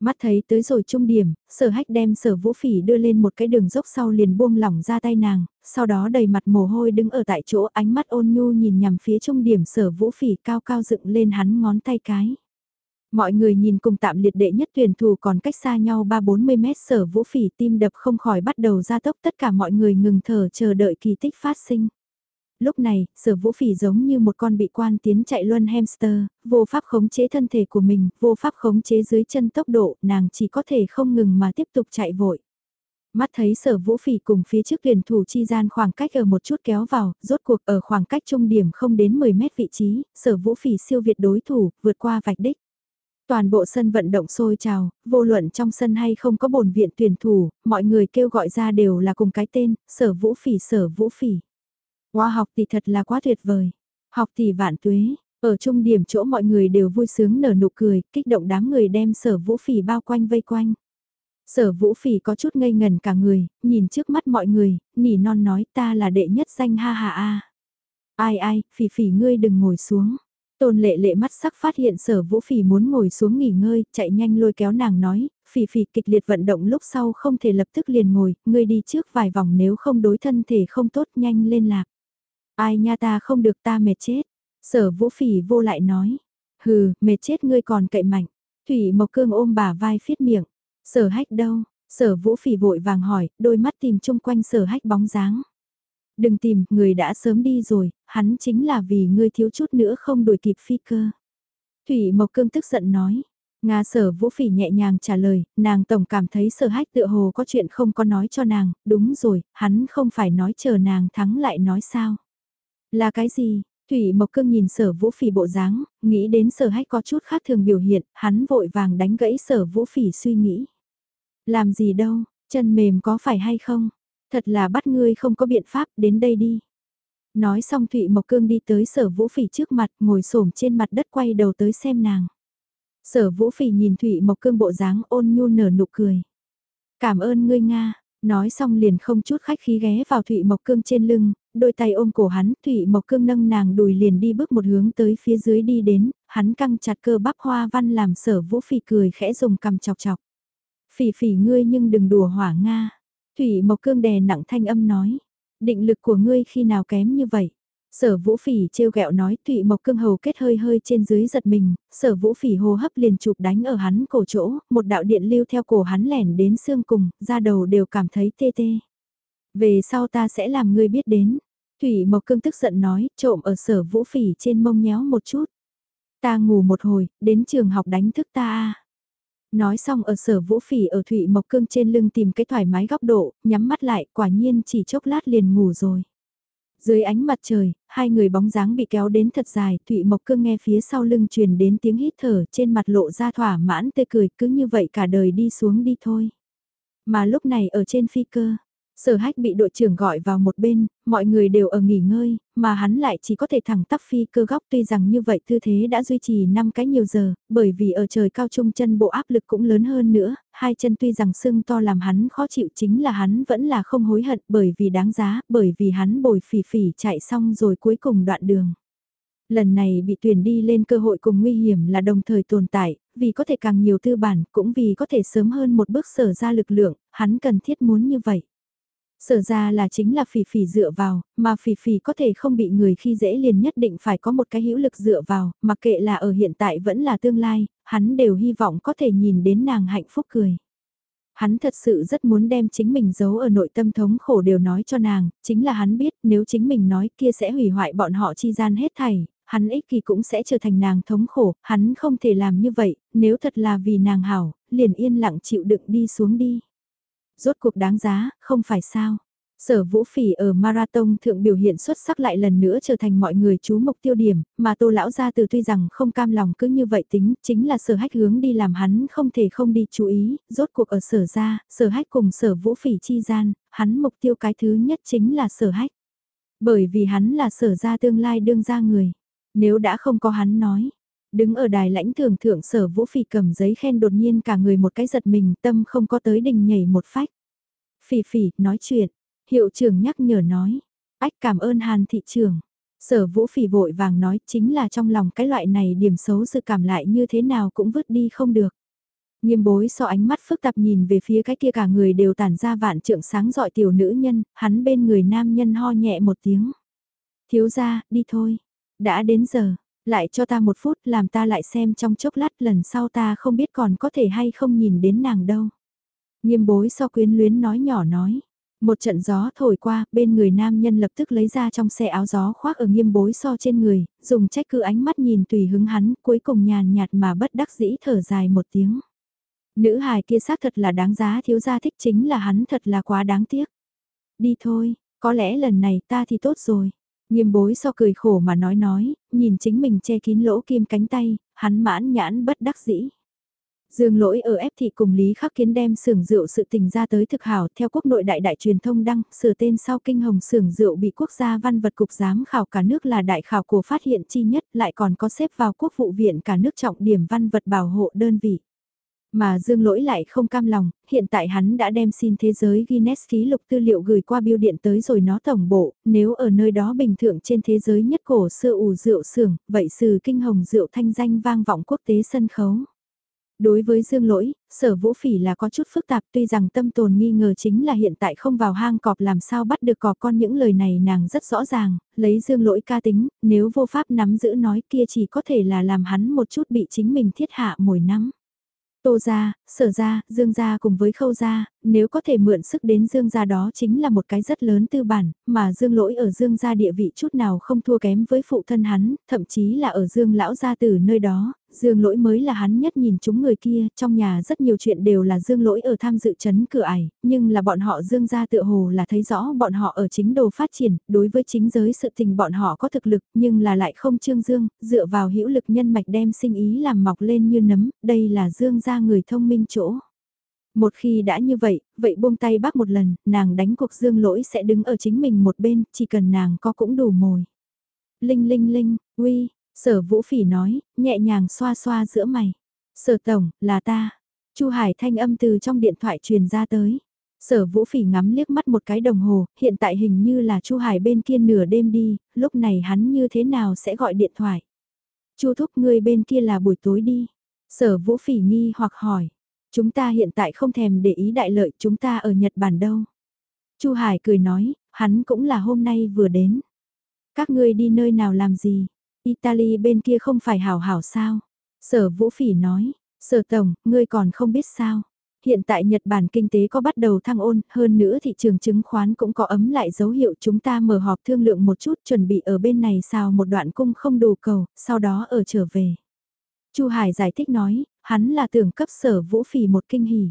Mắt thấy tới rồi trung điểm, sở hách đem sở vũ phỉ đưa lên một cái đường dốc sau liền buông lỏng ra tay nàng, sau đó đầy mặt mồ hôi đứng ở tại chỗ ánh mắt ôn nhu nhìn nhằm phía trung điểm sở vũ phỉ cao cao dựng lên hắn ngón tay cái. Mọi người nhìn cùng tạm liệt đệ nhất tuyển thủ còn cách xa nhau 3-40 mét sở vũ phỉ tim đập không khỏi bắt đầu ra tốc tất cả mọi người ngừng thở chờ đợi kỳ tích phát sinh lúc này, sở vũ phỉ giống như một con bị quan tiến chạy luân hamster, vô pháp khống chế thân thể của mình, vô pháp khống chế dưới chân tốc độ, nàng chỉ có thể không ngừng mà tiếp tục chạy vội. Mắt thấy sở vũ phỉ cùng phía trước tuyển thủ chi gian khoảng cách ở một chút kéo vào, rốt cuộc ở khoảng cách trung điểm không đến 10 mét vị trí, sở vũ phỉ siêu việt đối thủ, vượt qua vạch đích. Toàn bộ sân vận động sôi trào, vô luận trong sân hay không có bồn viện tuyển thủ, mọi người kêu gọi ra đều là cùng cái tên, sở vũ phỉ sở vũ phỉ. Hoa học thì thật là quá tuyệt vời. Học thì vạn tuế, ở trung điểm chỗ mọi người đều vui sướng nở nụ cười, kích động đám người đem sở vũ phỉ bao quanh vây quanh. Sở vũ phỉ có chút ngây ngần cả người, nhìn trước mắt mọi người, nỉ non nói ta là đệ nhất danh ha ha a. Ai ai, phỉ phỉ ngươi đừng ngồi xuống. Tôn lệ lệ mắt sắc phát hiện sở vũ phỉ muốn ngồi xuống nghỉ ngơi, chạy nhanh lôi kéo nàng nói, phỉ phỉ kịch liệt vận động lúc sau không thể lập tức liền ngồi, ngươi đi trước vài vòng nếu không đối thân thể không tốt nhanh lên lạc. Ai nha ta không được ta mệt chết. Sở vũ phỉ vô lại nói, hừ, mệt chết ngươi còn cậy mạnh. Thủy Mộc Cương ôm bà vai phiết miệng, sở hách đâu, sở vũ phỉ vội vàng hỏi, đôi mắt tìm chung quanh sở hách bóng dáng. Đừng tìm, người đã sớm đi rồi, hắn chính là vì ngươi thiếu chút nữa không đuổi kịp phi cơ. Thủy Mộc Cương tức giận nói. Nga sở vũ phỉ nhẹ nhàng trả lời, nàng tổng cảm thấy sở hách tựa hồ có chuyện không có nói cho nàng, đúng rồi, hắn không phải nói chờ nàng thắng lại nói sao. Là cái gì? Thủy Mộc Cương nhìn sở vũ phỉ bộ dáng, nghĩ đến sở hách có chút khác thường biểu hiện, hắn vội vàng đánh gãy sở vũ phỉ suy nghĩ. Làm gì đâu, chân mềm có phải hay không? Thật là bắt ngươi không có biện pháp, đến đây đi. Nói xong Thụy Mộc Cương đi tới sở vũ phỉ trước mặt, ngồi xổm trên mặt đất quay đầu tới xem nàng. Sở vũ phỉ nhìn Thụy Mộc Cương bộ dáng ôn nhu nở nụ cười. Cảm ơn ngươi Nga, nói xong liền không chút khách khí ghé vào Thụy Mộc Cương trên lưng, đôi tay ôm cổ hắn, thủy Mộc Cương nâng nàng đùi liền đi bước một hướng tới phía dưới đi đến, hắn căng chặt cơ bắp hoa văn làm sở vũ phỉ cười khẽ dùng cầm chọc chọc. Phỉ phỉ ngươi nhưng đừng đùa hỏa Nga. Thủy Mộc Cương đè nặng thanh âm nói, định lực của ngươi khi nào kém như vậy. Sở Vũ Phỉ trêu ghẹo nói Thụy Mộc Cương hầu kết hơi hơi trên dưới giật mình, Sở Vũ Phỉ hô hấp liền chụp đánh ở hắn cổ chỗ, một đạo điện lưu theo cổ hắn lẻn đến xương cùng, ra đầu đều cảm thấy tê tê. Về sau ta sẽ làm ngươi biết đến. Thủy Mộc Cương tức giận nói, trộm ở Sở Vũ Phỉ trên mông nhéo một chút. Ta ngủ một hồi, đến trường học đánh thức ta a. Nói xong ở sở vũ phỉ ở Thụy Mộc Cương trên lưng tìm cái thoải mái góc độ, nhắm mắt lại, quả nhiên chỉ chốc lát liền ngủ rồi. Dưới ánh mặt trời, hai người bóng dáng bị kéo đến thật dài, Thụy Mộc Cương nghe phía sau lưng truyền đến tiếng hít thở, trên mặt lộ ra thỏa mãn tê cười, cứ như vậy cả đời đi xuống đi thôi. Mà lúc này ở trên phi cơ, Sở hách bị đội trưởng gọi vào một bên, mọi người đều ở nghỉ ngơi, mà hắn lại chỉ có thể thẳng tắp phi cơ góc tuy rằng như vậy tư thế đã duy trì 5 cái nhiều giờ, bởi vì ở trời cao trung chân bộ áp lực cũng lớn hơn nữa, hai chân tuy rằng sưng to làm hắn khó chịu chính là hắn vẫn là không hối hận bởi vì đáng giá, bởi vì hắn bồi phỉ phỉ chạy xong rồi cuối cùng đoạn đường. Lần này bị tuyển đi lên cơ hội cùng nguy hiểm là đồng thời tồn tại, vì có thể càng nhiều tư bản, cũng vì có thể sớm hơn một bước sở ra lực lượng, hắn cần thiết muốn như vậy. Sở ra là chính là phỉ phỉ dựa vào, mà phỉ phỉ có thể không bị người khi dễ liền nhất định phải có một cái hữu lực dựa vào, mặc kệ là ở hiện tại vẫn là tương lai, hắn đều hy vọng có thể nhìn đến nàng hạnh phúc cười. Hắn thật sự rất muốn đem chính mình giấu ở nội tâm thống khổ đều nói cho nàng, chính là hắn biết nếu chính mình nói kia sẽ hủy hoại bọn họ chi gian hết thảy, hắn ích kỳ cũng sẽ trở thành nàng thống khổ, hắn không thể làm như vậy, nếu thật là vì nàng hảo, liền yên lặng chịu đựng đi xuống đi rốt cuộc đáng giá, không phải sao. Sở Vũ Phỉ ở marathon thượng biểu hiện xuất sắc lại lần nữa trở thành mọi người chú mục tiêu điểm, mà Tô lão gia từ tuy rằng không cam lòng cứ như vậy tính, chính là Sở Hách hướng đi làm hắn không thể không đi chú ý, rốt cuộc ở Sở gia, Sở Hách cùng Sở Vũ Phỉ chi gian, hắn mục tiêu cái thứ nhất chính là Sở Hách. Bởi vì hắn là Sở gia tương lai đương gia người. Nếu đã không có hắn nói, Đứng ở đài lãnh thưởng thượng sở vũ phỉ cầm giấy khen đột nhiên cả người một cái giật mình tâm không có tới đỉnh nhảy một phách. Phỉ phỉ, nói chuyện. Hiệu trưởng nhắc nhở nói. Ách cảm ơn hàn thị trưởng. Sở vũ phỉ vội vàng nói chính là trong lòng cái loại này điểm xấu sự cảm lại như thế nào cũng vứt đi không được. Nghiêm bối so ánh mắt phức tạp nhìn về phía cái kia cả người đều tản ra vạn trượng sáng dọi tiểu nữ nhân, hắn bên người nam nhân ho nhẹ một tiếng. Thiếu ra, đi thôi. Đã đến giờ, lại cho ta một phút làm ta lại xem trong chốc lát lần sau ta không biết còn có thể hay không nhìn đến nàng đâu. Nghiêm bối so quyến luyến nói nhỏ nói. Một trận gió thổi qua, bên người nam nhân lập tức lấy ra trong xe áo gió khoác ở nghiêm bối so trên người, dùng trách cứ ánh mắt nhìn tùy hứng hắn, cuối cùng nhàn nhạt mà bất đắc dĩ thở dài một tiếng. Nữ hài kia xác thật là đáng giá thiếu gia thích chính là hắn thật là quá đáng tiếc. Đi thôi, có lẽ lần này ta thì tốt rồi. Nghiêm bối so cười khổ mà nói nói, nhìn chính mình che kín lỗ kim cánh tay, hắn mãn nhãn bất đắc dĩ. Dương lỗi ở ép thị cùng Lý Khắc Kiến đem xưởng rượu sự tình ra tới thực hảo theo quốc nội đại đại truyền thông đăng, sửa tên sau kinh hồng xưởng rượu bị quốc gia văn vật cục giám khảo cả nước là đại khảo của phát hiện chi nhất lại còn có xếp vào quốc vụ viện cả nước trọng điểm văn vật bảo hộ đơn vị. Mà Dương Lỗi lại không cam lòng, hiện tại hắn đã đem xin thế giới Guinness ký lục tư liệu gửi qua biêu điện tới rồi nó tổng bộ, nếu ở nơi đó bình thường trên thế giới nhất cổ xưa ủ rượu xưởng, vậy sự kinh hồng rượu thanh danh vang vọng quốc tế sân khấu. Đối với Dương Lỗi, sở vũ phỉ là có chút phức tạp tuy rằng tâm tồn nghi ngờ chính là hiện tại không vào hang cọp làm sao bắt được cọp con những lời này nàng rất rõ ràng, lấy Dương Lỗi ca tính, nếu vô pháp nắm giữ nói kia chỉ có thể là làm hắn một chút bị chính mình thiết hạ mỗi nắm. Tô gia, sở gia, dương gia cùng với khâu gia, nếu có thể mượn sức đến dương gia đó chính là một cái rất lớn tư bản, mà dương lỗi ở dương gia địa vị chút nào không thua kém với phụ thân hắn, thậm chí là ở dương lão gia từ nơi đó, dương lỗi mới là hắn nhất nhìn chúng người kia, trong nhà rất nhiều chuyện đều là dương lỗi ở tham dự chấn cửa ải, nhưng là bọn họ dương gia tựa hồ là thấy rõ bọn họ ở chính đồ phát triển, đối với chính giới sự tình bọn họ có thực lực, nhưng là lại không trương dương, dựa vào hữu lực nhân mạch đem sinh ý làm mọc lên như nấm, đây là dương gia người thông minh chỗ. Một khi đã như vậy, vậy buông tay bác một lần, nàng đánh cuộc dương lỗi sẽ đứng ở chính mình một bên, chỉ cần nàng có cũng đủ mồi. Linh linh linh, uy, sở vũ phỉ nói, nhẹ nhàng xoa xoa giữa mày. Sở tổng, là ta. Chu Hải thanh âm từ trong điện thoại truyền ra tới. Sở Vũ Phỉ ngắm liếc mắt một cái đồng hồ, hiện tại hình như là Chu Hải bên kia nửa đêm đi, lúc này hắn như thế nào sẽ gọi điện thoại. Chu thúc ngươi bên kia là buổi tối đi. Sở Vũ Phỉ nghi hoặc hỏi. Chúng ta hiện tại không thèm để ý đại lợi chúng ta ở Nhật Bản đâu. Chu Hải cười nói, hắn cũng là hôm nay vừa đến. Các ngươi đi nơi nào làm gì? Italy bên kia không phải hảo hảo sao? Sở Vũ Phỉ nói, Sở Tổng, ngươi còn không biết sao? Hiện tại Nhật Bản kinh tế có bắt đầu thăng ôn, hơn nữa thị trường chứng khoán cũng có ấm lại dấu hiệu chúng ta mở họp thương lượng một chút chuẩn bị ở bên này sao một đoạn cung không đủ cầu, sau đó ở trở về. Chu Hải giải thích nói, hắn là tưởng cấp sở vũ phỉ một kinh hỉ.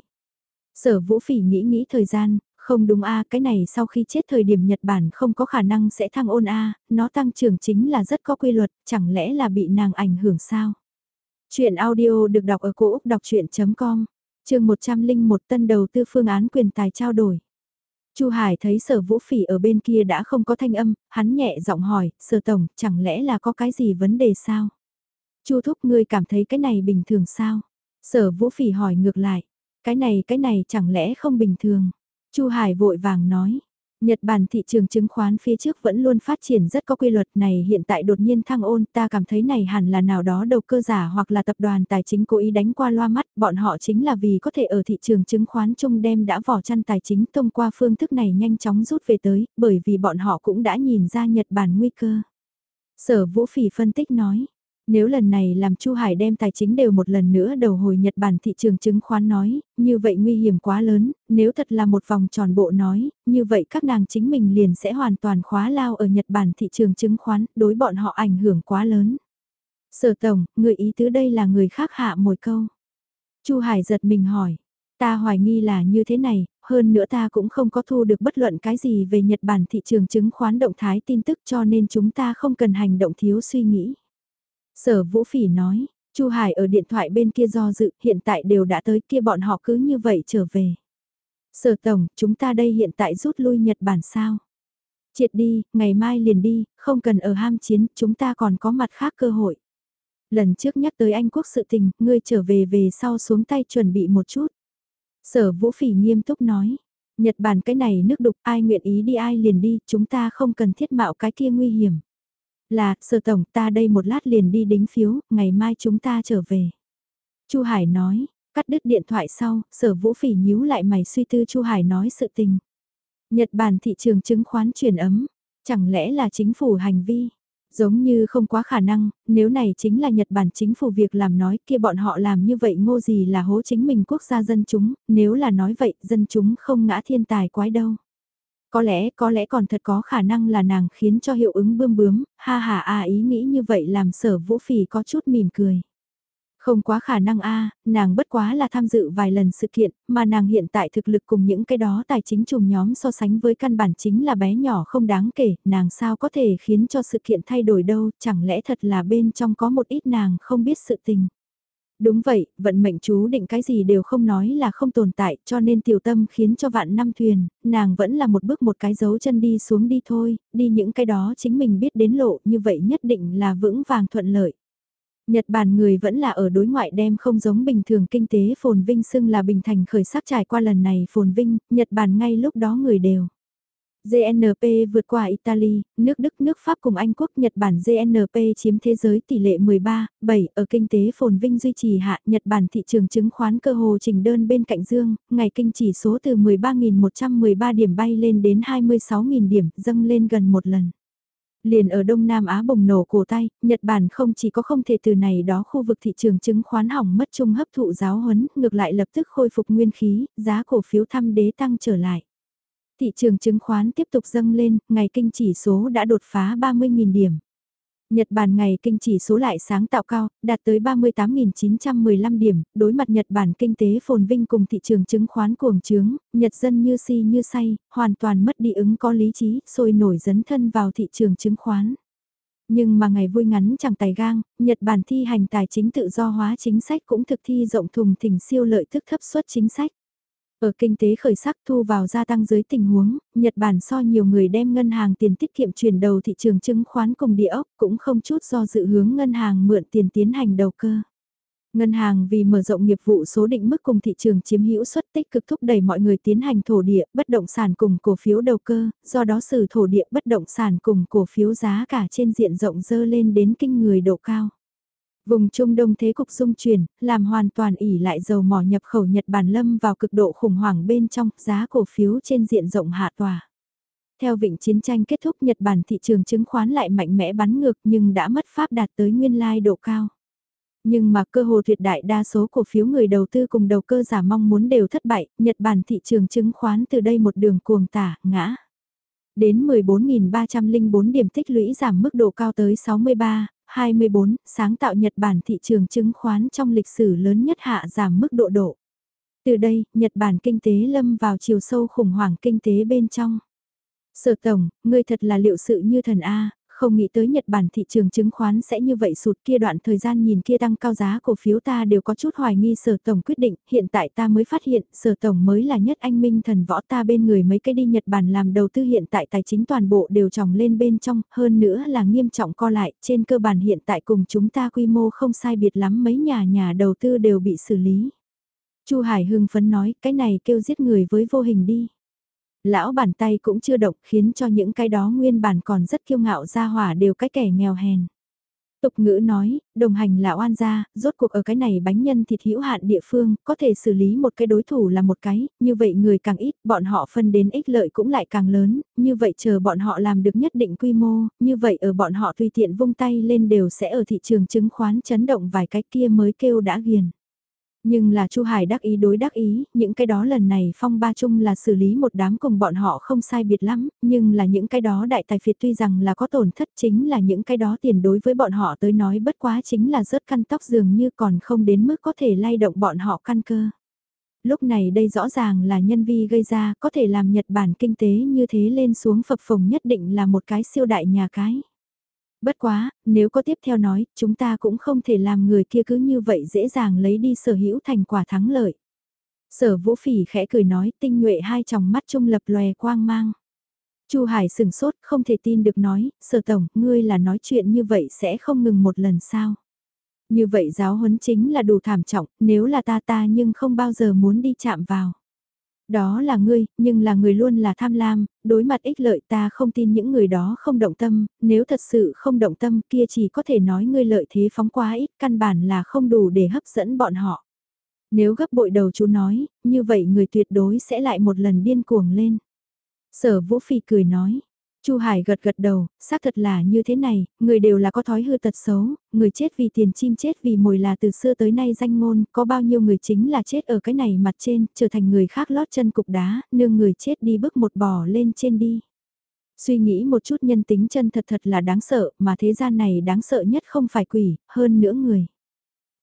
Sở vũ phỉ nghĩ nghĩ thời gian, không đúng a cái này sau khi chết thời điểm Nhật Bản không có khả năng sẽ thăng ôn a nó tăng trưởng chính là rất có quy luật, chẳng lẽ là bị nàng ảnh hưởng sao? Chuyện audio được đọc ở cổ Úc đọc chuyện.com, trường 101 tân đầu tư phương án quyền tài trao đổi. Chu Hải thấy sở vũ phỉ ở bên kia đã không có thanh âm, hắn nhẹ giọng hỏi, sở tổng, chẳng lẽ là có cái gì vấn đề sao? Chu thúc ngươi cảm thấy cái này bình thường sao? Sở vũ phỉ hỏi ngược lại, cái này cái này chẳng lẽ không bình thường? Chu Hải vội vàng nói, Nhật Bản thị trường chứng khoán phía trước vẫn luôn phát triển rất có quy luật này hiện tại đột nhiên thăng ôn ta cảm thấy này hẳn là nào đó đầu cơ giả hoặc là tập đoàn tài chính cố ý đánh qua loa mắt bọn họ chính là vì có thể ở thị trường chứng khoán chung đem đã vỏ chăn tài chính thông qua phương thức này nhanh chóng rút về tới bởi vì bọn họ cũng đã nhìn ra Nhật Bản nguy cơ. Sở Vũ Phỉ phân tích nói, nếu lần này làm Chu Hải đem tài chính đều một lần nữa đầu hồi Nhật Bản thị trường chứng khoán nói, như vậy nguy hiểm quá lớn, nếu thật là một vòng tròn bộ nói, như vậy các nàng chính mình liền sẽ hoàn toàn khóa lao ở Nhật Bản thị trường chứng khoán, đối bọn họ ảnh hưởng quá lớn. Sở Tổng, người ý tứ đây là người khác hạ một câu. Chu Hải giật mình hỏi, ta hoài nghi là như thế này, hơn nữa ta cũng không có thu được bất luận cái gì về Nhật Bản thị trường chứng khoán động thái tin tức cho nên chúng ta không cần hành động thiếu suy nghĩ. Sở Vũ Phỉ nói, Chu Hải ở điện thoại bên kia do dự, hiện tại đều đã tới kia bọn họ cứ như vậy trở về. Sở Tổng, chúng ta đây hiện tại rút lui Nhật Bản sao? Triệt đi, ngày mai liền đi, không cần ở ham chiến, chúng ta còn có mặt khác cơ hội. Lần trước nhắc tới Anh Quốc sự tình, ngươi trở về về sau xuống tay chuẩn bị một chút. Sở Vũ Phỉ nghiêm túc nói, Nhật Bản cái này nước đục ai nguyện ý đi ai liền đi, chúng ta không cần thiết mạo cái kia nguy hiểm. Là, sở tổng ta đây một lát liền đi đính phiếu, ngày mai chúng ta trở về. Chu Hải nói, cắt đứt điện thoại sau, sở vũ phỉ nhíu lại mày suy tư Chu Hải nói sự tình. Nhật Bản thị trường chứng khoán chuyển ấm, chẳng lẽ là chính phủ hành vi? Giống như không quá khả năng, nếu này chính là Nhật Bản chính phủ việc làm nói kia bọn họ làm như vậy ngô gì là hố chính mình quốc gia dân chúng, nếu là nói vậy dân chúng không ngã thiên tài quái đâu. Có lẽ, có lẽ còn thật có khả năng là nàng khiến cho hiệu ứng bươm bướm, ha ha a ý nghĩ như vậy làm sở vũ phỉ có chút mỉm cười. Không quá khả năng a nàng bất quá là tham dự vài lần sự kiện, mà nàng hiện tại thực lực cùng những cái đó tài chính trùng nhóm so sánh với căn bản chính là bé nhỏ không đáng kể, nàng sao có thể khiến cho sự kiện thay đổi đâu, chẳng lẽ thật là bên trong có một ít nàng không biết sự tình. Đúng vậy, vận mệnh chú định cái gì đều không nói là không tồn tại cho nên tiểu tâm khiến cho vạn năm thuyền, nàng vẫn là một bước một cái dấu chân đi xuống đi thôi, đi những cái đó chính mình biết đến lộ như vậy nhất định là vững vàng thuận lợi. Nhật Bản người vẫn là ở đối ngoại đem không giống bình thường kinh tế phồn vinh xưng là bình thành khởi sắc trải qua lần này phồn vinh, Nhật Bản ngay lúc đó người đều. GNP vượt qua Italy, nước Đức, nước Pháp cùng Anh quốc, Nhật Bản GNP chiếm thế giới tỷ lệ 13,7 ở kinh tế phồn vinh duy trì hạ, Nhật Bản thị trường chứng khoán cơ hồ trình đơn bên cạnh dương, ngày kinh chỉ số từ 13.113 điểm bay lên đến 26.000 điểm, dâng lên gần một lần. Liền ở Đông Nam Á bùng nổ cổ tay, Nhật Bản không chỉ có không thể từ này đó khu vực thị trường chứng khoán hỏng mất chung hấp thụ giáo huấn, ngược lại lập tức khôi phục nguyên khí, giá cổ phiếu thăm đế tăng trở lại. Thị trường chứng khoán tiếp tục dâng lên, ngày kinh chỉ số đã đột phá 30.000 điểm. Nhật Bản ngày kinh chỉ số lại sáng tạo cao, đạt tới 38.915 điểm, đối mặt Nhật Bản kinh tế phồn vinh cùng thị trường chứng khoán cuồng trướng, Nhật dân như si như say, hoàn toàn mất đi ứng có lý trí, sôi nổi dấn thân vào thị trường chứng khoán. Nhưng mà ngày vui ngắn chẳng tài gang, Nhật Bản thi hành tài chính tự do hóa chính sách cũng thực thi rộng thùng thình siêu lợi thức thấp suất chính sách. Ở kinh tế khởi sắc thu vào gia tăng dưới tình huống, Nhật Bản so nhiều người đem ngân hàng tiền tiết kiệm chuyển đầu thị trường chứng khoán cùng địa ốc cũng không chút do dự hướng ngân hàng mượn tiền tiến hành đầu cơ. Ngân hàng vì mở rộng nghiệp vụ số định mức cùng thị trường chiếm hữu suất tích cực thúc đẩy mọi người tiến hành thổ địa, bất động sản cùng cổ phiếu đầu cơ, do đó sử thổ địa bất động sản cùng cổ phiếu giá cả trên diện rộng dơ lên đến kinh người độ cao. Vùng Trung Đông thế cục dung chuyển, làm hoàn toàn ỉ lại dầu mỏ nhập khẩu Nhật Bản lâm vào cực độ khủng hoảng bên trong, giá cổ phiếu trên diện rộng hạ tòa. Theo vịnh chiến tranh kết thúc Nhật Bản thị trường chứng khoán lại mạnh mẽ bắn ngược nhưng đã mất pháp đạt tới nguyên lai độ cao. Nhưng mà cơ hồ tuyệt đại đa số cổ phiếu người đầu tư cùng đầu cơ giả mong muốn đều thất bại, Nhật Bản thị trường chứng khoán từ đây một đường cuồng tả, ngã. Đến 14.304 điểm tích lũy giảm mức độ cao tới 63, 24, sáng tạo Nhật Bản thị trường chứng khoán trong lịch sử lớn nhất hạ giảm mức độ độ. Từ đây, Nhật Bản kinh tế lâm vào chiều sâu khủng hoảng kinh tế bên trong. Sở Tổng, ngươi thật là liệu sự như thần A, không nghĩ tới Nhật Bản thị trường chứng khoán sẽ như vậy sụt kia đoạn thời gian nhìn kia tăng cao giá cổ phiếu ta đều có chút hoài nghi sở tổng quyết định, hiện tại ta mới phát hiện sở tổng mới là nhất anh minh thần võ ta bên người mấy cái đi Nhật Bản làm đầu tư hiện tại tài chính toàn bộ đều tròng lên bên trong, hơn nữa là nghiêm trọng co lại, trên cơ bản hiện tại cùng chúng ta quy mô không sai biệt lắm mấy nhà nhà đầu tư đều bị xử lý. Chu Hải hưng phấn nói, cái này kêu giết người với vô hình đi lão bàn tay cũng chưa động khiến cho những cái đó nguyên bản còn rất kiêu ngạo ra hỏa đều cái kẻ nghèo hèn. Tục ngữ nói, đồng hành là oan gia, rốt cuộc ở cái này bánh nhân thịt hữu hạn địa phương, có thể xử lý một cái đối thủ là một cái, như vậy người càng ít, bọn họ phân đến ích lợi cũng lại càng lớn, như vậy chờ bọn họ làm được nhất định quy mô, như vậy ở bọn họ tùy tiện vung tay lên đều sẽ ở thị trường chứng khoán chấn động vài cái kia mới kêu đã ghiền. Nhưng là Chu Hải đắc ý đối đắc ý, những cái đó lần này phong ba chung là xử lý một đám cùng bọn họ không sai biệt lắm, nhưng là những cái đó đại tài phiệt tuy rằng là có tổn thất chính là những cái đó tiền đối với bọn họ tới nói bất quá chính là rớt căn tóc dường như còn không đến mức có thể lay động bọn họ căn cơ. Lúc này đây rõ ràng là nhân vi gây ra có thể làm Nhật Bản kinh tế như thế lên xuống phập phồng nhất định là một cái siêu đại nhà cái. Bất quá, nếu có tiếp theo nói, chúng ta cũng không thể làm người kia cứ như vậy dễ dàng lấy đi sở hữu thành quả thắng lợi. Sở vũ phỉ khẽ cười nói tinh nhuệ hai tròng mắt trung lập lòe quang mang. Chu Hải sừng sốt không thể tin được nói, sở tổng, ngươi là nói chuyện như vậy sẽ không ngừng một lần sao. Như vậy giáo huấn chính là đủ thảm trọng, nếu là ta ta nhưng không bao giờ muốn đi chạm vào. Đó là ngươi, nhưng là người luôn là tham lam, đối mặt ích lợi ta không tin những người đó không động tâm, nếu thật sự không động tâm kia chỉ có thể nói ngươi lợi thế phóng quá ít, căn bản là không đủ để hấp dẫn bọn họ. Nếu gấp bội đầu chú nói, như vậy người tuyệt đối sẽ lại một lần điên cuồng lên. Sở Vũ Phi cười nói, Chu Hải gật gật đầu, xác thật là như thế này, người đều là có thói hư tật xấu, người chết vì tiền chim chết vì mồi là từ xưa tới nay danh ngôn, có bao nhiêu người chính là chết ở cái này mặt trên, trở thành người khác lót chân cục đá, nương người chết đi bước một bò lên trên đi. Suy nghĩ một chút nhân tính chân thật thật là đáng sợ, mà thế gian này đáng sợ nhất không phải quỷ, hơn nữa người.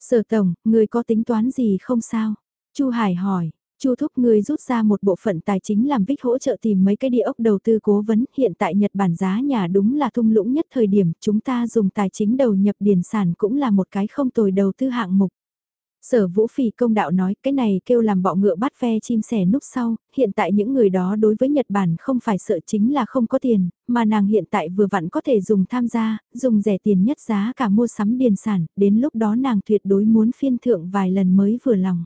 Sở tổng, người có tính toán gì không sao? Chu Hải hỏi, Chu thúc người rút ra một bộ phận tài chính làm vích hỗ trợ tìm mấy cái địa ốc đầu tư cố vấn, hiện tại Nhật Bản giá nhà đúng là thung lũng nhất thời điểm, chúng ta dùng tài chính đầu nhập điền sản cũng là một cái không tồi đầu tư hạng mục. Sở Vũ Phỉ công đạo nói cái này kêu làm bọ ngựa bắt ve chim sẻ núp sau, hiện tại những người đó đối với Nhật Bản không phải sợ chính là không có tiền, mà nàng hiện tại vừa vặn có thể dùng tham gia, dùng rẻ tiền nhất giá cả mua sắm điền sản, đến lúc đó nàng tuyệt đối muốn phiên thượng vài lần mới vừa lòng.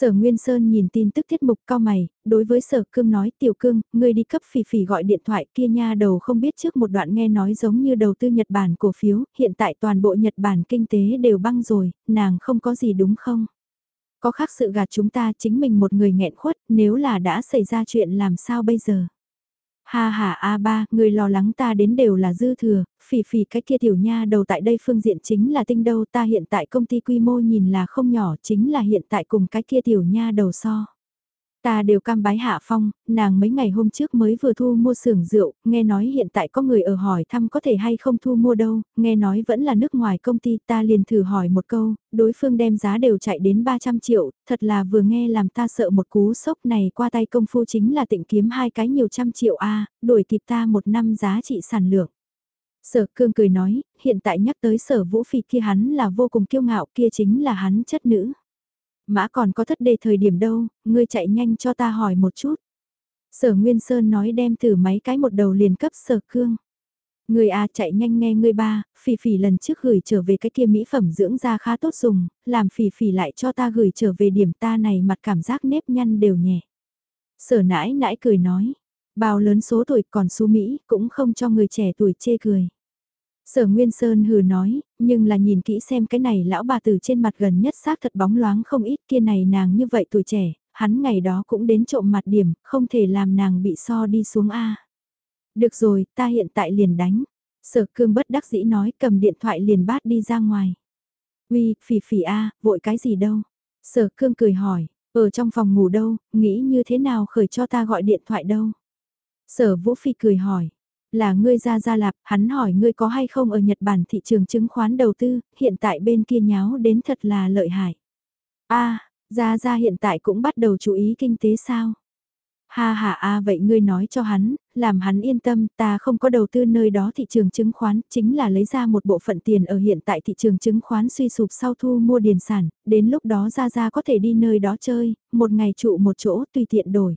Sở Nguyên Sơn nhìn tin tức tiết mục cao mày, đối với Sở Cương nói tiểu cương, ngươi đi cấp phỉ phỉ gọi điện thoại kia nha đầu không biết trước một đoạn nghe nói giống như đầu tư Nhật Bản cổ phiếu, hiện tại toàn bộ Nhật Bản kinh tế đều băng rồi, nàng không có gì đúng không? Có khác sự gạt chúng ta chính mình một người nghẹn khuất, nếu là đã xảy ra chuyện làm sao bây giờ? Ha ha a ba, người lo lắng ta đến đều là dư thừa, phỉ phỉ cái kia tiểu nha đầu tại đây phương diện chính là tinh đâu ta hiện tại công ty quy mô nhìn là không nhỏ chính là hiện tại cùng cái kia tiểu nha đầu so. Ta đều cam bái hạ phong, nàng mấy ngày hôm trước mới vừa thu mua xưởng rượu, nghe nói hiện tại có người ở hỏi thăm có thể hay không thu mua đâu, nghe nói vẫn là nước ngoài công ty ta liền thử hỏi một câu, đối phương đem giá đều chạy đến 300 triệu, thật là vừa nghe làm ta sợ một cú sốc này qua tay công phu chính là tịnh kiếm hai cái nhiều trăm triệu a đổi kịp ta một năm giá trị sản lượng. Sở cương cười nói, hiện tại nhắc tới sở vũ phi kia hắn là vô cùng kiêu ngạo kia chính là hắn chất nữ. Mã còn có thất đề thời điểm đâu, ngươi chạy nhanh cho ta hỏi một chút. Sở Nguyên Sơn nói đem từ máy cái một đầu liền cấp sở cương. Người à chạy nhanh nghe người ba, phỉ phỉ lần trước gửi trở về cái kia mỹ phẩm dưỡng da khá tốt dùng, làm phỉ phỉ lại cho ta gửi trở về điểm ta này mặt cảm giác nếp nhăn đều nhẹ. Sở nãi nãi cười nói, bao lớn số tuổi còn su Mỹ cũng không cho người trẻ tuổi chê cười. Sở Nguyên Sơn hừ nói, nhưng là nhìn kỹ xem cái này lão bà tử trên mặt gần nhất xác thật bóng loáng không ít kia này nàng như vậy tuổi trẻ, hắn ngày đó cũng đến trộm mặt điểm, không thể làm nàng bị so đi xuống A. Được rồi, ta hiện tại liền đánh. Sở cương bất đắc dĩ nói cầm điện thoại liền bát đi ra ngoài. Uy, phỉ phỉ A, vội cái gì đâu? Sở cương cười hỏi, ở trong phòng ngủ đâu, nghĩ như thế nào khởi cho ta gọi điện thoại đâu? Sở vũ phi cười hỏi, là ngươi ra ra lạp, hắn hỏi ngươi có hay không ở Nhật Bản thị trường chứng khoán đầu tư, hiện tại bên kia nháo đến thật là lợi hại. a ra ra hiện tại cũng bắt đầu chú ý kinh tế sao? Ha ha a vậy ngươi nói cho hắn, làm hắn yên tâm, ta không có đầu tư nơi đó thị trường chứng khoán, chính là lấy ra một bộ phận tiền ở hiện tại thị trường chứng khoán suy sụp sau thu mua điền sản, đến lúc đó ra ra có thể đi nơi đó chơi, một ngày trụ một chỗ tùy tiện đổi.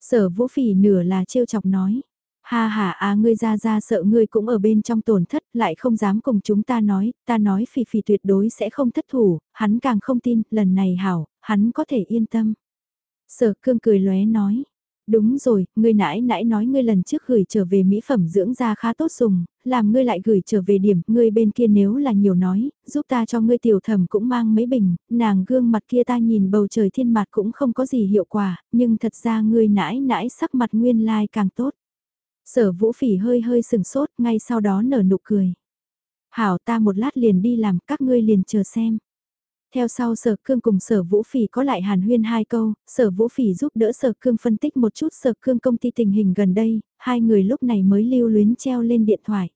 Sở vũ phỉ nửa là trêu chọc nói, Ha ha à ngươi ra ra sợ ngươi cũng ở bên trong tổn thất lại không dám cùng chúng ta nói, ta nói phỉ phỉ tuyệt đối sẽ không thất thủ, hắn càng không tin, lần này hảo, hắn có thể yên tâm. Sở cương cười lóe nói, đúng rồi, ngươi nãy nãy nói ngươi lần trước gửi trở về mỹ phẩm dưỡng da khá tốt dùng, làm ngươi lại gửi trở về điểm, ngươi bên kia nếu là nhiều nói, giúp ta cho ngươi tiểu thẩm cũng mang mấy bình, nàng gương mặt kia ta nhìn bầu trời thiên mặt cũng không có gì hiệu quả, nhưng thật ra ngươi nãy nãy sắc mặt nguyên lai like càng tốt. Sở vũ phỉ hơi hơi sừng sốt, ngay sau đó nở nụ cười. Hảo ta một lát liền đi làm, các ngươi liền chờ xem. Theo sau sở cương cùng sở vũ phỉ có lại hàn huyên hai câu, sở vũ phỉ giúp đỡ sở cương phân tích một chút sở cương công ty tình hình gần đây, hai người lúc này mới lưu luyến treo lên điện thoại.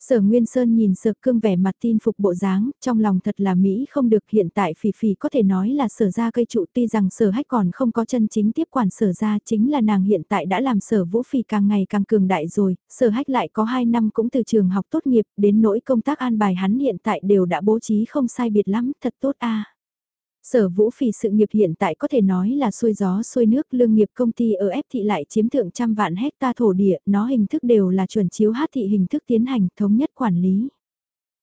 Sở Nguyên Sơn nhìn Sở Cương vẻ mặt tin phục bộ dáng, trong lòng thật là Mỹ không được hiện tại phỉ phỉ có thể nói là sở ra cây trụ tuy rằng sở hách còn không có chân chính tiếp quản sở ra chính là nàng hiện tại đã làm sở vũ phỉ càng ngày càng cường đại rồi, sở hách lại có 2 năm cũng từ trường học tốt nghiệp đến nỗi công tác an bài hắn hiện tại đều đã bố trí không sai biệt lắm, thật tốt a. Sở vũ phỉ sự nghiệp hiện tại có thể nói là xuôi gió xuôi nước lương nghiệp công ty ở F thị lại chiếm thượng trăm vạn hecta thổ địa, nó hình thức đều là chuẩn chiếu hát thị hình thức tiến hành thống nhất quản lý.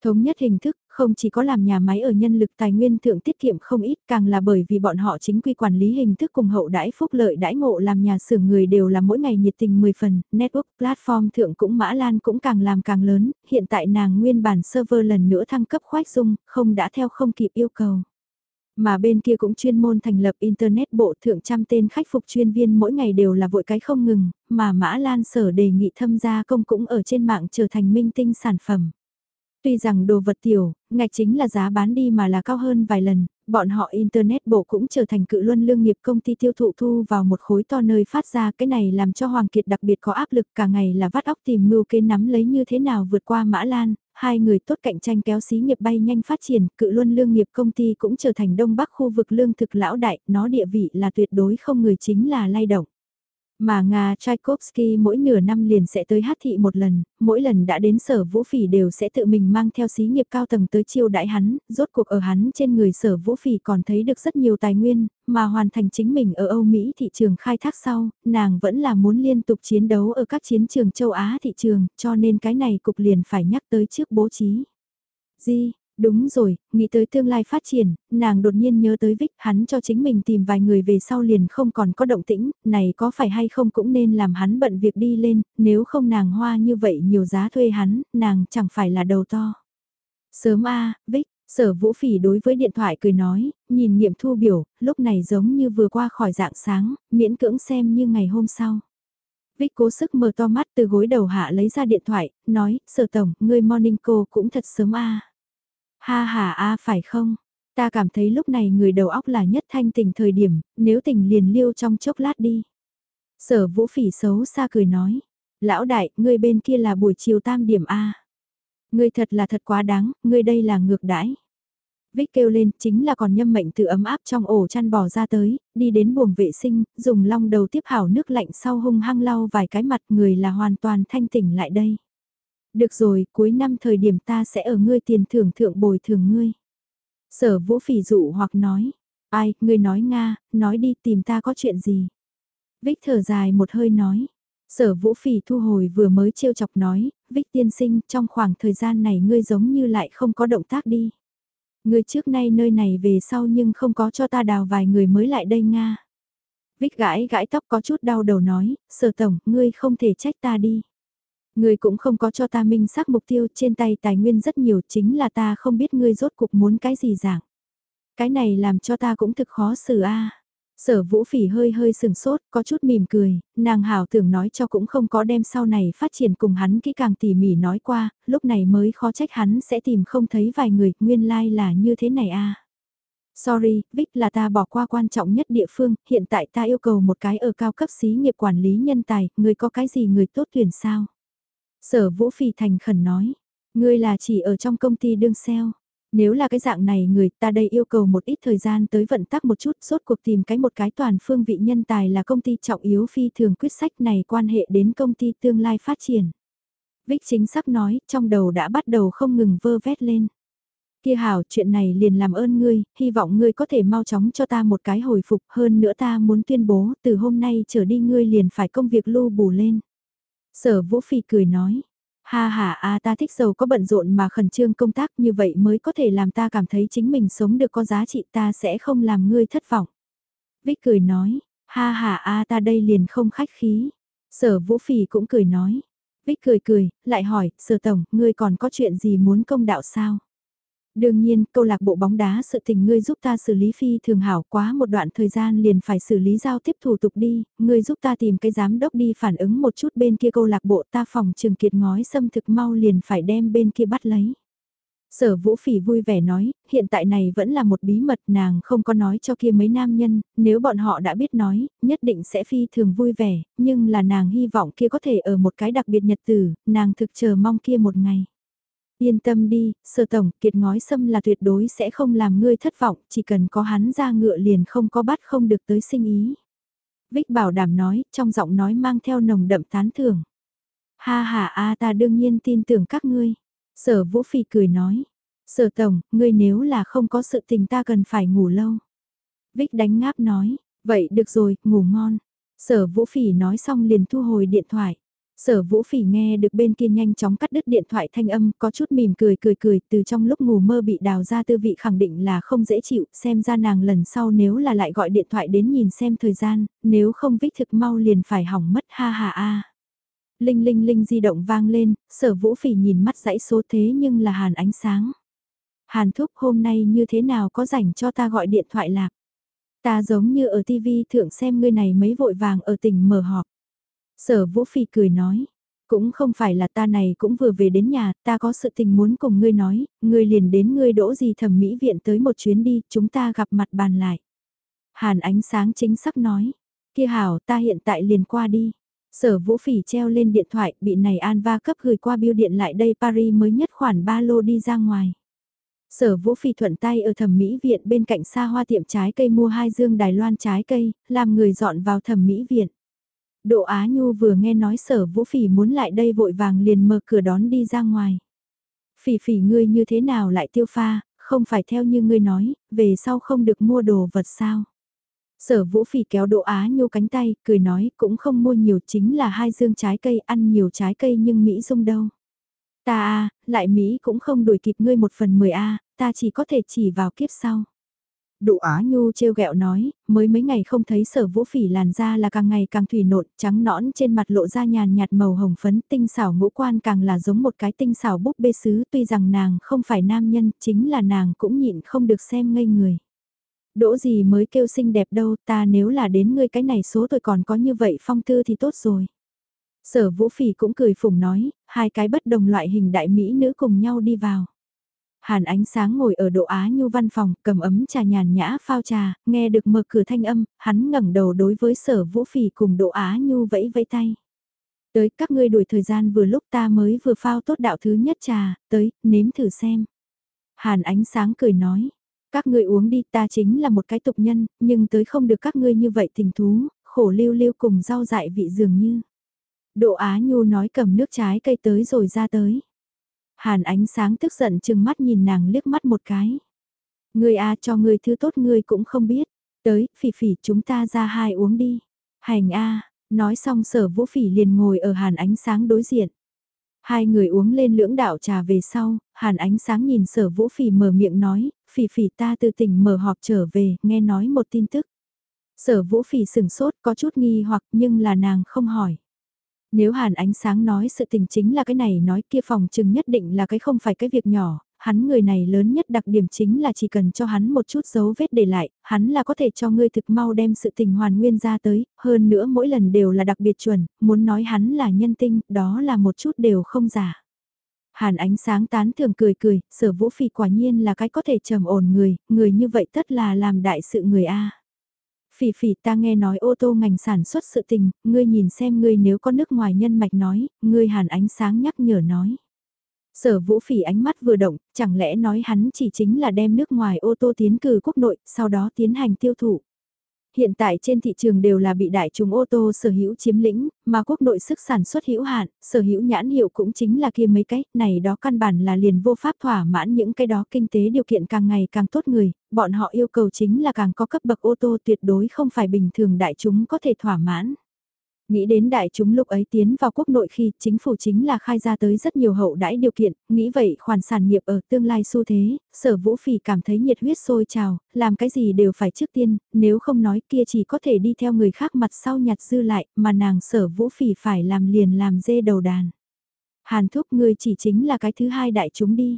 Thống nhất hình thức không chỉ có làm nhà máy ở nhân lực tài nguyên thượng tiết kiệm không ít càng là bởi vì bọn họ chính quy quản lý hình thức cùng hậu đãi phúc lợi đãi ngộ làm nhà xưởng người đều là mỗi ngày nhiệt tình 10 phần, network platform thượng cũng mã lan cũng càng làm càng lớn, hiện tại nàng nguyên bản server lần nữa thăng cấp khoách dung, không đã theo không kịp yêu cầu. Mà bên kia cũng chuyên môn thành lập Internet bộ thượng trăm tên khách phục chuyên viên mỗi ngày đều là vội cái không ngừng, mà Mã Lan Sở đề nghị thâm gia công cũng ở trên mạng trở thành minh tinh sản phẩm. Tuy rằng đồ vật tiểu, ngạch chính là giá bán đi mà là cao hơn vài lần, bọn họ Internet bộ cũng trở thành cự luân lương nghiệp công ty tiêu thụ thu vào một khối to nơi phát ra cái này làm cho Hoàng Kiệt đặc biệt có áp lực cả ngày là vắt óc tìm mưu kế nắm lấy như thế nào vượt qua Mã Lan, hai người tốt cạnh tranh kéo xí nghiệp bay nhanh phát triển, cự luân lương nghiệp công ty cũng trở thành đông bắc khu vực lương thực lão đại, nó địa vị là tuyệt đối không người chính là lay động. Mà Nga Tchaikovsky mỗi nửa năm liền sẽ tới hát thị một lần, mỗi lần đã đến sở vũ phỉ đều sẽ tự mình mang theo xí nghiệp cao tầng tới chiêu đãi hắn, rốt cuộc ở hắn trên người sở vũ phỉ còn thấy được rất nhiều tài nguyên, mà hoàn thành chính mình ở Âu Mỹ thị trường khai thác sau, nàng vẫn là muốn liên tục chiến đấu ở các chiến trường châu Á thị trường, cho nên cái này cục liền phải nhắc tới trước bố trí. Di, Đúng rồi, nghĩ tới tương lai phát triển, nàng đột nhiên nhớ tới Vích hắn cho chính mình tìm vài người về sau liền không còn có động tĩnh, này có phải hay không cũng nên làm hắn bận việc đi lên, nếu không nàng hoa như vậy nhiều giá thuê hắn, nàng chẳng phải là đầu to. Sớm a Vích, sở vũ phỉ đối với điện thoại cười nói, nhìn nghiệm thu biểu, lúc này giống như vừa qua khỏi dạng sáng, miễn cưỡng xem như ngày hôm sau. Vích cố sức mở to mắt từ gối đầu hạ lấy ra điện thoại, nói, sở tổng, người morning cô cũng thật sớm a Ha ha a phải không? Ta cảm thấy lúc này người đầu óc là nhất thanh tỉnh thời điểm, nếu tỉnh liền liêu trong chốc lát đi. Sở vũ phỉ xấu xa cười nói. Lão đại, ngươi bên kia là buổi chiều tam điểm A. Ngươi thật là thật quá đáng, ngươi đây là ngược đãi. Vích kêu lên, chính là còn nhâm mệnh từ ấm áp trong ổ chăn bò ra tới, đi đến buồng vệ sinh, dùng long đầu tiếp hảo nước lạnh sau hung hăng lau vài cái mặt người là hoàn toàn thanh tỉnh lại đây. Được rồi, cuối năm thời điểm ta sẽ ở ngươi tiền thưởng thượng bồi thường ngươi. Sở vũ phỉ dụ hoặc nói, ai, ngươi nói Nga, nói đi tìm ta có chuyện gì. Vích thở dài một hơi nói, sở vũ phỉ thu hồi vừa mới trêu chọc nói, Vích tiên sinh trong khoảng thời gian này ngươi giống như lại không có động tác đi. Ngươi trước nay nơi này về sau nhưng không có cho ta đào vài người mới lại đây Nga. Vích gãi gãi tóc có chút đau đầu nói, sở tổng, ngươi không thể trách ta đi. Ngươi cũng không có cho ta minh xác mục tiêu trên tay tài nguyên rất nhiều chính là ta không biết ngươi rốt cuộc muốn cái gì dạng. Cái này làm cho ta cũng thực khó xử a. Sở vũ phỉ hơi hơi sừng sốt, có chút mỉm cười, nàng hảo tưởng nói cho cũng không có đem sau này phát triển cùng hắn kỹ càng tỉ mỉ nói qua, lúc này mới khó trách hắn sẽ tìm không thấy vài người, nguyên lai like là như thế này a. Sorry, Vic là ta bỏ qua quan trọng nhất địa phương, hiện tại ta yêu cầu một cái ở cao cấp xí nghiệp quản lý nhân tài, người có cái gì người tốt tuyển sao? Sở Vũ Phi thành khẩn nói, ngươi là chỉ ở trong công ty đương sale. Nếu là cái dạng này người ta đây yêu cầu một ít thời gian tới vận tắc một chút suốt cuộc tìm cái một cái toàn phương vị nhân tài là công ty trọng yếu phi thường quyết sách này quan hệ đến công ty tương lai phát triển. Vích chính xác nói, trong đầu đã bắt đầu không ngừng vơ vét lên. Kia hảo, chuyện này liền làm ơn ngươi, hy vọng ngươi có thể mau chóng cho ta một cái hồi phục hơn nữa ta muốn tuyên bố từ hôm nay trở đi ngươi liền phải công việc lưu bù lên. Sở Vũ Phi cười nói, ha ha a ta thích giàu có bận rộn mà khẩn trương công tác như vậy mới có thể làm ta cảm thấy chính mình sống được có giá trị ta sẽ không làm ngươi thất vọng. Vích cười nói, ha ha a ta đây liền không khách khí. Sở Vũ Phi cũng cười nói. Vích cười cười, lại hỏi, sở tổng, ngươi còn có chuyện gì muốn công đạo sao? Đương nhiên, câu lạc bộ bóng đá sự tình ngươi giúp ta xử lý phi thường hảo quá một đoạn thời gian liền phải xử lý giao tiếp thủ tục đi, ngươi giúp ta tìm cái giám đốc đi phản ứng một chút bên kia câu lạc bộ ta phòng trường kiệt ngói xâm thực mau liền phải đem bên kia bắt lấy. Sở vũ phỉ vui vẻ nói, hiện tại này vẫn là một bí mật nàng không có nói cho kia mấy nam nhân, nếu bọn họ đã biết nói, nhất định sẽ phi thường vui vẻ, nhưng là nàng hy vọng kia có thể ở một cái đặc biệt nhật tử, nàng thực chờ mong kia một ngày. Yên tâm đi, sở tổng, kiệt ngói xâm là tuyệt đối sẽ không làm ngươi thất vọng, chỉ cần có hắn ra ngựa liền không có bắt không được tới sinh ý. Vích bảo đảm nói, trong giọng nói mang theo nồng đậm tán thưởng. Ha ha a ta đương nhiên tin tưởng các ngươi. Sở vũ phì cười nói. Sở tổng, ngươi nếu là không có sự tình ta cần phải ngủ lâu. Vích đánh ngáp nói, vậy được rồi, ngủ ngon. Sở vũ phỉ nói xong liền thu hồi điện thoại. Sở vũ phỉ nghe được bên kia nhanh chóng cắt đứt điện thoại thanh âm có chút mỉm cười cười cười từ trong lúc ngủ mơ bị đào ra tư vị khẳng định là không dễ chịu xem ra nàng lần sau nếu là lại gọi điện thoại đến nhìn xem thời gian nếu không vích thực mau liền phải hỏng mất ha ha a. Linh linh linh di động vang lên, sở vũ phỉ nhìn mắt dãy số thế nhưng là hàn ánh sáng. Hàn thúc hôm nay như thế nào có rảnh cho ta gọi điện thoại lạc. Ta giống như ở TV thượng xem ngươi này mấy vội vàng ở tỉnh mở họp. Sở Vũ Phi cười nói, cũng không phải là ta này cũng vừa về đến nhà, ta có sự tình muốn cùng ngươi nói, ngươi liền đến ngươi đỗ gì thẩm mỹ viện tới một chuyến đi, chúng ta gặp mặt bàn lại. Hàn ánh sáng chính sắc nói, kia hảo ta hiện tại liền qua đi. Sở Vũ Phỉ treo lên điện thoại, bị này An Va cấp gửi qua biêu điện lại đây Paris mới nhất khoản ba lô đi ra ngoài. Sở Vũ Phi thuận tay ở thẩm mỹ viện bên cạnh xa hoa tiệm trái cây mua hai dương Đài Loan trái cây, làm người dọn vào thẩm mỹ viện. Độ Á Nhu vừa nghe nói sở vũ phỉ muốn lại đây vội vàng liền mở cửa đón đi ra ngoài. Phỉ phỉ ngươi như thế nào lại tiêu pha, không phải theo như ngươi nói, về sau không được mua đồ vật sao. Sở vũ phỉ kéo độ Á Nhu cánh tay, cười nói cũng không mua nhiều chính là hai dương trái cây ăn nhiều trái cây nhưng Mỹ dung đâu. Ta a lại Mỹ cũng không đuổi kịp ngươi một phần mười a ta chỉ có thể chỉ vào kiếp sau đỗ Á Nhu trêu ghẹo nói, mới mấy ngày không thấy sở vũ phỉ làn da là càng ngày càng thủy nộn, trắng nõn trên mặt lộ ra nhàn nhạt màu hồng phấn, tinh xảo ngũ quan càng là giống một cái tinh xảo búp bê sứ, tuy rằng nàng không phải nam nhân, chính là nàng cũng nhịn không được xem ngây người. Đỗ gì mới kêu xinh đẹp đâu, ta nếu là đến ngươi cái này số tuổi còn có như vậy phong tư thì tốt rồi. Sở vũ phỉ cũng cười phủng nói, hai cái bất đồng loại hình đại mỹ nữ cùng nhau đi vào. Hàn ánh sáng ngồi ở độ Á Nhu văn phòng, cầm ấm trà nhàn nhã phao trà, nghe được mở cửa thanh âm, hắn ngẩng đầu đối với sở vũ phỉ cùng độ Á Nhu vẫy vẫy tay. Tới các ngươi đuổi thời gian vừa lúc ta mới vừa phao tốt đạo thứ nhất trà, tới, nếm thử xem. Hàn ánh sáng cười nói, các ngươi uống đi ta chính là một cái tục nhân, nhưng tới không được các ngươi như vậy tình thú, khổ lưu lưu cùng rau dại vị dường như. Độ Á Nhu nói cầm nước trái cây tới rồi ra tới. Hàn ánh sáng tức giận chừng mắt nhìn nàng liếc mắt một cái. Người a cho người thứ tốt người cũng không biết. Tới, phỉ phỉ chúng ta ra hai uống đi. Hành a nói xong sở vũ phỉ liền ngồi ở hàn ánh sáng đối diện. Hai người uống lên lưỡng đạo trà về sau, hàn ánh sáng nhìn sở vũ phỉ mở miệng nói, phỉ phỉ ta từ tỉnh mở họp trở về, nghe nói một tin tức. Sở vũ phỉ sừng sốt có chút nghi hoặc nhưng là nàng không hỏi. Nếu hàn ánh sáng nói sự tình chính là cái này nói kia phòng chừng nhất định là cái không phải cái việc nhỏ, hắn người này lớn nhất đặc điểm chính là chỉ cần cho hắn một chút dấu vết để lại, hắn là có thể cho ngươi thực mau đem sự tình hoàn nguyên ra tới, hơn nữa mỗi lần đều là đặc biệt chuẩn, muốn nói hắn là nhân tinh, đó là một chút đều không giả. Hàn ánh sáng tán thường cười cười, sở vũ phi quả nhiên là cái có thể trầm ổn người, người như vậy tất là làm đại sự người A. Phỉ phỉ ta nghe nói ô tô ngành sản xuất sự tình, ngươi nhìn xem ngươi nếu có nước ngoài nhân mạch nói, ngươi hàn ánh sáng nhắc nhở nói. Sở vũ phỉ ánh mắt vừa động, chẳng lẽ nói hắn chỉ chính là đem nước ngoài ô tô tiến cử quốc nội, sau đó tiến hành tiêu thụ hiện tại trên thị trường đều là bị đại chúng ô tô sở hữu chiếm lĩnh, mà quốc nội sức sản xuất hữu hạn, sở hữu nhãn hiệu cũng chính là kia mấy cái, này đó căn bản là liền vô pháp thỏa mãn những cái đó kinh tế điều kiện càng ngày càng tốt người, bọn họ yêu cầu chính là càng có cấp bậc ô tô tuyệt đối không phải bình thường đại chúng có thể thỏa mãn. Nghĩ đến đại chúng lúc ấy tiến vào quốc nội khi chính phủ chính là khai ra tới rất nhiều hậu đãi điều kiện, nghĩ vậy khoản sản nghiệp ở tương lai xu thế, sở vũ phỉ cảm thấy nhiệt huyết sôi trào, làm cái gì đều phải trước tiên, nếu không nói kia chỉ có thể đi theo người khác mặt sau nhặt dư lại, mà nàng sở vũ phỉ phải làm liền làm dê đầu đàn. Hàn thúc ngươi chỉ chính là cái thứ hai đại chúng đi.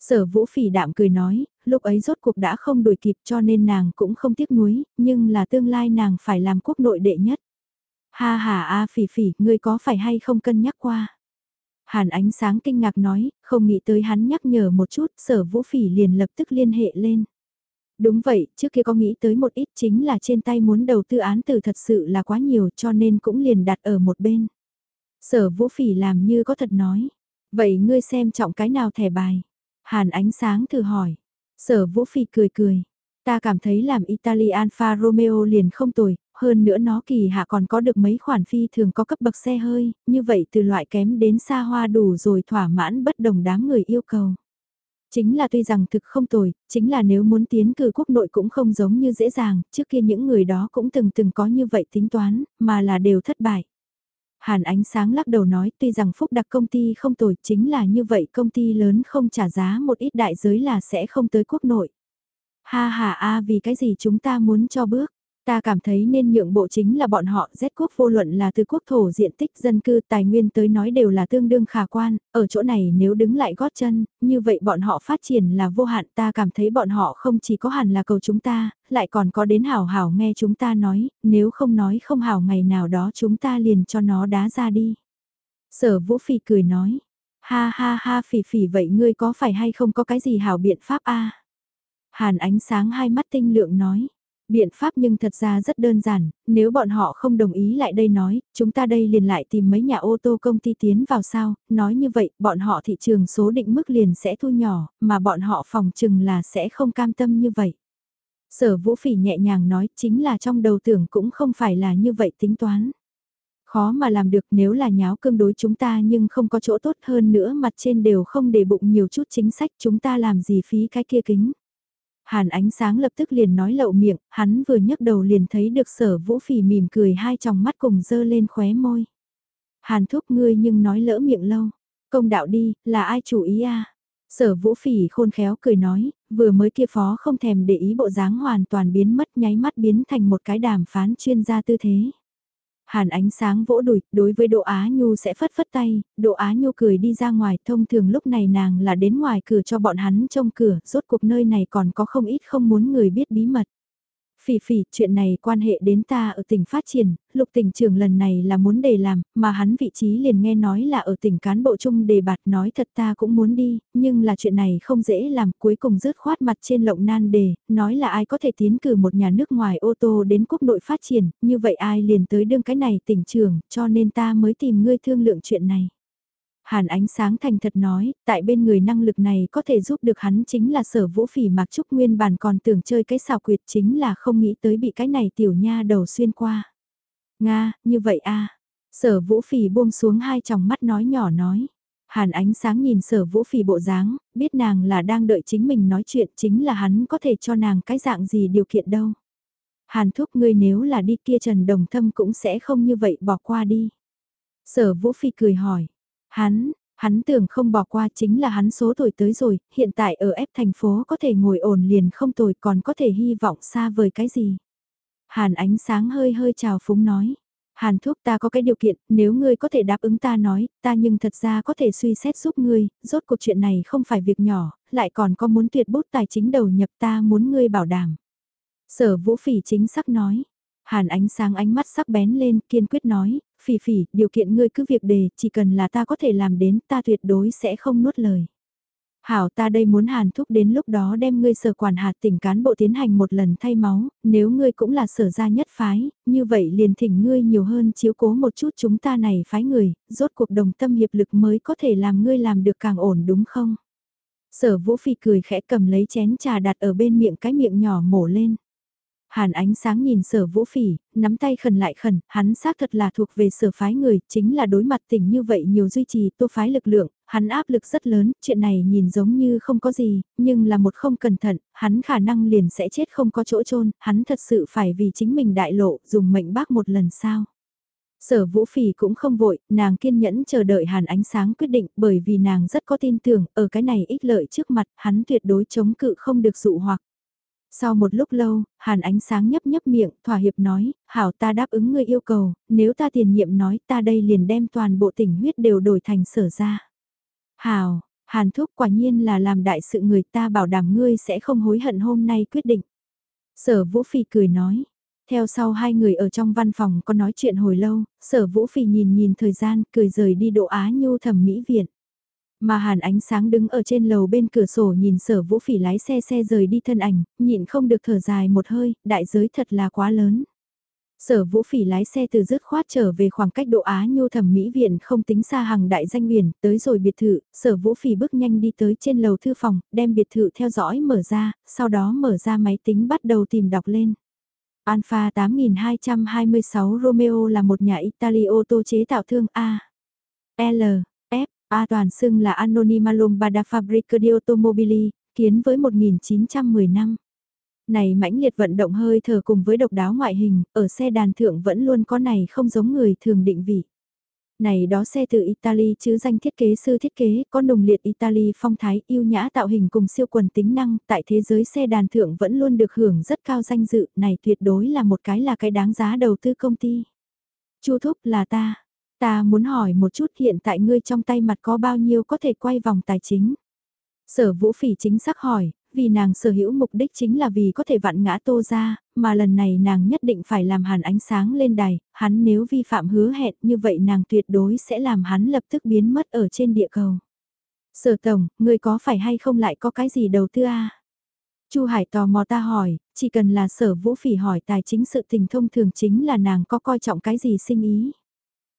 Sở vũ phỉ đạm cười nói, lúc ấy rốt cuộc đã không đuổi kịp cho nên nàng cũng không tiếc nuối, nhưng là tương lai nàng phải làm quốc nội đệ nhất. Ha ha a phỉ phỉ, ngươi có phải hay không cân nhắc qua? Hàn ánh sáng kinh ngạc nói, không nghĩ tới hắn nhắc nhở một chút, sở vũ phỉ liền lập tức liên hệ lên. Đúng vậy, trước kia có nghĩ tới một ít chính là trên tay muốn đầu tư án từ thật sự là quá nhiều cho nên cũng liền đặt ở một bên. Sở vũ phỉ làm như có thật nói. Vậy ngươi xem trọng cái nào thẻ bài? Hàn ánh sáng thử hỏi. Sở vũ phỉ cười cười. Ta cảm thấy làm Italian Alfa Romeo liền không tồi, hơn nữa nó kỳ hạ còn có được mấy khoản phi thường có cấp bậc xe hơi, như vậy từ loại kém đến xa hoa đủ rồi thỏa mãn bất đồng đám người yêu cầu. Chính là tuy rằng thực không tồi, chính là nếu muốn tiến cử quốc nội cũng không giống như dễ dàng, trước kia những người đó cũng từng từng có như vậy tính toán, mà là đều thất bại. Hàn ánh sáng lắc đầu nói tuy rằng phúc đặc công ty không tồi chính là như vậy công ty lớn không trả giá một ít đại giới là sẽ không tới quốc nội. Ha ha a vì cái gì chúng ta muốn cho bước. Ta cảm thấy nên nhượng bộ chính là bọn họ Z quốc vô luận là từ quốc thổ diện tích dân cư tài nguyên tới nói đều là tương đương khả quan, ở chỗ này nếu đứng lại gót chân, như vậy bọn họ phát triển là vô hạn ta cảm thấy bọn họ không chỉ có hẳn là cầu chúng ta, lại còn có đến hảo hảo nghe chúng ta nói, nếu không nói không hảo ngày nào đó chúng ta liền cho nó đá ra đi. Sở vũ phì cười nói, ha ha ha phì phì vậy ngươi có phải hay không có cái gì hảo biện pháp a Hàn ánh sáng hai mắt tinh lượng nói. Biện pháp nhưng thật ra rất đơn giản, nếu bọn họ không đồng ý lại đây nói, chúng ta đây liền lại tìm mấy nhà ô tô công ty tiến vào sao, nói như vậy, bọn họ thị trường số định mức liền sẽ thu nhỏ, mà bọn họ phòng chừng là sẽ không cam tâm như vậy. Sở vũ phỉ nhẹ nhàng nói chính là trong đầu tưởng cũng không phải là như vậy tính toán. Khó mà làm được nếu là nháo cương đối chúng ta nhưng không có chỗ tốt hơn nữa mặt trên đều không để bụng nhiều chút chính sách chúng ta làm gì phí cái kia kính. Hàn ánh sáng lập tức liền nói lậu miệng, hắn vừa nhấc đầu liền thấy được sở vũ phỉ mỉm cười hai tròng mắt cùng dơ lên khóe môi. Hàn thúc ngươi nhưng nói lỡ miệng lâu, công đạo đi, là ai chủ ý à? Sở vũ phỉ khôn khéo cười nói, vừa mới kia phó không thèm để ý bộ dáng hoàn toàn biến mất nháy mắt biến thành một cái đàm phán chuyên gia tư thế. Hàn ánh sáng vỗ đùi, đối với Đỗ Á Nhu sẽ phất phất tay, Đỗ Á Nhu cười đi ra ngoài, thông thường lúc này nàng là đến ngoài cửa cho bọn hắn trông cửa, rốt cuộc nơi này còn có không ít không muốn người biết bí mật. Phỉ phỉ, chuyện này quan hệ đến ta ở tỉnh phát triển, lục tỉnh trưởng lần này là muốn đề làm, mà hắn vị trí liền nghe nói là ở tỉnh cán bộ chung đề bạt nói thật ta cũng muốn đi, nhưng là chuyện này không dễ làm, cuối cùng rớt khoát mặt trên lộng nan đề, nói là ai có thể tiến cử một nhà nước ngoài ô tô đến quốc nội phát triển, như vậy ai liền tới đương cái này tỉnh trưởng, cho nên ta mới tìm ngươi thương lượng chuyện này. Hàn ánh sáng thành thật nói, tại bên người năng lực này có thể giúp được hắn chính là sở vũ phỉ mạc trúc nguyên bản còn tưởng chơi cái xào quyệt chính là không nghĩ tới bị cái này tiểu nha đầu xuyên qua. Nga, như vậy a à. Sở vũ phỉ buông xuống hai tròng mắt nói nhỏ nói. Hàn ánh sáng nhìn sở vũ phỉ bộ dáng, biết nàng là đang đợi chính mình nói chuyện chính là hắn có thể cho nàng cái dạng gì điều kiện đâu. Hàn thúc ngươi nếu là đi kia Trần Đồng Thâm cũng sẽ không như vậy bỏ qua đi. Sở vũ phỉ cười hỏi, Hắn, hắn tưởng không bỏ qua chính là hắn số tuổi tới rồi, hiện tại ở ép thành phố có thể ngồi ổn liền không tồi còn có thể hy vọng xa vời cái gì. Hàn ánh sáng hơi hơi chào phúng nói. Hàn thuốc ta có cái điều kiện, nếu ngươi có thể đáp ứng ta nói, ta nhưng thật ra có thể suy xét giúp ngươi, rốt cuộc chuyện này không phải việc nhỏ, lại còn có muốn tuyệt bút tài chính đầu nhập ta muốn ngươi bảo đảm. Sở vũ phỉ chính xác nói. Hàn ánh sáng ánh mắt sắc bén lên, kiên quyết nói, phỉ phỉ, điều kiện ngươi cứ việc đề, chỉ cần là ta có thể làm đến, ta tuyệt đối sẽ không nuốt lời. Hảo ta đây muốn hàn thúc đến lúc đó đem ngươi sở quản hạt tỉnh cán bộ tiến hành một lần thay máu, nếu ngươi cũng là sở gia nhất phái, như vậy liền thỉnh ngươi nhiều hơn chiếu cố một chút chúng ta này phái người, rốt cuộc đồng tâm hiệp lực mới có thể làm ngươi làm được càng ổn đúng không? Sở vũ phi cười khẽ cầm lấy chén trà đặt ở bên miệng cái miệng nhỏ mổ lên. Hàn ánh sáng nhìn sở vũ phỉ, nắm tay khẩn lại khẩn, hắn xác thật là thuộc về sở phái người, chính là đối mặt tình như vậy nhiều duy trì tô phái lực lượng, hắn áp lực rất lớn, chuyện này nhìn giống như không có gì, nhưng là một không cẩn thận, hắn khả năng liền sẽ chết không có chỗ chôn hắn thật sự phải vì chính mình đại lộ, dùng mệnh bác một lần sao. Sở vũ phỉ cũng không vội, nàng kiên nhẫn chờ đợi hàn ánh sáng quyết định bởi vì nàng rất có tin tưởng, ở cái này ích lợi trước mặt, hắn tuyệt đối chống cự không được dụ hoặc. Sau một lúc lâu, hàn ánh sáng nhấp nhấp miệng, thỏa hiệp nói, hảo ta đáp ứng ngươi yêu cầu, nếu ta tiền nhiệm nói ta đây liền đem toàn bộ tỉnh huyết đều đổi thành sở ra. Hảo, hàn thúc quả nhiên là làm đại sự người ta bảo đảm ngươi sẽ không hối hận hôm nay quyết định. Sở vũ phi cười nói, theo sau hai người ở trong văn phòng có nói chuyện hồi lâu, sở vũ phi nhìn nhìn thời gian, cười rời đi độ Á Nhu thẩm mỹ viện. Mà hàn ánh sáng đứng ở trên lầu bên cửa sổ nhìn sở vũ phỉ lái xe xe rời đi thân ảnh, nhịn không được thở dài một hơi, đại giới thật là quá lớn. Sở vũ phỉ lái xe từ dứt khoát trở về khoảng cách độ Á Nhu thẩm mỹ viện không tính xa hàng đại danh huyền, tới rồi biệt thự, sở vũ phỉ bước nhanh đi tới trên lầu thư phòng, đem biệt thự theo dõi mở ra, sau đó mở ra máy tính bắt đầu tìm đọc lên. Alpha 8226 Romeo là một nhà Italy ô tô chế tạo thương A. L. A toàn xưng là Anonima Lombarda Fabrica di Automobili, kiến với 1910 năm. Này mãnh liệt vận động hơi thở cùng với độc đáo ngoại hình, ở xe đàn thượng vẫn luôn có này không giống người thường định vị. Này đó xe từ Italy chứ danh thiết kế sư thiết kế, có nồng liệt Italy phong thái yêu nhã tạo hình cùng siêu quần tính năng, tại thế giới xe đàn thượng vẫn luôn được hưởng rất cao danh dự, này tuyệt đối là một cái là cái đáng giá đầu tư công ty. Chu Thúc là ta, Ta muốn hỏi một chút hiện tại ngươi trong tay mặt có bao nhiêu có thể quay vòng tài chính. Sở vũ phỉ chính xác hỏi, vì nàng sở hữu mục đích chính là vì có thể vặn ngã tô ra, mà lần này nàng nhất định phải làm hàn ánh sáng lên đài, hắn nếu vi phạm hứa hẹn như vậy nàng tuyệt đối sẽ làm hắn lập tức biến mất ở trên địa cầu. Sở tổng, ngươi có phải hay không lại có cái gì đầu tư a? Chu Hải tò mò ta hỏi, chỉ cần là sở vũ phỉ hỏi tài chính sự tình thông thường chính là nàng có coi trọng cái gì sinh ý.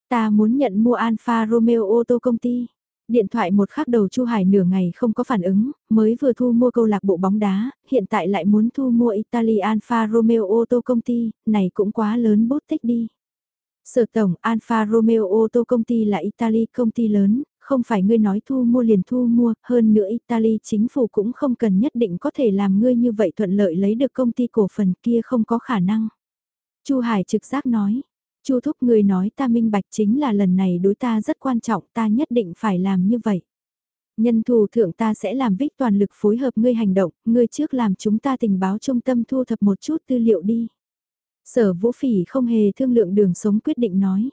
Ta muốn nhận mua Alfa Romeo ô tô công ty. Điện thoại một khắc đầu Chu Hải nửa ngày không có phản ứng, mới vừa thu mua câu lạc bộ bóng đá, hiện tại lại muốn thu mua Italy Alfa Romeo ô tô công ty, này cũng quá lớn bút tích đi. Sở tổng Alfa Romeo ô tô công ty là Italy công ty lớn, không phải ngươi nói thu mua liền thu mua, hơn nữa Italy chính phủ cũng không cần nhất định có thể làm ngươi như vậy thuận lợi lấy được công ty cổ phần kia không có khả năng. Chu Hải trực giác nói, Chu thúc người nói ta minh bạch chính là lần này đối ta rất quan trọng ta nhất định phải làm như vậy. Nhân thù thượng ta sẽ làm vích toàn lực phối hợp ngươi hành động, ngươi trước làm chúng ta tình báo trung tâm thu thập một chút tư liệu đi. Sở vũ phỉ không hề thương lượng đường sống quyết định nói.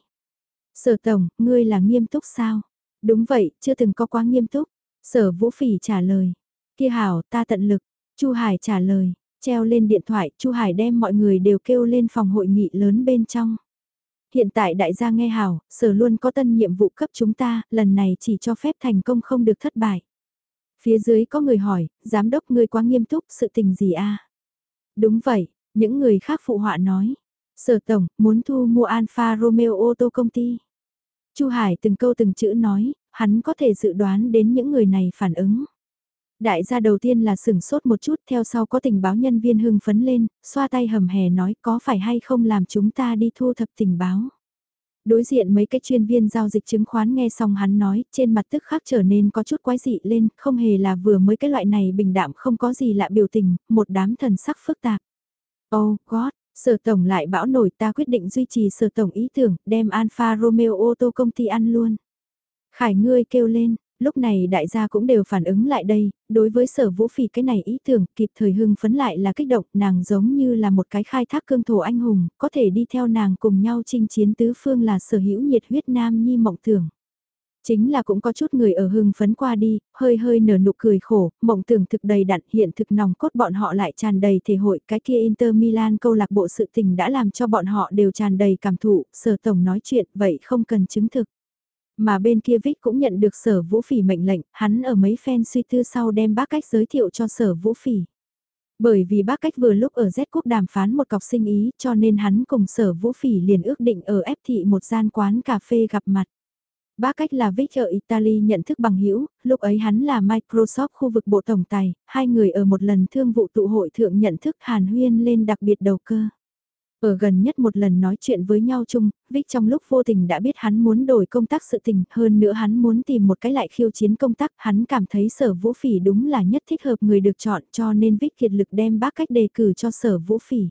Sở tổng, ngươi là nghiêm túc sao? Đúng vậy, chưa từng có quá nghiêm túc. Sở vũ phỉ trả lời. Kia hảo, ta tận lực. Chu Hải trả lời, treo lên điện thoại, Chu Hải đem mọi người đều kêu lên phòng hội nghị lớn bên trong. Hiện tại đại gia nghe hảo, sở luôn có tân nhiệm vụ cấp chúng ta, lần này chỉ cho phép thành công không được thất bại. Phía dưới có người hỏi, giám đốc ngươi quá nghiêm túc, sự tình gì a? Đúng vậy, những người khác phụ họa nói. Sở tổng, muốn thu mua Alfa Romeo ô tô công ty. Chu Hải từng câu từng chữ nói, hắn có thể dự đoán đến những người này phản ứng. Đại gia đầu tiên là sửng sốt một chút theo sau có tình báo nhân viên hưng phấn lên, xoa tay hầm hè nói có phải hay không làm chúng ta đi thu thập tình báo. Đối diện mấy cái chuyên viên giao dịch chứng khoán nghe xong hắn nói, trên mặt tức khắc trở nên có chút quái dị lên, không hề là vừa mới cái loại này bình đạm không có gì lạ biểu tình, một đám thần sắc phức tạp. Oh God, sở tổng lại bão nổi ta quyết định duy trì sở tổng ý tưởng, đem Alfa Romeo ô tô công ty ăn luôn. Khải ngươi kêu lên, lúc này đại gia cũng đều phản ứng lại đây, đối với sở vũ phỉ cái này ý tưởng kịp thời hưng phấn lại là kích động, nàng giống như là một cái khai thác cương thổ anh hùng, có thể đi theo nàng cùng nhau chinh chiến tứ phương là sở hữu nhiệt huyết nam nhi mộng tưởng. Chính là cũng có chút người ở hưng phấn qua đi, hơi hơi nở nụ cười khổ, mộng tưởng thực đầy đặn hiện thực nòng cốt bọn họ lại tràn đầy thể hội cái kia Inter Milan câu lạc bộ sự tình đã làm cho bọn họ đều tràn đầy cảm thụ, sở tổng nói chuyện vậy không cần chứng thực. Mà bên kia Vích cũng nhận được sở vũ phỉ mệnh lệnh, hắn ở mấy fan suy tư sau đem bác cách giới thiệu cho sở vũ phỉ. Bởi vì bác cách vừa lúc ở Z quốc đàm phán một cọc sinh ý cho nên hắn cùng sở vũ phỉ liền ước định ở ép thị một gian quán cà phê gặp mặt. Bác cách là Vic ở Italy nhận thức bằng hữu lúc ấy hắn là Microsoft khu vực bộ tổng tài, hai người ở một lần thương vụ tụ hội thượng nhận thức hàn huyên lên đặc biệt đầu cơ. Ở gần nhất một lần nói chuyện với nhau chung, Vic trong lúc vô tình đã biết hắn muốn đổi công tác sự tình, hơn nữa hắn muốn tìm một cái lại khiêu chiến công tác, hắn cảm thấy sở vũ phỉ đúng là nhất thích hợp người được chọn cho nên Vic kiệt lực đem bác cách đề cử cho sở vũ phỉ.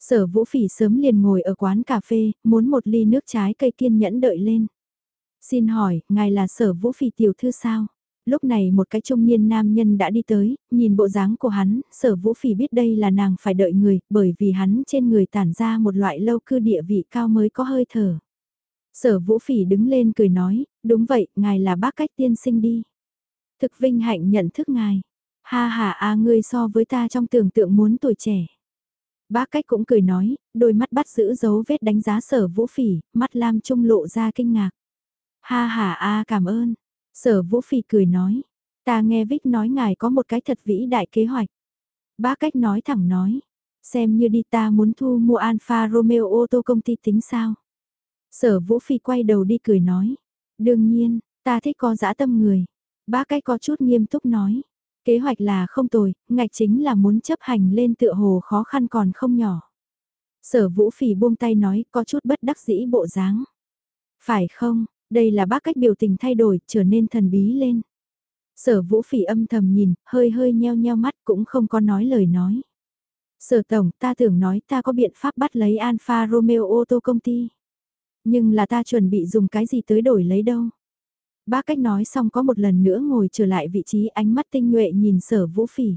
Sở vũ phỉ sớm liền ngồi ở quán cà phê, muốn một ly nước trái cây kiên nhẫn đợi lên. Xin hỏi, ngài là sở vũ phỉ tiểu thư sao? Lúc này một cái trung niên nam nhân đã đi tới, nhìn bộ dáng của hắn, sở vũ phỉ biết đây là nàng phải đợi người, bởi vì hắn trên người tản ra một loại lâu cư địa vị cao mới có hơi thở. Sở vũ phỉ đứng lên cười nói, đúng vậy, ngài là bác cách tiên sinh đi. Thực vinh hạnh nhận thức ngài. Ha ha a ngươi so với ta trong tưởng tượng muốn tuổi trẻ. Bác cách cũng cười nói, đôi mắt bắt giữ dấu vết đánh giá sở vũ phỉ, mắt lam trung lộ ra kinh ngạc. Ha ha a cảm ơn, Sở Vũ Phi cười nói, ta nghe Vích nói ngài có một cái thật vĩ đại kế hoạch. Bác cách nói thẳng nói, xem như đi ta muốn thu mua Alfa Romeo ô tô công ty tính sao. Sở Vũ Phi quay đầu đi cười nói, đương nhiên, ta thích có dã tâm người. Bác cách có chút nghiêm túc nói, kế hoạch là không tồi, ngạch chính là muốn chấp hành lên tựa hồ khó khăn còn không nhỏ. Sở Vũ Phỉ buông tay nói có chút bất đắc dĩ bộ dáng. Phải không, đây là bác cách biểu tình thay đổi, trở nên thần bí lên. Sở vũ phỉ âm thầm nhìn, hơi hơi nheo nheo mắt cũng không có nói lời nói. Sở tổng, ta tưởng nói ta có biện pháp bắt lấy Alfa Romeo ô tô công ty. Nhưng là ta chuẩn bị dùng cái gì tới đổi lấy đâu. Bác cách nói xong có một lần nữa ngồi trở lại vị trí ánh mắt tinh nhuệ nhìn sở vũ phỉ.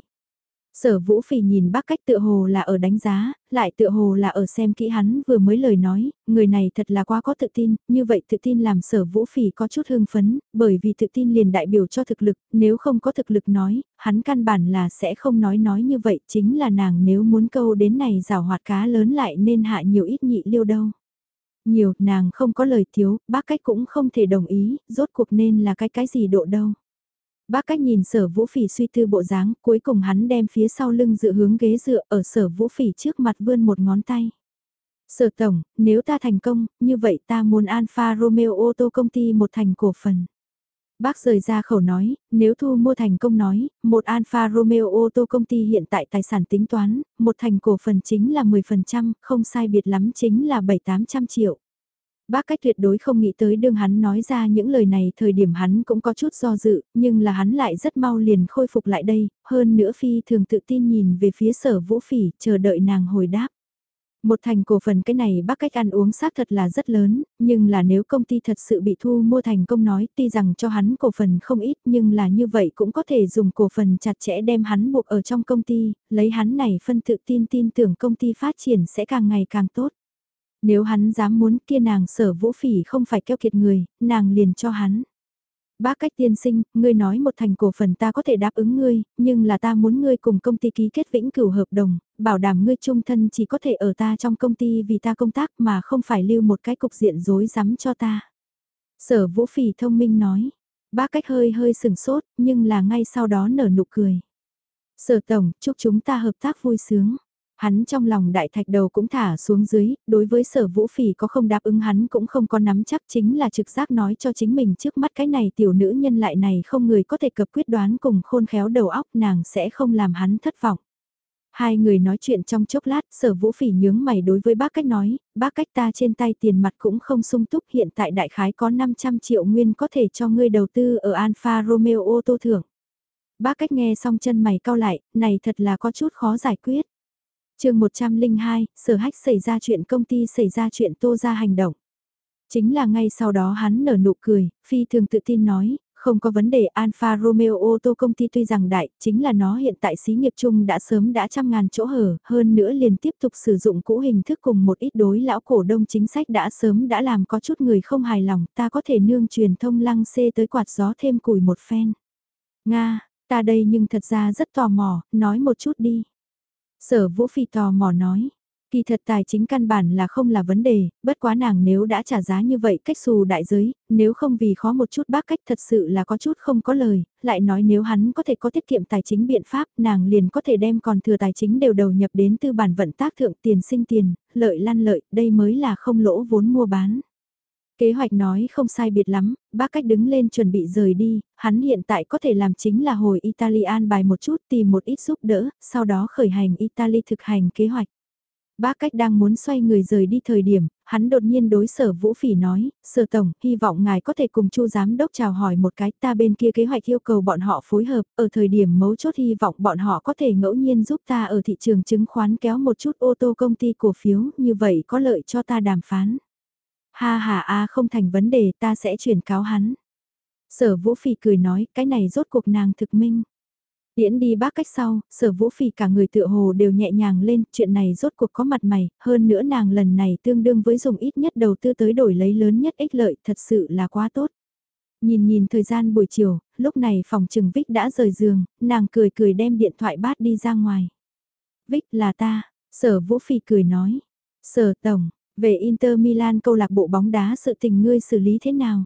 Sở vũ phỉ nhìn bác cách tựa hồ là ở đánh giá, lại tựa hồ là ở xem kỹ hắn vừa mới lời nói, người này thật là quá có tự tin, như vậy tự tin làm sở vũ phỉ có chút hưng phấn, bởi vì tự tin liền đại biểu cho thực lực, nếu không có thực lực nói, hắn căn bản là sẽ không nói nói như vậy, chính là nàng nếu muốn câu đến này rào hoạt cá lớn lại nên hạ nhiều ít nhị liêu đâu. Nhiều, nàng không có lời thiếu, bác cách cũng không thể đồng ý, rốt cuộc nên là cái cái gì độ đâu. Bác cách nhìn sở vũ phỉ suy tư bộ dáng, cuối cùng hắn đem phía sau lưng dựa hướng ghế dựa ở sở vũ phỉ trước mặt vươn một ngón tay. Sở tổng, nếu ta thành công, như vậy ta muốn Alfa Romeo ô tô công ty một thành cổ phần. Bác rời ra khẩu nói, nếu thu mua thành công nói, một Alfa Romeo ô tô công ty hiện tại tài sản tính toán, một thành cổ phần chính là 10%, không sai biệt lắm chính là 7-800 triệu. Bác cách tuyệt đối không nghĩ tới đương hắn nói ra những lời này thời điểm hắn cũng có chút do dự, nhưng là hắn lại rất mau liền khôi phục lại đây, hơn nữa phi thường tự tin nhìn về phía sở vũ phỉ, chờ đợi nàng hồi đáp. Một thành cổ phần cái này bác cách ăn uống xác thật là rất lớn, nhưng là nếu công ty thật sự bị thu mua thành công nói tuy rằng cho hắn cổ phần không ít nhưng là như vậy cũng có thể dùng cổ phần chặt chẽ đem hắn buộc ở trong công ty, lấy hắn này phân tự tin tin tưởng công ty phát triển sẽ càng ngày càng tốt. Nếu hắn dám muốn kia nàng sở vũ phỉ không phải keo kiệt người, nàng liền cho hắn. Bác cách tiên sinh, ngươi nói một thành cổ phần ta có thể đáp ứng ngươi, nhưng là ta muốn ngươi cùng công ty ký kết vĩnh cửu hợp đồng, bảo đảm ngươi trung thân chỉ có thể ở ta trong công ty vì ta công tác mà không phải lưu một cái cục diện rối rắm cho ta. Sở vũ phỉ thông minh nói, bác cách hơi hơi sừng sốt, nhưng là ngay sau đó nở nụ cười. Sở tổng, chúc chúng ta hợp tác vui sướng. Hắn trong lòng đại thạch đầu cũng thả xuống dưới, đối với sở vũ phỉ có không đáp ứng hắn cũng không có nắm chắc chính là trực giác nói cho chính mình trước mắt cái này tiểu nữ nhân lại này không người có thể cập quyết đoán cùng khôn khéo đầu óc nàng sẽ không làm hắn thất vọng. Hai người nói chuyện trong chốc lát, sở vũ phỉ nhướng mày đối với bác cách nói, bác cách ta trên tay tiền mặt cũng không sung túc hiện tại đại khái có 500 triệu nguyên có thể cho ngươi đầu tư ở Alfa Romeo ô tô thưởng. Bác cách nghe xong chân mày cau lại, này thật là có chút khó giải quyết chương 102, sở hách xảy ra chuyện công ty xảy ra chuyện tô ra hành động. Chính là ngay sau đó hắn nở nụ cười, phi thường tự tin nói, không có vấn đề Alfa Romeo ô tô công ty tuy rằng đại, chính là nó hiện tại xí nghiệp chung đã sớm đã trăm ngàn chỗ hở, hơn nữa liền tiếp tục sử dụng cũ hình thức cùng một ít đối lão cổ đông chính sách đã sớm đã làm có chút người không hài lòng, ta có thể nương truyền thông lăng xê tới quạt gió thêm củi một phen. Nga, ta đây nhưng thật ra rất tò mò, nói một chút đi. Sở Vũ Phi tò mò nói, kỳ thật tài chính căn bản là không là vấn đề, bất quá nàng nếu đã trả giá như vậy cách xù đại giới, nếu không vì khó một chút bác cách thật sự là có chút không có lời, lại nói nếu hắn có thể có tiết kiệm tài chính biện pháp, nàng liền có thể đem còn thừa tài chính đều đầu nhập đến tư bản vận tác thượng tiền sinh tiền, lợi lan lợi, đây mới là không lỗ vốn mua bán. Kế hoạch nói không sai biệt lắm, bác cách đứng lên chuẩn bị rời đi, hắn hiện tại có thể làm chính là hồi Italian bài một chút tìm một ít giúp đỡ, sau đó khởi hành Italy thực hành kế hoạch. Bác cách đang muốn xoay người rời đi thời điểm, hắn đột nhiên đối sở Vũ Phỉ nói, sở tổng, hy vọng ngài có thể cùng chu giám đốc chào hỏi một cái ta bên kia kế hoạch yêu cầu bọn họ phối hợp, ở thời điểm mấu chốt hy vọng bọn họ có thể ngẫu nhiên giúp ta ở thị trường chứng khoán kéo một chút ô tô công ty cổ phiếu, như vậy có lợi cho ta đàm phán. Ha ha a không thành vấn đề ta sẽ chuyển cáo hắn. Sở Vũ Phỉ cười nói cái này rốt cuộc nàng thực minh. Điễn đi bác cách sau, sở vũ phỉ cả người tựa hồ đều nhẹ nhàng lên, chuyện này rốt cuộc có mặt mày, hơn nữa nàng lần này tương đương với dùng ít nhất đầu tư tới đổi lấy lớn nhất ích lợi, thật sự là quá tốt. Nhìn nhìn thời gian buổi chiều, lúc này phòng trừng Vích đã rời giường, nàng cười cười đem điện thoại bát đi ra ngoài. Vích là ta, sở vũ phỉ cười nói. Sở tổng, về Inter Milan câu lạc bộ bóng đá sự tình ngươi xử lý thế nào?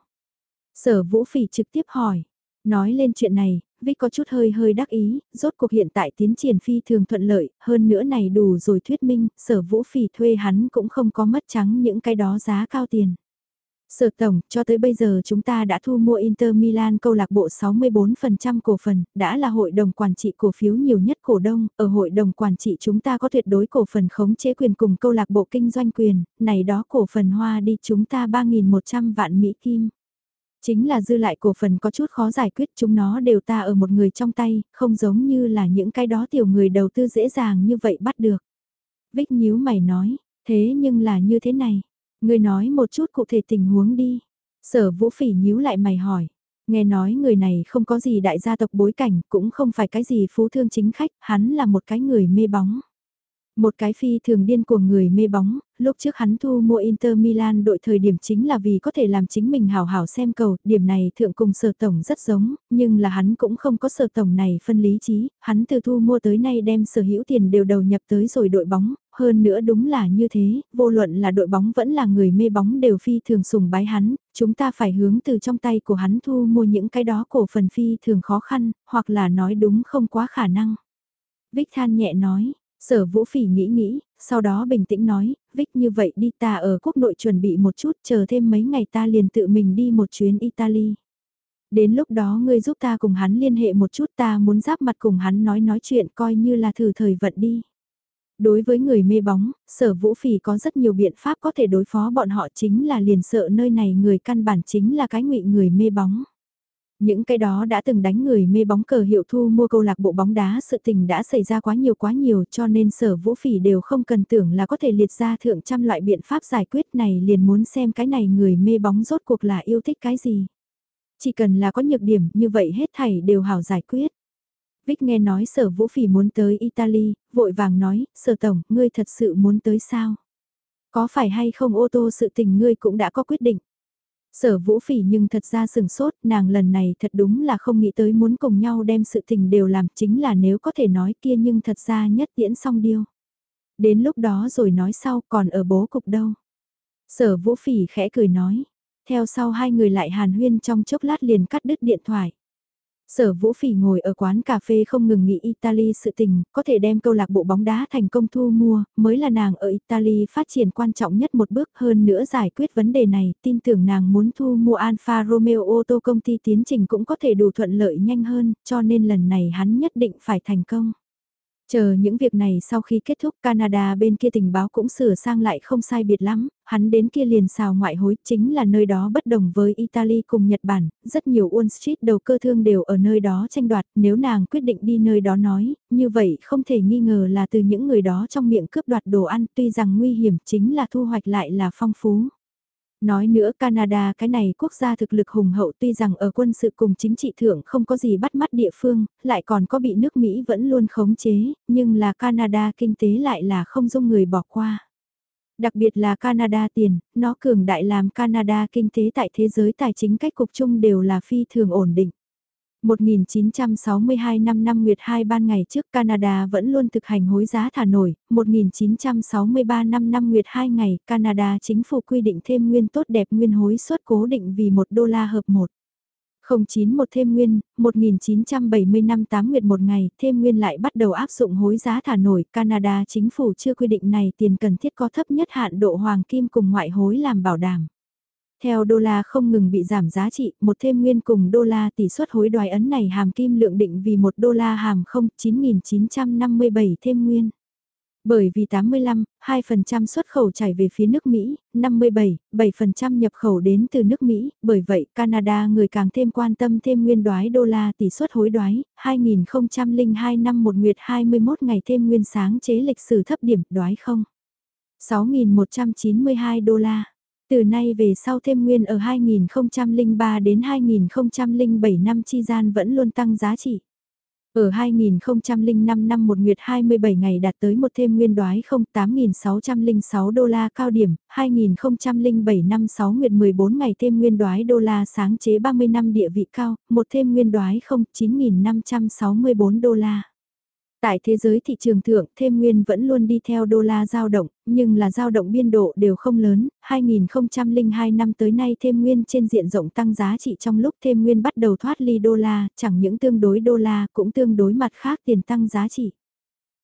Sở Vũ Phỉ trực tiếp hỏi. Nói lên chuyện này, Vic có chút hơi hơi đắc ý, rốt cuộc hiện tại tiến triển phi thường thuận lợi, hơn nữa này đủ rồi thuyết minh, sở Vũ Phỉ thuê hắn cũng không có mất trắng những cái đó giá cao tiền. Sở tổng, cho tới bây giờ chúng ta đã thu mua Inter Milan câu lạc bộ 64% cổ phần, đã là hội đồng quản trị cổ phiếu nhiều nhất cổ đông, ở hội đồng quản trị chúng ta có tuyệt đối cổ phần khống chế quyền cùng câu lạc bộ kinh doanh quyền, này đó cổ phần hoa đi chúng ta 3.100 vạn Mỹ Kim. Chính là dư lại cổ phần có chút khó giải quyết chúng nó đều ta ở một người trong tay, không giống như là những cái đó tiểu người đầu tư dễ dàng như vậy bắt được. Vích nhíu mày nói, thế nhưng là như thế này. Người nói một chút cụ thể tình huống đi. Sở vũ phỉ nhíu lại mày hỏi. Nghe nói người này không có gì đại gia tộc bối cảnh, cũng không phải cái gì phú thương chính khách, hắn là một cái người mê bóng. Một cái phi thường điên của người mê bóng, lúc trước hắn thu mua Inter Milan đội thời điểm chính là vì có thể làm chính mình hào hào xem cầu, điểm này thượng cùng sở tổng rất giống, nhưng là hắn cũng không có sở tổng này phân lý trí, hắn từ thu mua tới nay đem sở hữu tiền đều đầu nhập tới rồi đội bóng, hơn nữa đúng là như thế, vô luận là đội bóng vẫn là người mê bóng đều phi thường sùng bái hắn, chúng ta phải hướng từ trong tay của hắn thu mua những cái đó cổ phần phi thường khó khăn, hoặc là nói đúng không quá khả năng. Vích than nhẹ nói, Sở Vũ Phỉ nghĩ nghĩ, sau đó bình tĩnh nói, Vích như vậy đi ta ở quốc nội chuẩn bị một chút, chờ thêm mấy ngày ta liền tự mình đi một chuyến Italy. Đến lúc đó ngươi giúp ta cùng hắn liên hệ một chút ta muốn giáp mặt cùng hắn nói nói chuyện coi như là thử thời vận đi. Đối với người mê bóng, sở vũ phỉ có rất nhiều biện pháp có thể đối phó bọn họ chính là liền sợ nơi này người căn bản chính là cái ngụy người mê bóng. Những cái đó đã từng đánh người mê bóng cờ hiệu thu mua câu lạc bộ bóng đá sự tình đã xảy ra quá nhiều quá nhiều cho nên sở vũ phỉ đều không cần tưởng là có thể liệt ra thượng trăm loại biện pháp giải quyết này liền muốn xem cái này người mê bóng rốt cuộc là yêu thích cái gì. Chỉ cần là có nhược điểm như vậy hết thảy đều hảo giải quyết. Vích nghe nói sở vũ phỉ muốn tới Italy, vội vàng nói, sở tổng, ngươi thật sự muốn tới sao? Có phải hay không ô tô sự tình ngươi cũng đã có quyết định? Sở vũ phỉ nhưng thật ra sừng sốt, nàng lần này thật đúng là không nghĩ tới muốn cùng nhau đem sự tình đều làm chính là nếu có thể nói kia nhưng thật ra nhất tiễn xong điêu. Đến lúc đó rồi nói sau còn ở bố cục đâu. Sở vũ phỉ khẽ cười nói, theo sau hai người lại hàn huyên trong chốc lát liền cắt đứt điện thoại. Sở Vũ Phỉ ngồi ở quán cà phê không ngừng nghĩ Italy sự tình, có thể đem câu lạc bộ bóng đá thành công thu mua, mới là nàng ở Italy phát triển quan trọng nhất một bước hơn nữa giải quyết vấn đề này, tin tưởng nàng muốn thu mua Alfa Romeo ô tô công ty tiến trình cũng có thể đủ thuận lợi nhanh hơn, cho nên lần này hắn nhất định phải thành công. Chờ những việc này sau khi kết thúc Canada bên kia tình báo cũng sửa sang lại không sai biệt lắm, hắn đến kia liền xào ngoại hối chính là nơi đó bất đồng với Italy cùng Nhật Bản, rất nhiều Wall Street đầu cơ thương đều ở nơi đó tranh đoạt, nếu nàng quyết định đi nơi đó nói, như vậy không thể nghi ngờ là từ những người đó trong miệng cướp đoạt đồ ăn tuy rằng nguy hiểm chính là thu hoạch lại là phong phú. Nói nữa Canada cái này quốc gia thực lực hùng hậu tuy rằng ở quân sự cùng chính trị thượng không có gì bắt mắt địa phương, lại còn có bị nước Mỹ vẫn luôn khống chế, nhưng là Canada kinh tế lại là không dung người bỏ qua. Đặc biệt là Canada tiền, nó cường đại làm Canada kinh tế tại thế giới tài chính cách cục chung đều là phi thường ổn định. 1962 năm năm Nguyệt 2 ban ngày trước Canada vẫn luôn thực hành hối giá thả nổi, 1963 năm năm Nguyệt 2 ngày Canada chính phủ quy định thêm nguyên tốt đẹp nguyên hối suất cố định vì 1 đô la hợp 1. 091 thêm nguyên, 1970 năm 8 nguyệt một ngày, thêm nguyên lại bắt đầu áp dụng hối giá thả nổi, Canada chính phủ chưa quy định này tiền cần thiết có thấp nhất hạn độ hoàng kim cùng ngoại hối làm bảo đảm. Theo đô la không ngừng bị giảm giá trị, một thêm nguyên cùng đô la tỷ suất hối đoái ấn này hàm kim lượng định vì một đô la hàm không 9.957 thêm nguyên. Bởi vì 85, 2% xuất khẩu chảy về phía nước Mỹ, 57, 7% nhập khẩu đến từ nước Mỹ, bởi vậy Canada người càng thêm quan tâm thêm nguyên đoái đô la tỷ suất hối đoái, 2002 năm một nguyệt 21 ngày thêm nguyên sáng chế lịch sử thấp điểm đoái không. 6.192 đô la. Từ nay về sau thêm nguyên ở 2003 đến 2007 năm chi gian vẫn luôn tăng giá trị. Ở 2005 năm một nguyệt 27 ngày đạt tới một thêm nguyên đoái không 8.606 đô la cao điểm, 2007 năm 6 nguyệt 14 ngày thêm nguyên đoái đô la sáng chế 30 năm địa vị cao, một thêm nguyên đoái không 9.564 đô la. Tại thế giới thị trường thượng, thêm nguyên vẫn luôn đi theo đô la giao động, nhưng là giao động biên độ đều không lớn, 2002 năm tới nay thêm nguyên trên diện rộng tăng giá trị trong lúc thêm nguyên bắt đầu thoát ly đô la, chẳng những tương đối đô la cũng tương đối mặt khác tiền tăng giá trị.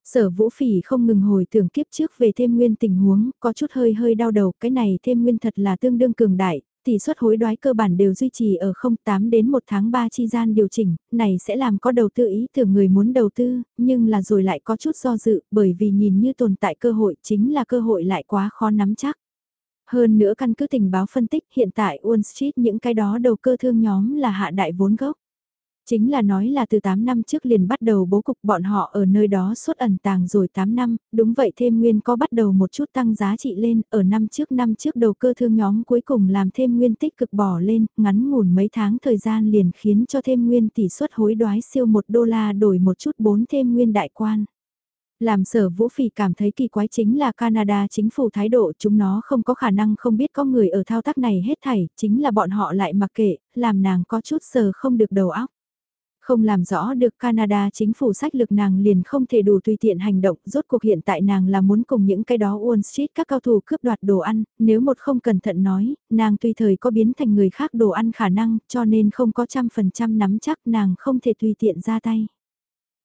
Sở vũ phỉ không ngừng hồi tưởng kiếp trước về thêm nguyên tình huống, có chút hơi hơi đau đầu, cái này thêm nguyên thật là tương đương cường đại, tỷ suất hối đoái cơ bản đều duy trì ở 08 đến 1 tháng 3 chi gian điều chỉnh, này sẽ làm có đầu tư ý tưởng người muốn đầu tư, nhưng là rồi lại có chút do dự, bởi vì nhìn như tồn tại cơ hội chính là cơ hội lại quá khó nắm chắc. Hơn nữa căn cứ tình báo phân tích hiện tại Wall Street những cái đó đầu cơ thương nhóm là hạ đại vốn gốc. Chính là nói là từ 8 năm trước liền bắt đầu bố cục bọn họ ở nơi đó suốt ẩn tàng rồi 8 năm, đúng vậy thêm nguyên có bắt đầu một chút tăng giá trị lên, ở năm trước năm trước đầu cơ thương nhóm cuối cùng làm thêm nguyên tích cực bỏ lên, ngắn ngủn mấy tháng thời gian liền khiến cho thêm nguyên tỷ suất hối đoái siêu 1 đô la đổi một chút 4 thêm nguyên đại quan. Làm sở vũ phỉ cảm thấy kỳ quái chính là Canada chính phủ thái độ chúng nó không có khả năng không biết có người ở thao tác này hết thảy, chính là bọn họ lại mặc kệ, làm nàng có chút sờ không được đầu óc. Không làm rõ được Canada chính phủ sách lực nàng liền không thể đủ tùy tiện hành động, rốt cuộc hiện tại nàng là muốn cùng những cái đó Wall Street các cao thủ cướp đoạt đồ ăn, nếu một không cẩn thận nói, nàng tùy thời có biến thành người khác đồ ăn khả năng, cho nên không có trăm phần trăm nắm chắc nàng không thể tùy tiện ra tay.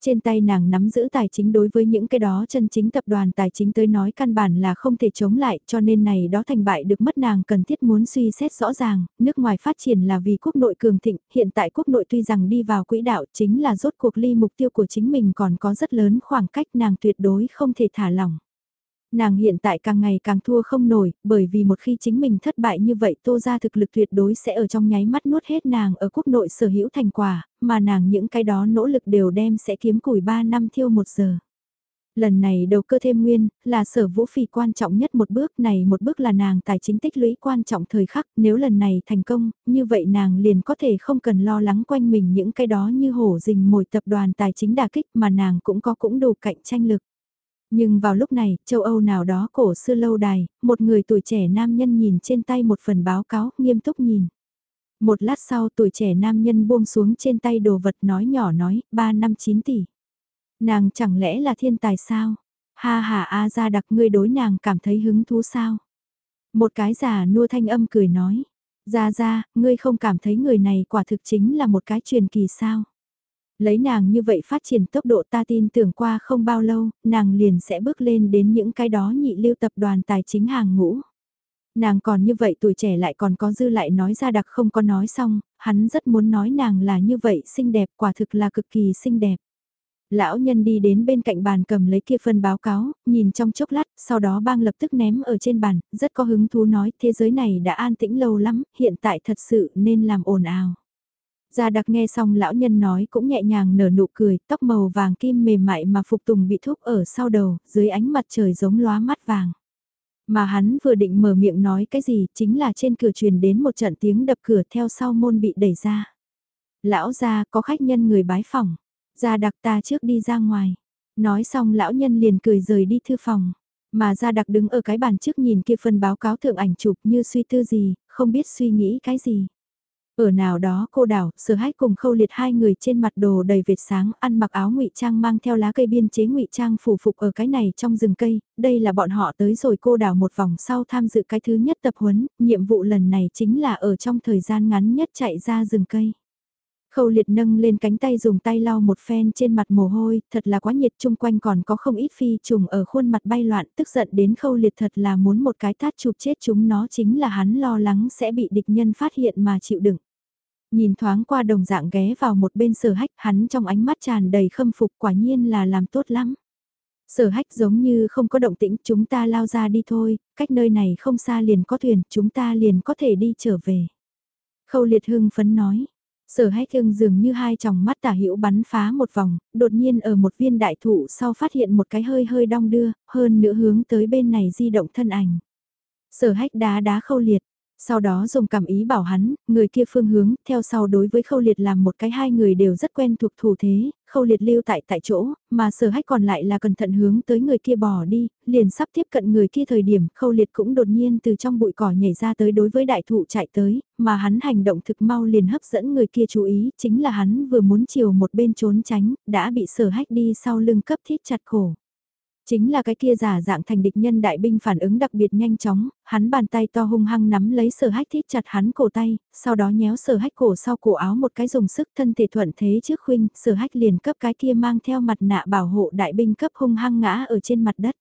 Trên tay nàng nắm giữ tài chính đối với những cái đó chân chính tập đoàn tài chính tới nói căn bản là không thể chống lại cho nên này đó thành bại được mất nàng cần thiết muốn suy xét rõ ràng, nước ngoài phát triển là vì quốc nội cường thịnh, hiện tại quốc nội tuy rằng đi vào quỹ đạo chính là rốt cuộc ly mục tiêu của chính mình còn có rất lớn khoảng cách nàng tuyệt đối không thể thả lỏng. Nàng hiện tại càng ngày càng thua không nổi, bởi vì một khi chính mình thất bại như vậy tô ra thực lực tuyệt đối sẽ ở trong nháy mắt nuốt hết nàng ở quốc nội sở hữu thành quả, mà nàng những cái đó nỗ lực đều đem sẽ kiếm củi 3 năm thiêu 1 giờ. Lần này đầu cơ thêm nguyên, là sở vũ phỉ quan trọng nhất một bước này một bước là nàng tài chính tích lũy quan trọng thời khắc, nếu lần này thành công, như vậy nàng liền có thể không cần lo lắng quanh mình những cái đó như hổ rình mồi tập đoàn tài chính đà kích mà nàng cũng có cũng đủ cạnh tranh lực. Nhưng vào lúc này, châu Âu nào đó cổ xưa lâu đài, một người tuổi trẻ nam nhân nhìn trên tay một phần báo cáo, nghiêm túc nhìn. Một lát sau tuổi trẻ nam nhân buông xuống trên tay đồ vật nói nhỏ nói, 3 năm 9 tỷ. Nàng chẳng lẽ là thiên tài sao? Ha ha a ra đặc ngươi đối nàng cảm thấy hứng thú sao? Một cái giả nua thanh âm cười nói. Ra ra, ngươi không cảm thấy người này quả thực chính là một cái truyền kỳ sao? Lấy nàng như vậy phát triển tốc độ ta tin tưởng qua không bao lâu, nàng liền sẽ bước lên đến những cái đó nhị lưu tập đoàn tài chính hàng ngũ. Nàng còn như vậy tuổi trẻ lại còn có dư lại nói ra đặc không có nói xong, hắn rất muốn nói nàng là như vậy xinh đẹp quả thực là cực kỳ xinh đẹp. Lão nhân đi đến bên cạnh bàn cầm lấy kia phân báo cáo, nhìn trong chốc lát, sau đó bang lập tức ném ở trên bàn, rất có hứng thú nói thế giới này đã an tĩnh lâu lắm, hiện tại thật sự nên làm ồn ào. Gia đặc nghe xong lão nhân nói cũng nhẹ nhàng nở nụ cười, tóc màu vàng kim mềm mại mà phục tùng bị thúc ở sau đầu, dưới ánh mặt trời giống lóa mắt vàng. Mà hắn vừa định mở miệng nói cái gì, chính là trên cửa truyền đến một trận tiếng đập cửa theo sau môn bị đẩy ra. Lão gia có khách nhân người bái phòng, gia đặc ta trước đi ra ngoài. Nói xong lão nhân liền cười rời đi thư phòng. Mà gia đặc đứng ở cái bàn trước nhìn kia phần báo cáo thượng ảnh chụp như suy tư gì, không biết suy nghĩ cái gì. Ở nào đó cô đảo, sở hách cùng khâu liệt hai người trên mặt đồ đầy vệt sáng, ăn mặc áo ngụy trang mang theo lá cây biên chế ngụy trang phủ phục ở cái này trong rừng cây, đây là bọn họ tới rồi cô đảo một vòng sau tham dự cái thứ nhất tập huấn, nhiệm vụ lần này chính là ở trong thời gian ngắn nhất chạy ra rừng cây. Khâu liệt nâng lên cánh tay dùng tay lau một phen trên mặt mồ hôi, thật là quá nhiệt chung quanh còn có không ít phi trùng ở khuôn mặt bay loạn tức giận đến khâu liệt thật là muốn một cái tát chụp chết chúng nó chính là hắn lo lắng sẽ bị địch nhân phát hiện mà chịu đựng. Nhìn thoáng qua đồng dạng ghé vào một bên sở hách hắn trong ánh mắt tràn đầy khâm phục quả nhiên là làm tốt lắm. Sở hách giống như không có động tĩnh chúng ta lao ra đi thôi, cách nơi này không xa liền có thuyền chúng ta liền có thể đi trở về. Khâu liệt hưng phấn nói, Sở hách ưng dường như hai tròng mắt tả hữu bắn phá một vòng, đột nhiên ở một viên đại thụ sau phát hiện một cái hơi hơi đong đưa, hơn nữa hướng tới bên này di động thân ảnh. Sở hách đá đá khâu liệt, sau đó dùng cảm ý bảo hắn, người kia phương hướng, theo sau đối với khâu liệt làm một cái hai người đều rất quen thuộc thủ thế, khâu liệt lưu tại tại chỗ, mà sở hách còn lại là cẩn thận hướng tới người kia bỏ đi, liền sắp tiếp cận người kia thời điểm, khâu liệt cũng đột nhiên từ trong bụi cỏ nhảy ra tới đối với đại thụ chạy tới, mà hắn hành động thực mau liền hấp dẫn người kia chú ý, chính là hắn vừa muốn chiều một bên trốn tránh, đã bị sở hách đi sau lưng cấp thiết chặt cổ. Chính là cái kia giả dạng thành địch nhân đại binh phản ứng đặc biệt nhanh chóng, hắn bàn tay to hung hăng nắm lấy sở hách thít chặt hắn cổ tay, sau đó nhéo sở hách cổ sau cổ áo một cái dùng sức thân thể thuận thế trước khuynh, sở hách liền cấp cái kia mang theo mặt nạ bảo hộ đại binh cấp hung hăng ngã ở trên mặt đất.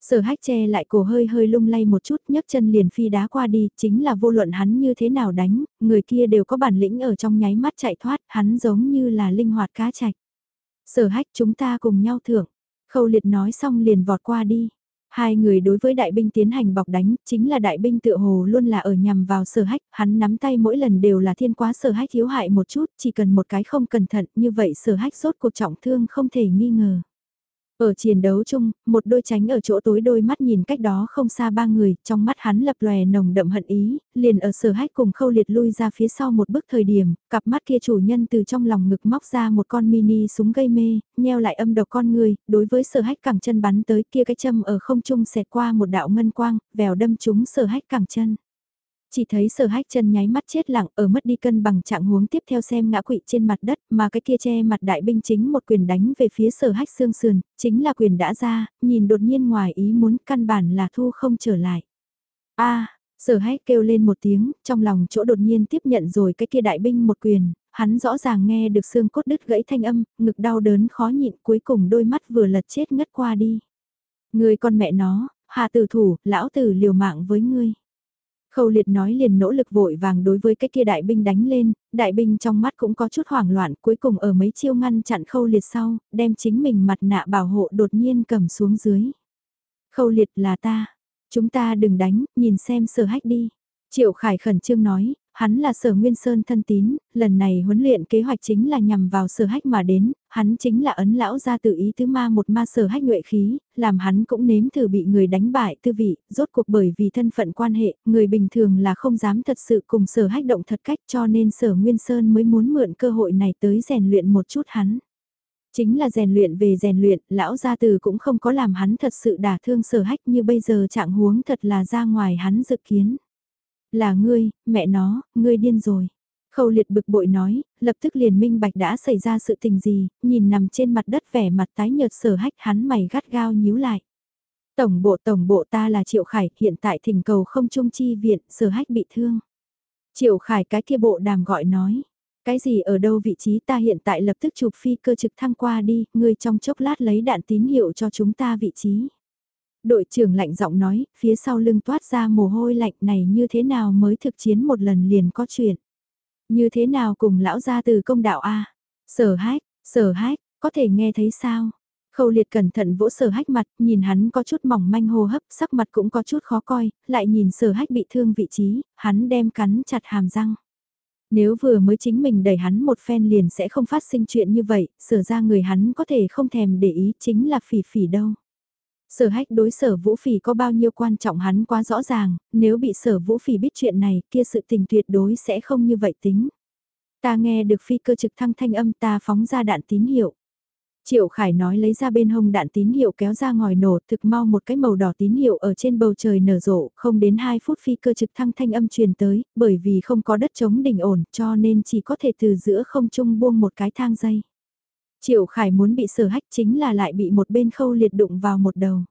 Sở hách che lại cổ hơi hơi lung lay một chút nhấc chân liền phi đá qua đi, chính là vô luận hắn như thế nào đánh, người kia đều có bản lĩnh ở trong nháy mắt chạy thoát, hắn giống như là linh hoạt cá chạch. Sở hách chúng ta cùng nhau thưởng, Khâu liệt nói xong liền vọt qua đi. Hai người đối với đại binh tiến hành bọc đánh, chính là đại binh tựa hồ luôn là ở nhằm vào sở hách, hắn nắm tay mỗi lần đều là thiên quá sở hách thiếu hại một chút, chỉ cần một cái không cẩn thận, như vậy sở hách sốt cuộc trọng thương không thể nghi ngờ. Ở chiến đấu chung, một đôi tránh ở chỗ tối đôi mắt nhìn cách đó không xa ba người, trong mắt hắn lập lòe nồng đậm hận ý, liền ở sở hách cùng khâu liệt lui ra phía sau một bước thời điểm, cặp mắt kia chủ nhân từ trong lòng ngực móc ra một con mini súng gây mê, nheo lại âm độc con người, đối với sở hách cẳng chân bắn tới kia cái châm ở không trung xẹt qua một đạo ngân quang, vèo đâm trúng sở hách cẳng chân. Chỉ thấy sở hách chân nháy mắt chết lặng ở mất đi cân bằng trạng huống tiếp theo xem ngã quỵ trên mặt đất mà cái kia che mặt đại binh chính một quyền đánh về phía sở hách xương sườn, chính là quyền đã ra, nhìn đột nhiên ngoài ý muốn căn bản là thu không trở lại. a Sở hách kêu lên một tiếng, trong lòng chỗ đột nhiên tiếp nhận rồi cái kia đại binh một quyền, hắn rõ ràng nghe được xương cốt đứt gãy thanh âm, ngực đau đớn khó nhịn cuối cùng đôi mắt vừa lật chết ngất qua đi. Người con mẹ nó, hạ tử thủ, lão tử liều mạng với ngươi. Khâu liệt nói liền nỗ lực vội vàng đối với cái kia đại binh đánh lên, đại binh trong mắt cũng có chút hoảng loạn cuối cùng ở mấy chiêu ngăn chặn khâu liệt sau, đem chính mình mặt nạ bảo hộ đột nhiên cầm xuống dưới. Khâu liệt là ta, chúng ta đừng đánh, nhìn xem sở hách đi. Triệu Khải khẩn trương nói, hắn là sở Nguyên Sơn thân tín, lần này huấn luyện kế hoạch chính là nhằm vào sở hách mà đến, hắn chính là ấn lão ra tự ý tứ ma một ma sở hách nhuệ khí, làm hắn cũng nếm thử bị người đánh bại tư vị, rốt cuộc bởi vì thân phận quan hệ, người bình thường là không dám thật sự cùng sở hách động thật cách cho nên sở Nguyên Sơn mới muốn mượn cơ hội này tới rèn luyện một chút hắn. Chính là rèn luyện về rèn luyện, lão gia từ cũng không có làm hắn thật sự đả thương sở hách như bây giờ trạng huống thật là ra ngoài hắn dự kiến. Là ngươi, mẹ nó, ngươi điên rồi. Khâu liệt bực bội nói, lập tức liền minh bạch đã xảy ra sự tình gì, nhìn nằm trên mặt đất vẻ mặt tái nhợt sở hách hắn mày gắt gao nhíu lại. Tổng bộ tổng bộ ta là Triệu Khải, hiện tại thỉnh cầu không trung chi viện, sở hách bị thương. Triệu Khải cái kia bộ đàm gọi nói, cái gì ở đâu vị trí ta hiện tại lập tức chụp phi cơ trực thăng qua đi, ngươi trong chốc lát lấy đạn tín hiệu cho chúng ta vị trí. Đội trưởng lạnh giọng nói, phía sau lưng toát ra mồ hôi lạnh này như thế nào mới thực chiến một lần liền có chuyện. Như thế nào cùng lão gia từ công đạo A. Sở hách, sở hách, có thể nghe thấy sao? Khâu liệt cẩn thận vỗ sở hách mặt, nhìn hắn có chút mỏng manh hô hấp, sắc mặt cũng có chút khó coi, lại nhìn sở hách bị thương vị trí, hắn đem cắn chặt hàm răng. Nếu vừa mới chính mình đẩy hắn một phen liền sẽ không phát sinh chuyện như vậy, sở ra người hắn có thể không thèm để ý chính là phỉ phỉ đâu. Sở hách đối sở vũ phỉ có bao nhiêu quan trọng hắn quá rõ ràng, nếu bị sở vũ phỉ biết chuyện này kia sự tình tuyệt đối sẽ không như vậy tính. Ta nghe được phi cơ trực thăng thanh âm ta phóng ra đạn tín hiệu. Triệu Khải nói lấy ra bên hông đạn tín hiệu kéo ra ngòi nổ thực mau một cái màu đỏ tín hiệu ở trên bầu trời nở rộ, không đến 2 phút phi cơ trực thăng thanh âm truyền tới, bởi vì không có đất chống đỉnh ổn cho nên chỉ có thể từ giữa không trung buông một cái thang dây. Triệu Khải muốn bị sở hách chính là lại bị một bên khâu liệt đụng vào một đầu.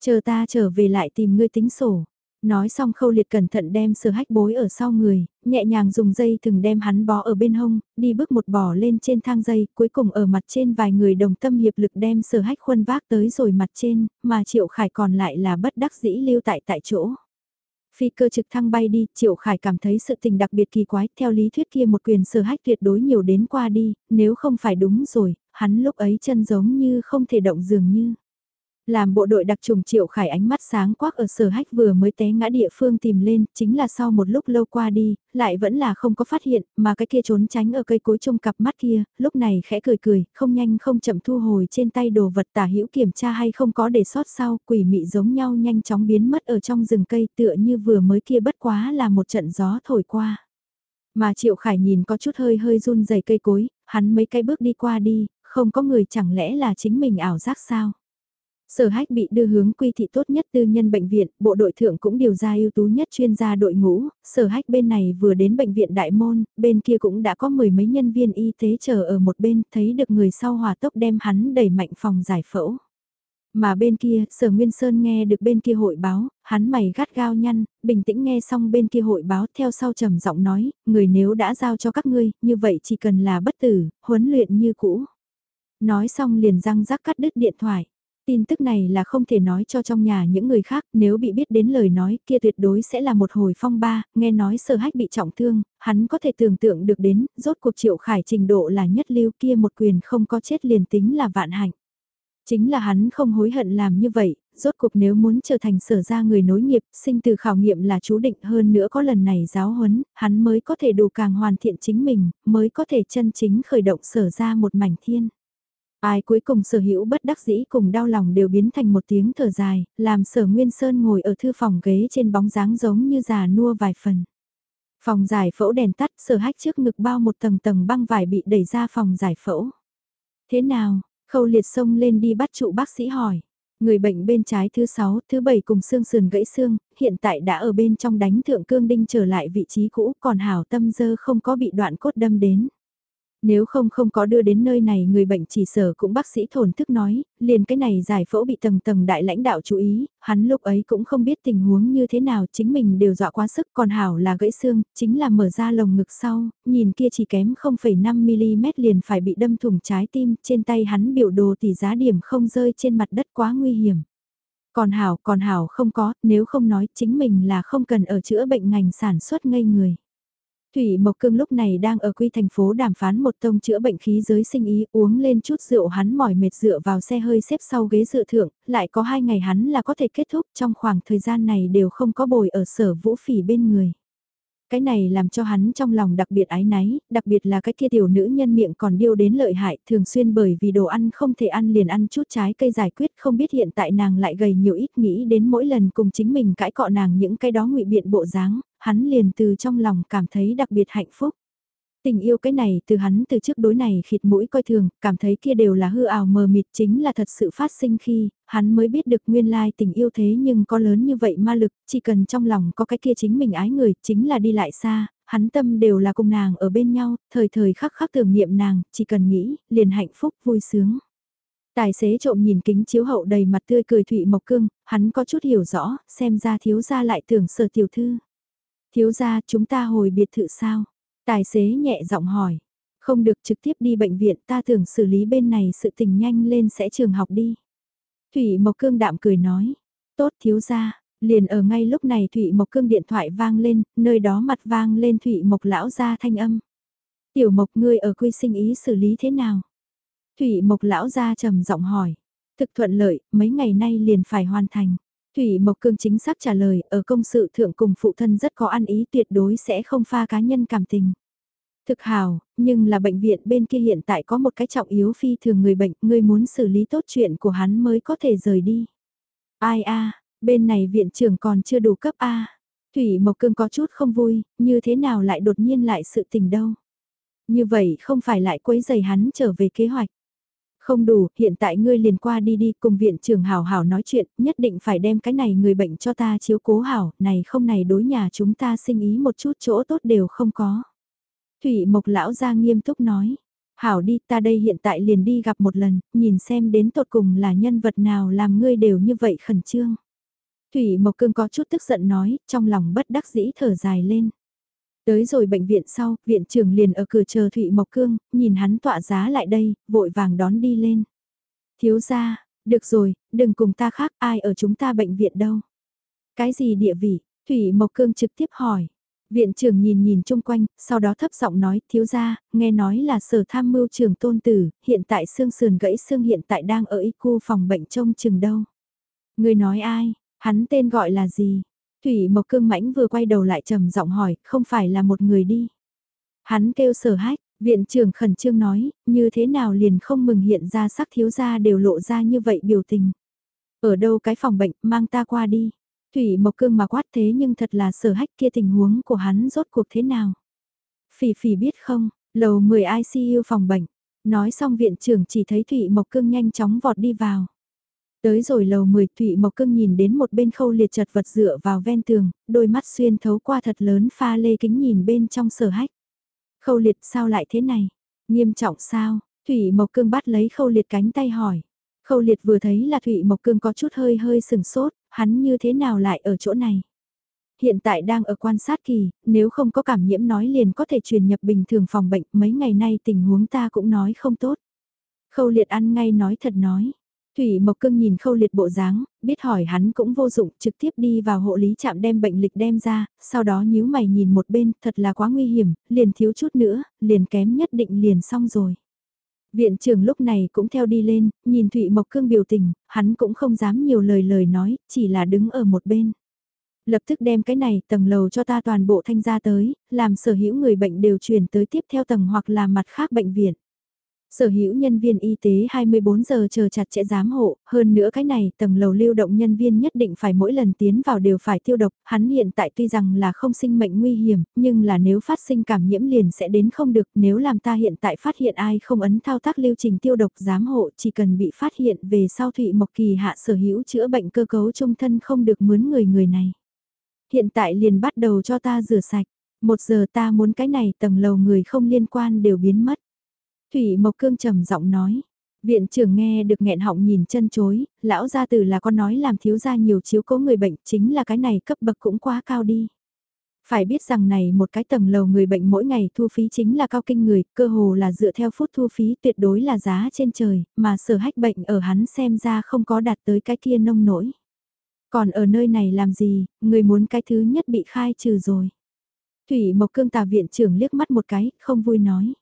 Chờ ta trở về lại tìm ngươi tính sổ. Nói xong khâu liệt cẩn thận đem sở hách bối ở sau người, nhẹ nhàng dùng dây thừng đem hắn bó ở bên hông, đi bước một bò lên trên thang dây, cuối cùng ở mặt trên vài người đồng tâm hiệp lực đem sở hách khuân vác tới rồi mặt trên, mà triệu khải còn lại là bất đắc dĩ lưu tại tại chỗ. Phi cơ trực thăng bay đi, Triệu Khải cảm thấy sự tình đặc biệt kỳ quái, theo lý thuyết kia một quyền sở hách tuyệt đối nhiều đến qua đi, nếu không phải đúng rồi, hắn lúc ấy chân giống như không thể động dường như. Làm bộ đội đặc trùng Triệu Khải ánh mắt sáng quắc ở sở hách vừa mới té ngã địa phương tìm lên, chính là sau một lúc lâu qua đi, lại vẫn là không có phát hiện, mà cái kia trốn tránh ở cây cối trong cặp mắt kia, lúc này khẽ cười cười, không nhanh không chậm thu hồi trên tay đồ vật tả hữu kiểm tra hay không có để sót sau, quỷ mị giống nhau nhanh chóng biến mất ở trong rừng cây tựa như vừa mới kia bất quá là một trận gió thổi qua. Mà Triệu Khải nhìn có chút hơi hơi run rẩy cây cối, hắn mấy cái bước đi qua đi, không có người chẳng lẽ là chính mình ảo giác sao? Sở hách bị đưa hướng quy thị tốt nhất tư nhân bệnh viện, bộ đội thượng cũng điều ra ưu tú nhất chuyên gia đội ngũ, sở hách bên này vừa đến bệnh viện đại môn, bên kia cũng đã có mười mấy nhân viên y tế chờ ở một bên, thấy được người sau hòa tốc đem hắn đẩy mạnh phòng giải phẫu. Mà bên kia, sở Nguyên Sơn nghe được bên kia hội báo, hắn mày gắt gao nhăn, bình tĩnh nghe xong bên kia hội báo theo sau trầm giọng nói, người nếu đã giao cho các ngươi, như vậy chỉ cần là bất tử, huấn luyện như cũ. Nói xong liền răng rắc cắt đứt điện thoại. Tin tức này là không thể nói cho trong nhà những người khác, nếu bị biết đến lời nói kia tuyệt đối sẽ là một hồi phong ba, nghe nói sở hách bị trọng thương, hắn có thể tưởng tượng được đến, rốt cuộc triệu khải trình độ là nhất lưu kia một quyền không có chết liền tính là vạn hạnh. Chính là hắn không hối hận làm như vậy, rốt cuộc nếu muốn trở thành sở ra người nối nghiệp, sinh từ khảo nghiệm là chú định hơn nữa có lần này giáo huấn, hắn mới có thể đủ càng hoàn thiện chính mình, mới có thể chân chính khởi động sở ra một mảnh thiên. Ai cuối cùng sở hữu bất đắc dĩ cùng đau lòng đều biến thành một tiếng thở dài, làm sở Nguyên Sơn ngồi ở thư phòng ghế trên bóng dáng giống như già nua vài phần. Phòng giải phẫu đèn tắt sở hách trước ngực bao một tầng tầng băng vải bị đẩy ra phòng giải phẫu. Thế nào, khâu liệt sông lên đi bắt trụ bác sĩ hỏi. Người bệnh bên trái thứ 6, thứ 7 cùng xương sườn gãy xương, hiện tại đã ở bên trong đánh thượng cương đinh trở lại vị trí cũ còn hảo tâm dơ không có bị đoạn cốt đâm đến. Nếu không không có đưa đến nơi này người bệnh chỉ sở cũng bác sĩ thổn thức nói, liền cái này giải phẫu bị tầng tầng đại lãnh đạo chú ý, hắn lúc ấy cũng không biết tình huống như thế nào chính mình đều dọa quá sức còn hảo là gãy xương, chính là mở ra lồng ngực sau, nhìn kia chỉ kém 0,5mm liền phải bị đâm thủng trái tim, trên tay hắn biểu đồ tỷ giá điểm không rơi trên mặt đất quá nguy hiểm. Còn hảo, còn hảo không có, nếu không nói chính mình là không cần ở chữa bệnh ngành sản xuất ngây người. Thủy Mộc Cương lúc này đang ở quy thành phố đàm phán một tông chữa bệnh khí giới sinh ý uống lên chút rượu hắn mỏi mệt dựa vào xe hơi xếp sau ghế dựa thượng, lại có hai ngày hắn là có thể kết thúc trong khoảng thời gian này đều không có bồi ở sở vũ phỉ bên người. Cái này làm cho hắn trong lòng đặc biệt ái náy, đặc biệt là cái kia tiểu nữ nhân miệng còn điêu đến lợi hại, thường xuyên bởi vì đồ ăn không thể ăn liền ăn chút trái cây giải quyết không biết hiện tại nàng lại gầy nhiều ít nghĩ đến mỗi lần cùng chính mình cãi cọ nàng những cái đó ngụy biện bộ dáng, hắn liền từ trong lòng cảm thấy đặc biệt hạnh phúc. Tình yêu cái này từ hắn từ trước đối này khịt mũi coi thường, cảm thấy kia đều là hư ảo mờ mịt chính là thật sự phát sinh khi, hắn mới biết được nguyên lai tình yêu thế nhưng có lớn như vậy ma lực, chỉ cần trong lòng có cái kia chính mình ái người, chính là đi lại xa, hắn tâm đều là cùng nàng ở bên nhau, thời thời khắc khắc tưởng niệm nàng, chỉ cần nghĩ, liền hạnh phúc vui sướng. Tài xế trộm nhìn kính chiếu hậu đầy mặt tươi cười Thụy Mộc Cương, hắn có chút hiểu rõ, xem ra thiếu gia lại tưởng sở tiểu thư. Thiếu gia chúng ta hồi biệt thự sao? Tài xế nhẹ giọng hỏi. Không được trực tiếp đi bệnh viện ta tưởng xử lý bên này sự tình nhanh lên sẽ trường học đi. Thủy Mộc Cương đạm cười nói. Tốt thiếu gia liền ở ngay lúc này Thủy Mộc Cương điện thoại vang lên, nơi đó mặt vang lên Thủy Mộc lão gia thanh âm. Tiểu Mộc ngươi ở quy sinh ý xử lý thế nào? Thủy Mộc lão gia trầm giọng hỏi. Thực thuận lợi, mấy ngày nay liền phải hoàn thành. Thủy Mộc Cương chính xác trả lời, ở công sự thượng cùng phụ thân rất có ăn ý tuyệt đối sẽ không pha cá nhân cảm tình. Thực hào, nhưng là bệnh viện bên kia hiện tại có một cái trọng yếu phi thường người bệnh, người muốn xử lý tốt chuyện của hắn mới có thể rời đi. Ai a, bên này viện trưởng còn chưa đủ cấp A. Thủy Mộc Cương có chút không vui, như thế nào lại đột nhiên lại sự tình đâu. Như vậy không phải lại quấy giày hắn trở về kế hoạch. Không đủ, hiện tại ngươi liền qua đi đi cùng viện trưởng hảo hảo nói chuyện, nhất định phải đem cái này người bệnh cho ta chiếu cố hảo, này không này đối nhà chúng ta sinh ý một chút chỗ tốt đều không có. Thủy Mộc lão ra nghiêm túc nói, hảo đi ta đây hiện tại liền đi gặp một lần, nhìn xem đến tột cùng là nhân vật nào làm ngươi đều như vậy khẩn trương. Thủy Mộc Cương có chút tức giận nói, trong lòng bất đắc dĩ thở dài lên. Tới rồi bệnh viện sau, viện trưởng liền ở cửa chờ Thụy Mộc Cương, nhìn hắn tọa giá lại đây, vội vàng đón đi lên. Thiếu gia, được rồi, đừng cùng ta khác, ai ở chúng ta bệnh viện đâu. Cái gì địa vị? Thủy Mộc Cương trực tiếp hỏi. Viện trưởng nhìn nhìn chung quanh, sau đó thấp giọng nói, thiếu gia, nghe nói là sở tham mưu trường tôn tử, hiện tại xương sườn gãy xương hiện tại đang ở y khu phòng bệnh trông chừng đâu. Người nói ai, hắn tên gọi là gì? Thủy Mộc Cương Mãnh vừa quay đầu lại trầm giọng hỏi, không phải là một người đi. Hắn kêu sở hách, viện trưởng khẩn trương nói, như thế nào liền không mừng hiện ra sắc thiếu gia đều lộ ra như vậy biểu tình. Ở đâu cái phòng bệnh, mang ta qua đi. Thủy Mộc Cương mà quát thế nhưng thật là sở hách kia tình huống của hắn rốt cuộc thế nào. Phỉ phỉ biết không, lầu 10 ICU phòng bệnh. Nói xong viện trưởng chỉ thấy Thủy Mộc Cương nhanh chóng vọt đi vào. Tới rồi lầu 10 Thụy Mộc Cưng nhìn đến một bên khâu liệt chật vật dựa vào ven tường, đôi mắt xuyên thấu qua thật lớn pha lê kính nhìn bên trong sở hách. Khâu liệt sao lại thế này? Nghiêm trọng sao? Thụy Mộc cương bắt lấy khâu liệt cánh tay hỏi. Khâu liệt vừa thấy là Thụy Mộc cương có chút hơi hơi sừng sốt, hắn như thế nào lại ở chỗ này? Hiện tại đang ở quan sát kỳ, nếu không có cảm nhiễm nói liền có thể truyền nhập bình thường phòng bệnh, mấy ngày nay tình huống ta cũng nói không tốt. Khâu liệt ăn ngay nói thật nói, Thủy Mộc Cương nhìn khâu liệt bộ dáng, biết hỏi hắn cũng vô dụng, trực tiếp đi vào hộ lý chạm đem bệnh lịch đem ra, sau đó nhíu mày nhìn một bên, thật là quá nguy hiểm, liền thiếu chút nữa, liền kém nhất định liền xong rồi. Viện trưởng lúc này cũng theo đi lên, nhìn Thụy Mộc Cương biểu tình, hắn cũng không dám nhiều lời lời nói, chỉ là đứng ở một bên. Lập tức đem cái này tầng lầu cho ta toàn bộ thanh ra tới, làm sở hữu người bệnh đều chuyển tới tiếp theo tầng hoặc là mặt khác bệnh viện. Sở hữu nhân viên y tế 24 giờ chờ chặt chẽ giám hộ, hơn nữa cái này tầng lầu lưu động nhân viên nhất định phải mỗi lần tiến vào đều phải tiêu độc, hắn hiện tại tuy rằng là không sinh mệnh nguy hiểm, nhưng là nếu phát sinh cảm nhiễm liền sẽ đến không được, nếu làm ta hiện tại phát hiện ai không ấn thao tác lưu trình tiêu độc giám hộ chỉ cần bị phát hiện về sau Thụy Mộc Kỳ hạ sở hữu chữa bệnh cơ cấu trung thân không được mướn người người này. Hiện tại liền bắt đầu cho ta rửa sạch, một giờ ta muốn cái này tầng lầu người không liên quan đều biến mất. Thủy Mộc Cương trầm giọng nói. Viện trưởng nghe được nghẹn họng nhìn chân chối, lão gia tử là con nói làm thiếu gia nhiều chiếu cố người bệnh chính là cái này cấp bậc cũng quá cao đi. Phải biết rằng này một cái tầng lầu người bệnh mỗi ngày thu phí chính là cao kinh người, cơ hồ là dựa theo phút thu phí tuyệt đối là giá trên trời, mà sở hách bệnh ở hắn xem ra không có đạt tới cái kia nông nổi. Còn ở nơi này làm gì, người muốn cái thứ nhất bị khai trừ rồi. Thủy Mộc Cương tà viện trưởng liếc mắt một cái, không vui nói.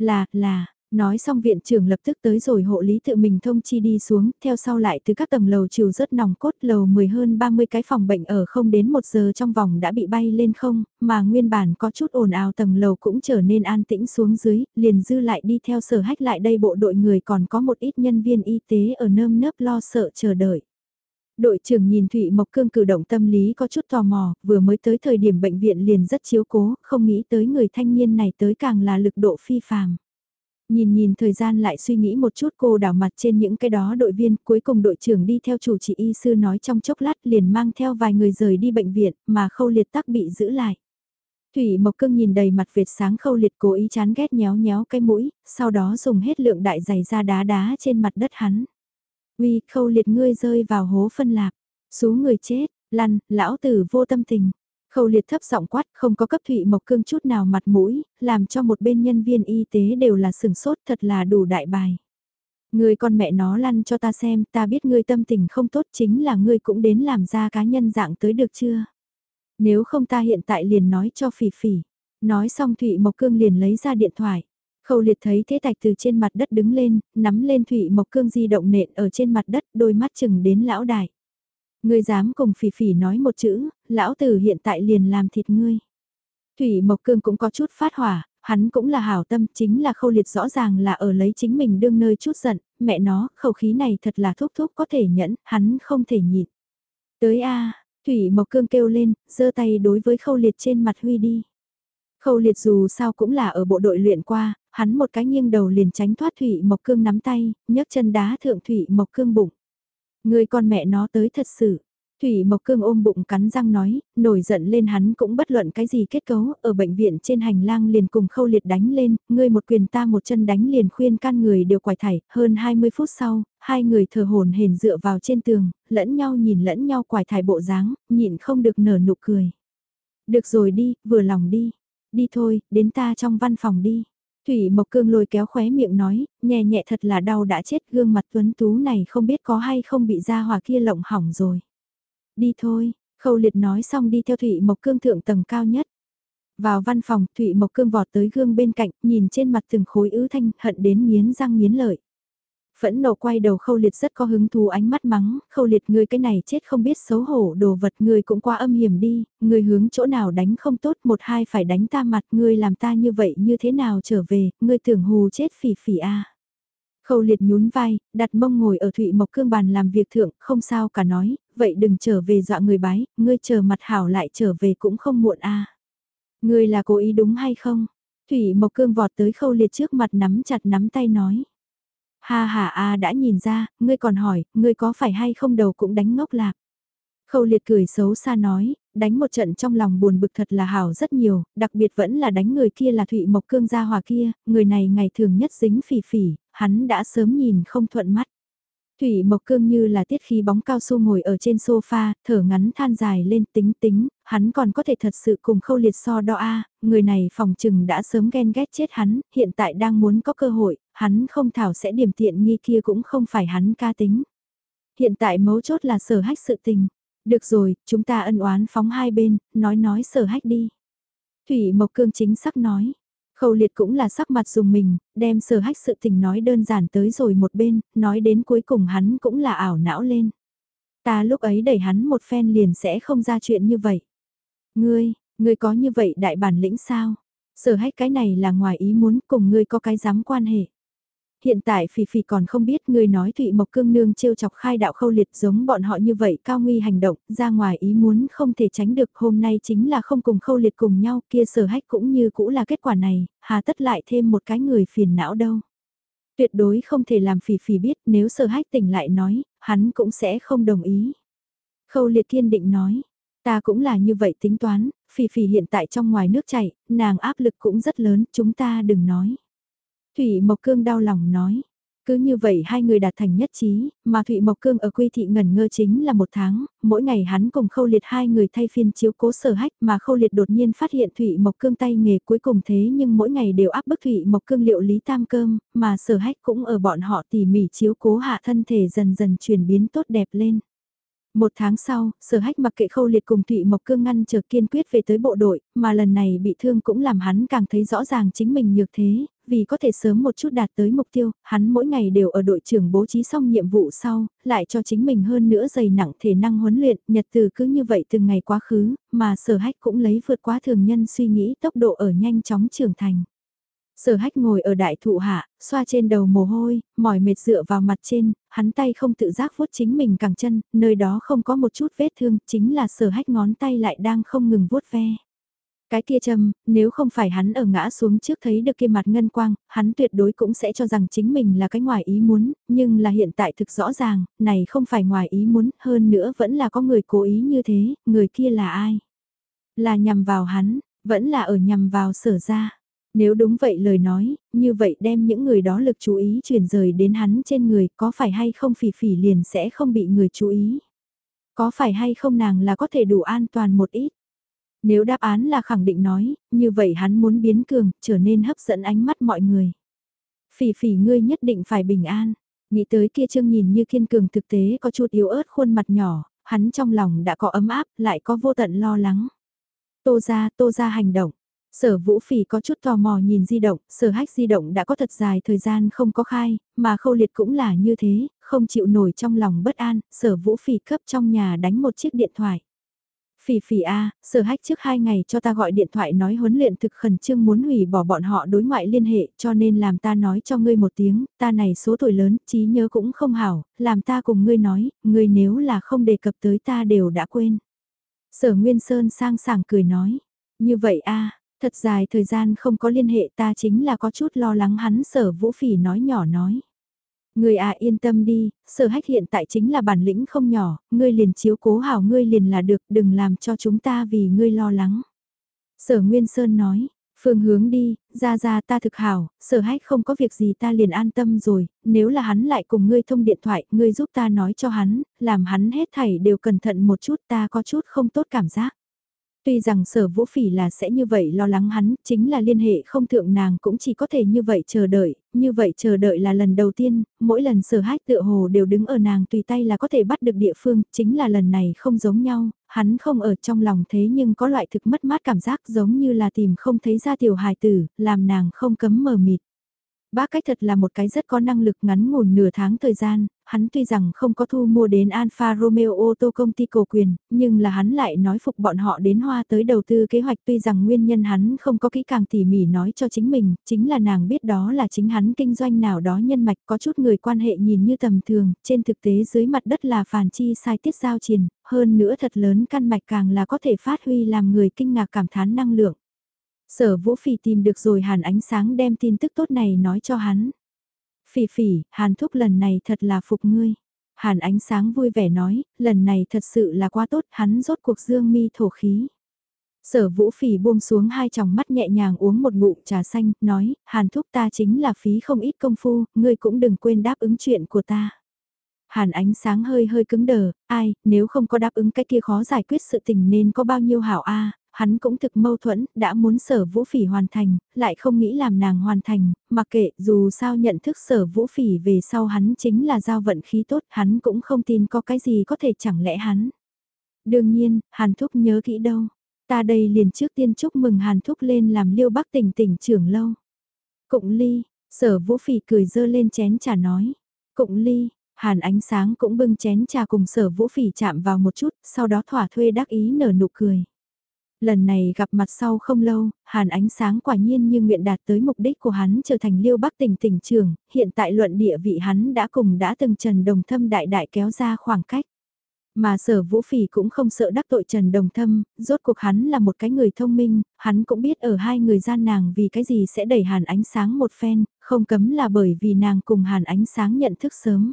Là, là, Nói xong viện trưởng lập tức tới rồi hộ lý tự mình thông chi đi xuống, theo sau lại từ các tầng lầu chiều rất nòng cốt lầu 10 hơn 30 cái phòng bệnh ở không đến một giờ trong vòng đã bị bay lên không, mà nguyên bản có chút ồn ào tầng lầu cũng trở nên an tĩnh xuống dưới, liền dư lại đi theo sở hách lại đây bộ đội người còn có một ít nhân viên y tế ở nơm nớp lo sợ chờ đợi. Đội trưởng nhìn Thụy Mộc Cương cử động tâm lý có chút tò mò, vừa mới tới thời điểm bệnh viện liền rất chiếu cố, không nghĩ tới người thanh niên này tới càng là lực độ phi phàm. Nhìn nhìn thời gian lại suy nghĩ một chút cô đảo mặt trên những cái đó đội viên, cuối cùng đội trưởng đi theo chủ trị y sư nói trong chốc lát liền mang theo vài người rời đi bệnh viện, mà khâu liệt tắc bị giữ lại. Thủy Mộc Cương nhìn đầy mặt Việt sáng khâu liệt cố ý chán ghét nhéo nhéo cái mũi, sau đó dùng hết lượng đại giày ra đá đá trên mặt đất hắn. Uy, khâu liệt ngươi rơi vào hố phân lạc, số người chết, lăn, lão tử vô tâm tình. Khâu liệt thấp giọng quát không có cấp Thụy Mộc Cương chút nào mặt mũi, làm cho một bên nhân viên y tế đều là sừng sốt thật là đủ đại bài. Người con mẹ nó lăn cho ta xem, ta biết ngươi tâm tình không tốt chính là ngươi cũng đến làm ra cá nhân dạng tới được chưa? Nếu không ta hiện tại liền nói cho phỉ phỉ. Nói xong Thụy Mộc Cương liền lấy ra điện thoại. Khâu liệt thấy thế tạch từ trên mặt đất đứng lên, nắm lên Thủy Mộc Cương di động nện ở trên mặt đất, đôi mắt chừng đến lão đại. Ngươi dám cùng phỉ phỉ nói một chữ, lão tử hiện tại liền làm thịt ngươi. Thủy Mộc Cương cũng có chút phát hỏa, hắn cũng là hảo tâm, chính là khâu liệt rõ ràng là ở lấy chính mình đương nơi chút giận, mẹ nó, khẩu khí này thật là thúc thúc có thể nhẫn, hắn không thể nhịn. Tới a Thủy Mộc Cương kêu lên, giơ tay đối với khâu liệt trên mặt huy đi. Khâu liệt dù sao cũng là ở bộ đội luyện qua, hắn một cái nghiêng đầu liền tránh thoát Thủy Mộc Cương nắm tay, nhấc chân đá thượng Thủy Mộc Cương bụng. Người con mẹ nó tới thật sự. Thủy Mộc Cương ôm bụng cắn răng nói, nổi giận lên hắn cũng bất luận cái gì kết cấu, ở bệnh viện trên hành lang liền cùng khâu liệt đánh lên, ngươi một quyền ta một chân đánh liền khuyên can người đều quải thải, hơn 20 phút sau, hai người thờ hồn hền dựa vào trên tường, lẫn nhau nhìn lẫn nhau quải thải bộ dáng, nhịn không được nở nụ cười. Được rồi đi, vừa lòng đi, đi thôi, đến ta trong văn phòng đi. Thủy Mộc Cương lôi kéo khóe miệng nói, nhẹ nhẹ thật là đau đã chết gương mặt tuấn tú này không biết có hay không bị ra hòa kia lộng hỏng rồi. Đi thôi, khâu liệt nói xong đi theo Thủy Mộc Cương thượng tầng cao nhất. Vào văn phòng, Thụy Mộc Cương vọt tới gương bên cạnh, nhìn trên mặt từng khối ứ thanh, hận đến miến răng miến lợi. Phẫn nộ quay đầu khâu liệt rất có hứng thú ánh mắt mắng, khâu liệt ngươi cái này chết không biết xấu hổ đồ vật ngươi cũng qua âm hiểm đi, ngươi hướng chỗ nào đánh không tốt một hai phải đánh ta mặt ngươi làm ta như vậy như thế nào trở về, ngươi tưởng hù chết phỉ phỉ a Khâu liệt nhún vai, đặt mông ngồi ở Thụy Mộc Cương bàn làm việc thượng, không sao cả nói, vậy đừng trở về dọa người bái, ngươi chờ mặt hảo lại trở về cũng không muộn a Ngươi là cố ý đúng hay không? Thủy Mộc Cương vọt tới khâu liệt trước mặt nắm chặt nắm tay nói. Ha ha a đã nhìn ra, ngươi còn hỏi, ngươi có phải hay không đầu cũng đánh ngốc lạc. Khâu liệt cười xấu xa nói, đánh một trận trong lòng buồn bực thật là hảo rất nhiều, đặc biệt vẫn là đánh người kia là Thụy Mộc Cương gia hòa kia, người này ngày thường nhất dính phỉ phỉ, hắn đã sớm nhìn không thuận mắt. Thủy Mộc Cương như là tiết khí bóng cao su ngồi ở trên sofa, thở ngắn than dài lên tính tính, hắn còn có thể thật sự cùng khâu liệt so đo a người này phòng trừng đã sớm ghen ghét chết hắn, hiện tại đang muốn có cơ hội, hắn không thảo sẽ điểm tiện nghi kia cũng không phải hắn ca tính. Hiện tại mấu chốt là sở hách sự tình. Được rồi, chúng ta ân oán phóng hai bên, nói nói sở hách đi. Thủy Mộc Cương chính xác nói. Khâu liệt cũng là sắc mặt dùng mình, đem sở hách sự tình nói đơn giản tới rồi một bên, nói đến cuối cùng hắn cũng là ảo não lên. Ta lúc ấy đẩy hắn một phen liền sẽ không ra chuyện như vậy. Ngươi, ngươi có như vậy đại bản lĩnh sao? Sở hách cái này là ngoài ý muốn cùng ngươi có cái dám quan hệ hiện tại Phỉ Phỉ còn không biết người nói Thụy Mộc Cương Nương trêu chọc khai đạo khâu liệt giống bọn họ như vậy cao nguy hành động, ra ngoài ý muốn không thể tránh được hôm nay chính là không cùng khâu liệt cùng nhau kia sở hách cũng như cũ là kết quả này, hà tất lại thêm một cái người phiền não đâu. Tuyệt đối không thể làm Phỉ Phỉ biết nếu sở hách tỉnh lại nói, hắn cũng sẽ không đồng ý. Khâu liệt kiên định nói, ta cũng là như vậy tính toán, Phỉ Phỉ hiện tại trong ngoài nước chảy, nàng áp lực cũng rất lớn, chúng ta đừng nói. Thủy Mộc Cương đau lòng nói. Cứ như vậy hai người đạt thành nhất trí, mà Thụy Mộc Cương ở quy thị ngẩn ngơ chính là một tháng, mỗi ngày hắn cùng khâu liệt hai người thay phiên chiếu cố sở hách mà khâu liệt đột nhiên phát hiện Thụy Mộc Cương tay nghề cuối cùng thế nhưng mỗi ngày đều áp bức Thụy Mộc Cương liệu lý tam cơm, mà sở hách cũng ở bọn họ tỉ mỉ chiếu cố hạ thân thể dần dần chuyển biến tốt đẹp lên. Một tháng sau, sở hách mặc kệ khâu liệt cùng Thụy Mộc Cương ngăn chờ kiên quyết về tới bộ đội, mà lần này bị thương cũng làm hắn càng thấy rõ ràng chính mình nhược thế, vì có thể sớm một chút đạt tới mục tiêu, hắn mỗi ngày đều ở đội trưởng bố trí xong nhiệm vụ sau, lại cho chính mình hơn nữa dày nặng thể năng huấn luyện, nhật từ cứ như vậy từng ngày quá khứ, mà sở hách cũng lấy vượt quá thường nhân suy nghĩ tốc độ ở nhanh chóng trưởng thành. Sở hách ngồi ở đại thụ hạ, xoa trên đầu mồ hôi, mỏi mệt dựa vào mặt trên, hắn tay không tự giác vuốt chính mình cẳng chân, nơi đó không có một chút vết thương, chính là sở hách ngón tay lại đang không ngừng vuốt ve. Cái kia châm, nếu không phải hắn ở ngã xuống trước thấy được kia mặt ngân quang, hắn tuyệt đối cũng sẽ cho rằng chính mình là cái ngoài ý muốn, nhưng là hiện tại thực rõ ràng, này không phải ngoài ý muốn, hơn nữa vẫn là có người cố ý như thế, người kia là ai? Là nhằm vào hắn, vẫn là ở nhằm vào sở ra. Nếu đúng vậy lời nói, như vậy đem những người đó lực chú ý chuyển rời đến hắn trên người có phải hay không phỉ phỉ liền sẽ không bị người chú ý. Có phải hay không nàng là có thể đủ an toàn một ít. Nếu đáp án là khẳng định nói, như vậy hắn muốn biến cường, trở nên hấp dẫn ánh mắt mọi người. Phỉ phỉ ngươi nhất định phải bình an. Nghĩ tới kia trương nhìn như kiên cường thực tế có chút yếu ớt khuôn mặt nhỏ, hắn trong lòng đã có ấm áp, lại có vô tận lo lắng. Tô ra, tô ra hành động. Sở vũ phỉ có chút tò mò nhìn di động, sở hách di động đã có thật dài thời gian không có khai, mà khâu liệt cũng là như thế, không chịu nổi trong lòng bất an, sở vũ phỉ cấp trong nhà đánh một chiếc điện thoại. Phỉ phỉ a, sở hách trước hai ngày cho ta gọi điện thoại nói huấn luyện thực khẩn trương muốn hủy bỏ bọn họ đối ngoại liên hệ cho nên làm ta nói cho ngươi một tiếng, ta này số tuổi lớn, trí nhớ cũng không hảo, làm ta cùng ngươi nói, ngươi nếu là không đề cập tới ta đều đã quên. Sở Nguyên Sơn sang sảng cười nói, như vậy a, thật dài thời gian không có liên hệ ta chính là có chút lo lắng hắn sở vũ phỉ nói nhỏ nói. Người à yên tâm đi, sở hách hiện tại chính là bản lĩnh không nhỏ, ngươi liền chiếu cố hảo ngươi liền là được, đừng làm cho chúng ta vì ngươi lo lắng. Sở Nguyên Sơn nói, phương hướng đi, ra ra ta thực hảo, sở hách không có việc gì ta liền an tâm rồi, nếu là hắn lại cùng ngươi thông điện thoại, ngươi giúp ta nói cho hắn, làm hắn hết thảy đều cẩn thận một chút ta có chút không tốt cảm giác. Tuy rằng sở vũ phỉ là sẽ như vậy lo lắng hắn, chính là liên hệ không thượng nàng cũng chỉ có thể như vậy chờ đợi, như vậy chờ đợi là lần đầu tiên, mỗi lần sở hách tựa hồ đều đứng ở nàng tùy tay là có thể bắt được địa phương, chính là lần này không giống nhau, hắn không ở trong lòng thế nhưng có loại thực mất mát cảm giác giống như là tìm không thấy ra tiểu hài tử, làm nàng không cấm mờ mịt. Bác cách thật là một cái rất có năng lực ngắn ngủn nửa tháng thời gian, hắn tuy rằng không có thu mua đến Alfa Romeo ô tô công ty cổ quyền, nhưng là hắn lại nói phục bọn họ đến hoa tới đầu tư kế hoạch tuy rằng nguyên nhân hắn không có kỹ càng tỉ mỉ nói cho chính mình, chính là nàng biết đó là chính hắn kinh doanh nào đó nhân mạch có chút người quan hệ nhìn như tầm thường, trên thực tế dưới mặt đất là phản chi sai tiết giao triền, hơn nữa thật lớn căn mạch càng là có thể phát huy làm người kinh ngạc cảm thán năng lượng. Sở Vũ Phỉ tìm được rồi Hàn Ánh Sáng đem tin tức tốt này nói cho hắn. Phỉ phỉ, Hàn Thúc lần này thật là phục ngươi. Hàn Ánh Sáng vui vẻ nói, lần này thật sự là quá tốt, hắn rốt cuộc dương mi thổ khí. Sở Vũ Phỉ buông xuống hai tròng mắt nhẹ nhàng uống một ngụm trà xanh, nói, Hàn Thúc ta chính là phí không ít công phu, ngươi cũng đừng quên đáp ứng chuyện của ta. Hàn ánh sáng hơi hơi cứng đờ, ai, nếu không có đáp ứng cái kia khó giải quyết sự tình nên có bao nhiêu hảo a hắn cũng thực mâu thuẫn, đã muốn sở vũ phỉ hoàn thành, lại không nghĩ làm nàng hoàn thành, mặc kệ dù sao nhận thức sở vũ phỉ về sau hắn chính là giao vận khí tốt, hắn cũng không tin có cái gì có thể chẳng lẽ hắn. Đương nhiên, Hàn Thúc nhớ kỹ đâu, ta đây liền trước tiên chúc mừng Hàn Thúc lên làm liêu bắc tỉnh tỉnh trưởng lâu. Cụng ly, sở vũ phỉ cười dơ lên chén trà nói, cụng ly, Hàn ánh sáng cũng bưng chén trà cùng sở vũ phỉ chạm vào một chút, sau đó thỏa thuê đắc ý nở nụ cười. Lần này gặp mặt sau không lâu, Hàn ánh sáng quả nhiên như nguyện đạt tới mục đích của hắn trở thành liêu bắc tỉnh tỉnh trường, hiện tại luận địa vị hắn đã cùng đã từng Trần Đồng Thâm đại đại kéo ra khoảng cách. Mà sở vũ phỉ cũng không sợ đắc tội Trần Đồng Thâm, rốt cuộc hắn là một cái người thông minh, hắn cũng biết ở hai người gian nàng vì cái gì sẽ đẩy hàn ánh sáng một phen, không cấm là bởi vì nàng cùng hàn ánh sáng nhận thức sớm.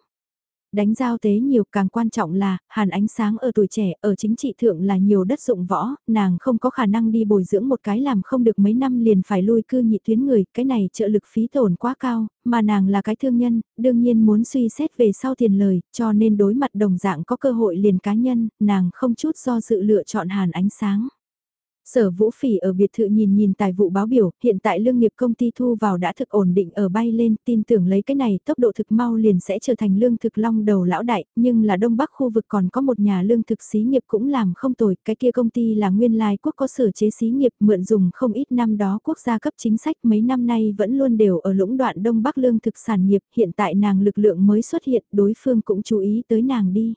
Đánh giao tế nhiều càng quan trọng là, hàn ánh sáng ở tuổi trẻ, ở chính trị thượng là nhiều đất dụng võ, nàng không có khả năng đi bồi dưỡng một cái làm không được mấy năm liền phải lui cư nhị tuyến người, cái này trợ lực phí tổn quá cao, mà nàng là cái thương nhân, đương nhiên muốn suy xét về sau tiền lời, cho nên đối mặt đồng dạng có cơ hội liền cá nhân, nàng không chút do dự lựa chọn hàn ánh sáng. Sở Vũ Phỉ ở biệt thự nhìn nhìn tài vụ báo biểu, hiện tại lương nghiệp công ty thu vào đã thực ổn định ở bay lên, tin tưởng lấy cái này tốc độ thực mau liền sẽ trở thành lương thực long đầu lão đại, nhưng là đông bắc khu vực còn có một nhà lương thực xí nghiệp cũng làm không tồi, cái kia công ty là nguyên lai quốc có sở chế xí nghiệp mượn dùng không ít năm đó quốc gia cấp chính sách mấy năm nay vẫn luôn đều ở lũng đoạn đông bắc lương thực sản nghiệp, hiện tại nàng lực lượng mới xuất hiện, đối phương cũng chú ý tới nàng đi.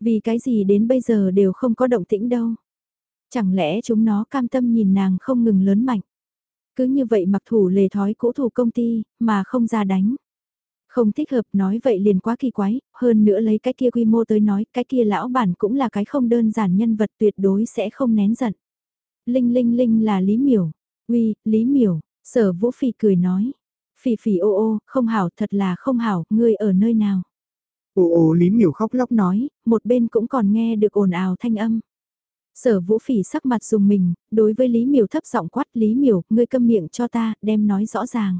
Vì cái gì đến bây giờ đều không có động tĩnh đâu. Chẳng lẽ chúng nó cam tâm nhìn nàng không ngừng lớn mạnh. Cứ như vậy mặc thủ lề thói cũ thủ công ty, mà không ra đánh. Không thích hợp nói vậy liền quá kỳ quái, hơn nữa lấy cái kia quy mô tới nói, cái kia lão bản cũng là cái không đơn giản nhân vật tuyệt đối sẽ không nén giận. Linh Linh Linh là Lý Miểu. Uy, Lý Miểu, sở vũ phì cười nói. Phì phì ô ô, không hảo, thật là không hảo, ngươi ở nơi nào? Ô ô Lý Miểu khóc lóc nói, một bên cũng còn nghe được ồn ào thanh âm. Sở vũ phỉ sắc mặt dùng mình, đối với Lý Miểu thấp giọng quát Lý Miểu, ngươi câm miệng cho ta, đem nói rõ ràng.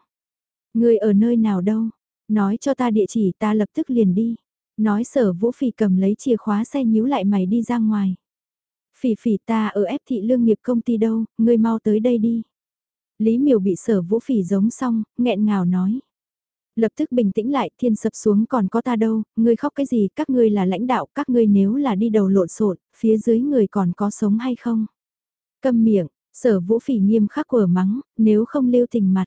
Ngươi ở nơi nào đâu? Nói cho ta địa chỉ ta lập tức liền đi. Nói sở vũ phỉ cầm lấy chìa khóa xe nhíu lại mày đi ra ngoài. Phỉ phỉ ta ở ép thị lương nghiệp công ty đâu, ngươi mau tới đây đi. Lý miểu bị sở vũ phỉ giống xong, nghẹn ngào nói. Lập tức bình tĩnh lại, thiên sập xuống còn có ta đâu, ngươi khóc cái gì, các ngươi là lãnh đạo, các ngươi nếu là đi đầu lộn xộn, phía dưới người còn có sống hay không? Câm miệng, sở vũ phỉ nghiêm khắc của mắng, nếu không lưu tình mặt.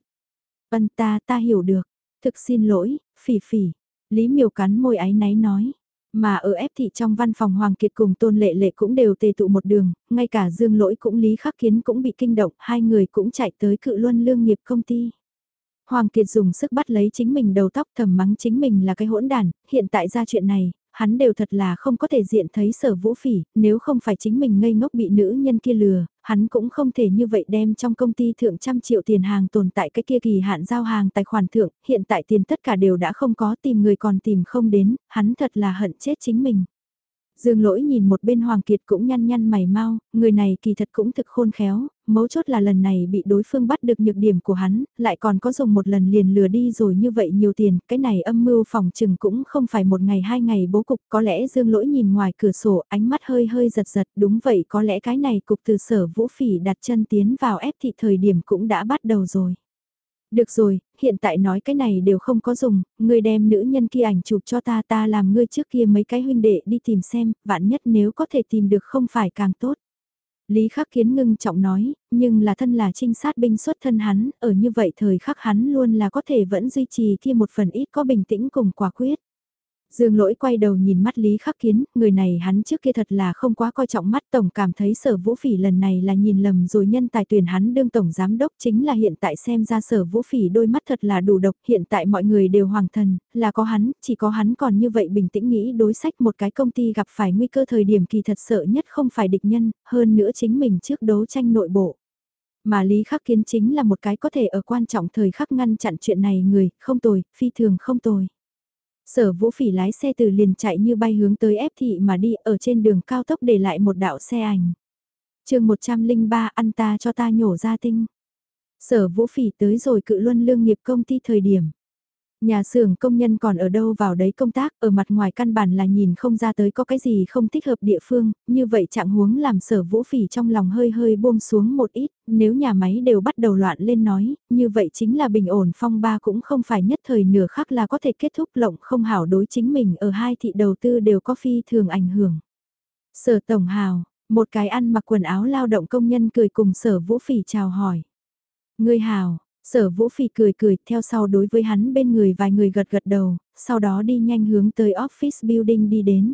Vân ta, ta hiểu được. Thực xin lỗi, phỉ phỉ. Lý miều cắn môi ái náy nói. Mà ở ép thị trong văn phòng Hoàng Kiệt cùng Tôn Lệ Lệ cũng đều tề tụ một đường, ngay cả Dương Lỗi cũng Lý Khắc Kiến cũng bị kinh động, hai người cũng chạy tới cự luân lương nghiệp công ty. Hoàng Kiệt dùng sức bắt lấy chính mình đầu tóc thầm mắng chính mình là cái hỗn đàn, hiện tại ra chuyện này, hắn đều thật là không có thể diện thấy sở vũ phỉ, nếu không phải chính mình ngây ngốc bị nữ nhân kia lừa, hắn cũng không thể như vậy đem trong công ty thượng trăm triệu tiền hàng tồn tại cái kia kỳ hạn giao hàng tài khoản thượng, hiện tại tiền tất cả đều đã không có tìm người còn tìm không đến, hắn thật là hận chết chính mình. Dương lỗi nhìn một bên Hoàng Kiệt cũng nhăn nhăn mày mau, người này kỳ thật cũng thực khôn khéo, mấu chốt là lần này bị đối phương bắt được nhược điểm của hắn, lại còn có dùng một lần liền lừa đi rồi như vậy nhiều tiền, cái này âm mưu phòng trừng cũng không phải một ngày hai ngày bố cục, có lẽ Dương lỗi nhìn ngoài cửa sổ ánh mắt hơi hơi giật giật, đúng vậy có lẽ cái này cục từ sở vũ phỉ đặt chân tiến vào ép thị thời điểm cũng đã bắt đầu rồi. Được rồi, hiện tại nói cái này đều không có dùng, ngươi đem nữ nhân kia ảnh chụp cho ta ta làm ngươi trước kia mấy cái huynh đệ đi tìm xem, vạn nhất nếu có thể tìm được không phải càng tốt. Lý Khắc Kiến ngưng trọng nói, nhưng là thân là trinh sát binh xuất thân hắn, ở như vậy thời khắc hắn luôn là có thể vẫn duy trì kia một phần ít có bình tĩnh cùng quả quyết. Dương lỗi quay đầu nhìn mắt Lý Khắc Kiến, người này hắn trước kia thật là không quá coi trọng mắt tổng cảm thấy sở vũ phỉ lần này là nhìn lầm rồi nhân tài tuyển hắn đương tổng giám đốc chính là hiện tại xem ra sở vũ phỉ đôi mắt thật là đủ độc, hiện tại mọi người đều hoàng thần, là có hắn, chỉ có hắn còn như vậy bình tĩnh nghĩ đối sách một cái công ty gặp phải nguy cơ thời điểm kỳ thật sợ nhất không phải địch nhân, hơn nữa chính mình trước đấu tranh nội bộ. Mà Lý Khắc Kiến chính là một cái có thể ở quan trọng thời khắc ngăn chặn chuyện này người, không tồi, phi thường không tồi. Sở vũ phỉ lái xe từ liền chạy như bay hướng tới ép thị mà đi, ở trên đường cao tốc để lại một đạo xe ảnh. chương 103 ăn ta cho ta nhổ ra tinh. Sở vũ phỉ tới rồi cự luân lương nghiệp công ty thời điểm. Nhà xưởng công nhân còn ở đâu vào đấy công tác, ở mặt ngoài căn bản là nhìn không ra tới có cái gì không thích hợp địa phương, như vậy trạng huống làm sở vũ phỉ trong lòng hơi hơi buông xuống một ít, nếu nhà máy đều bắt đầu loạn lên nói, như vậy chính là bình ổn phong ba cũng không phải nhất thời nửa khắc là có thể kết thúc lộng không hảo đối chính mình ở hai thị đầu tư đều có phi thường ảnh hưởng. Sở tổng hào, một cái ăn mặc quần áo lao động công nhân cười cùng sở vũ phỉ chào hỏi. Ngươi hào, Sở Vũ Phỉ cười cười theo sau đối với hắn bên người vài người gật gật đầu, sau đó đi nhanh hướng tới office building đi đến.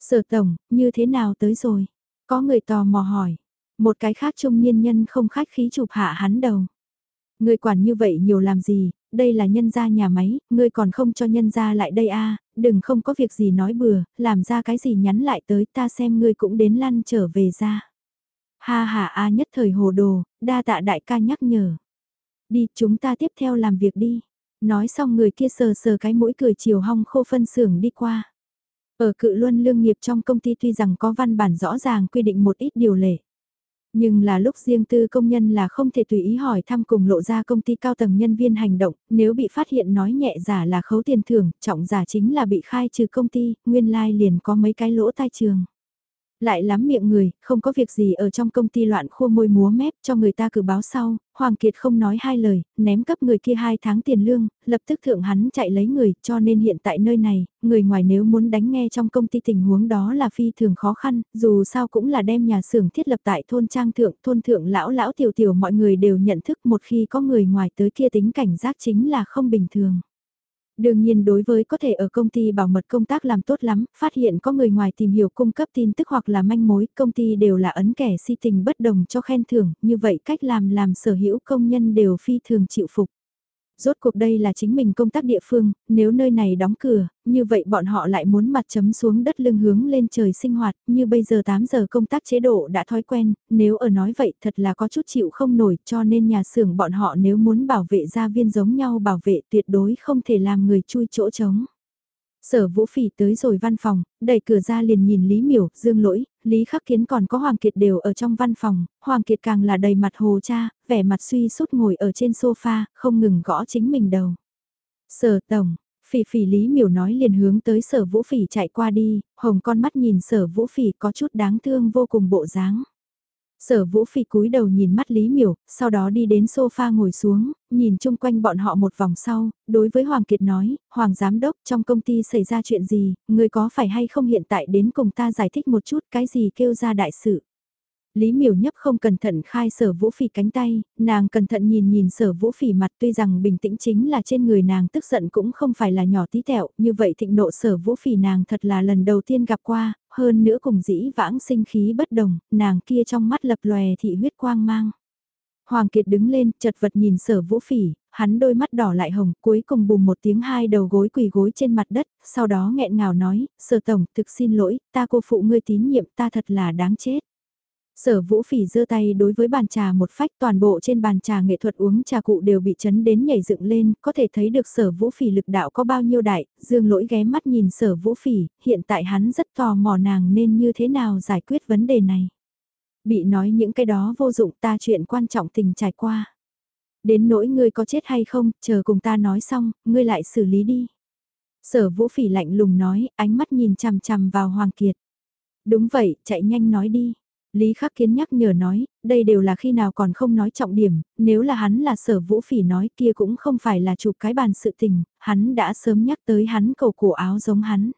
Sở Tổng, như thế nào tới rồi? Có người tò mò hỏi. Một cái khác trung niên nhân không khách khí chụp hạ hắn đầu. Người quản như vậy nhiều làm gì, đây là nhân gia nhà máy, ngươi còn không cho nhân gia lại đây a à, đừng không có việc gì nói bừa, làm ra cái gì nhắn lại tới ta xem ngươi cũng đến lăn trở về ra. Ha ha a nhất thời hồ đồ, đa tạ đại ca nhắc nhở. Đi chúng ta tiếp theo làm việc đi. Nói xong người kia sờ sờ cái mũi cười chiều hong khô phân xưởng đi qua. Ở cự luân lương nghiệp trong công ty tuy rằng có văn bản rõ ràng quy định một ít điều lệ. Nhưng là lúc riêng tư công nhân là không thể tùy ý hỏi thăm cùng lộ ra công ty cao tầng nhân viên hành động, nếu bị phát hiện nói nhẹ giả là khấu tiền thưởng, trọng giả chính là bị khai trừ công ty, nguyên lai like liền có mấy cái lỗ tai trường. Lại lắm miệng người, không có việc gì ở trong công ty loạn khua môi múa mép cho người ta cử báo sau, Hoàng Kiệt không nói hai lời, ném cấp người kia hai tháng tiền lương, lập tức thượng hắn chạy lấy người, cho nên hiện tại nơi này, người ngoài nếu muốn đánh nghe trong công ty tình huống đó là phi thường khó khăn, dù sao cũng là đem nhà xưởng thiết lập tại thôn trang thượng, thôn thượng lão lão tiểu tiểu mọi người đều nhận thức một khi có người ngoài tới kia tính cảnh giác chính là không bình thường. Đương nhiên đối với có thể ở công ty bảo mật công tác làm tốt lắm, phát hiện có người ngoài tìm hiểu cung cấp tin tức hoặc là manh mối, công ty đều là ấn kẻ si tình bất đồng cho khen thưởng, như vậy cách làm làm sở hữu công nhân đều phi thường chịu phục rốt cuộc đây là chính mình công tác địa phương, nếu nơi này đóng cửa, như vậy bọn họ lại muốn mặt chấm xuống đất lưng hướng lên trời sinh hoạt, như bây giờ 8 giờ công tác chế độ đã thói quen, nếu ở nói vậy thật là có chút chịu không nổi cho nên nhà xưởng bọn họ nếu muốn bảo vệ gia viên giống nhau bảo vệ tuyệt đối không thể làm người chui chỗ trống. Sở Vũ Phỉ tới rồi văn phòng, đẩy cửa ra liền nhìn Lý Miểu, Dương Lỗi, Lý Khắc Kiến còn có Hoàng Kiệt đều ở trong văn phòng, Hoàng Kiệt càng là đầy mặt hồ cha, vẻ mặt suy sút ngồi ở trên sofa, không ngừng gõ chính mình đầu. Sở Tổng, Phỉ phỉ Lý Miểu nói liền hướng tới sở Vũ Phỉ chạy qua đi, hồng con mắt nhìn sở Vũ Phỉ có chút đáng thương vô cùng bộ dáng. Sở vũ phỉ cúi đầu nhìn mắt Lý Miểu, sau đó đi đến sofa ngồi xuống, nhìn chung quanh bọn họ một vòng sau, đối với Hoàng Kiệt nói, Hoàng Giám Đốc trong công ty xảy ra chuyện gì, người có phải hay không hiện tại đến cùng ta giải thích một chút cái gì kêu ra đại sự. Lý miểu nhấp không cẩn thận khai sở vũ phỉ cánh tay, nàng cẩn thận nhìn nhìn sở vũ phỉ mặt tuy rằng bình tĩnh chính là trên người nàng tức giận cũng không phải là nhỏ tí tẹo, như vậy thịnh nộ sở vũ phỉ nàng thật là lần đầu tiên gặp qua, hơn nữa cùng dĩ vãng sinh khí bất đồng, nàng kia trong mắt lập lòe thị huyết quang mang. Hoàng Kiệt đứng lên, chật vật nhìn sở vũ phỉ, hắn đôi mắt đỏ lại hồng, cuối cùng bùm một tiếng hai đầu gối quỳ gối trên mặt đất, sau đó nghẹn ngào nói, sở tổng, thực xin lỗi, ta cô phụ ngươi tín nhiệm ta thật là đáng chết. Sở vũ phỉ giơ tay đối với bàn trà một phách toàn bộ trên bàn trà nghệ thuật uống trà cụ đều bị chấn đến nhảy dựng lên, có thể thấy được sở vũ phỉ lực đạo có bao nhiêu đại, dương lỗi ghé mắt nhìn sở vũ phỉ, hiện tại hắn rất tò mò nàng nên như thế nào giải quyết vấn đề này. Bị nói những cái đó vô dụng ta chuyện quan trọng tình trải qua. Đến nỗi ngươi có chết hay không, chờ cùng ta nói xong, ngươi lại xử lý đi. Sở vũ phỉ lạnh lùng nói, ánh mắt nhìn chằm chằm vào Hoàng Kiệt. Đúng vậy, chạy nhanh nói đi. Lý Khắc Kiến nhắc nhở nói, đây đều là khi nào còn không nói trọng điểm, nếu là hắn là sở vũ phỉ nói kia cũng không phải là chụp cái bàn sự tình, hắn đã sớm nhắc tới hắn cầu cổ áo giống hắn.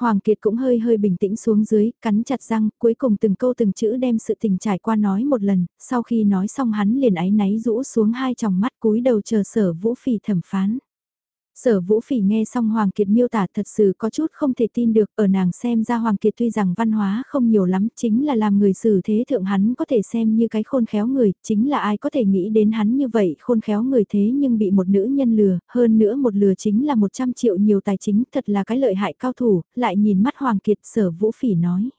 Hoàng Kiệt cũng hơi hơi bình tĩnh xuống dưới, cắn chặt răng, cuối cùng từng câu từng chữ đem sự tình trải qua nói một lần, sau khi nói xong hắn liền áy náy rũ xuống hai tròng mắt cúi đầu chờ sở vũ phỉ thẩm phán. Sở Vũ Phỉ nghe xong Hoàng Kiệt miêu tả thật sự có chút không thể tin được, ở nàng xem ra Hoàng Kiệt tuy rằng văn hóa không nhiều lắm, chính là làm người xử thế thượng hắn có thể xem như cái khôn khéo người, chính là ai có thể nghĩ đến hắn như vậy khôn khéo người thế nhưng bị một nữ nhân lừa, hơn nữa một lừa chính là 100 triệu nhiều tài chính, thật là cái lợi hại cao thủ, lại nhìn mắt Hoàng Kiệt Sở Vũ Phỉ nói.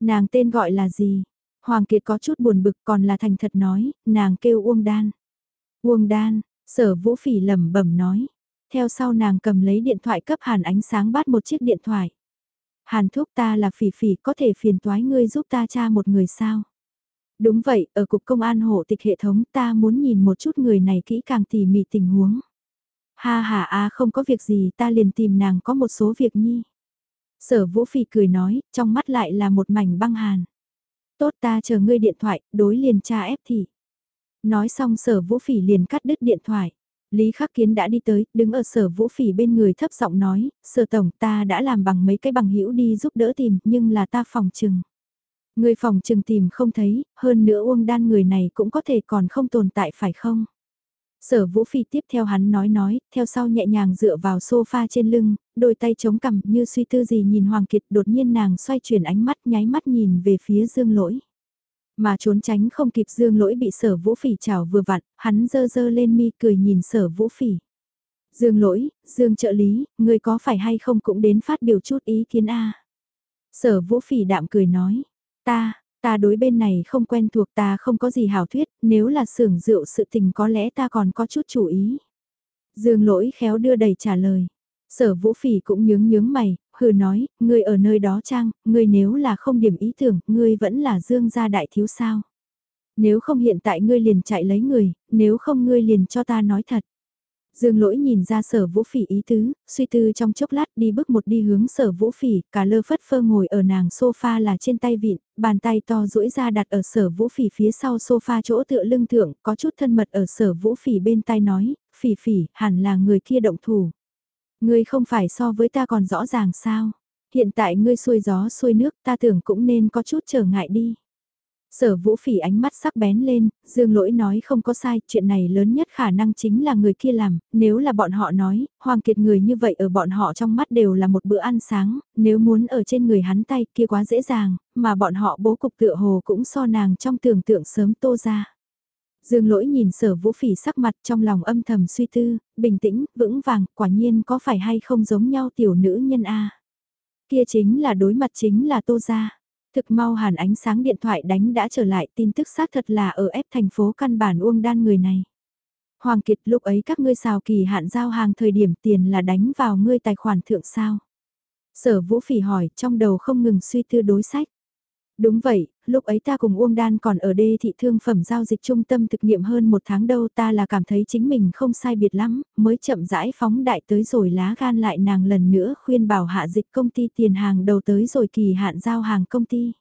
Nàng tên gọi là gì? Hoàng Kiệt có chút buồn bực còn là thành thật nói, nàng kêu Uông Đan. Uông Đan, Sở Vũ Phỉ lẩm bẩm nói theo sau nàng cầm lấy điện thoại cấp Hàn ánh sáng bắt một chiếc điện thoại. Hàn thúc ta là phỉ phỉ có thể phiền toái ngươi giúp ta tra một người sao? Đúng vậy, ở cục công an hộ tịch hệ thống ta muốn nhìn một chút người này kỹ càng tỉ mỉ tình huống. Ha ha a không có việc gì ta liền tìm nàng có một số việc nhi. Sở vũ phỉ cười nói, trong mắt lại là một mảnh băng hàn. Tốt ta chờ ngươi điện thoại, đối liền tra ép thị. Nói xong sở vũ phỉ liền cắt đứt điện thoại. Lý Khắc Kiến đã đi tới, đứng ở sở vũ phỉ bên người thấp giọng nói, sở tổng ta đã làm bằng mấy cái bằng hữu đi giúp đỡ tìm, nhưng là ta phòng trừng. Người phòng trừng tìm không thấy, hơn nữa uông đan người này cũng có thể còn không tồn tại phải không? Sở vũ phỉ tiếp theo hắn nói nói, theo sau nhẹ nhàng dựa vào sofa trên lưng, đôi tay chống cằm như suy tư gì nhìn Hoàng Kiệt đột nhiên nàng xoay chuyển ánh mắt nháy mắt nhìn về phía dương lỗi. Mà trốn tránh không kịp dương lỗi bị sở vũ phỉ chảo vừa vặn, hắn dơ dơ lên mi cười nhìn sở vũ phỉ. Dương lỗi, dương trợ lý, người có phải hay không cũng đến phát biểu chút ý kiến A. Sở vũ phỉ đạm cười nói, ta, ta đối bên này không quen thuộc ta không có gì hảo thuyết, nếu là xưởng rượu sự tình có lẽ ta còn có chút chủ ý. Dương lỗi khéo đưa đầy trả lời. Sở vũ phỉ cũng nhướng nhướng mày, hừ nói, ngươi ở nơi đó trang, ngươi nếu là không điểm ý tưởng, ngươi vẫn là dương gia đại thiếu sao. Nếu không hiện tại ngươi liền chạy lấy người, nếu không ngươi liền cho ta nói thật. Dương lỗi nhìn ra sở vũ phỉ ý tứ, suy tư trong chốc lát đi bước một đi hướng sở vũ phỉ, cả lơ phất phơ ngồi ở nàng sofa là trên tay vịn, bàn tay to duỗi ra đặt ở sở vũ phỉ phía sau sofa chỗ tựa lưng thượng, có chút thân mật ở sở vũ phỉ bên tay nói, phỉ phỉ, hẳn là người kia động thủ. Ngươi không phải so với ta còn rõ ràng sao? Hiện tại ngươi xuôi gió xuôi nước ta tưởng cũng nên có chút trở ngại đi. Sở vũ phỉ ánh mắt sắc bén lên, dương lỗi nói không có sai, chuyện này lớn nhất khả năng chính là người kia làm, nếu là bọn họ nói, hoàng kiệt người như vậy ở bọn họ trong mắt đều là một bữa ăn sáng, nếu muốn ở trên người hắn tay kia quá dễ dàng, mà bọn họ bố cục tựa hồ cũng so nàng trong tưởng tượng sớm tô ra. Dương lỗi nhìn sở vũ phỉ sắc mặt trong lòng âm thầm suy tư, bình tĩnh, vững vàng, quả nhiên có phải hay không giống nhau tiểu nữ nhân A. Kia chính là đối mặt chính là tô gia. Thực mau hàn ánh sáng điện thoại đánh đã trở lại tin tức xác thật là ở ép thành phố căn bản uông đan người này. Hoàng Kiệt lúc ấy các ngươi xào kỳ hạn giao hàng thời điểm tiền là đánh vào ngươi tài khoản thượng sao. Sở vũ phỉ hỏi trong đầu không ngừng suy tư đối sách. Đúng vậy, lúc ấy ta cùng Uông Đan còn ở đê thị thương phẩm giao dịch trung tâm thực nghiệm hơn một tháng đâu ta là cảm thấy chính mình không sai biệt lắm, mới chậm rãi phóng đại tới rồi lá gan lại nàng lần nữa khuyên bảo hạ dịch công ty tiền hàng đầu tới rồi kỳ hạn giao hàng công ty.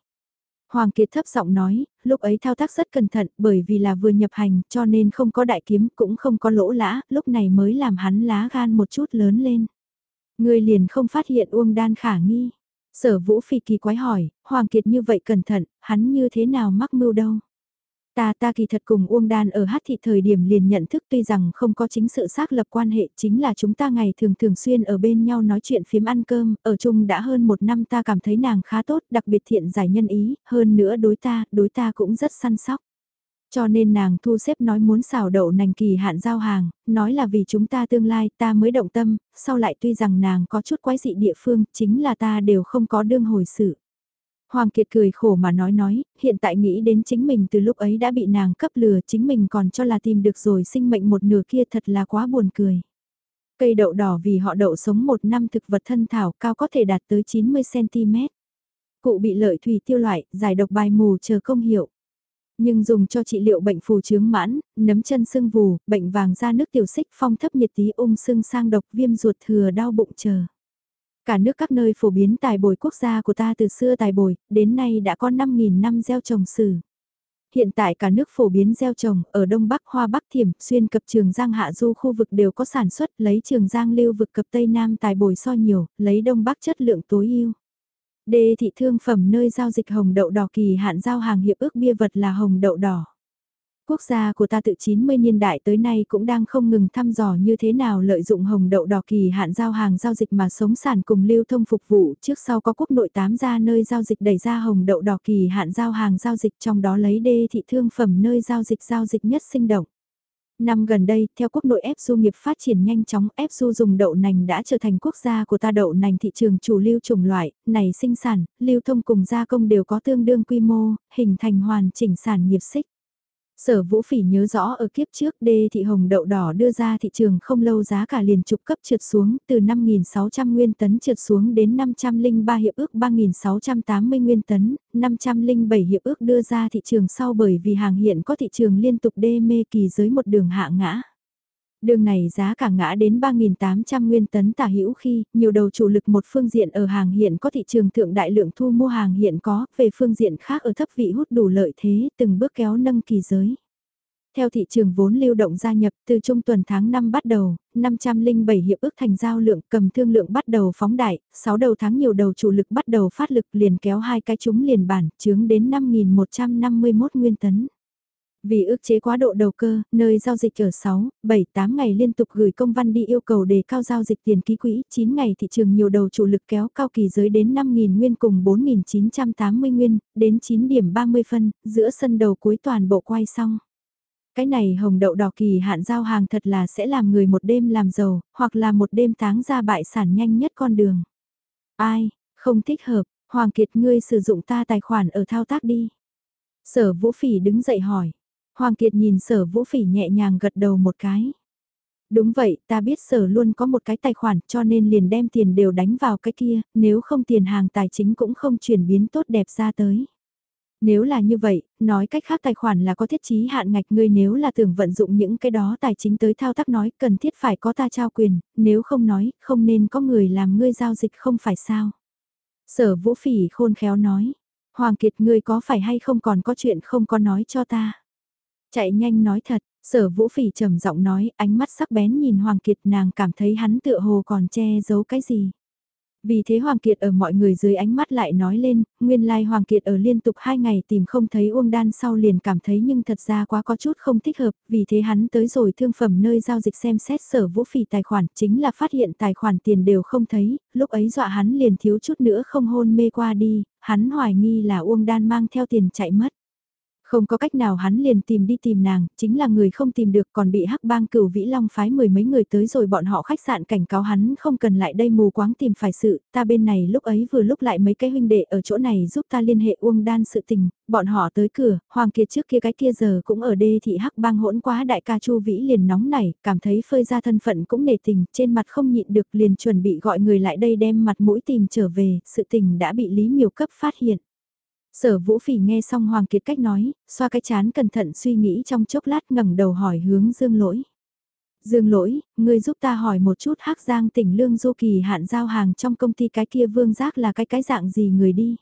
Hoàng Kiệt thấp giọng nói, lúc ấy thao tác rất cẩn thận bởi vì là vừa nhập hành cho nên không có đại kiếm cũng không có lỗ lã, lúc này mới làm hắn lá gan một chút lớn lên. Người liền không phát hiện Uông Đan khả nghi. Sở Vũ Phi kỳ quái hỏi, Hoàng Kiệt như vậy cẩn thận, hắn như thế nào mắc mưu đâu? Ta ta kỳ thật cùng Uông Đan ở hát thị thời điểm liền nhận thức tuy rằng không có chính sự xác lập quan hệ chính là chúng ta ngày thường thường xuyên ở bên nhau nói chuyện phiếm ăn cơm, ở chung đã hơn một năm ta cảm thấy nàng khá tốt, đặc biệt thiện giải nhân ý, hơn nữa đối ta, đối ta cũng rất săn sóc. Cho nên nàng thu xếp nói muốn xào đậu nành kỳ hạn giao hàng, nói là vì chúng ta tương lai ta mới động tâm, sau lại tuy rằng nàng có chút quái dị địa phương, chính là ta đều không có đương hồi sự. Hoàng Kiệt cười khổ mà nói nói, hiện tại nghĩ đến chính mình từ lúc ấy đã bị nàng cấp lừa chính mình còn cho là tìm được rồi sinh mệnh một nửa kia thật là quá buồn cười. Cây đậu đỏ vì họ đậu sống một năm thực vật thân thảo cao có thể đạt tới 90cm. Cụ bị lợi thủy tiêu loại, giải độc bài mù chờ công hiệu. Nhưng dùng cho trị liệu bệnh phù trướng mãn, nấm chân sưng vù, bệnh vàng da nước tiểu xích phong thấp nhiệt tí ung sưng sang độc viêm ruột thừa đau bụng chờ. Cả nước các nơi phổ biến tài bồi quốc gia của ta từ xưa tài bồi, đến nay đã có 5.000 năm gieo trồng sử. Hiện tại cả nước phổ biến gieo trồng, ở Đông Bắc Hoa Bắc Thiểm, xuyên cập Trường Giang Hạ Du khu vực đều có sản xuất, lấy Trường Giang lưu vực cập Tây Nam tài bồi so nhiều, lấy Đông Bắc chất lượng tối ưu. Đê thị thương phẩm nơi giao dịch hồng đậu đỏ kỳ hạn giao hàng hiệp ước bia vật là hồng đậu đỏ. Quốc gia của ta tự 90 niên đại tới nay cũng đang không ngừng thăm dò như thế nào lợi dụng hồng đậu đỏ kỳ hạn giao hàng giao dịch mà sống sản cùng lưu thông phục vụ trước sau có quốc nội 8 ra nơi giao dịch đẩy ra hồng đậu đỏ kỳ hạn giao hàng giao dịch trong đó lấy đê thị thương phẩm nơi giao dịch giao dịch nhất sinh động. Năm gần đây, theo quốc nội ép du nghiệp phát triển nhanh chóng, ép du dùng đậu nành đã trở thành quốc gia của ta đậu nành thị trường chủ lưu chủng loại, này sinh sản, lưu thông cùng gia công đều có tương đương quy mô, hình thành hoàn chỉnh sản nghiệp xích. Sở Vũ Phỉ nhớ rõ ở kiếp trước đê thị hồng đậu đỏ đưa ra thị trường không lâu giá cả liền trục cấp trượt xuống từ 5.600 nguyên tấn trượt xuống đến 503 hiệp ước 3.680 nguyên tấn, 507 hiệp ước đưa ra thị trường sau bởi vì hàng hiện có thị trường liên tục đê mê kỳ giới một đường hạ ngã. Đường này giá cả ngã đến 3.800 nguyên tấn tả hữu khi, nhiều đầu chủ lực một phương diện ở hàng hiện có thị trường thượng đại lượng thu mua hàng hiện có, về phương diện khác ở thấp vị hút đủ lợi thế, từng bước kéo nâng kỳ giới. Theo thị trường vốn lưu động gia nhập từ trung tuần tháng 5 bắt đầu, 507 hiệp ước thành giao lượng cầm thương lượng bắt đầu phóng đại, 6 đầu tháng nhiều đầu chủ lực bắt đầu phát lực liền kéo hai cái chúng liền bản, chướng đến 5.151 nguyên tấn. Vì ước chế quá độ đầu cơ, nơi giao dịch ở 6, 7, 8 ngày liên tục gửi công văn đi yêu cầu đề cao giao dịch tiền ký quỹ, 9 ngày thị trường nhiều đầu chủ lực kéo cao kỳ giới đến 5.000 nguyên cùng 4.980 nguyên, đến 9 điểm 30 phân, giữa sân đầu cuối toàn bộ quay xong. Cái này hồng đậu đỏ kỳ hạn giao hàng thật là sẽ làm người một đêm làm giàu, hoặc là một đêm táng ra bại sản nhanh nhất con đường. Ai, không thích hợp, Hoàng Kiệt ngươi sử dụng ta tài khoản ở thao tác đi. Sở Vũ Phỉ đứng dậy hỏi. Hoàng Kiệt nhìn sở vũ phỉ nhẹ nhàng gật đầu một cái. Đúng vậy, ta biết sở luôn có một cái tài khoản cho nên liền đem tiền đều đánh vào cái kia, nếu không tiền hàng tài chính cũng không chuyển biến tốt đẹp ra tới. Nếu là như vậy, nói cách khác tài khoản là có thiết chí hạn ngạch ngươi nếu là tưởng vận dụng những cái đó tài chính tới thao tác nói cần thiết phải có ta trao quyền, nếu không nói, không nên có người làm ngươi giao dịch không phải sao. Sở vũ phỉ khôn khéo nói, Hoàng Kiệt ngươi có phải hay không còn có chuyện không có nói cho ta. Chạy nhanh nói thật, sở vũ phỉ trầm giọng nói, ánh mắt sắc bén nhìn Hoàng Kiệt nàng cảm thấy hắn tựa hồ còn che giấu cái gì. Vì thế Hoàng Kiệt ở mọi người dưới ánh mắt lại nói lên, nguyên lai Hoàng Kiệt ở liên tục hai ngày tìm không thấy Uông Đan sau liền cảm thấy nhưng thật ra quá có chút không thích hợp, vì thế hắn tới rồi thương phẩm nơi giao dịch xem xét sở vũ phỉ tài khoản, chính là phát hiện tài khoản tiền đều không thấy, lúc ấy dọa hắn liền thiếu chút nữa không hôn mê qua đi, hắn hoài nghi là Uông Đan mang theo tiền chạy mất. Không có cách nào hắn liền tìm đi tìm nàng, chính là người không tìm được còn bị hắc bang cửu vĩ long phái mười mấy người tới rồi bọn họ khách sạn cảnh cáo hắn không cần lại đây mù quáng tìm phải sự, ta bên này lúc ấy vừa lúc lại mấy cái huynh đệ ở chỗ này giúp ta liên hệ uông đan sự tình, bọn họ tới cửa, Hoàng Kiệt trước kia cái kia giờ cũng ở đê thị hắc bang hỗn quá đại ca Chu Vĩ liền nóng nảy, cảm thấy phơi ra thân phận cũng nề tình, trên mặt không nhịn được liền chuẩn bị gọi người lại đây đem mặt mũi tìm trở về, sự tình đã bị Lý Miều cấp phát hiện. Sở Vũ Phỉ nghe xong Hoàng Kiệt cách nói, xoa cái chán cẩn thận suy nghĩ trong chốc lát ngẩng đầu hỏi hướng Dương Lỗi. Dương Lỗi, ngươi giúp ta hỏi một chút Hắc Giang tỉnh Lương Du Kỳ hạn giao hàng trong công ty cái kia Vương Giác là cái cái dạng gì người đi.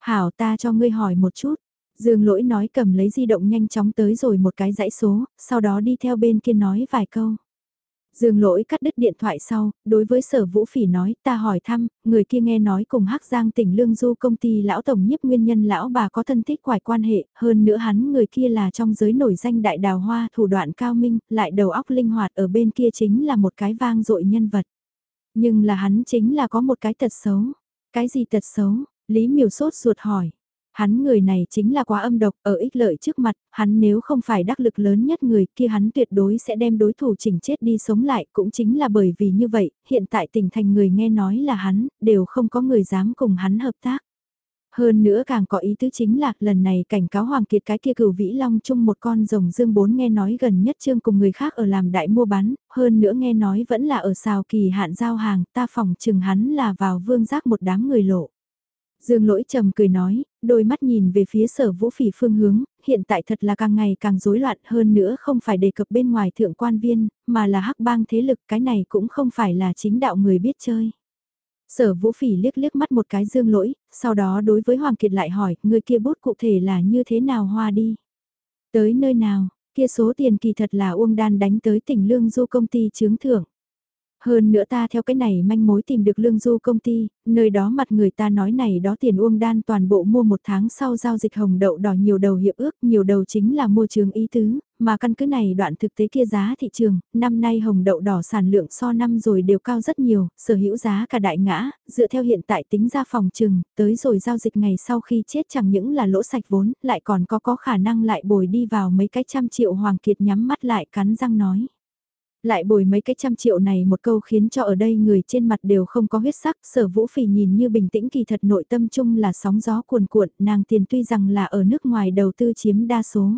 Hảo ta cho ngươi hỏi một chút. Dương Lỗi nói cầm lấy di động nhanh chóng tới rồi một cái dãy số, sau đó đi theo bên kia nói vài câu. Dương lỗi cắt đứt điện thoại sau, đối với sở vũ phỉ nói, ta hỏi thăm, người kia nghe nói cùng hắc giang tỉnh lương du công ty lão tổng nhiếp nguyên nhân lão bà có thân thích quài quan hệ, hơn nữa hắn người kia là trong giới nổi danh đại đào hoa thủ đoạn cao minh, lại đầu óc linh hoạt ở bên kia chính là một cái vang dội nhân vật. Nhưng là hắn chính là có một cái tật xấu. Cái gì tật xấu? Lý miều sốt ruột hỏi. Hắn người này chính là quá âm độc, ở ích lợi trước mặt, hắn nếu không phải đắc lực lớn nhất người kia hắn tuyệt đối sẽ đem đối thủ chỉnh chết đi sống lại, cũng chính là bởi vì như vậy, hiện tại tỉnh thành người nghe nói là hắn, đều không có người dám cùng hắn hợp tác. Hơn nữa càng có ý tứ chính là lần này cảnh cáo Hoàng Kiệt cái kia cửu vĩ long chung một con rồng dương bốn nghe nói gần nhất trương cùng người khác ở làm đại mua bán, hơn nữa nghe nói vẫn là ở xào kỳ hạn giao hàng, ta phòng chừng hắn là vào vương giác một đám người lộ. Dương lỗi trầm cười nói, đôi mắt nhìn về phía sở vũ phỉ phương hướng, hiện tại thật là càng ngày càng rối loạn hơn nữa không phải đề cập bên ngoài thượng quan viên, mà là hắc bang thế lực cái này cũng không phải là chính đạo người biết chơi. Sở vũ phỉ liếc liếc mắt một cái dương lỗi, sau đó đối với Hoàng Kiệt lại hỏi, người kia bút cụ thể là như thế nào hoa đi? Tới nơi nào, kia số tiền kỳ thật là Uông Đan đánh tới tỉnh Lương Du công ty chướng thưởng. Hơn nữa ta theo cái này manh mối tìm được lương du công ty, nơi đó mặt người ta nói này đó tiền uông đan toàn bộ mua một tháng sau giao dịch hồng đậu đỏ nhiều đầu hiệp ước, nhiều đầu chính là mua trường ý tứ, mà căn cứ này đoạn thực tế kia giá thị trường, năm nay hồng đậu đỏ sản lượng so năm rồi đều cao rất nhiều, sở hữu giá cả đại ngã, dựa theo hiện tại tính ra phòng trừng, tới rồi giao dịch ngày sau khi chết chẳng những là lỗ sạch vốn, lại còn có có khả năng lại bồi đi vào mấy cái trăm triệu hoàng kiệt nhắm mắt lại cắn răng nói. Lại bồi mấy cái trăm triệu này một câu khiến cho ở đây người trên mặt đều không có huyết sắc, sở vũ phỉ nhìn như bình tĩnh kỳ thật nội tâm chung là sóng gió cuồn cuộn, nàng tiền tuy rằng là ở nước ngoài đầu tư chiếm đa số.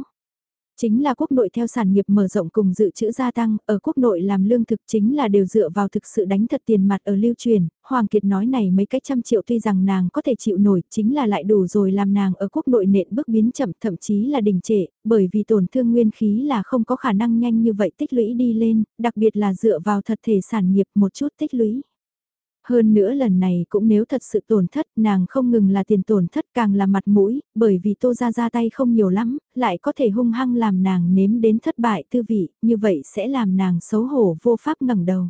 Chính là quốc nội theo sản nghiệp mở rộng cùng dự trữ gia tăng, ở quốc nội làm lương thực chính là đều dựa vào thực sự đánh thật tiền mặt ở lưu truyền, Hoàng Kiệt nói này mấy cái trăm triệu tuy rằng nàng có thể chịu nổi, chính là lại đủ rồi làm nàng ở quốc nội nện bước biến chậm thậm chí là đình trệ, bởi vì tổn thương nguyên khí là không có khả năng nhanh như vậy tích lũy đi lên, đặc biệt là dựa vào thật thể sản nghiệp một chút tích lũy. Hơn nữa lần này cũng nếu thật sự tổn thất nàng không ngừng là tiền tổn thất càng là mặt mũi, bởi vì tô ra ra tay không nhiều lắm, lại có thể hung hăng làm nàng nếm đến thất bại tư vị, như vậy sẽ làm nàng xấu hổ vô pháp ngẩng đầu.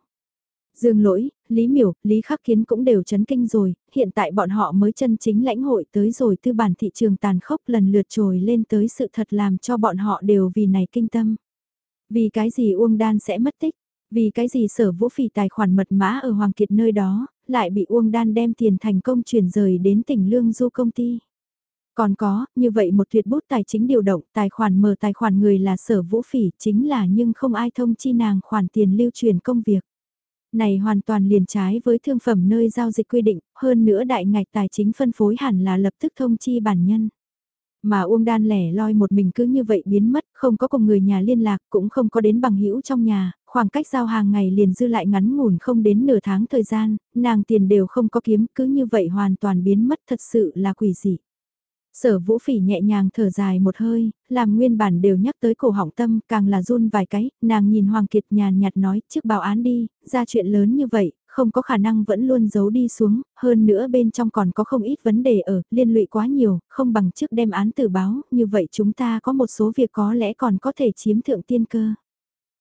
Dương lỗi, Lý Miểu, Lý Khắc Kiến cũng đều chấn kinh rồi, hiện tại bọn họ mới chân chính lãnh hội tới rồi tư bản thị trường tàn khốc lần lượt trồi lên tới sự thật làm cho bọn họ đều vì này kinh tâm. Vì cái gì Uông Đan sẽ mất tích? Vì cái gì sở vũ phỉ tài khoản mật mã ở Hoàng Kiệt nơi đó, lại bị Uông Đan đem tiền thành công chuyển rời đến tỉnh Lương Du công ty. Còn có, như vậy một tuyệt bút tài chính điều động, tài khoản mở tài khoản người là sở vũ phỉ, chính là nhưng không ai thông chi nàng khoản tiền lưu truyền công việc. Này hoàn toàn liền trái với thương phẩm nơi giao dịch quy định, hơn nữa đại ngạch tài chính phân phối hẳn là lập tức thông chi bản nhân. Mà Uông Đan lẻ loi một mình cứ như vậy biến mất, không có cùng người nhà liên lạc, cũng không có đến bằng hữu trong nhà, khoảng cách giao hàng ngày liền dư lại ngắn ngủn không đến nửa tháng thời gian, nàng tiền đều không có kiếm cứ như vậy hoàn toàn biến mất thật sự là quỷ dị. Sở vũ phỉ nhẹ nhàng thở dài một hơi, làm nguyên bản đều nhắc tới cổ họng tâm, càng là run vài cái, nàng nhìn Hoàng Kiệt nhàn nhạt nói, trước bảo án đi, ra chuyện lớn như vậy, không có khả năng vẫn luôn giấu đi xuống, hơn nữa bên trong còn có không ít vấn đề ở, liên lụy quá nhiều, không bằng trước đem án tử báo, như vậy chúng ta có một số việc có lẽ còn có thể chiếm thượng tiên cơ.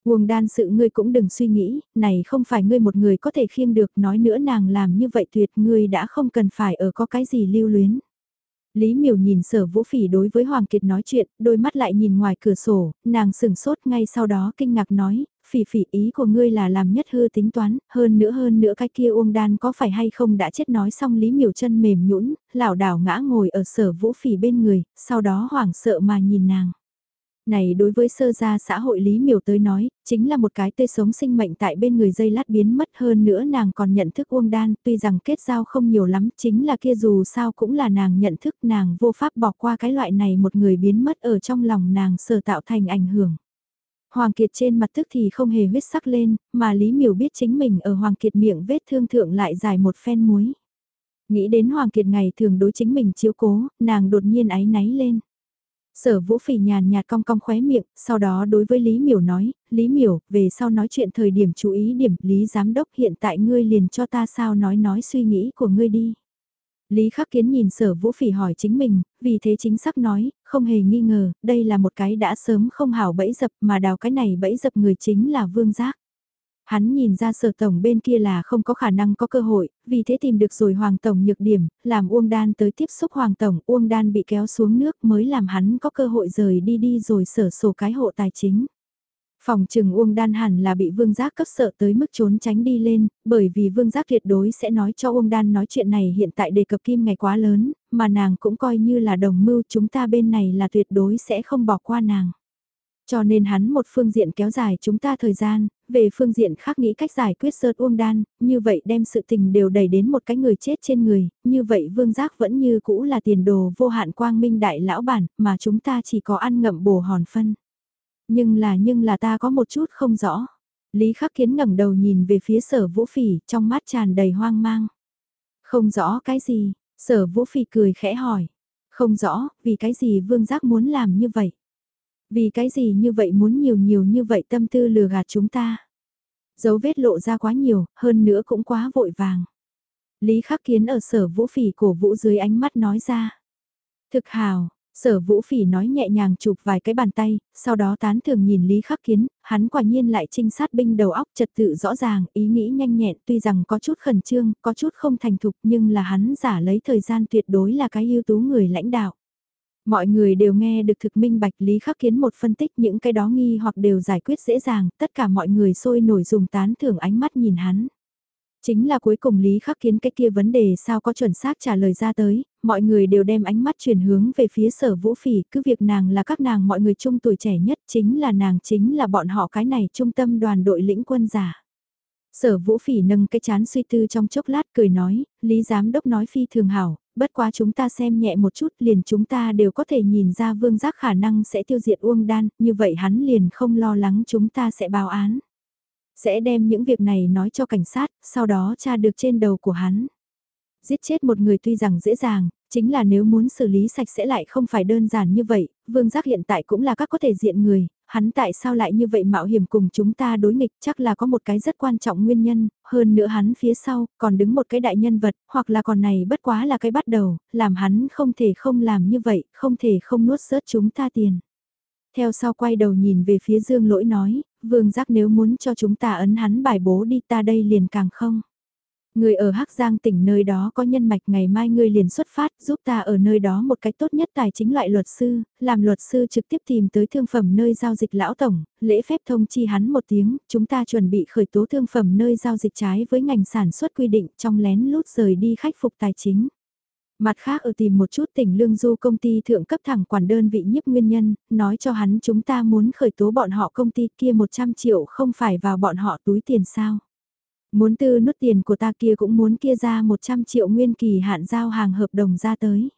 Uông đan sự ngươi cũng đừng suy nghĩ, này không phải ngươi một người có thể khiêm được, nói nữa nàng làm như vậy tuyệt ngươi đã không cần phải ở có cái gì lưu luyến. Lý miểu nhìn sở vũ phỉ đối với Hoàng Kiệt nói chuyện, đôi mắt lại nhìn ngoài cửa sổ, nàng sừng sốt ngay sau đó kinh ngạc nói, phỉ phỉ ý của ngươi là làm nhất hư tính toán, hơn nữa hơn nữa cái kia Uông Đan có phải hay không đã chết nói xong Lý miểu chân mềm nhũn lảo đảo ngã ngồi ở sở vũ phỉ bên người, sau đó hoảng sợ mà nhìn nàng. Này đối với sơ gia xã hội Lý Miểu tới nói, chính là một cái tươi sống sinh mệnh tại bên người dây lát biến mất hơn nữa nàng còn nhận thức Uông Đan, tuy rằng kết giao không nhiều lắm, chính là kia dù sao cũng là nàng nhận thức nàng vô pháp bỏ qua cái loại này một người biến mất ở trong lòng nàng sở tạo thành ảnh hưởng. Hoàng Kiệt trên mặt tức thì không hề huyết sắc lên, mà Lý Miểu biết chính mình ở Hoàng Kiệt miệng vết thương thượng lại dài một phen muối. Nghĩ đến Hoàng Kiệt ngày thường đối chính mình chiếu cố, nàng đột nhiên áy náy lên. Sở vũ phỉ nhàn nhạt cong cong khóe miệng, sau đó đối với Lý Miểu nói, Lý Miểu, về sau nói chuyện thời điểm chú ý điểm, Lý Giám Đốc hiện tại ngươi liền cho ta sao nói nói suy nghĩ của ngươi đi. Lý Khắc Kiến nhìn sở vũ phỉ hỏi chính mình, vì thế chính xác nói, không hề nghi ngờ, đây là một cái đã sớm không hảo bẫy dập mà đào cái này bẫy dập người chính là Vương Giác. Hắn nhìn ra sở tổng bên kia là không có khả năng có cơ hội, vì thế tìm được rồi Hoàng Tổng nhược điểm, làm Uông Đan tới tiếp xúc Hoàng Tổng, Uông Đan bị kéo xuống nước mới làm hắn có cơ hội rời đi đi rồi sở sổ cái hộ tài chính. Phòng trừng Uông Đan hẳn là bị Vương Giác cấp sợ tới mức trốn tránh đi lên, bởi vì Vương Giác tuyệt đối sẽ nói cho Uông Đan nói chuyện này hiện tại đề cập kim ngày quá lớn, mà nàng cũng coi như là đồng mưu chúng ta bên này là tuyệt đối sẽ không bỏ qua nàng. Cho nên hắn một phương diện kéo dài chúng ta thời gian, về phương diện khác nghĩ cách giải quyết sơn uông đan, như vậy đem sự tình đều đẩy đến một cái người chết trên người, như vậy vương giác vẫn như cũ là tiền đồ vô hạn quang minh đại lão bản, mà chúng ta chỉ có ăn ngậm bổ hòn phân. Nhưng là nhưng là ta có một chút không rõ. Lý khắc kiến ngẩng đầu nhìn về phía sở vũ phỉ, trong mắt tràn đầy hoang mang. Không rõ cái gì, sở vũ phỉ cười khẽ hỏi. Không rõ, vì cái gì vương giác muốn làm như vậy. Vì cái gì như vậy muốn nhiều nhiều như vậy tâm tư lừa gạt chúng ta. Dấu vết lộ ra quá nhiều, hơn nữa cũng quá vội vàng. Lý Khắc Kiến ở sở vũ phỉ cổ vũ dưới ánh mắt nói ra. Thực hào, sở vũ phỉ nói nhẹ nhàng chụp vài cái bàn tay, sau đó tán thường nhìn Lý Khắc Kiến, hắn quả nhiên lại trinh sát binh đầu óc trật tự rõ ràng, ý nghĩ nhanh nhẹn tuy rằng có chút khẩn trương, có chút không thành thục nhưng là hắn giả lấy thời gian tuyệt đối là cái ưu tú người lãnh đạo. Mọi người đều nghe được thực minh bạch Lý Khắc Kiến một phân tích những cái đó nghi hoặc đều giải quyết dễ dàng, tất cả mọi người sôi nổi dùng tán thưởng ánh mắt nhìn hắn. Chính là cuối cùng Lý Khắc Kiến cái kia vấn đề sao có chuẩn xác trả lời ra tới, mọi người đều đem ánh mắt chuyển hướng về phía sở vũ phỉ, cứ việc nàng là các nàng mọi người chung tuổi trẻ nhất, chính là nàng chính là bọn họ cái này trung tâm đoàn đội lĩnh quân giả. Sở vũ phỉ nâng cái chán suy tư trong chốc lát cười nói, Lý Giám Đốc nói phi thường hảo, bất quá chúng ta xem nhẹ một chút liền chúng ta đều có thể nhìn ra vương giác khả năng sẽ tiêu diệt Uông Đan, như vậy hắn liền không lo lắng chúng ta sẽ báo án. Sẽ đem những việc này nói cho cảnh sát, sau đó tra được trên đầu của hắn. Giết chết một người tuy rằng dễ dàng, chính là nếu muốn xử lý sạch sẽ lại không phải đơn giản như vậy, vương giác hiện tại cũng là các có thể diện người, hắn tại sao lại như vậy mạo hiểm cùng chúng ta đối nghịch chắc là có một cái rất quan trọng nguyên nhân, hơn nữa hắn phía sau còn đứng một cái đại nhân vật, hoặc là còn này bất quá là cái bắt đầu, làm hắn không thể không làm như vậy, không thể không nuốt rớt chúng ta tiền. Theo sau quay đầu nhìn về phía dương lỗi nói, vương giác nếu muốn cho chúng ta ấn hắn bài bố đi ta đây liền càng không. Người ở Hắc Giang tỉnh nơi đó có nhân mạch ngày mai ngươi liền xuất phát giúp ta ở nơi đó một cách tốt nhất tài chính loại luật sư, làm luật sư trực tiếp tìm tới thương phẩm nơi giao dịch lão tổng, lễ phép thông chi hắn một tiếng, chúng ta chuẩn bị khởi tố thương phẩm nơi giao dịch trái với ngành sản xuất quy định trong lén lút rời đi khắc phục tài chính. Mặt khác ở tìm một chút tỉnh lương du công ty thượng cấp thẳng quản đơn vị nhiếp nguyên nhân, nói cho hắn chúng ta muốn khởi tố bọn họ công ty kia 100 triệu không phải vào bọn họ túi tiền sao. Muốn tư nút tiền của ta kia cũng muốn kia ra 100 triệu nguyên kỳ hạn giao hàng hợp đồng ra tới.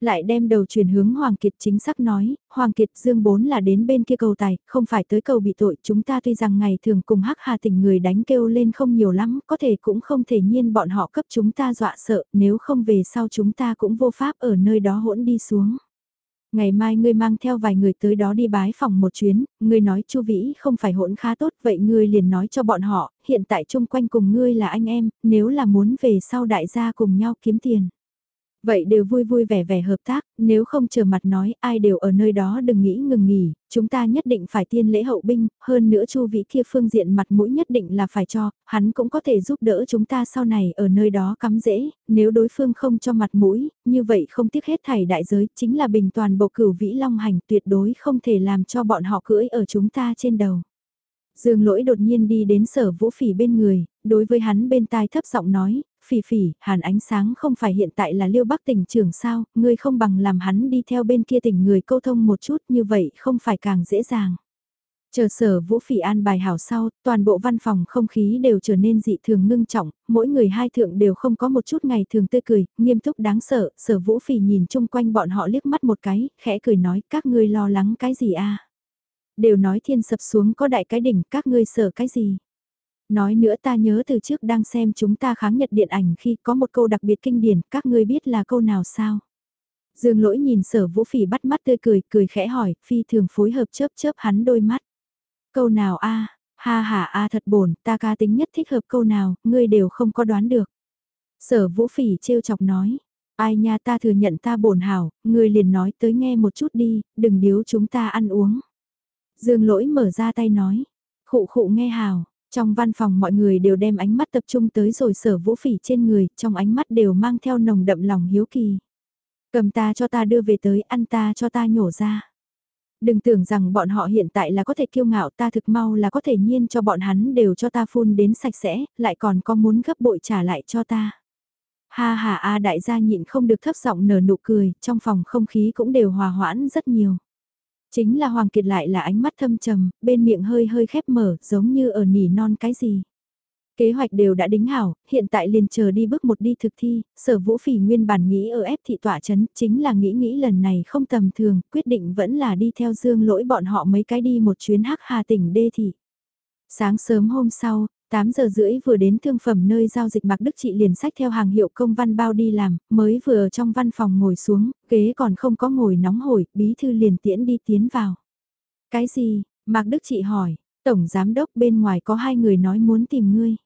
Lại đem đầu chuyển hướng Hoàng Kiệt chính xác nói, Hoàng Kiệt Dương bốn là đến bên kia cầu tài, không phải tới cầu bị tội. Chúng ta tuy rằng ngày thường cùng hắc hà tình người đánh kêu lên không nhiều lắm, có thể cũng không thể nhiên bọn họ cấp chúng ta dọa sợ, nếu không về sau chúng ta cũng vô pháp ở nơi đó hỗn đi xuống. Ngày mai ngươi mang theo vài người tới đó đi bái phòng một chuyến, ngươi nói Chu Vĩ không phải hỗn khá tốt, vậy ngươi liền nói cho bọn họ, hiện tại chung quanh cùng ngươi là anh em, nếu là muốn về sau đại gia cùng nhau kiếm tiền. Vậy đều vui vui vẻ vẻ hợp tác, nếu không chờ mặt nói ai đều ở nơi đó đừng nghĩ ngừng nghỉ, chúng ta nhất định phải tiên lễ hậu binh, hơn nữa chu vị kia phương diện mặt mũi nhất định là phải cho, hắn cũng có thể giúp đỡ chúng ta sau này ở nơi đó cắm dễ, nếu đối phương không cho mặt mũi, như vậy không tiếc hết thảy đại giới, chính là bình toàn bộ cửu vĩ long hành tuyệt đối không thể làm cho bọn họ cưỡi ở chúng ta trên đầu. Dương lỗi đột nhiên đi đến sở vũ phỉ bên người, đối với hắn bên tai thấp giọng nói, phỉ phỉ, hàn ánh sáng không phải hiện tại là liêu bắc tỉnh trưởng sao, ngươi không bằng làm hắn đi theo bên kia tỉnh người câu thông một chút như vậy không phải càng dễ dàng. Chờ sở vũ phỉ an bài hảo sau, toàn bộ văn phòng không khí đều trở nên dị thường ngưng trọng, mỗi người hai thượng đều không có một chút ngày thường tươi cười, nghiêm túc đáng sợ, sở vũ phỉ nhìn chung quanh bọn họ liếc mắt một cái, khẽ cười nói các ngươi lo lắng cái gì a Đều nói thiên sập xuống có đại cái đỉnh, các ngươi sợ cái gì? Nói nữa ta nhớ từ trước đang xem chúng ta kháng nhật điện ảnh khi có một câu đặc biệt kinh điển, các ngươi biết là câu nào sao? Dương lỗi nhìn sở vũ phỉ bắt mắt tươi cười, cười khẽ hỏi, phi thường phối hợp chớp chớp hắn đôi mắt. Câu nào a ha ha a thật bổn, ta ca tính nhất thích hợp câu nào, ngươi đều không có đoán được. Sở vũ phỉ trêu chọc nói, ai nha ta thừa nhận ta bổn hảo, ngươi liền nói tới nghe một chút đi, đừng điếu chúng ta ăn uống. Dương lỗi mở ra tay nói, khụ khụ nghe hào, trong văn phòng mọi người đều đem ánh mắt tập trung tới rồi sở vũ phỉ trên người, trong ánh mắt đều mang theo nồng đậm lòng hiếu kỳ. Cầm ta cho ta đưa về tới, ăn ta cho ta nhổ ra. Đừng tưởng rằng bọn họ hiện tại là có thể kiêu ngạo ta thực mau là có thể nhiên cho bọn hắn đều cho ta phun đến sạch sẽ, lại còn có muốn gấp bội trả lại cho ta. Ha ha a đại gia nhịn không được thấp giọng nở nụ cười, trong phòng không khí cũng đều hòa hoãn rất nhiều. Chính là Hoàng Kiệt lại là ánh mắt thâm trầm, bên miệng hơi hơi khép mở, giống như ở nỉ non cái gì. Kế hoạch đều đã đính hảo, hiện tại liền chờ đi bước một đi thực thi, sở vũ phỉ nguyên bản nghĩ ở ép thị tỏa chấn, chính là nghĩ nghĩ lần này không tầm thường, quyết định vẫn là đi theo dương lỗi bọn họ mấy cái đi một chuyến hắc hà tỉnh đê thị. Sáng sớm hôm sau, 8 giờ rưỡi vừa đến thương phẩm nơi giao dịch Mạc Đức trị liền sách theo hàng hiệu công văn bao đi làm, mới vừa trong văn phòng ngồi xuống, ghế còn không có ngồi nóng hổi, bí thư liền tiễn đi tiến vào. Cái gì? Mạc Đức trị hỏi, Tổng Giám Đốc bên ngoài có hai người nói muốn tìm ngươi.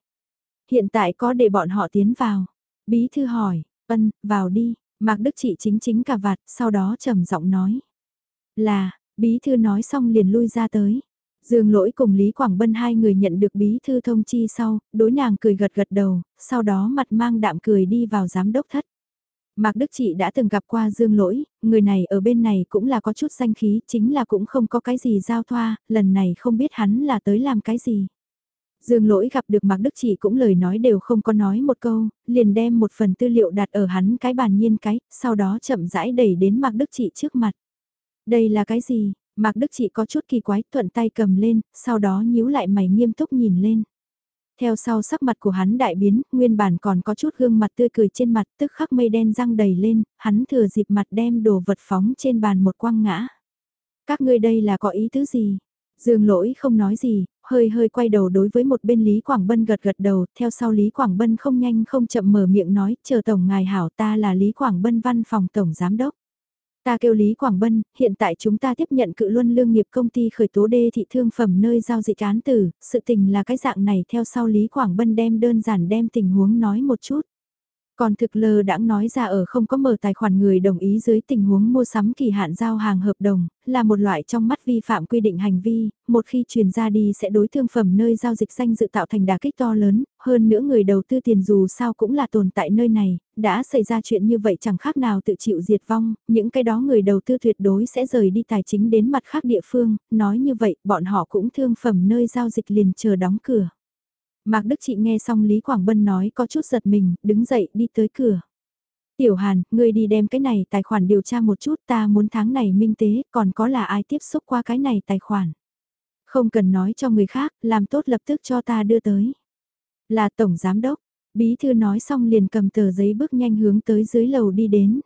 Hiện tại có để bọn họ tiến vào. Bí thư hỏi, ân, vào đi, Mạc Đức trị chính chính cả vạt, sau đó trầm giọng nói. Là, bí thư nói xong liền lui ra tới. Dương lỗi cùng Lý Quảng Bân hai người nhận được bí thư thông chi sau, đối nàng cười gật gật đầu, sau đó mặt mang đạm cười đi vào giám đốc thất. Mạc Đức Chị đã từng gặp qua Dương Lỗi, người này ở bên này cũng là có chút danh khí, chính là cũng không có cái gì giao thoa, lần này không biết hắn là tới làm cái gì. Dương Lỗi gặp được Mạc Đức Chị cũng lời nói đều không có nói một câu, liền đem một phần tư liệu đặt ở hắn cái bàn nhiên cái, sau đó chậm rãi đẩy đến Mạc Đức Chị trước mặt. Đây là cái gì? Mạc Đức chỉ có chút kỳ quái, thuận tay cầm lên, sau đó nhíu lại mày nghiêm túc nhìn lên. Theo sau sắc mặt của hắn đại biến, nguyên bản còn có chút gương mặt tươi cười trên mặt, tức khắc mây đen răng đầy lên, hắn thừa dịp mặt đem đồ vật phóng trên bàn một quăng ngã. Các ngươi đây là có ý tứ gì? Dương lỗi không nói gì, hơi hơi quay đầu đối với một bên Lý Quảng Bân gật gật đầu, theo sau Lý Quảng Bân không nhanh không chậm mở miệng nói, chờ Tổng Ngài Hảo ta là Lý Quảng Bân văn phòng Tổng Giám Đốc. Ta kêu Lý Quảng Bân, hiện tại chúng ta tiếp nhận cự luân lương nghiệp công ty khởi tố đê thị thương phẩm nơi giao dịch án tử, sự tình là cái dạng này theo sau Lý Quảng Bân đem đơn giản đem tình huống nói một chút. Còn thực lơ đãng nói ra ở không có mở tài khoản người đồng ý dưới tình huống mua sắm kỳ hạn giao hàng hợp đồng, là một loại trong mắt vi phạm quy định hành vi, một khi truyền ra đi sẽ đối thương phẩm nơi giao dịch danh dự tạo thành đà kích to lớn, hơn nữa người đầu tư tiền dù sao cũng là tồn tại nơi này, đã xảy ra chuyện như vậy chẳng khác nào tự chịu diệt vong, những cái đó người đầu tư tuyệt đối sẽ rời đi tài chính đến mặt khác địa phương, nói như vậy bọn họ cũng thương phẩm nơi giao dịch liền chờ đóng cửa. Mạc Đức Chị nghe xong Lý Quảng Bân nói có chút giật mình, đứng dậy đi tới cửa. Tiểu Hàn, ngươi đi đem cái này tài khoản điều tra một chút ta muốn tháng này minh tế, còn có là ai tiếp xúc qua cái này tài khoản. Không cần nói cho người khác, làm tốt lập tức cho ta đưa tới. Là Tổng Giám Đốc, Bí Thư nói xong liền cầm tờ giấy bước nhanh hướng tới dưới lầu đi đến.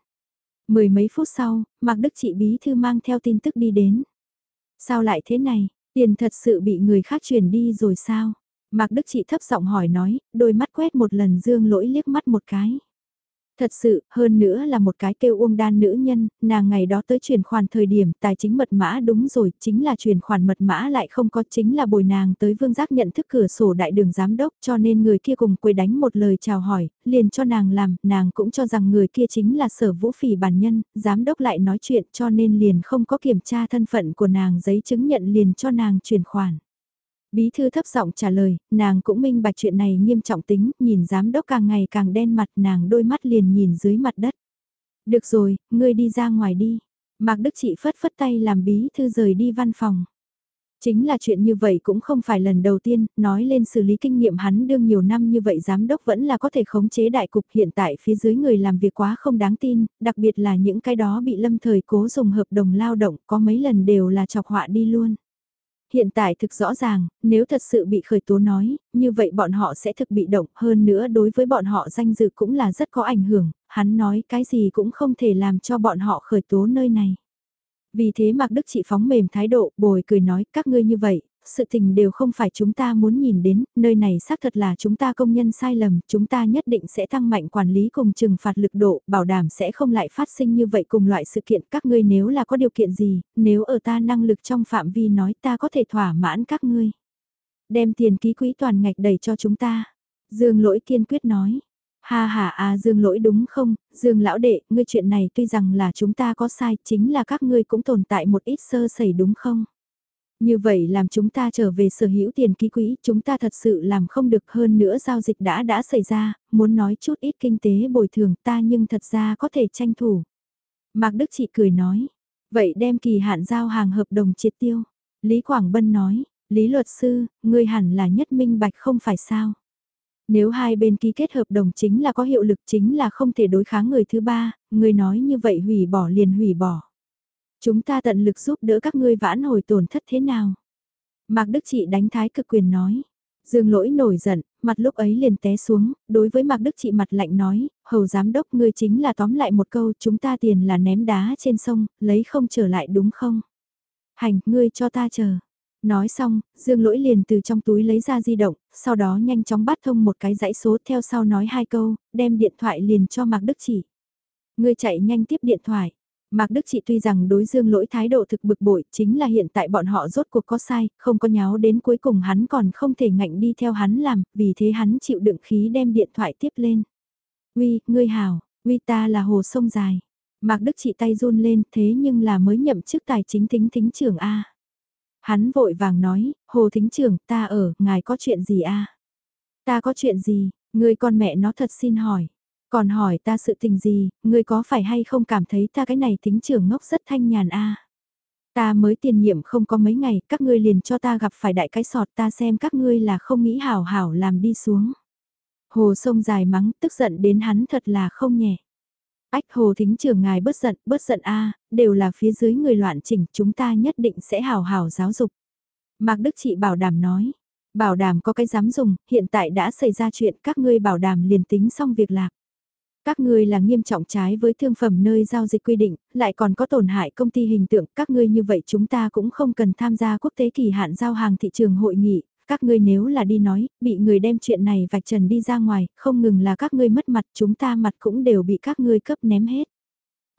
Mười mấy phút sau, Mạc Đức Trị bí thư mang theo tin tức đi đến. Sao lại thế này, tiền thật sự bị người khác chuyển đi rồi sao? Mạc Đức Trị thấp giọng hỏi nói, đôi mắt quét một lần dương lỗi liếc mắt một cái. Thật sự, hơn nữa là một cái kêu uông đan nữ nhân, nàng ngày đó tới chuyển khoản thời điểm tài chính mật mã đúng rồi, chính là chuyển khoản mật mã lại không có chính là bồi nàng tới vương giác nhận thức cửa sổ đại đường giám đốc cho nên người kia cùng quầy đánh một lời chào hỏi, liền cho nàng làm, nàng cũng cho rằng người kia chính là sở vũ phỉ bản nhân, giám đốc lại nói chuyện cho nên liền không có kiểm tra thân phận của nàng giấy chứng nhận liền cho nàng chuyển khoản. Bí thư thấp giọng trả lời, nàng cũng minh bạch chuyện này nghiêm trọng tính, nhìn giám đốc càng ngày càng đen mặt nàng đôi mắt liền nhìn dưới mặt đất. Được rồi, ngươi đi ra ngoài đi. Mạc Đức Chị phất phất tay làm bí thư rời đi văn phòng. Chính là chuyện như vậy cũng không phải lần đầu tiên, nói lên xử lý kinh nghiệm hắn đương nhiều năm như vậy giám đốc vẫn là có thể khống chế đại cục hiện tại phía dưới người làm việc quá không đáng tin, đặc biệt là những cái đó bị lâm thời cố dùng hợp đồng lao động có mấy lần đều là chọc họa đi luôn. Hiện tại thực rõ ràng, nếu thật sự bị khởi tố nói, như vậy bọn họ sẽ thực bị động hơn nữa đối với bọn họ danh dự cũng là rất có ảnh hưởng, hắn nói cái gì cũng không thể làm cho bọn họ khởi tố nơi này. Vì thế Mạc Đức Chị phóng mềm thái độ, bồi cười nói các ngươi như vậy, sự tình đều không phải chúng ta muốn nhìn đến, nơi này xác thật là chúng ta công nhân sai lầm, chúng ta nhất định sẽ tăng mạnh quản lý cùng trừng phạt lực độ, bảo đảm sẽ không lại phát sinh như vậy cùng loại sự kiện các ngươi nếu là có điều kiện gì, nếu ở ta năng lực trong phạm vi nói ta có thể thỏa mãn các ngươi. Đem tiền ký quỹ toàn ngạch đầy cho chúng ta. Dương lỗi kiên quyết nói. Ha ha à Dương lỗi đúng không, Dương lão đệ, ngươi chuyện này tuy rằng là chúng ta có sai, chính là các ngươi cũng tồn tại một ít sơ sẩy đúng không? Như vậy làm chúng ta trở về sở hữu tiền ký quỹ, chúng ta thật sự làm không được hơn nữa giao dịch đã đã xảy ra, muốn nói chút ít kinh tế bồi thường ta nhưng thật ra có thể tranh thủ. Mạc Đức trị cười nói, vậy đem kỳ hạn giao hàng hợp đồng triệt tiêu. Lý Quảng Bân nói, Lý luật sư, ngươi hẳn là nhất minh bạch không phải sao. Nếu hai bên ký kết hợp đồng chính là có hiệu lực chính là không thể đối kháng người thứ ba, người nói như vậy hủy bỏ liền hủy bỏ. Chúng ta tận lực giúp đỡ các ngươi vãn hồi tổn thất thế nào? Mạc Đức Trị đánh thái cực quyền nói. Dương lỗi nổi giận, mặt lúc ấy liền té xuống, đối với Mạc Đức Trị mặt lạnh nói, hầu giám đốc ngươi chính là tóm lại một câu chúng ta tiền là ném đá trên sông, lấy không trở lại đúng không? Hành, ngươi cho ta chờ. Nói xong, Dương lỗi liền từ trong túi lấy ra di động, sau đó nhanh chóng bắt thông một cái dãy số theo sau nói hai câu, đem điện thoại liền cho Mạc Đức Chỉ. Ngươi chạy nhanh tiếp điện thoại. Mạc Đức Chị tuy rằng đối dương lỗi thái độ thực bực bội chính là hiện tại bọn họ rốt cuộc có sai, không có nháo đến cuối cùng hắn còn không thể ngạnh đi theo hắn làm, vì thế hắn chịu đựng khí đem điện thoại tiếp lên. Uy, ngươi hào, uy ta là hồ sông dài. Mạc Đức Chị tay run lên thế nhưng là mới nhậm chức tài chính thính thính trưởng A. Hắn vội vàng nói, hồ thính trưởng ta ở, ngài có chuyện gì A? Ta có chuyện gì, ngươi con mẹ nó thật xin hỏi. Còn hỏi ta sự tình gì, ngươi có phải hay không cảm thấy ta cái này tính trưởng ngốc rất thanh nhàn a Ta mới tiền nhiệm không có mấy ngày, các ngươi liền cho ta gặp phải đại cái sọt ta xem các ngươi là không nghĩ hảo hảo làm đi xuống. Hồ sông dài mắng, tức giận đến hắn thật là không nhẹ. Ách hồ thính trưởng ngài bớt giận, bớt giận a đều là phía dưới người loạn chỉnh, chúng ta nhất định sẽ hảo hảo giáo dục. Mạc Đức trị bảo đảm nói, bảo đảm có cái dám dùng, hiện tại đã xảy ra chuyện các ngươi bảo đảm liền tính xong việc lạc. Các ngươi là nghiêm trọng trái với thương phẩm nơi giao dịch quy định, lại còn có tổn hại công ty hình tượng, các ngươi như vậy chúng ta cũng không cần tham gia quốc tế kỳ hạn giao hàng thị trường hội nghị, các ngươi nếu là đi nói, bị người đem chuyện này vạch trần đi ra ngoài, không ngừng là các ngươi mất mặt, chúng ta mặt cũng đều bị các ngươi cấp ném hết.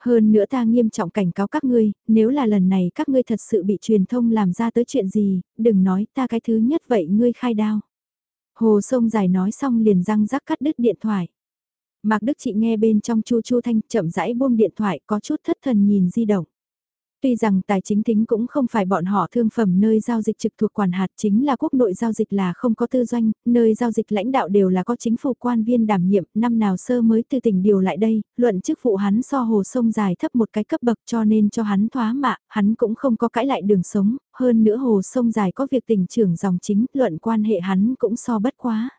Hơn nữa ta nghiêm trọng cảnh cáo các ngươi, nếu là lần này các ngươi thật sự bị truyền thông làm ra tới chuyện gì, đừng nói ta cái thứ nhất vậy ngươi khai đao. Hồ sông dài nói xong liền răng rắc cắt đứt điện thoại. Mạc Đức Chị nghe bên trong chu chu thanh chậm rãi buông điện thoại có chút thất thần nhìn di động. Tuy rằng tài chính tính cũng không phải bọn họ thương phẩm nơi giao dịch trực thuộc quản hạt chính là quốc nội giao dịch là không có tư doanh, nơi giao dịch lãnh đạo đều là có chính phủ quan viên đảm nhiệm, năm nào sơ mới từ tỉnh điều lại đây, luận chức vụ hắn so hồ sông dài thấp một cái cấp bậc cho nên cho hắn thoá mạ, hắn cũng không có cãi lại đường sống, hơn nữa hồ sông dài có việc tỉnh trưởng dòng chính, luận quan hệ hắn cũng so bất quá.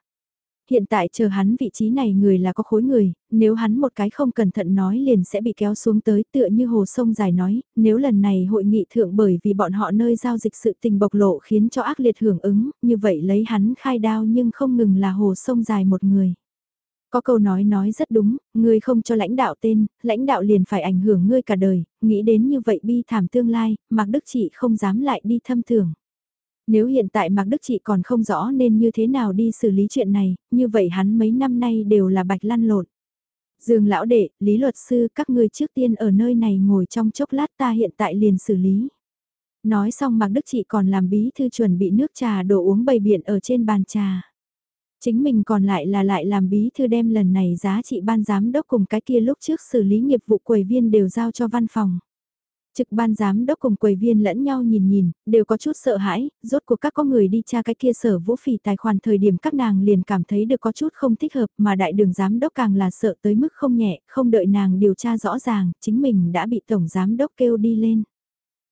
Hiện tại chờ hắn vị trí này người là có khối người, nếu hắn một cái không cẩn thận nói liền sẽ bị kéo xuống tới tựa như hồ sông dài nói, nếu lần này hội nghị thượng bởi vì bọn họ nơi giao dịch sự tình bộc lộ khiến cho ác liệt hưởng ứng, như vậy lấy hắn khai đao nhưng không ngừng là hồ sông dài một người. Có câu nói nói rất đúng, ngươi không cho lãnh đạo tên, lãnh đạo liền phải ảnh hưởng ngươi cả đời, nghĩ đến như vậy bi thảm tương lai, Mạc Đức Trị không dám lại đi thâm tưởng. Nếu hiện tại Mạc Đức Trị còn không rõ nên như thế nào đi xử lý chuyện này, như vậy hắn mấy năm nay đều là bạch lăn lộn. Dương lão đệ, Lý luật sư, các ngươi trước tiên ở nơi này ngồi trong chốc lát ta hiện tại liền xử lý. Nói xong Mạc Đức Trị còn làm bí thư chuẩn bị nước trà đồ uống bày biện ở trên bàn trà. Chính mình còn lại là lại làm bí thư đem lần này giá trị ban giám đốc cùng cái kia lúc trước xử lý nghiệp vụ quầy viên đều giao cho văn phòng. Trực ban giám đốc cùng quầy viên lẫn nhau nhìn nhìn, đều có chút sợ hãi, rốt cuộc các có người đi tra cái kia sở vũ phỉ tài khoản thời điểm các nàng liền cảm thấy được có chút không thích hợp mà đại đường giám đốc càng là sợ tới mức không nhẹ, không đợi nàng điều tra rõ ràng, chính mình đã bị tổng giám đốc kêu đi lên.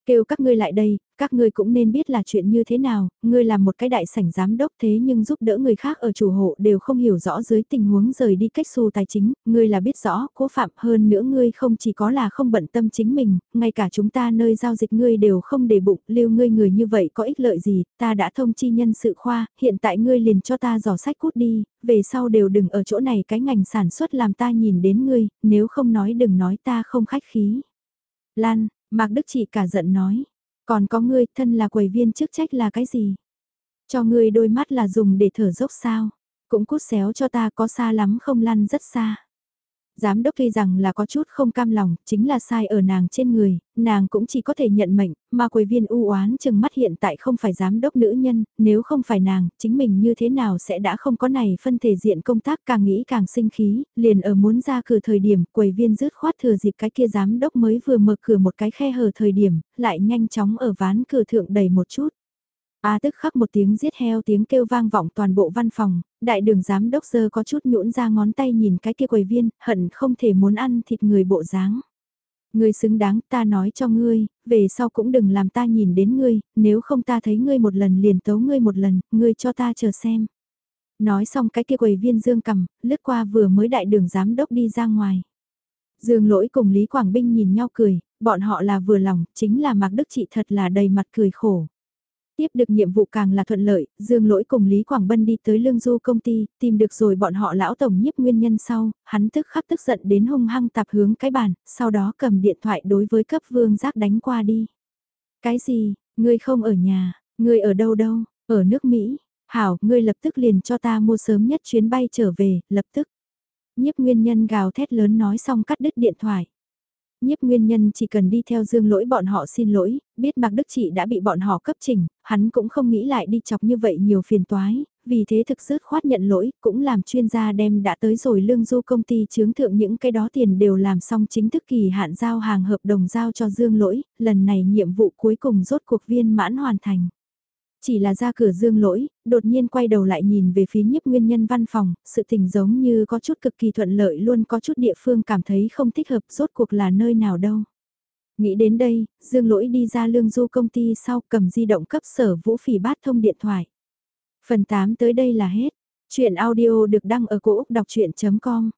Kêu các ngươi lại đây, các ngươi cũng nên biết là chuyện như thế nào, ngươi là một cái đại sảnh giám đốc thế nhưng giúp đỡ người khác ở chủ hộ đều không hiểu rõ dưới tình huống rời đi cách xu tài chính, ngươi là biết rõ, cố phạm hơn nữa ngươi không chỉ có là không bận tâm chính mình, ngay cả chúng ta nơi giao dịch ngươi đều không để bụng, lưu ngươi người như vậy có ích lợi gì, ta đã thông chi nhân sự khoa, hiện tại ngươi liền cho ta dò sách cút đi, về sau đều đừng ở chỗ này cái ngành sản xuất làm ta nhìn đến ngươi, nếu không nói đừng nói ta không khách khí. Lan, Mạc Đức chỉ cả giận nói, còn có ngươi thân là quầy viên chức trách là cái gì? Cho ngươi đôi mắt là dùng để thở dốc sao? Cũng cút xéo cho ta có xa lắm không lăn rất xa. Giám đốc tuy rằng là có chút không cam lòng, chính là sai ở nàng trên người, nàng cũng chỉ có thể nhận mệnh, mà quầy viên u oán chừng mắt hiện tại không phải giám đốc nữ nhân, nếu không phải nàng, chính mình như thế nào sẽ đã không có này phân thể diện công tác càng nghĩ càng sinh khí, liền ở muốn ra cửa thời điểm, quầy viên rứt khoát thừa dịp cái kia giám đốc mới vừa mở cửa một cái khe hở thời điểm, lại nhanh chóng ở ván cửa thượng đầy một chút. A tức khắc một tiếng giết heo tiếng kêu vang vọng toàn bộ văn phòng, đại đường giám đốc dơ có chút nhũn ra ngón tay nhìn cái kia quầy viên, hận không thể muốn ăn thịt người bộ dáng. Ngươi xứng đáng ta nói cho ngươi, về sau cũng đừng làm ta nhìn đến ngươi, nếu không ta thấy ngươi một lần liền tấu ngươi một lần, ngươi cho ta chờ xem. Nói xong cái kia quầy viên dương cầm, lướt qua vừa mới đại đường giám đốc đi ra ngoài. Dương lỗi cùng Lý Quảng Binh nhìn nhau cười, bọn họ là vừa lòng, chính là Mạc Đức trị thật là đầy mặt cười khổ. Tiếp được nhiệm vụ càng là thuận lợi, Dương Lỗi cùng Lý Quảng Bân đi tới Lương Du công ty, tìm được rồi bọn họ lão tổng nhiếp nguyên nhân sau, hắn tức khắc tức giận đến hung hăng tạp hướng cái bàn, sau đó cầm điện thoại đối với cấp vương giác đánh qua đi. Cái gì, ngươi không ở nhà, ngươi ở đâu đâu, ở nước Mỹ, hảo, ngươi lập tức liền cho ta mua sớm nhất chuyến bay trở về, lập tức. Nhiếp nguyên nhân gào thét lớn nói xong cắt đứt điện thoại. Nhiếp nguyên nhân chỉ cần đi theo dương lỗi bọn họ xin lỗi, biết Mạc Đức Trị đã bị bọn họ cấp trình, hắn cũng không nghĩ lại đi chọc như vậy nhiều phiền toái, vì thế thực dứt khoát nhận lỗi, cũng làm chuyên gia đem đã tới rồi lương du công ty chướng thượng những cái đó tiền đều làm xong chính thức kỳ hạn giao hàng hợp đồng giao cho dương lỗi, lần này nhiệm vụ cuối cùng rốt cuộc viên mãn hoàn thành. Chỉ là ra cửa dương lỗi, đột nhiên quay đầu lại nhìn về phía nhiếp nguyên nhân văn phòng, sự tình giống như có chút cực kỳ thuận lợi luôn có chút địa phương cảm thấy không thích hợp rốt cuộc là nơi nào đâu. Nghĩ đến đây, dương lỗi đi ra lương du công ty sau cầm di động cấp sở vũ phỉ bát thông điện thoại. Phần 8 tới đây là hết. Chuyện audio được đăng ở cổ Úc đọc chuyện.com